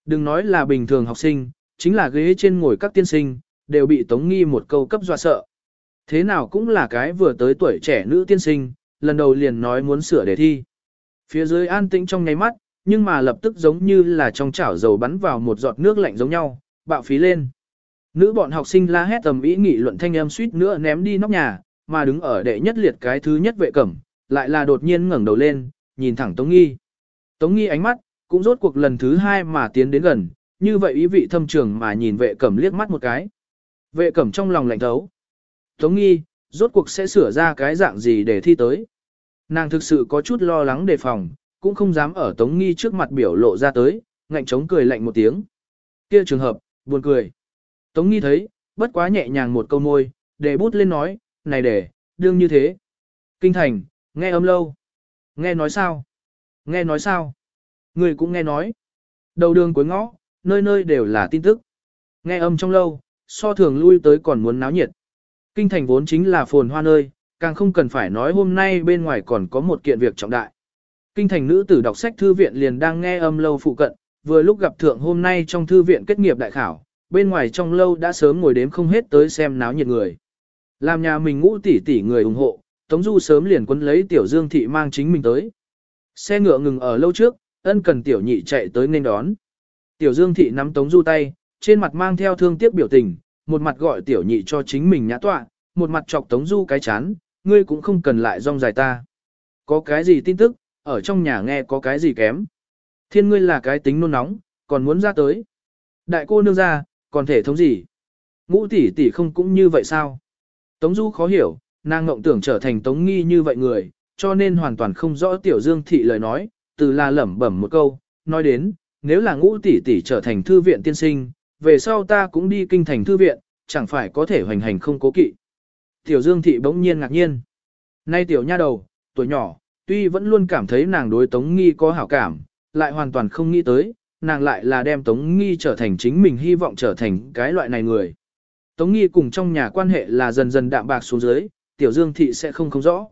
Đừng nói là bình thường học sinh, chính là ghế trên ngồi các tiên sinh, đều bị Tống nghi một câu cấp dọa sợ. Thế nào cũng là cái vừa tới tuổi trẻ nữ tiên sinh, lần đầu liền nói muốn sửa đề thi. Phía dưới an tĩnh trong nháy mắt, nhưng mà lập tức giống như là trong chảo dầu bắn vào một giọt nước lạnh giống nhau, bạo phí lên. Nữ bọn học sinh la hét tầm ý nghị luận thanh âm suýt nữa ném đi nóc nhà, mà đứng ở đệ nhất liệt cái thứ nhất vệ cẩm, lại là đột nhiên ngẩng đầu lên, nhìn thẳng Tống Nghi. Tống Nghi ánh mắt, cũng rốt cuộc lần thứ hai mà tiến đến gần, như vậy ý vị thâm trường mà nhìn vệ cẩm liếc mắt một cái. Vệ cẩm trong lòng lạnh thấu. Tống Nghi, rốt cuộc sẽ sửa ra cái dạng gì để thi tới. Nàng thực sự có chút lo lắng đề phòng, cũng không dám ở Tống Nghi trước mặt biểu lộ ra tới, ngạnh chống cười lạnh một tiếng. Kia trường hợp, buồn cười. Tống Nghi thấy, bất quá nhẹ nhàng một câu môi, để bút lên nói, này để, đương như thế. Kinh thành, nghe âm lâu. Nghe nói sao? Nghe nói sao? Người cũng nghe nói. Đầu đường cuối ngõ, nơi nơi đều là tin tức. Nghe âm trong lâu, so thường lui tới còn muốn náo nhiệt. Kinh thành vốn chính là phồn hoa nơi, càng không cần phải nói hôm nay bên ngoài còn có một kiện việc trọng đại. Kinh thành nữ tử đọc sách thư viện liền đang nghe âm lâu phụ cận, vừa lúc gặp thượng hôm nay trong thư viện kết nghiệp đại khảo, bên ngoài trong lâu đã sớm ngồi đếm không hết tới xem náo nhiệt người. Làm nhà mình ngũ tỷ tỷ người ủng hộ, Tống Du sớm liền quấn lấy Tiểu Dương Thị mang chính mình tới. Xe ngựa ngừng ở lâu trước, ân cần Tiểu Nhị chạy tới nên đón. Tiểu Dương Thị nắm Tống Du tay, trên mặt mang theo thương tiếc biểu tình, một mặt gọi Tiểu Nhị cho chính mình nhã tọa, một mặt chọc Tống Du cái chán, ngươi cũng không cần lại rong dài ta. Có cái gì tin tức, ở trong nhà nghe có cái gì kém. Thiên ngươi là cái tính nôn nóng, còn muốn ra tới. Đại cô nương ra, còn thể thống gì? Ngũ tỷ tỷ không cũng như vậy sao? Tống Du khó hiểu, nàng ngộng tưởng trở thành Tống Nghi như vậy người, cho nên hoàn toàn không rõ Tiểu Dương thị lời nói, từ là lẩm bẩm một câu, nói đến, nếu là ngũ tỷ tỷ trở thành thư viện tiên sinh, về sau ta cũng đi kinh thành thư viện, chẳng phải có thể hoành hành không cố kỵ. Tiểu Dương thị bỗng nhiên ngạc nhiên. Nay tiểu nha đầu, tuổi nhỏ, tuy vẫn luôn cảm thấy nàng đối Tống Nghi có hảo cảm, lại hoàn toàn không nghĩ tới, nàng lại là đem Tống Nghi trở thành chính mình hy vọng trở thành cái loại này người. Tống Nghi cùng trong nhà quan hệ là dần dần đạm bạc xuống dưới, Tiểu Dương Thị sẽ không không rõ.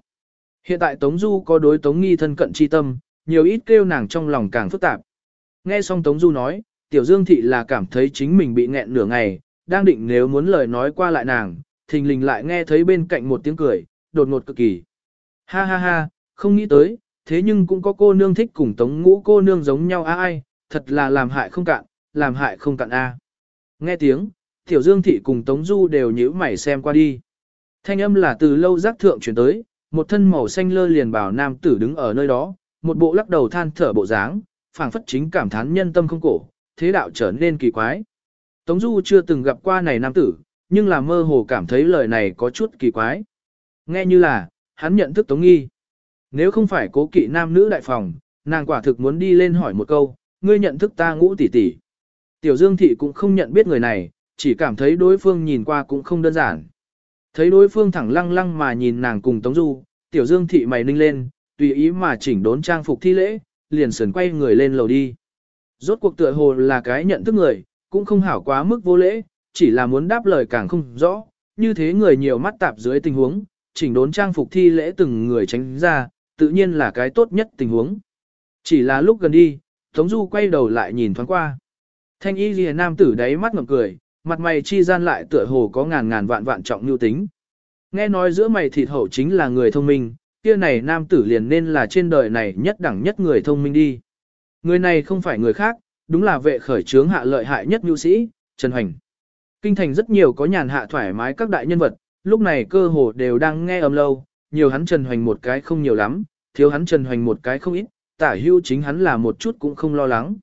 Hiện tại Tống Du có đối Tống Nghi thân cận chi tâm, nhiều ít kêu nàng trong lòng càng phức tạp. Nghe xong Tống Du nói, Tiểu Dương Thị là cảm thấy chính mình bị nghẹn nửa ngày, đang định nếu muốn lời nói qua lại nàng, thình lình lại nghe thấy bên cạnh một tiếng cười, đột ngột cực kỳ. Ha ha ha, không nghĩ tới, thế nhưng cũng có cô nương thích cùng Tống Ngũ cô nương giống nhau a ai, thật là làm hại không cạn, làm hại không cạn a. Nghe tiếng, Tiểu Dương Thị cùng Tống Du đều nhíu mày xem qua đi. Thanh âm là từ lâu giác thượng chuyển tới, một thân màu xanh lơ liền bảo nam tử đứng ở nơi đó, một bộ lắc đầu than thở bộ dáng, phảng phất chính cảm thán nhân tâm không cổ, thế đạo trở nên kỳ quái. Tống Du chưa từng gặp qua này nam tử, nhưng là mơ hồ cảm thấy lời này có chút kỳ quái. Nghe như là, hắn nhận thức Tống Nghi. Nếu không phải cố kỵ nam nữ đại phòng, nàng quả thực muốn đi lên hỏi một câu, ngươi nhận thức ta ngũ tỷ tỷ. Tiểu Dương Thị cũng không nhận biết người này, chỉ cảm thấy đối phương nhìn qua cũng không đơn giản. Thấy đối phương thẳng lăng lăng mà nhìn nàng cùng Tống Du, Tiểu Dương Thị mày ninh lên, tùy ý mà chỉnh đốn trang phục thi lễ, liền sườn quay người lên lầu đi. Rốt cuộc tựa hồ là cái nhận thức người, cũng không hảo quá mức vô lễ, chỉ là muốn đáp lời càng không rõ, như thế người nhiều mắt tạp dưới tình huống, chỉnh đốn trang phục thi lễ từng người tránh ra, tự nhiên là cái tốt nhất tình huống. Chỉ là lúc gần đi, Tống Du quay đầu lại nhìn thoáng qua. Thanh y lìa nam tử đáy mắt ngậm cười, mặt mày chi gian lại tựa hồ có ngàn ngàn vạn vạn trọng lưu tính. Nghe nói giữa mày thịt hậu chính là người thông minh, kia này nam tử liền nên là trên đời này nhất đẳng nhất người thông minh đi. Người này không phải người khác, đúng là vệ khởi trướng hạ lợi hại nhất nhu sĩ, Trần Hoành. Kinh thành rất nhiều có nhàn hạ thoải mái các đại nhân vật, lúc này cơ hồ đều đang nghe âm lâu, nhiều hắn Trần Hoành một cái không nhiều lắm, thiếu hắn Trần Hoành một cái không ít, tả hưu chính hắn là một chút cũng không lo lắng.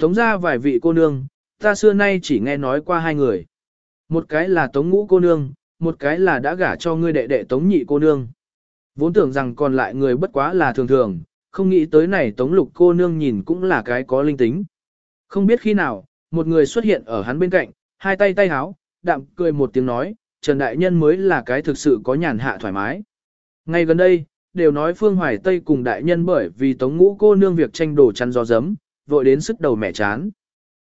Tống ra vài vị cô nương, ta xưa nay chỉ nghe nói qua hai người. Một cái là Tống ngũ cô nương, một cái là đã gả cho ngươi đệ đệ Tống nhị cô nương. Vốn tưởng rằng còn lại người bất quá là thường thường, không nghĩ tới này Tống lục cô nương nhìn cũng là cái có linh tính. Không biết khi nào, một người xuất hiện ở hắn bên cạnh, hai tay tay háo, đạm cười một tiếng nói, Trần Đại Nhân mới là cái thực sự có nhàn hạ thoải mái. Ngay gần đây, đều nói Phương Hoài Tây cùng Đại Nhân bởi vì Tống ngũ cô nương việc tranh đồ chăn gió giấm, vội đến sức đầu mẹ chán.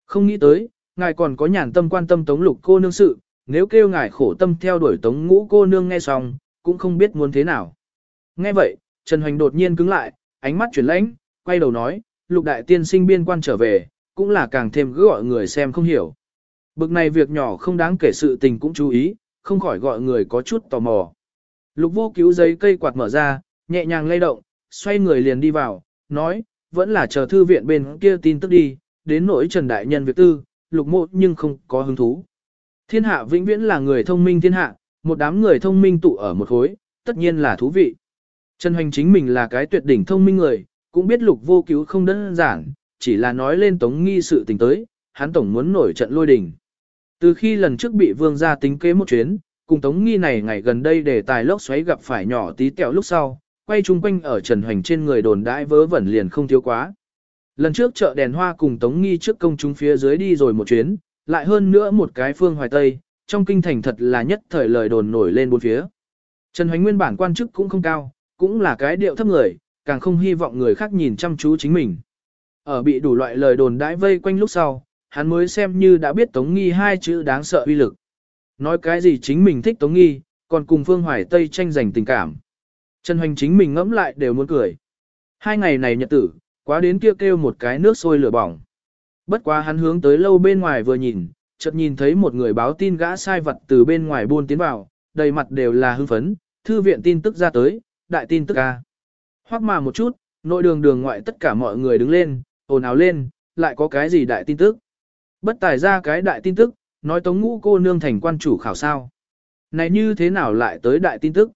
Không nghĩ tới, ngài còn có nhàn tâm quan tâm Tống lục cô nương sự, nếu kêu ngài khổ tâm theo đuổi Tống ngũ cô nương nghe xong, cũng không biết muốn thế nào. Nghe vậy, Trần Hoành đột nhiên cứng lại, ánh mắt chuyển lãnh, quay đầu nói, lục đại tiên sinh biên quan trở về, cũng là càng thêm cứ gọi người xem không hiểu. Bực này việc nhỏ không đáng kể sự tình cũng chú ý, không khỏi gọi người có chút tò mò. Lục vô cứu giấy cây quạt mở ra, nhẹ nhàng lay động, xoay người liền đi vào, nói, vẫn là chờ thư viện bên kia tin tức đi, đến nỗi Trần Đại Nhân việc tư, lục mộ nhưng không có hứng thú. Thiên hạ vĩnh viễn là người thông minh thiên hạ, một đám người thông minh tụ ở một khối, tất nhiên là thú vị. Trần Hoành chính mình là cái tuyệt đỉnh thông minh người, cũng biết lục vô cứu không đơn giản, chỉ là nói lên tống nghi sự tình tới, hắn tổng muốn nổi trận lôi đình. Từ khi lần trước bị vương gia tính kế một chuyến, cùng Tống Nghi này ngày gần đây để tài lốc xoáy gặp phải nhỏ tí tẹo lúc sau, quay chung quanh ở Trần Hoành trên người đồn đãi vớ vẩn liền không thiếu quá. Lần trước chợ đèn hoa cùng Tống Nghi trước công chúng phía dưới đi rồi một chuyến, lại hơn nữa một cái phương hoài tây, trong kinh thành thật là nhất thời lời đồn nổi lên bốn phía. Trần Hoành nguyên bản quan chức cũng không cao, cũng là cái điệu thấp người, càng không hy vọng người khác nhìn chăm chú chính mình. Ở bị đủ loại lời đồn đãi vây quanh lúc sau, hắn mới xem như đã biết Tống Nghi hai chữ đáng sợ uy lực. Nói cái gì chính mình thích Tống Nghi, còn cùng Phương Hoài Tây tranh giành tình cảm. Trần Hoành chính mình ngẫm lại đều muốn cười. Hai ngày này nhật tử, quá đến kia kêu, kêu một cái nước sôi lửa bỏng. Bất quá hắn hướng tới lâu bên ngoài vừa nhìn, chợt nhìn thấy một người báo tin gã sai vật từ bên ngoài buôn tiến vào, đầy mặt đều là hưng phấn, thư viện tin tức ra tới, đại tin tức ca. Hoắc mà một chút, nội đường đường ngoại tất cả mọi người đứng lên, ồn ào lên, lại có cái gì đại tin tức. Bất tài ra cái đại tin tức, nói tống ngũ cô nương thành quan chủ khảo sao. Này như thế nào lại tới đại tin tức?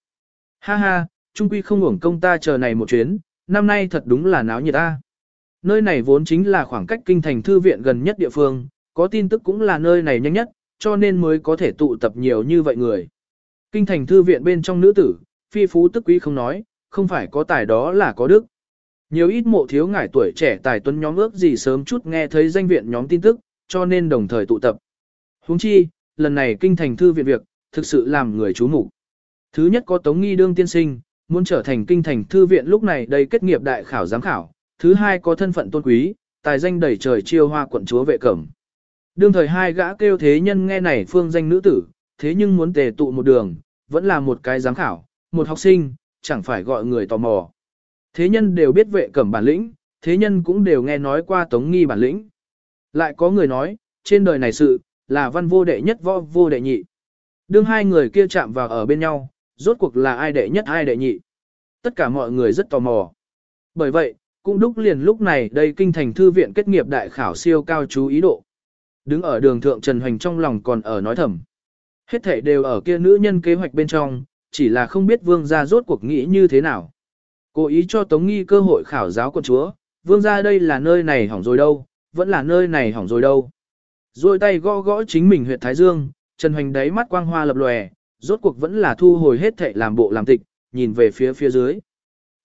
Ha ha, trung quy không hưởng công ta chờ này một chuyến, năm nay thật đúng là náo nhiệt ta. Nơi này vốn chính là khoảng cách kinh thành thư viện gần nhất địa phương, có tin tức cũng là nơi này nhanh nhất, cho nên mới có thể tụ tập nhiều như vậy người. Kinh thành thư viện bên trong nữ tử, phi phú tức quý không nói, không phải có tài đó là có đức. Nhiều ít mộ thiếu ngải tuổi trẻ tài tuấn nhóm ước gì sớm chút nghe thấy danh viện nhóm tin tức, cho nên đồng thời tụ tập. Huống chi, lần này kinh thành thư viện việc, thực sự làm người chú mục. Thứ nhất có Tống Nghi đương tiên sinh, muốn trở thành kinh thành thư viện lúc này đây kết nghiệp đại khảo giám khảo. Thứ hai có thân phận tôn quý, tài danh đầy trời chiêu hoa quận chúa vệ cẩm. Đương thời hai gã kêu thế nhân nghe này phương danh nữ tử, thế nhưng muốn tề tụ một đường, vẫn là một cái giám khảo, một học sinh, chẳng phải gọi người tò mò. Thế nhân đều biết vệ cẩm bản lĩnh, thế nhân cũng đều nghe nói qua tống nghi bản lĩnh. Lại có người nói, trên đời này sự, là văn vô đệ nhất võ vô đệ nhị. Đương hai người kia chạm vào ở bên nhau, rốt cuộc là ai đệ nhất ai đệ nhị. Tất cả mọi người rất tò mò. Bởi vậy, cũng đúc liền lúc này đây kinh thành thư viện kết nghiệp đại khảo siêu cao chú ý độ. Đứng ở đường thượng Trần Hoành trong lòng còn ở nói thầm. Hết thể đều ở kia nữ nhân kế hoạch bên trong, chỉ là không biết vương gia rốt cuộc nghĩ như thế nào. Cố ý cho Tống Nghi cơ hội khảo giáo con chúa, vương gia đây là nơi này hỏng rồi đâu, vẫn là nơi này hỏng rồi đâu. Rồi tay gõ gõ chính mình huyện Thái Dương, Trần Hoành đáy mắt quang hoa lập lòe, rốt cuộc vẫn là thu hồi hết thệ làm bộ làm tịch, nhìn về phía phía dưới.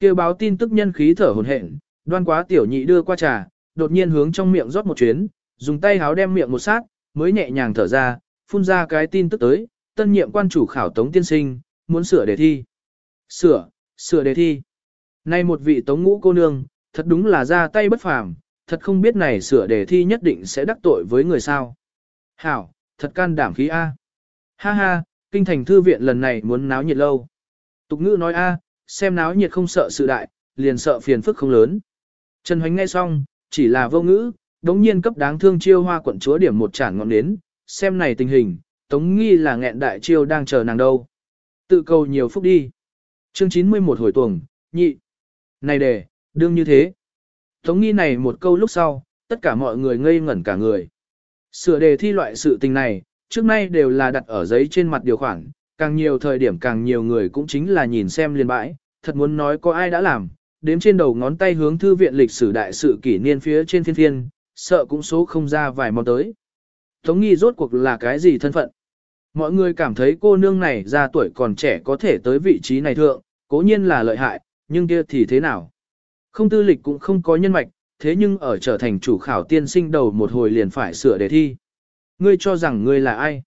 Kêu báo tin tức nhân khí thở hồn hển, đoan quá tiểu nhị đưa qua trà, đột nhiên hướng trong miệng rót một chuyến, dùng tay háo đem miệng một sát, mới nhẹ nhàng thở ra, phun ra cái tin tức tới, tân nhiệm quan chủ khảo tống tiên sinh, muốn sửa đề thi. Sửa, sửa đề thi. Nay một vị tống ngũ cô nương, thật đúng là ra tay bất phàm, thật không biết này sửa đề thi nhất định sẽ đắc tội với người sao. Hảo, thật can đảm khí A. Ha ha, kinh thành thư viện lần này muốn náo nhiệt lâu. Tục ngữ nói A, xem náo nhiệt không sợ sự đại, liền sợ phiền phức không lớn. Trần Hoánh nghe xong, chỉ là vô ngữ, đống nhiên cấp đáng thương chiêu hoa quận chúa điểm một chản ngọn nến, xem này tình hình, tống nghi là nghẹn đại chiêu đang chờ nàng đâu. Tự cầu nhiều phúc đi. Chương 91 hồi tuồng, nhị. Này đề, đương như thế. Tống nghi này một câu lúc sau, tất cả mọi người ngây ngẩn cả người. Sửa đề thi loại sự tình này, trước nay đều là đặt ở giấy trên mặt điều khoản, càng nhiều thời điểm càng nhiều người cũng chính là nhìn xem liên bãi, thật muốn nói có ai đã làm, đếm trên đầu ngón tay hướng thư viện lịch sử đại sự kỷ niên phía trên thiên thiên, sợ cũng số không ra vài món tới. Tống nghi rốt cuộc là cái gì thân phận? Mọi người cảm thấy cô nương này ra tuổi còn trẻ có thể tới vị trí này thượng, cố nhiên là lợi hại, nhưng kia thì thế nào? Không tư lịch cũng không có nhân mạch, thế nhưng ở trở thành chủ khảo tiên sinh đầu một hồi liền phải sửa đề thi. Ngươi cho rằng ngươi là ai?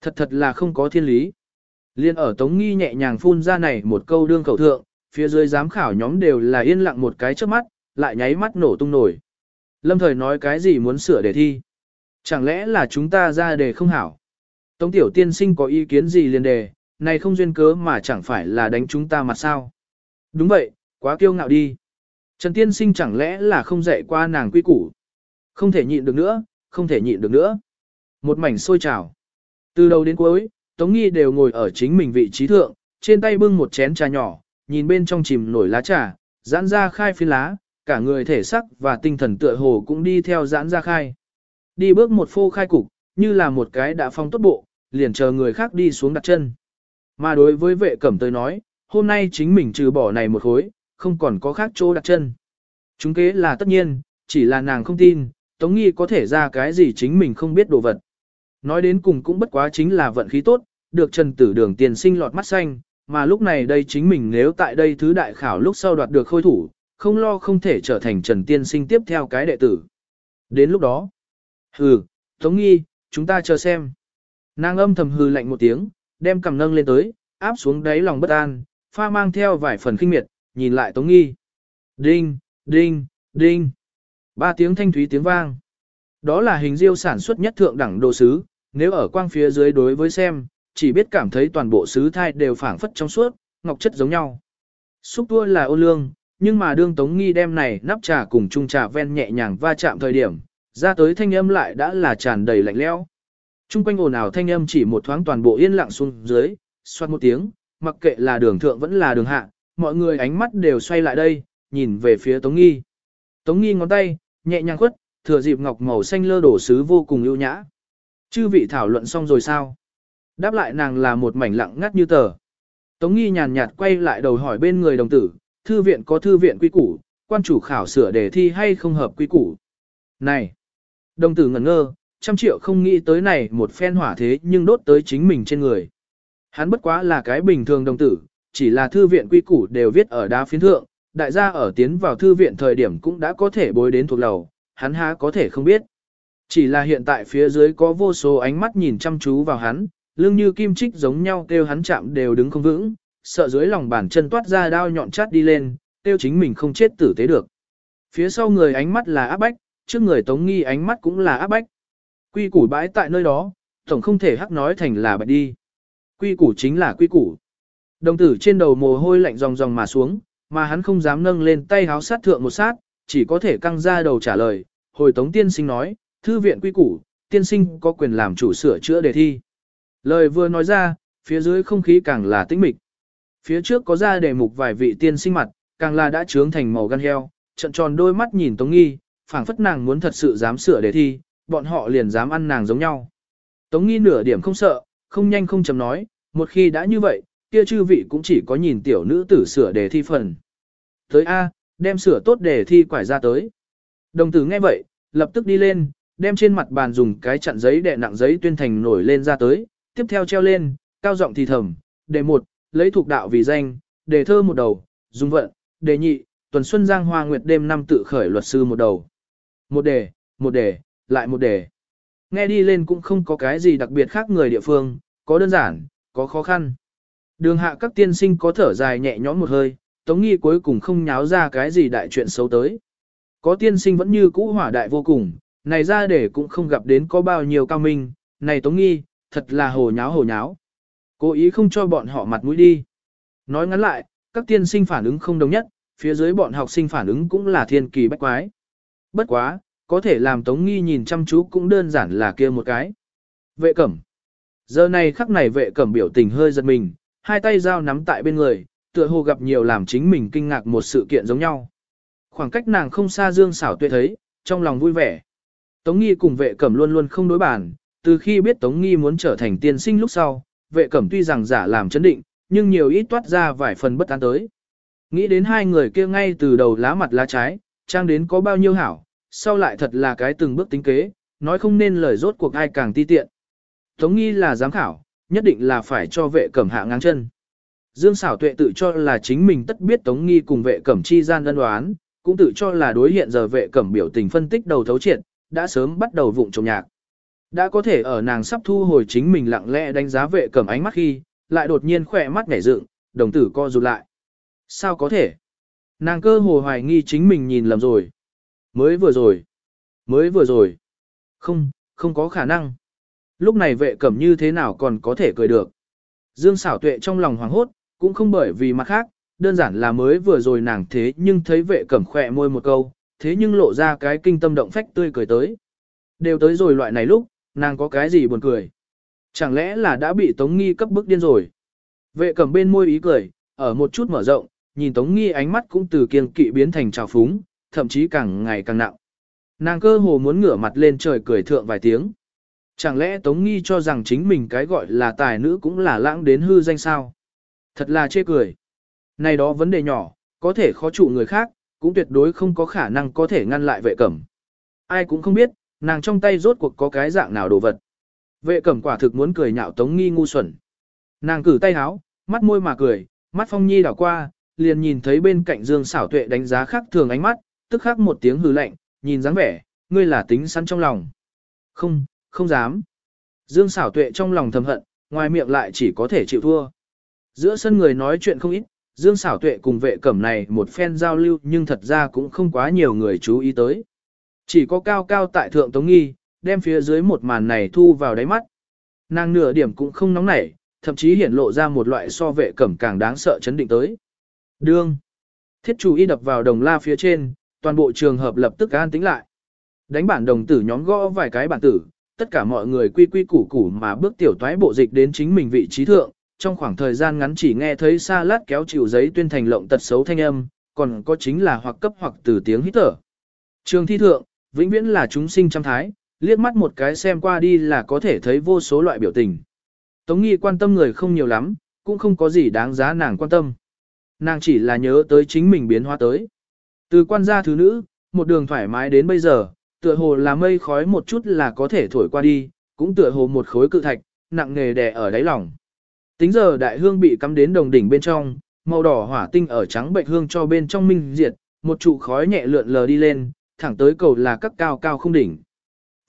Thật thật là không có thiên lý. Liên ở Tống Nghi nhẹ nhàng phun ra này một câu đương khẩu thượng, phía dưới giám khảo nhóm đều là yên lặng một cái trước mắt, lại nháy mắt nổ tung nổi. Lâm thời nói cái gì muốn sửa đề thi? Chẳng lẽ là chúng ta ra đề không hảo? Tống tiểu tiên sinh có ý kiến gì liền đề, này không duyên cớ mà chẳng phải là đánh chúng ta mặt sao? Đúng vậy, quá kiêu ngạo đi. Trần tiên sinh chẳng lẽ là không dạy qua nàng quy củ? Không thể nhịn được nữa, không thể nhịn được nữa. Một mảnh sôi trào. Từ đầu đến cuối, Tống Nghi đều ngồi ở chính mình vị trí thượng, trên tay bưng một chén trà nhỏ, nhìn bên trong chìm nổi lá trà, giãn ra khai phi lá, cả người thể sắc và tinh thần tựa hồ cũng đi theo giãn ra khai. Đi bước một phô khai cục, như là một cái đã phong tốt bộ, liền chờ người khác đi xuống đặt chân. Mà đối với vệ cẩm tới nói, hôm nay chính mình trừ bỏ này một khối, không còn có khác chỗ đặt chân. Chúng kế là tất nhiên, chỉ là nàng không tin, Tống Nghi có thể ra cái gì chính mình không biết đồ vật. Nói đến cùng cũng bất quá chính là vận khí tốt, được Trần Tử Đường tiền sinh lọt mắt xanh, mà lúc này đây chính mình nếu tại đây thứ đại khảo lúc sau đoạt được khôi thủ, không lo không thể trở thành Trần Tiên Sinh tiếp theo cái đệ tử. Đến lúc đó, hừ, Tống Nghi, chúng ta chờ xem. Nàng âm thầm hừ lạnh một tiếng, đem cầm nâng lên tới, áp xuống đáy lòng bất an, pha mang theo vài phần kinh miệt, nhìn lại Tống Nghi. Đinh, đinh, đinh. Ba tiếng thanh thúy tiếng vang. Đó là hình diêu sản xuất nhất thượng đẳng đồ sứ, nếu ở quang phía dưới đối với xem, chỉ biết cảm thấy toàn bộ sứ thai đều phảng phất trong suốt, ngọc chất giống nhau. Xúc tua là ô lương, nhưng mà đương Tống Nghi đem này nắp trà cùng chung trà ven nhẹ nhàng va chạm thời điểm, ra tới thanh âm lại đã là tràn đầy lạnh lẽo. Trung quanh ồn ào thanh âm chỉ một thoáng toàn bộ yên lặng xuống dưới, xoát một tiếng, mặc kệ là đường thượng vẫn là đường hạ, mọi người ánh mắt đều xoay lại đây, nhìn về phía Tống Nghi. Tống Nghi ngón tay, nhẹ nhàng khuất, thừa dịp ngọc màu xanh lơ đổ sứ vô cùng ưu nhã. Chư vị thảo luận xong rồi sao? Đáp lại nàng là một mảnh lặng ngắt như tờ. Tống Nghi nhàn nhạt quay lại đầu hỏi bên người đồng tử, thư viện có thư viện quy củ, quan chủ khảo sửa đề thi hay không hợp quy củ. Này! Đồng tử ngẩn ngơ, trăm triệu không nghĩ tới này một phen hỏa thế nhưng đốt tới chính mình trên người. Hắn bất quá là cái bình thường đồng tử, chỉ là thư viện quy củ đều viết ở đá phiến thượng, đại gia ở tiến vào thư viện thời điểm cũng đã có thể bối đến thuộc lầu, hắn há có thể không biết. Chỉ là hiện tại phía dưới có vô số ánh mắt nhìn chăm chú vào hắn, lưng như kim chích giống nhau kêu hắn chạm đều đứng không vững, sợ dưới lòng bàn chân toát ra đao nhọn chát đi lên, kêu chính mình không chết tử tế được. Phía sau người ánh mắt là áp bách, trước người tống nghi ánh mắt cũng là áp bách. Quy củ bãi tại nơi đó, tổng không thể hắc nói thành là bạch đi. Quy củ chính là quy củ. Đồng tử trên đầu mồ hôi lạnh ròng ròng mà xuống, mà hắn không dám nâng lên tay háo sát thượng một sát, chỉ có thể căng ra đầu trả lời. Hồi tống tiên sinh nói, thư viện quy củ, tiên sinh có quyền làm chủ sửa chữa đề thi. Lời vừa nói ra, phía dưới không khí càng là tĩnh mịch. Phía trước có ra đề mục vài vị tiên sinh mặt, càng là đã trướng thành màu gan heo, trận tròn đôi mắt nhìn Tống Nghi, phảng phất nàng muốn thật sự dám sửa đề thi, bọn họ liền dám ăn nàng giống nhau. Tống Nghi nửa điểm không sợ, không nhanh không chậm nói, một khi đã như vậy, kia chư vị cũng chỉ có nhìn tiểu nữ tử sửa đề thi phần. Tới A, đem sửa tốt đề thi quải ra tới. Đồng tử nghe vậy, lập tức đi lên, đem trên mặt bàn dùng cái chặn giấy đè nặng giấy tuyên thành nổi lên ra tới, tiếp theo treo lên, cao giọng thì thầm, đề một, lấy thuộc đạo vì danh, đề thơ một đầu, dùng vận, đề nhị, tuần xuân giang hoa nguyệt đêm năm tự khởi luật sư một đầu. Một đề, một đề, lại một đề. Nghe đi lên cũng không có cái gì đặc biệt khác người địa phương, có đơn giản, có khó khăn. Đường hạ các tiên sinh có thở dài nhẹ nhõm một hơi, tống nghi cuối cùng không nháo ra cái gì đại chuyện xấu tới. Có tiên sinh vẫn như cũ hỏa đại vô cùng, này ra để cũng không gặp đến có bao nhiêu cao minh, này tống nghi, thật là hồ nháo hồ nháo. Cố ý không cho bọn họ mặt mũi đi. Nói ngắn lại, các tiên sinh phản ứng không đồng nhất, phía dưới bọn học sinh phản ứng cũng là thiên kỳ bách quái. Bất quá, có thể làm Tống Nghi nhìn chăm chú cũng đơn giản là kia một cái. Vệ cẩm. Giờ này khắc này vệ cẩm biểu tình hơi giật mình, hai tay dao nắm tại bên người, tựa hồ gặp nhiều làm chính mình kinh ngạc một sự kiện giống nhau. Khoảng cách nàng không xa Dương xảo tuệ thấy, trong lòng vui vẻ. Tống Nghi cùng vệ cẩm luôn luôn không đối bản, từ khi biết Tống Nghi muốn trở thành tiên sinh lúc sau, vệ cẩm tuy rằng giả làm chấn định, nhưng nhiều ít toát ra vài phần bất an tới. Nghĩ đến hai người kia ngay từ đầu lá mặt lá trái, trang đến có bao nhiêu hảo, sau lại thật là cái từng bước tính kế, nói không nên lời rốt cuộc ai càng ti tiện. Tống nghi là giám khảo, nhất định là phải cho vệ cẩm hạ ngang chân. Dương xảo tuệ tự cho là chính mình tất biết tống nghi cùng vệ cẩm chi gian đơn đoán, cũng tự cho là đối hiện giờ vệ cẩm biểu tình phân tích đầu thấu triệt, đã sớm bắt đầu vụng trồng nhạc. Đã có thể ở nàng sắp thu hồi chính mình lặng lẽ đánh giá vệ cẩm ánh mắt khi, lại đột nhiên khỏe mắt nhảy dựng, đồng tử co rụt lại. Sao có thể? Nàng cơ hồ hoài nghi chính mình nhìn lầm rồi. Mới vừa rồi. Mới vừa rồi. Không, không có khả năng. Lúc này vệ cẩm như thế nào còn có thể cười được. Dương xảo tuệ trong lòng hoảng hốt, cũng không bởi vì mặt khác, đơn giản là mới vừa rồi nàng thế nhưng thấy vệ cẩm khỏe môi một câu, thế nhưng lộ ra cái kinh tâm động phách tươi cười tới. Đều tới rồi loại này lúc, nàng có cái gì buồn cười. Chẳng lẽ là đã bị Tống Nghi cấp bức điên rồi. Vệ cẩm bên môi ý cười, ở một chút mở rộng, nhìn Tống Nghi ánh mắt cũng từ kiêng kỵ biến thành trào phúng, thậm chí càng ngày càng nặng. Nàng cơ hồ muốn ngửa mặt lên trời cười thượng vài tiếng. Chẳng lẽ Tống Nghi cho rằng chính mình cái gọi là tài nữ cũng là lãng đến hư danh sao? Thật là chê cười. Này đó vấn đề nhỏ, có thể khó trụ người khác, cũng tuyệt đối không có khả năng có thể ngăn lại vệ cẩm. Ai cũng không biết, nàng trong tay rốt cuộc có cái dạng nào đồ vật. Vệ cẩm quả thực muốn cười nhạo Tống Nghi ngu xuẩn. Nàng cử tay háo, mắt môi mà cười, mắt phong nhi đảo qua, liền nhìn thấy bên cạnh dương xảo tuệ đánh giá khác thường ánh mắt, tức khắc một tiếng hừ lạnh, nhìn dáng vẻ, ngươi là tính sẵn trong lòng. Không, không dám. Dương xảo tuệ trong lòng thầm hận, ngoài miệng lại chỉ có thể chịu thua. Giữa sân người nói chuyện không ít, Dương xảo tuệ cùng vệ cẩm này một phen giao lưu nhưng thật ra cũng không quá nhiều người chú ý tới. Chỉ có cao cao tại thượng tống nghi, đem phía dưới một màn này thu vào đáy mắt. Nàng nửa điểm cũng không nóng nảy, thậm chí hiển lộ ra một loại so vệ cẩm càng đáng sợ chấn định tới. Đương. Thiết chủ y đập vào đồng la phía trên, toàn bộ trường hợp lập tức an tĩnh lại. Đánh bản đồng tử nhóm gõ vài cái bản tử, tất cả mọi người quy quy củ củ mà bước tiểu toái bộ dịch đến chính mình vị trí thượng, trong khoảng thời gian ngắn chỉ nghe thấy xa lát kéo chịu giấy tuyên thành lộng tật xấu thanh âm, còn có chính là hoặc cấp hoặc từ tiếng hít thở. Trường thi thượng, vĩnh viễn là chúng sinh trăm thái, liếc mắt một cái xem qua đi là có thể thấy vô số loại biểu tình. Tống nghi quan tâm người không nhiều lắm, cũng không có gì đáng giá nàng quan tâm. Nàng chỉ là nhớ tới chính mình biến hóa tới. Từ quan gia thứ nữ, một đường thoải mái đến bây giờ, tựa hồ là mây khói một chút là có thể thổi qua đi, cũng tựa hồ một khối cự thạch, nặng nề đè ở đáy lòng. Tính giờ đại hương bị cắm đến đồng đỉnh bên trong, màu đỏ hỏa tinh ở trắng bệnh hương cho bên trong minh diệt, một trụ khói nhẹ lượn lờ đi lên, thẳng tới cầu là các cao cao không đỉnh.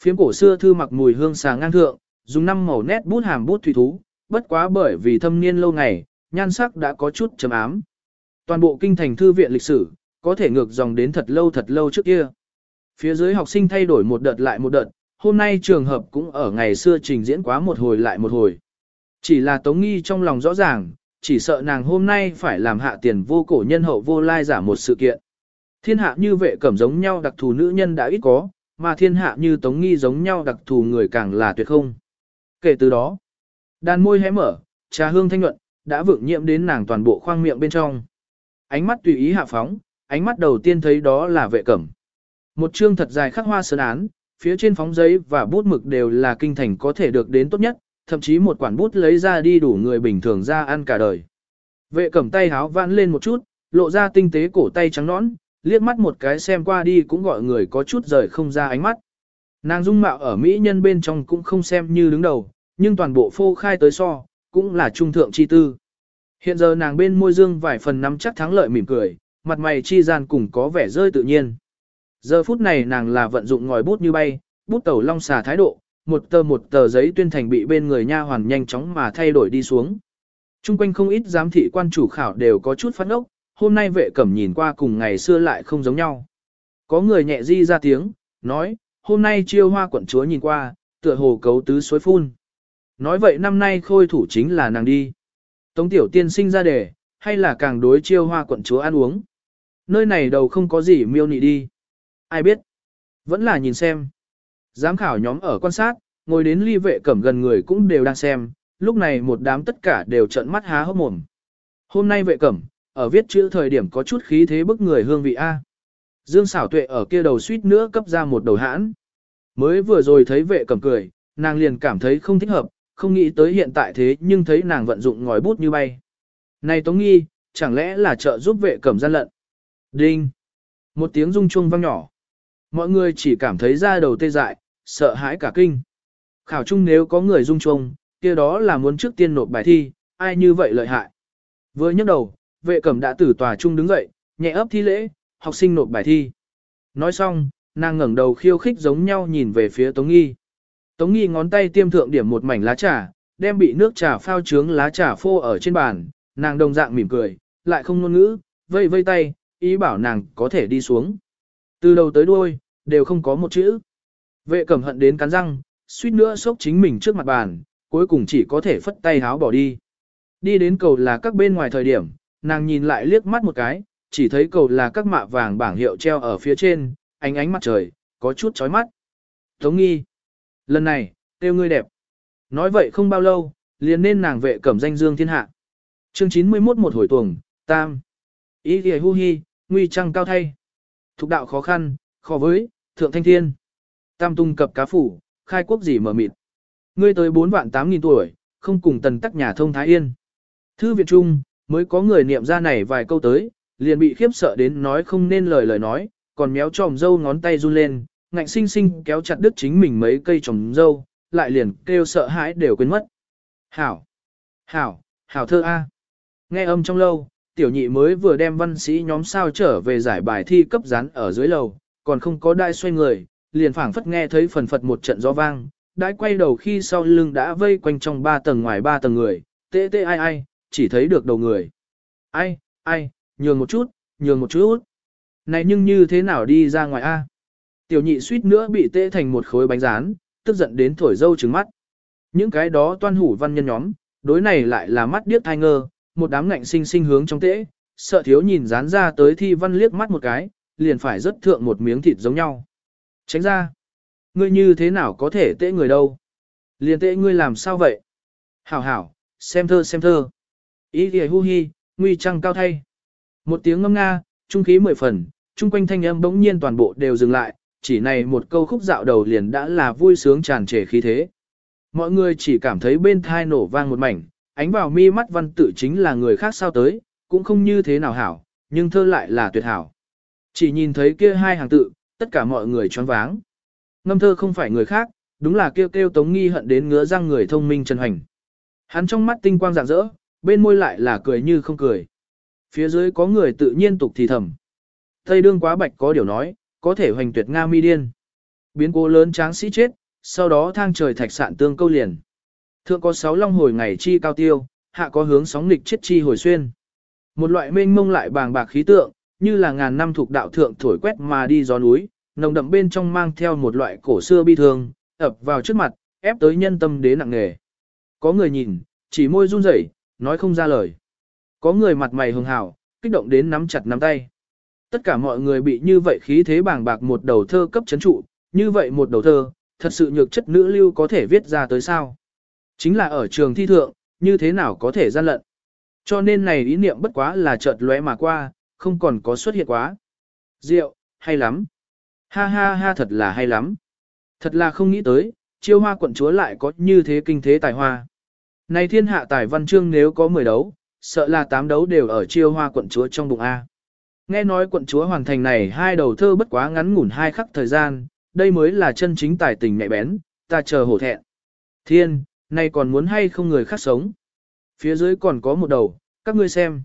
Phiếm cổ xưa thư mặc mùi hương xà ngang thượng, dùng năm màu nét bút hàm bút thủy thú, bất quá bởi vì thâm niên lâu ngày, nhan sắc đã có chút chấm ám. Toàn bộ kinh thành thư viện lịch sử, có thể ngược dòng đến thật lâu thật lâu trước kia. Phía dưới học sinh thay đổi một đợt lại một đợt, hôm nay trường hợp cũng ở ngày xưa trình diễn quá một hồi lại một hồi. Chỉ là Tống Nghi trong lòng rõ ràng, chỉ sợ nàng hôm nay phải làm hạ tiền vô cổ nhân hậu vô lai giả một sự kiện. Thiên hạ như vệ cẩm giống nhau đặc thù nữ nhân đã ít có, mà thiên hạ như Tống Nghi giống nhau đặc thù người càng là tuyệt không. Kể từ đó, đàn môi hé mở, trà hương thanh nhuận, đã vượng nhiễm đến nàng toàn bộ khoang miệng bên trong. Ánh mắt tùy ý hạ phóng, ánh mắt đầu tiên thấy đó là vệ cẩm. Một chương thật dài khắc hoa sơn án, phía trên phóng giấy và bút mực đều là kinh thành có thể được đến tốt nhất, thậm chí một quản bút lấy ra đi đủ người bình thường ra ăn cả đời. Vệ cầm tay háo vãn lên một chút, lộ ra tinh tế cổ tay trắng nõn, liếc mắt một cái xem qua đi cũng gọi người có chút rời không ra ánh mắt. Nàng dung mạo ở Mỹ nhân bên trong cũng không xem như đứng đầu, nhưng toàn bộ phô khai tới so, cũng là trung thượng chi tư. Hiện giờ nàng bên môi dương vài phần nắm chắc thắng lợi mỉm cười, mặt mày chi gian cùng có vẻ rơi tự nhiên. Giờ phút này nàng là vận dụng ngòi bút như bay, bút tẩu long xà thái độ, một tờ một tờ giấy tuyên thành bị bên người nha hoàn nhanh chóng mà thay đổi đi xuống. Trung quanh không ít giám thị quan chủ khảo đều có chút phát ốc, hôm nay vệ cẩm nhìn qua cùng ngày xưa lại không giống nhau. Có người nhẹ di ra tiếng, nói, hôm nay chiêu hoa quận chúa nhìn qua, tựa hồ cấu tứ suối phun. Nói vậy năm nay khôi thủ chính là nàng đi. Tống tiểu tiên sinh ra đề, hay là càng đối chiêu hoa quận chúa ăn uống. Nơi này đầu không có gì miêu nị đi. Ai biết? Vẫn là nhìn xem. Giám khảo nhóm ở quan sát, ngồi đến ly vệ cẩm gần người cũng đều đang xem, lúc này một đám tất cả đều trợn mắt há hốc mồm. Hôm nay vệ cẩm, ở viết chữ thời điểm có chút khí thế bức người hương vị A. Dương xảo tuệ ở kia đầu suýt nữa cấp ra một đầu hãn. Mới vừa rồi thấy vệ cẩm cười, nàng liền cảm thấy không thích hợp, không nghĩ tới hiện tại thế nhưng thấy nàng vận dụng ngòi bút như bay. Này Tống Nghi, chẳng lẽ là trợ giúp vệ cẩm gian lận? Đinh! Một tiếng rung chuông vang nhỏ. Mọi người chỉ cảm thấy da đầu tê dại, sợ hãi cả kinh. Khảo chung nếu có người dung trông, kia đó là muốn trước tiên nộp bài thi, ai như vậy lợi hại. Vừa nhấc đầu, vệ cẩm đã từ tòa trung đứng dậy, nhẹ ấp thi lễ, học sinh nộp bài thi. Nói xong, nàng ngẩng đầu khiêu khích giống nhau nhìn về phía Tống Nghi. Tống Nghi ngón tay tiêm thượng điểm một mảnh lá trà, đem bị nước trà phao trướng lá trà phô ở trên bàn, nàng đồng dạng mỉm cười, lại không ngôn ngữ, vây vây tay, ý bảo nàng có thể đi xuống. Từ đầu tới đuôi, đều không có một chữ. Vệ cẩm hận đến cắn răng, suýt nữa sốc chính mình trước mặt bàn, cuối cùng chỉ có thể phất tay háo bỏ đi. Đi đến cầu là các bên ngoài thời điểm, nàng nhìn lại liếc mắt một cái, chỉ thấy cầu là các mạ vàng bảng hiệu treo ở phía trên, ánh ánh mặt trời, có chút chói mắt. Tống nghi. Lần này, tiêu ngươi đẹp. Nói vậy không bao lâu, liền nên nàng vệ cẩm danh dương thiên hạ. Chương 91 một hồi tuồng, tam. Ý kìa hu hi, nguy trăng cao thay. Thục đạo khó khăn, khó với, thượng thanh thiên. Tam tung cập cá phủ, khai quốc gì mở mịt. Ngươi tới 4 vạn 8 nghìn tuổi, không cùng tần tắc nhà thông Thái Yên. Thư viện trung, mới có người niệm ra này vài câu tới, liền bị khiếp sợ đến nói không nên lời lời nói, còn méo tròm dâu ngón tay run lên, ngạnh sinh sinh kéo chặt đứt chính mình mấy cây tròm dâu, lại liền kêu sợ hãi đều quên mất. Hảo! Hảo! Hảo thơ A. À. Nghe âm trong lâu, tiểu nhị mới vừa đem văn sĩ nhóm sao trở về giải bài thi cấp rán ở dưới lầu, còn không có đai xoay người, liền phảng phất nghe thấy phần phật một trận gió vang, đãi quay đầu khi sau lưng đã vây quanh trong ba tầng ngoài ba tầng người, tê tê ai ai, chỉ thấy được đầu người. Ai, ai, nhường một chút, nhường một chút. Này nhưng như thế nào đi ra ngoài A? Tiểu nhị suýt nữa bị tê thành một khối bánh rán, tức giận đến thổi dâu trứng mắt. Những cái đó toan hủ văn nhân nhóm, đối này lại là mắt điếc thai ngơ, một đám ngạnh sinh sinh hướng trong tễ, sợ thiếu nhìn dán ra tới thi văn liếc mắt một cái, liền phải rất thượng một miếng thịt giống nhau. Tránh ra. Ngươi như thế nào có thể tệ người đâu? Liền tệ ngươi làm sao vậy? Hảo hảo, xem thơ xem thơ. Ý kìa hu hi, nguy trăng cao thay. Một tiếng ngâm nga, trung khí mười phần, trung quanh thanh âm bỗng nhiên toàn bộ đều dừng lại, chỉ này một câu khúc dạo đầu liền đã là vui sướng tràn trề khí thế. Mọi người chỉ cảm thấy bên thai nổ vang một mảnh, ánh vào mi mắt văn tự chính là người khác sao tới, cũng không như thế nào hảo, nhưng thơ lại là tuyệt hảo. Chỉ nhìn thấy kia hai hàng tự, tất cả mọi người choáng váng. Ngâm thơ không phải người khác, đúng là kêu kêu tống nghi hận đến ngứa răng người thông minh Trần hoành Hắn trong mắt tinh quang rạng rỡ, bên môi lại là cười như không cười. Phía dưới có người tự nhiên tục thì thầm. Tây đương quá bạch có điều nói, có thể hoành tuyệt Nga mi điên. Biến cố lớn tráng sĩ chết, sau đó thang trời thạch sạn tương câu liền. Thượng có sáu long hồi ngày chi cao tiêu, hạ có hướng sóng nghịch chết chi hồi xuyên. Một loại mênh mông lại bàng bạc khí tượng, như là ngàn năm thuộc đạo thượng thổi quét mà đi gió núi, nồng đậm bên trong mang theo một loại cổ xưa bi thương, ập vào trước mặt, ép tới nhân tâm đến nặng nề. Có người nhìn, chỉ môi run rẩy, nói không ra lời. Có người mặt mày hường hào, kích động đến nắm chặt nắm tay. Tất cả mọi người bị như vậy khí thế bàng bạc một đầu thơ cấp chấn trụ, như vậy một đầu thơ, thật sự nhược chất nữ lưu có thể viết ra tới sao. Chính là ở trường thi thượng, như thế nào có thể gian lận. Cho nên này ý niệm bất quá là chợt lóe mà qua, không còn có xuất hiện quá. rượu hay lắm. Ha ha ha thật là hay lắm. Thật là không nghĩ tới, chiêu hoa quận chúa lại có như thế kinh thế tài hoa. Này thiên hạ tài văn chương nếu có 10 đấu, sợ là 8 đấu đều ở chiêu hoa quận chúa trong bụng A. Nghe nói quận chúa hoàn thành này hai đầu thơ bất quá ngắn ngủn hai khắc thời gian, đây mới là chân chính tài tình nhạy bén, ta chờ hổ thẹn. Thiên, nay còn muốn hay không người khác sống. Phía dưới còn có một đầu, các ngươi xem.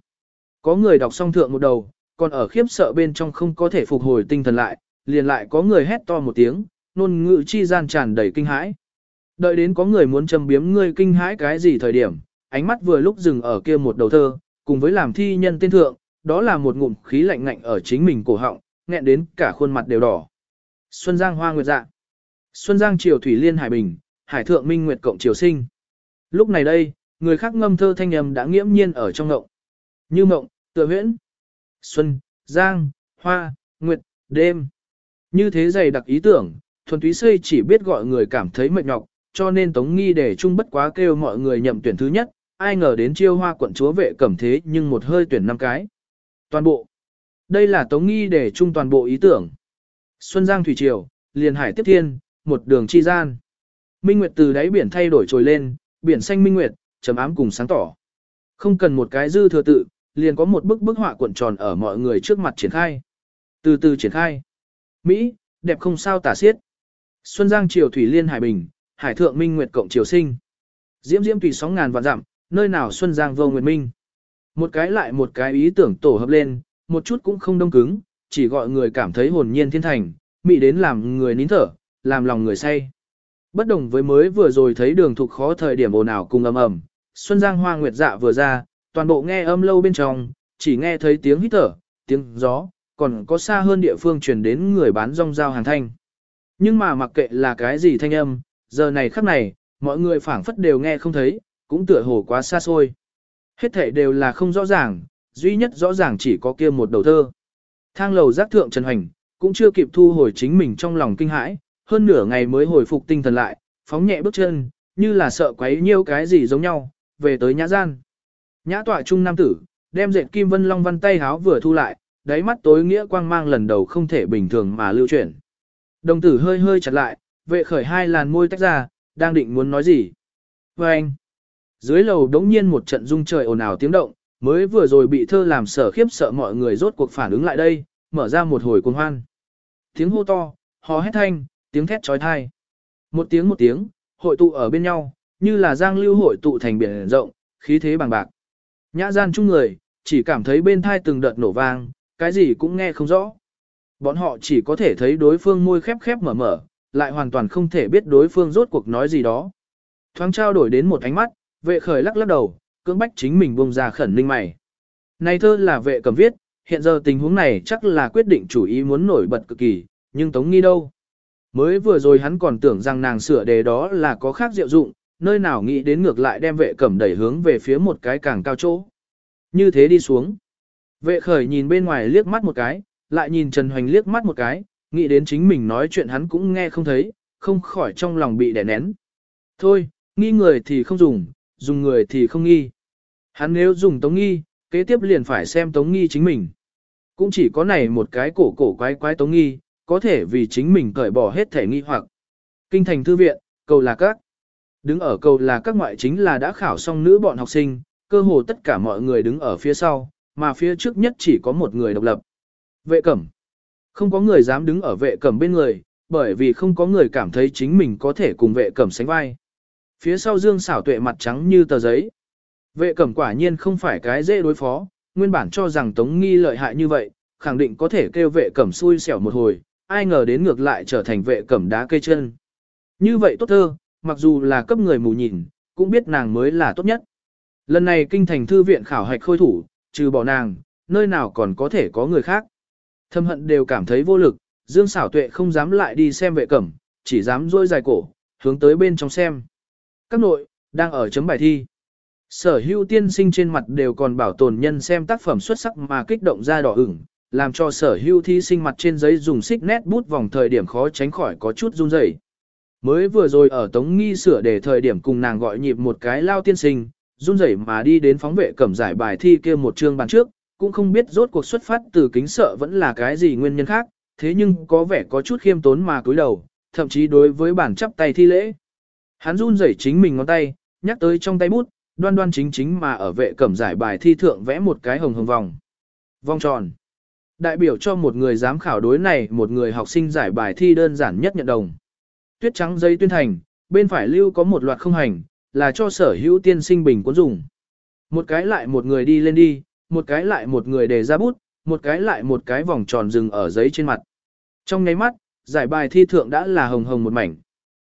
Có người đọc xong thượng một đầu, còn ở khiếp sợ bên trong không có thể phục hồi tinh thần lại, liền lại có người hét to một tiếng, nôn ngữ chi gian tràn đầy kinh hãi. Đợi đến có người muốn châm biếm ngươi kinh hãi cái gì thời điểm, ánh mắt vừa lúc dừng ở kia một đầu thơ, cùng với làm thi nhân tên thượng, đó là một ngụm khí lạnh ngạnh ở chính mình cổ họng, nghẹn đến cả khuôn mặt đều đỏ. Xuân Giang Hoa Nguyệt Dạ Xuân Giang Triều Thủy Liên Hải Bình, Hải Thượng Minh Nguyệt Cộng Triều Sinh. Lúc này đây, người khác ngâm thơ thanh âm đã nghiễm nhiên ở trong ngộng. Như mộng, tựa huyễn. Xuân, Giang, Hoa, Nguyệt, đêm. Như thế dày đặc ý tưởng, thuần túy xây chỉ biết gọi người cảm thấy mệt nhọc, cho nên Tống Nghi để chung bất quá kêu mọi người nhậm tuyển thứ nhất, ai ngờ đến chiêu hoa quận chúa vệ cẩm thế nhưng một hơi tuyển năm cái. Toàn bộ. Đây là Tống Nghi để chung toàn bộ ý tưởng. Xuân Giang Thủy Triều, liền hải tiếp thiên, một đường chi gian. Minh Nguyệt từ đáy biển thay đổi trồi lên, biển xanh Minh Nguyệt, chấm ám cùng sáng tỏ. Không cần một cái dư thừa tự, liền có một bức bức họa cuộn tròn ở mọi người trước mặt triển khai. Từ từ triển khai. Mỹ, đẹp không sao tả xiết. Xuân Giang Triều Thủy Liên Hải Bình, Hải Thượng Minh Nguyệt Cộng Triều Sinh. Diễm Diễm tùy sóng ngàn vạn dặm, nơi nào Xuân Giang vô Nguyệt Minh. Một cái lại một cái ý tưởng tổ hợp lên, một chút cũng không đông cứng, chỉ gọi người cảm thấy hồn nhiên thiên thành, mỹ đến làm người nín thở, làm lòng người say. Bất đồng với mới vừa rồi thấy đường thục khó thời điểm ồn ào cùng ầm ầm, Xuân Giang Hoa Nguyệt Dạ vừa ra, toàn bộ nghe âm lâu bên trong, chỉ nghe thấy tiếng hít thở, tiếng gió, còn có xa hơn địa phương truyền đến người bán rong rao hàng thanh. Nhưng mà mặc kệ là cái gì thanh âm, giờ này khắc này, mọi người phảng phất đều nghe không thấy, cũng tựa hồ quá xa xôi. Hết thể đều là không rõ ràng, duy nhất rõ ràng chỉ có kia một đầu thơ. Thang lầu giác thượng Trần Hoành, cũng chưa kịp thu hồi chính mình trong lòng kinh hãi, hơn nửa ngày mới hồi phục tinh thần lại, phóng nhẹ bước chân, như là sợ quấy nhiêu cái gì giống nhau, về tới nhã gian. Nhã tọa trung nam tử, đem dệt kim vân long văn tay háo vừa thu lại, đáy mắt tối nghĩa quang mang lần đầu không thể bình thường mà lưu chuyển. Đồng tử hơi hơi chặt lại, vệ khởi hai làn môi tách ra, đang định muốn nói gì. Và anh, dưới lầu đống nhiên một trận rung trời ồn ào tiếng động, mới vừa rồi bị thơ làm sở khiếp sợ mọi người rốt cuộc phản ứng lại đây, mở ra một hồi cuồng hoan. Tiếng hô to, hò hét thanh, tiếng thét trói thai. Một tiếng một tiếng, hội tụ ở bên nhau, như là giang lưu hội tụ thành biển rộng, khí thế bằng bạc. Nhã gian chung người, chỉ cảm thấy bên thai từng đợt nổ vang, cái gì cũng nghe không rõ. Bọn họ chỉ có thể thấy đối phương môi khép khép mở mở, lại hoàn toàn không thể biết đối phương rốt cuộc nói gì đó. Thoáng trao đổi đến một ánh mắt, vệ khởi lắc lắc đầu, cưỡng bách chính mình bông ra khẩn ninh mày. Này thơ là vệ cầm viết, hiện giờ tình huống này chắc là quyết định chủ ý muốn nổi bật cực kỳ, nhưng Tống Nghi đâu? Mới vừa rồi hắn còn tưởng rằng nàng sửa đề đó là có khác diệu dụng, nơi nào nghĩ đến ngược lại đem vệ cẩm đẩy hướng về phía một cái càng cao chỗ. Như thế đi xuống. Vệ khởi nhìn bên ngoài liếc mắt một cái, lại nhìn Trần Hoành liếc mắt một cái, nghĩ đến chính mình nói chuyện hắn cũng nghe không thấy, không khỏi trong lòng bị đè nén. Thôi, nghi người thì không dùng, dùng người thì không nghi. Hắn nếu dùng tống nghi, kế tiếp liền phải xem tống nghi chính mình. Cũng chỉ có này một cái cổ cổ quái quái tống nghi, có thể vì chính mình cởi bỏ hết thể nghi hoặc. Kinh thành thư viện, cầu là các. Đứng ở cầu là các ngoại chính là đã khảo xong nữ bọn học sinh, cơ hồ tất cả mọi người đứng ở phía sau, mà phía trước nhất chỉ có một người độc lập. Vệ cẩm. Không có người dám đứng ở vệ cẩm bên người, bởi vì không có người cảm thấy chính mình có thể cùng vệ cẩm sánh vai. Phía sau dương xảo tuệ mặt trắng như tờ giấy. Vệ cẩm quả nhiên không phải cái dễ đối phó, nguyên bản cho rằng Tống Nghi lợi hại như vậy, khẳng định có thể kêu vệ cẩm xui xẻo một hồi, ai ngờ đến ngược lại trở thành vệ cẩm đá cây chân. Như vậy tốt thơ, mặc dù là cấp người mù nhìn, cũng biết nàng mới là tốt nhất. Lần này kinh thành thư viện khảo hạch khôi thủ, trừ bỏ nàng, nơi nào còn có thể có người khác. Thâm hận đều cảm thấy vô lực, Dương Sảo tuệ không dám lại đi xem vệ cẩm, chỉ dám rôi dài cổ, hướng tới bên trong xem. Các nội, đang ở chấm bài thi. Sở hữu tiên sinh trên mặt đều còn bảo tồn nhân xem tác phẩm xuất sắc mà kích động ra đỏ ửng, làm cho sở hữu thi sinh mặt trên giấy dùng xích nét bút vòng thời điểm khó tránh khỏi có chút run rẩy. Mới vừa rồi ở Tống Nghi sửa để thời điểm cùng nàng gọi nhịp một cái lao tiên sinh, run rẩy mà đi đến phóng vệ cẩm giải bài thi kia một chương bàn trước, cũng không biết rốt cuộc xuất phát từ kính sợ vẫn là cái gì nguyên nhân khác, thế nhưng có vẻ có chút khiêm tốn mà cúi đầu, thậm chí đối với bản chắp tay thi lễ. Hắn run rẩy chính mình ngón tay, nhắc tới trong tay bút, đoan đoan chính chính mà ở vệ cẩm giải bài thi thượng vẽ một cái hồng hồng vòng. Vòng tròn. Đại biểu cho một người giám khảo đối này một người học sinh giải bài thi đơn giản nhất nhận đồng. Tuyết trắng dây tuyên thành, bên phải lưu có một loạt không hành, là cho sở hữu tiên sinh bình cuốn dùng. Một cái lại một người đi lên đi, một cái lại một người để ra bút, một cái lại một cái vòng tròn dừng ở giấy trên mặt. Trong nháy mắt, giải bài thi thượng đã là hồng hồng một mảnh.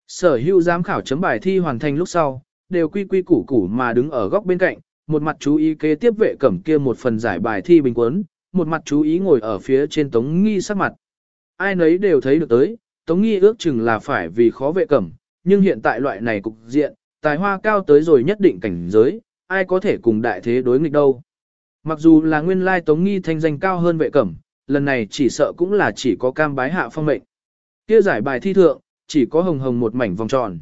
Sở hữu giám khảo chấm bài thi hoàn thành lúc sau, đều quy quy củ củ mà đứng ở góc bên cạnh, một mặt chú ý kế tiếp vệ cẩm kia một phần giải bài thi bình cuốn một mặt chú ý ngồi ở phía trên tống nghi sắc mặt. Ai nấy đều thấy được tới, tống nghi ước chừng là phải vì khó vệ cẩm, nhưng hiện tại loại này cục diện, tài hoa cao tới rồi nhất định cảnh giới, ai có thể cùng đại thế đối nghịch đâu. Mặc dù là nguyên lai tống nghi thanh danh cao hơn vệ cẩm, lần này chỉ sợ cũng là chỉ có cam bái hạ phong mệnh. Kia giải bài thi thượng, chỉ có hồng hồng một mảnh vòng tròn.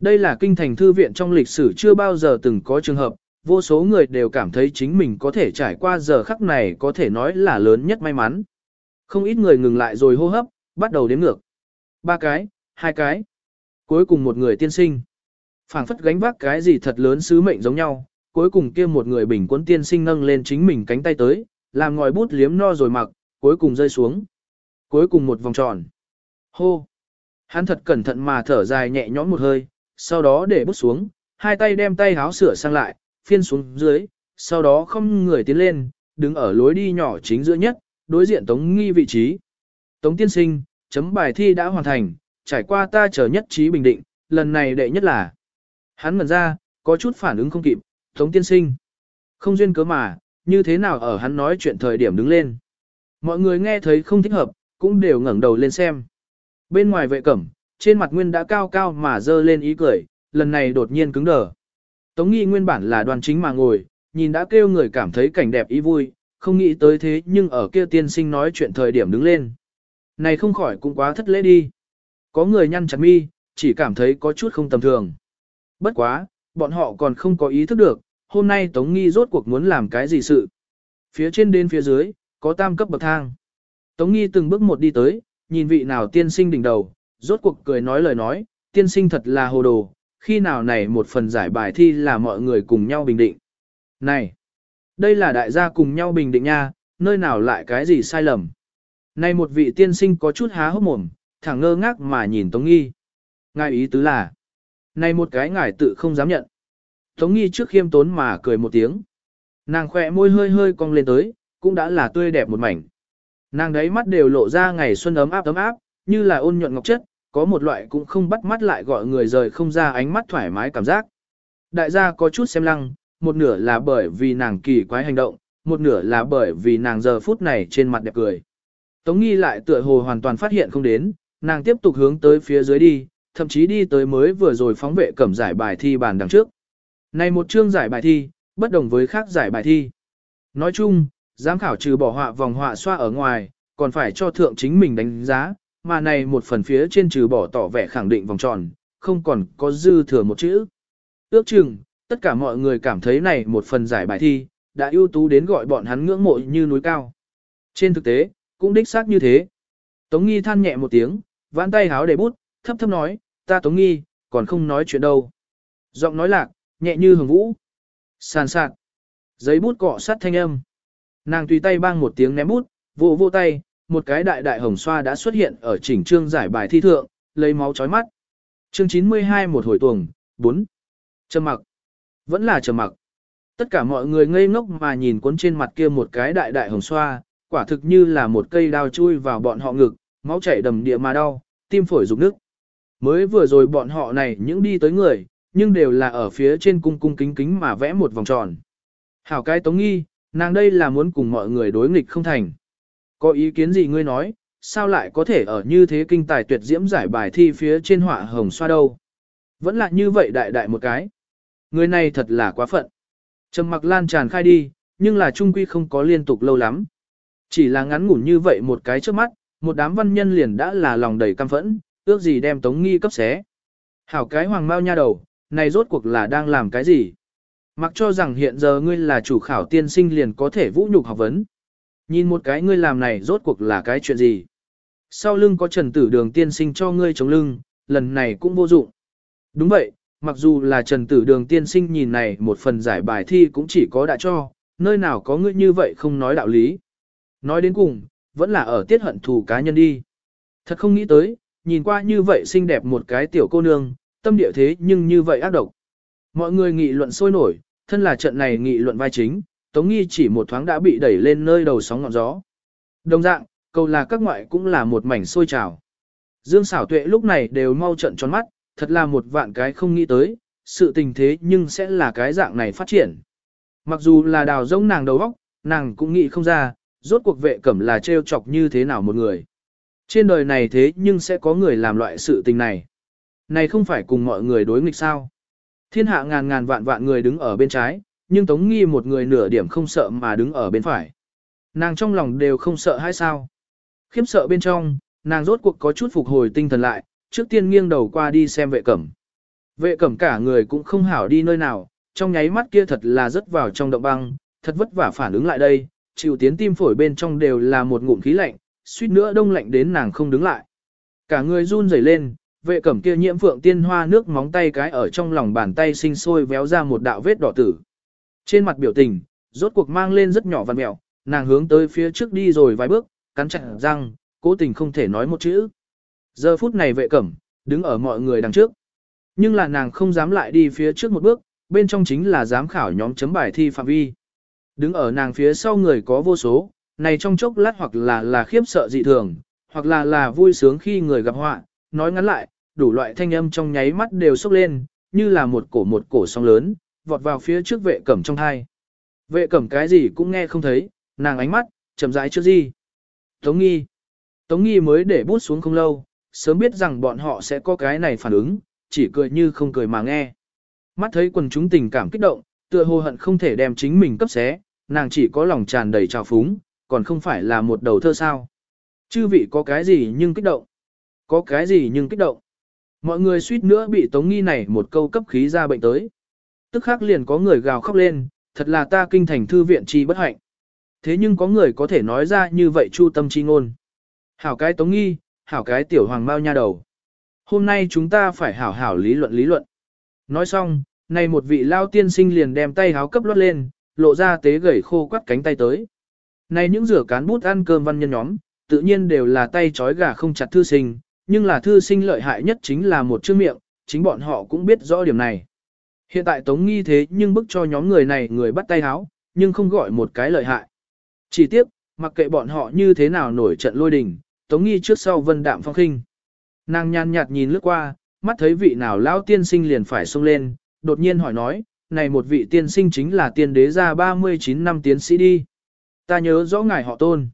Đây là kinh thành thư viện trong lịch sử chưa bao giờ từng có trường hợp, vô số người đều cảm thấy chính mình có thể trải qua giờ khắc này có thể nói là lớn nhất may mắn. Không ít người ngừng lại rồi hô hấp, bắt đầu đếm ngược. Ba cái, hai cái. Cuối cùng một người tiên sinh. phảng phất gánh vác cái gì thật lớn sứ mệnh giống nhau, cuối cùng kia một người bình quân tiên sinh nâng lên chính mình cánh tay tới, làm ngòi bút liếm no rồi mặc, cuối cùng rơi xuống. Cuối cùng một vòng tròn. Hô! Hắn thật cẩn thận mà thở dài nhẹ nhõm một hơi, sau đó để bút xuống, hai tay đem tay háo sửa sang lại, phiên xuống dưới, sau đó không người tiến lên, đứng ở lối đi nhỏ chính giữa nhất, đối diện Tống Nghi vị trí. Tống tiên sinh, chấm bài thi đã hoàn thành, trải qua ta chờ nhất trí bình định, lần này đệ nhất là. Hắn ngần ra, có chút phản ứng không kịp, Tống tiên sinh. Không duyên cớ mà, như thế nào ở hắn nói chuyện thời điểm đứng lên. Mọi người nghe thấy không thích hợp, cũng đều ngẩng đầu lên xem. Bên ngoài vệ cẩm, trên mặt nguyên đã cao cao mà dơ lên ý cười, lần này đột nhiên cứng đờ. Tống nghi nguyên bản là đoàn chính mà ngồi, nhìn đã kêu người cảm thấy cảnh đẹp ý vui, không nghĩ tới thế nhưng ở kia tiên sinh nói chuyện thời điểm đứng lên. Này không khỏi cũng quá thất lễ đi. Có người nhăn chặt mi, chỉ cảm thấy có chút không tầm thường. Bất quá, bọn họ còn không có ý thức được, hôm nay Tống Nghi rốt cuộc muốn làm cái gì sự. Phía trên đến phía dưới, có tam cấp bậc thang. Tống Nghi từng bước một đi tới, nhìn vị nào tiên sinh đỉnh đầu, rốt cuộc cười nói lời nói, tiên sinh thật là hồ đồ, khi nào này một phần giải bài thi là mọi người cùng nhau bình định. Này, đây là đại gia cùng nhau bình định nha, nơi nào lại cái gì sai lầm. Này một vị tiên sinh có chút há hốc mồm, thẳng ngơ ngác mà nhìn Tống Nghi. Ngài ý tứ là, này một cái ngài tự không dám nhận. Tống Nghi trước khiêm tốn mà cười một tiếng. Nàng khỏe môi hơi hơi cong lên tới, cũng đã là tươi đẹp một mảnh. Nàng đấy mắt đều lộ ra ngày xuân ấm áp ấm áp, như là ôn nhuận ngọc chất, có một loại cũng không bắt mắt lại gọi người rời không ra ánh mắt thoải mái cảm giác. Đại gia có chút xem lăng, một nửa là bởi vì nàng kỳ quái hành động, một nửa là bởi vì nàng giờ phút này trên mặt đẹp cười. Tống nghi lại tựa hồ hoàn toàn phát hiện không đến, nàng tiếp tục hướng tới phía dưới đi, thậm chí đi tới mới vừa rồi phóng vệ cẩm giải bài thi bàn đằng trước. Này một chương giải bài thi, bất đồng với khác giải bài thi. Nói chung, giám khảo trừ bỏ họa vòng họa xoa ở ngoài, còn phải cho thượng chính mình đánh giá, mà này một phần phía trên trừ bỏ tỏ vẻ khẳng định vòng tròn, không còn có dư thừa một chữ. Ước chừng, tất cả mọi người cảm thấy này một phần giải bài thi, đã ưu tú đến gọi bọn hắn ngưỡng mộ như núi cao. Trên thực tế, cũng đích xác như thế. Tống Nghi than nhẹ một tiếng, vãn tay háo để bút, thấp thấp nói, ta Tống Nghi, còn không nói chuyện đâu. Giọng nói lạc, nhẹ như hồng vũ. Sàn sạt. Giấy bút cọ sát thanh âm. Nàng tùy tay bang một tiếng ném bút, vỗ vỗ tay, một cái đại đại hồng xoa đã xuất hiện ở chỉnh trương giải bài thi thượng, lấy máu chói mắt. Chương 92 một hồi tuồng, 4. Trầm mặc. Vẫn là trầm mặc. Tất cả mọi người ngây ngốc mà nhìn cuốn trên mặt kia một cái đại đại hồng xoa, quả thực như là một cây đao chui vào bọn họ ngực, máu chảy đầm địa mà đau, tim phổi rụng nước. Mới vừa rồi bọn họ này những đi tới người, nhưng đều là ở phía trên cung cung kính kính mà vẽ một vòng tròn. Hảo cái tống nghi, nàng đây là muốn cùng mọi người đối nghịch không thành. Có ý kiến gì ngươi nói, sao lại có thể ở như thế kinh tài tuyệt diễm giải bài thi phía trên họa hồng xoa đâu. Vẫn là như vậy đại đại một cái. Người này thật là quá phận. Trầm mặc lan tràn khai đi, nhưng là trung quy không có liên tục lâu lắm. Chỉ là ngắn ngủn như vậy một cái trước mắt, một đám văn nhân liền đã là lòng đầy căm phẫn, ước gì đem tống nghi cấp xé. Hảo cái hoàng mao nha đầu, này rốt cuộc là đang làm cái gì? Mặc cho rằng hiện giờ ngươi là chủ khảo tiên sinh liền có thể vũ nhục học vấn. Nhìn một cái ngươi làm này rốt cuộc là cái chuyện gì? Sau lưng có trần tử đường tiên sinh cho ngươi chống lưng, lần này cũng vô dụng. Đúng vậy, mặc dù là trần tử đường tiên sinh nhìn này một phần giải bài thi cũng chỉ có đã cho, nơi nào có ngươi như vậy không nói đạo lý. Nói đến cùng, vẫn là ở tiết hận thù cá nhân đi. Thật không nghĩ tới, nhìn qua như vậy xinh đẹp một cái tiểu cô nương, tâm địa thế nhưng như vậy ác độc. Mọi người nghị luận sôi nổi, thân là trận này nghị luận vai chính, Tống Nghi chỉ một thoáng đã bị đẩy lên nơi đầu sóng ngọn gió. Đồng dạng, cầu là các ngoại cũng là một mảnh sôi trào. Dương xảo tuệ lúc này đều mau trận tròn mắt, thật là một vạn cái không nghĩ tới, sự tình thế nhưng sẽ là cái dạng này phát triển. Mặc dù là đào rông nàng đầu óc, nàng cũng nghĩ không ra, rốt cuộc vệ cẩm là trêu chọc như thế nào một người. Trên đời này thế nhưng sẽ có người làm loại sự tình này. Này không phải cùng mọi người đối nghịch sao. Thiên hạ ngàn ngàn vạn vạn người đứng ở bên trái, nhưng Tống Nghi một người nửa điểm không sợ mà đứng ở bên phải. Nàng trong lòng đều không sợ hay sao. Khiếm sợ bên trong, nàng rốt cuộc có chút phục hồi tinh thần lại, trước tiên nghiêng đầu qua đi xem vệ cẩm. Vệ cẩm cả người cũng không hảo đi nơi nào, trong nháy mắt kia thật là rất vào trong động băng, thật vất vả phản ứng lại đây, chịu tiến tim phổi bên trong đều là một ngụm khí lạnh, suýt nữa đông lạnh đến nàng không đứng lại. Cả người run rẩy lên, vệ cẩm kia nhiễm phượng tiên hoa nước móng tay cái ở trong lòng bàn tay sinh sôi véo ra một đạo vết đỏ tử. Trên mặt biểu tình, rốt cuộc mang lên rất nhỏ văn mẹo, nàng hướng tới phía trước đi rồi vài bước, cắn chặt răng, cố tình không thể nói một chữ. Giờ phút này vệ cẩm, đứng ở mọi người đằng trước. Nhưng là nàng không dám lại đi phía trước một bước, bên trong chính là giám khảo nhóm chấm bài thi phạm vi. Đứng ở nàng phía sau người có vô số, này trong chốc lát hoặc là là khiếp sợ dị thường, hoặc là là vui sướng khi người gặp họa, nói ngắn lại, đủ loại thanh âm trong nháy mắt đều sốc lên, như là một cổ một cổ sóng lớn, vọt vào phía trước vệ cẩm trong thai. Vệ cẩm cái gì cũng nghe không thấy, nàng ánh mắt, chậm rãi trước gì. Tống nghi. Tống nghi mới để bút xuống không lâu, sớm biết rằng bọn họ sẽ có cái này phản ứng, chỉ cười như không cười mà nghe. Mắt thấy quần chúng tình cảm kích động, tựa hồ hận không thể đem chính mình cấp xé, nàng chỉ có lòng tràn đầy trào phúng, còn không phải là một đầu thơ sao. Chư vị có cái gì nhưng kích động. Có cái gì nhưng kích động. Mọi người suýt nữa bị tống nghi này một câu cấp khí ra bệnh tới. Tức khắc liền có người gào khóc lên, thật là ta kinh thành thư viện chi bất hạnh. Thế nhưng có người có thể nói ra như vậy chu tâm chi ngôn. Hảo cái tống nghi, hảo cái tiểu hoàng mao nha đầu. Hôm nay chúng ta phải hảo hảo lý luận lý luận. Nói xong, này một vị lao tiên sinh liền đem tay háo cấp lót lên, lộ ra tế gầy khô quắt cánh tay tới. Này những rửa cán bút ăn cơm văn nhân nhóm, tự nhiên đều là tay trói gà không chặt thư sinh, nhưng là thư sinh lợi hại nhất chính là một chữ miệng, chính bọn họ cũng biết rõ điểm này. Hiện tại Tống Nghi thế nhưng bức cho nhóm người này người bắt tay háo, nhưng không gọi một cái lợi hại. Chỉ tiếc, mặc kệ bọn họ như thế nào nổi trận lôi đình, Tống Nghi trước sau vân đạm phong khinh. Nàng nhàn nhạt nhìn lướt qua, mắt thấy vị nào lao tiên sinh liền phải xông lên, đột nhiên hỏi nói, này một vị tiên sinh chính là tiên đế gia 39 năm tiến sĩ đi. Ta nhớ rõ ngài họ tôn.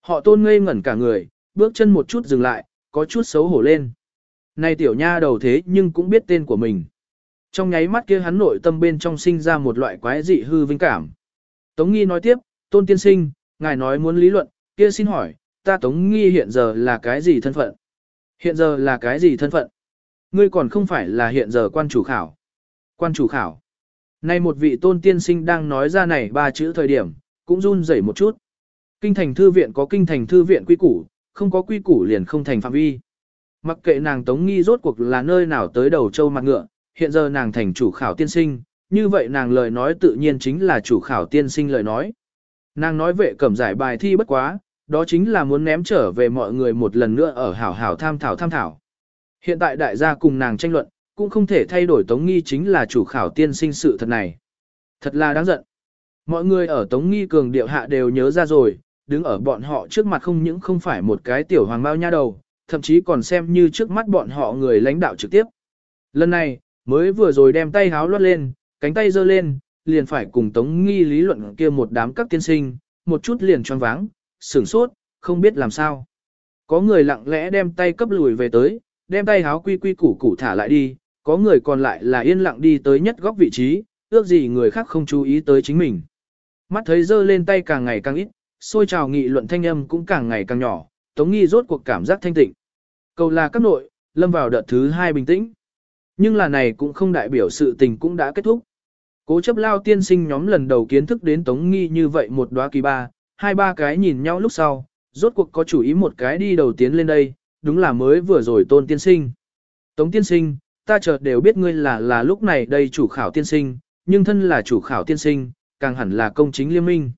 Họ tôn ngây ngẩn cả người, bước chân một chút dừng lại, có chút xấu hổ lên. Này tiểu nha đầu thế nhưng cũng biết tên của mình. Trong nháy mắt kia hắn nội tâm bên trong sinh ra một loại quái dị hư vinh cảm. Tống Nghi nói tiếp, tôn tiên sinh, ngài nói muốn lý luận, kia xin hỏi, ta Tống Nghi hiện giờ là cái gì thân phận? Hiện giờ là cái gì thân phận? Ngươi còn không phải là hiện giờ quan chủ khảo. Quan chủ khảo. Nay một vị tôn tiên sinh đang nói ra này ba chữ thời điểm, cũng run rẩy một chút. Kinh thành thư viện có kinh thành thư viện quy củ, không có quy củ liền không thành phạm vi. Mặc kệ nàng Tống Nghi rốt cuộc là nơi nào tới đầu châu mặt ngựa, hiện giờ nàng thành chủ khảo tiên sinh, như vậy nàng lời nói tự nhiên chính là chủ khảo tiên sinh lời nói. Nàng nói vệ cẩm giải bài thi bất quá, đó chính là muốn ném trở về mọi người một lần nữa ở hảo hảo tham thảo tham thảo. Hiện tại đại gia cùng nàng tranh luận, cũng không thể thay đổi Tống Nghi chính là chủ khảo tiên sinh sự thật này. Thật là đáng giận. Mọi người ở Tống Nghi cường điệu hạ đều nhớ ra rồi, đứng ở bọn họ trước mặt không những không phải một cái tiểu hoàng bao nha đầu, thậm chí còn xem như trước mắt bọn họ người lãnh đạo trực tiếp. Lần này, mới vừa rồi đem tay háo lót lên, cánh tay giơ lên, liền phải cùng Tống Nghi lý luận kia một đám các tiên sinh, một chút liền choáng váng, sửng sốt, không biết làm sao. Có người lặng lẽ đem tay cấp lùi về tới, đem tay háo quy quy củ củ thả lại đi, có người còn lại là yên lặng đi tới nhất góc vị trí, ước gì người khác không chú ý tới chính mình. Mắt thấy dơ lên tay càng ngày càng ít, xôi trào nghị luận thanh âm cũng càng ngày càng nhỏ, Tống Nghi rốt cuộc cảm giác thanh tịnh. Cầu là các nội, lâm vào đợt thứ hai bình tĩnh. Nhưng là này cũng không đại biểu sự tình cũng đã kết thúc. Cố chấp lao tiên sinh nhóm lần đầu kiến thức đến Tống Nghi như vậy một đóa kỳ ba, hai ba cái nhìn nhau lúc sau, rốt cuộc có chủ ý một cái đi đầu tiến lên đây, đúng là mới vừa rồi tôn tiên sinh. Tống tiên sinh, ta chợt đều biết ngươi là là lúc này đây chủ khảo tiên sinh, nhưng thân là chủ khảo tiên sinh, càng hẳn là công chính liên minh.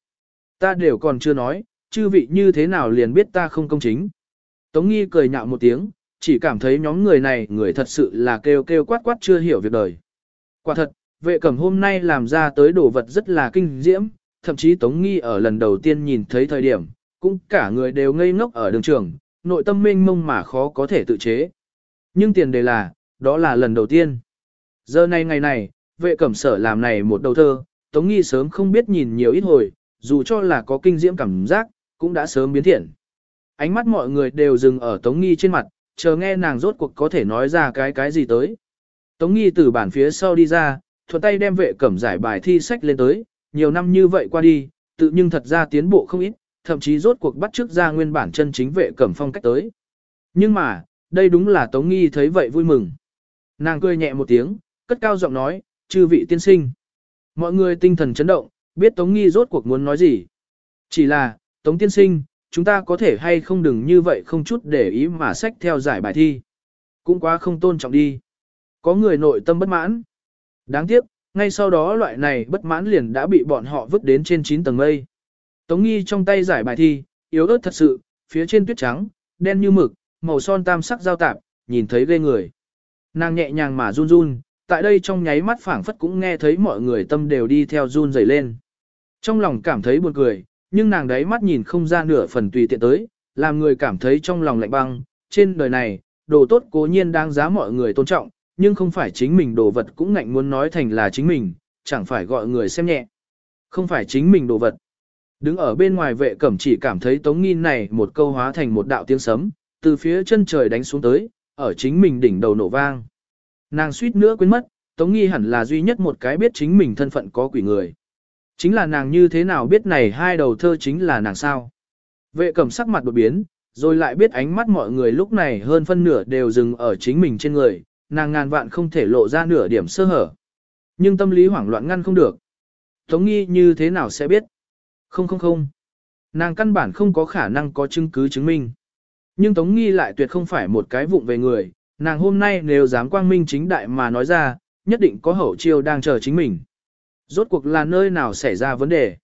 Ta đều còn chưa nói, chư vị như thế nào liền biết ta không công chính. Tống nghi cười nhạo một tiếng, chỉ cảm thấy nhóm người này người thật sự là kêu kêu quát quát chưa hiểu việc đời. Quả thật, vệ cẩm hôm nay làm ra tới đồ vật rất là kinh diễm, thậm chí Tống nghi ở lần đầu tiên nhìn thấy thời điểm, cũng cả người đều ngây ngốc ở đường trường, nội tâm mênh mông mà khó có thể tự chế. Nhưng tiền đề là, đó là lần đầu tiên. Giờ này ngày này, vệ cẩm sở làm này một đầu thơ, Tống Nghi sớm không biết nhìn nhiều ít hồi, dù cho là có kinh diễm cảm giác, cũng đã sớm biến thiện. Ánh mắt mọi người đều dừng ở Tống Nghi trên mặt, chờ nghe nàng rốt cuộc có thể nói ra cái cái gì tới. Tống Nghi từ bản phía sau đi ra, thuận tay đem vệ cẩm giải bài thi sách lên tới, nhiều năm như vậy qua đi, tự nhưng thật ra tiến bộ không ít, thậm chí rốt cuộc bắt trước ra nguyên bản chân chính vệ cẩm phong cách tới. Nhưng mà, đây đúng là Tống Nghi thấy vậy vui mừng. Nàng cười nhẹ một tiếng, cất cao giọng nói, chư vị tiên sinh. Mọi người tinh thần chấn động, biết Tống Nghi rốt cuộc muốn nói gì. Chỉ là, Tống tiên sinh, chúng ta có thể hay không đừng như vậy không chút để ý mà sách theo giải bài thi. Cũng quá không tôn trọng đi. Có người nội tâm bất mãn. Đáng tiếc, ngay sau đó loại này bất mãn liền đã bị bọn họ vứt đến trên 9 tầng mây. Tống Nghi trong tay giải bài thi, yếu ớt thật sự, phía trên tuyết trắng, đen như mực, màu son tam sắc giao tạp, nhìn thấy ghê người. Nàng nhẹ nhàng mà run run, tại đây trong nháy mắt phảng phất cũng nghe thấy mọi người tâm đều đi theo run rẩy lên. Trong lòng cảm thấy buồn cười, nhưng nàng đấy mắt nhìn không ra nửa phần tùy tiện tới, làm người cảm thấy trong lòng lạnh băng, trên đời này, đồ tốt cố nhiên đáng giá mọi người tôn trọng, nhưng không phải chính mình đồ vật cũng ngạnh muốn nói thành là chính mình, chẳng phải gọi người xem nhẹ. Không phải chính mình đồ vật. Đứng ở bên ngoài vệ cẩm chỉ cảm thấy tống nghi này một câu hóa thành một đạo tiếng sấm, từ phía chân trời đánh xuống tới, ở chính mình đỉnh đầu nổ vang. Nàng suýt nữa quên mất, tống nghi hẳn là duy nhất một cái biết chính mình thân phận có quỷ người. Chính là nàng như thế nào biết này hai đầu thơ chính là nàng sao. Vệ cẩm sắc mặt đột biến, rồi lại biết ánh mắt mọi người lúc này hơn phân nửa đều dừng ở chính mình trên người, nàng ngàn vạn không thể lộ ra nửa điểm sơ hở. Nhưng tâm lý hoảng loạn ngăn không được. Tống nghi như thế nào sẽ biết? Không không không. Nàng căn bản không có khả năng có chứng cứ chứng minh. Nhưng Tống Nghi lại tuyệt không phải một cái vụng về người, nàng hôm nay nếu dám quang minh chính đại mà nói ra, nhất định có hậu chiêu đang chờ chính mình. Rốt cuộc là nơi nào xảy ra vấn đề.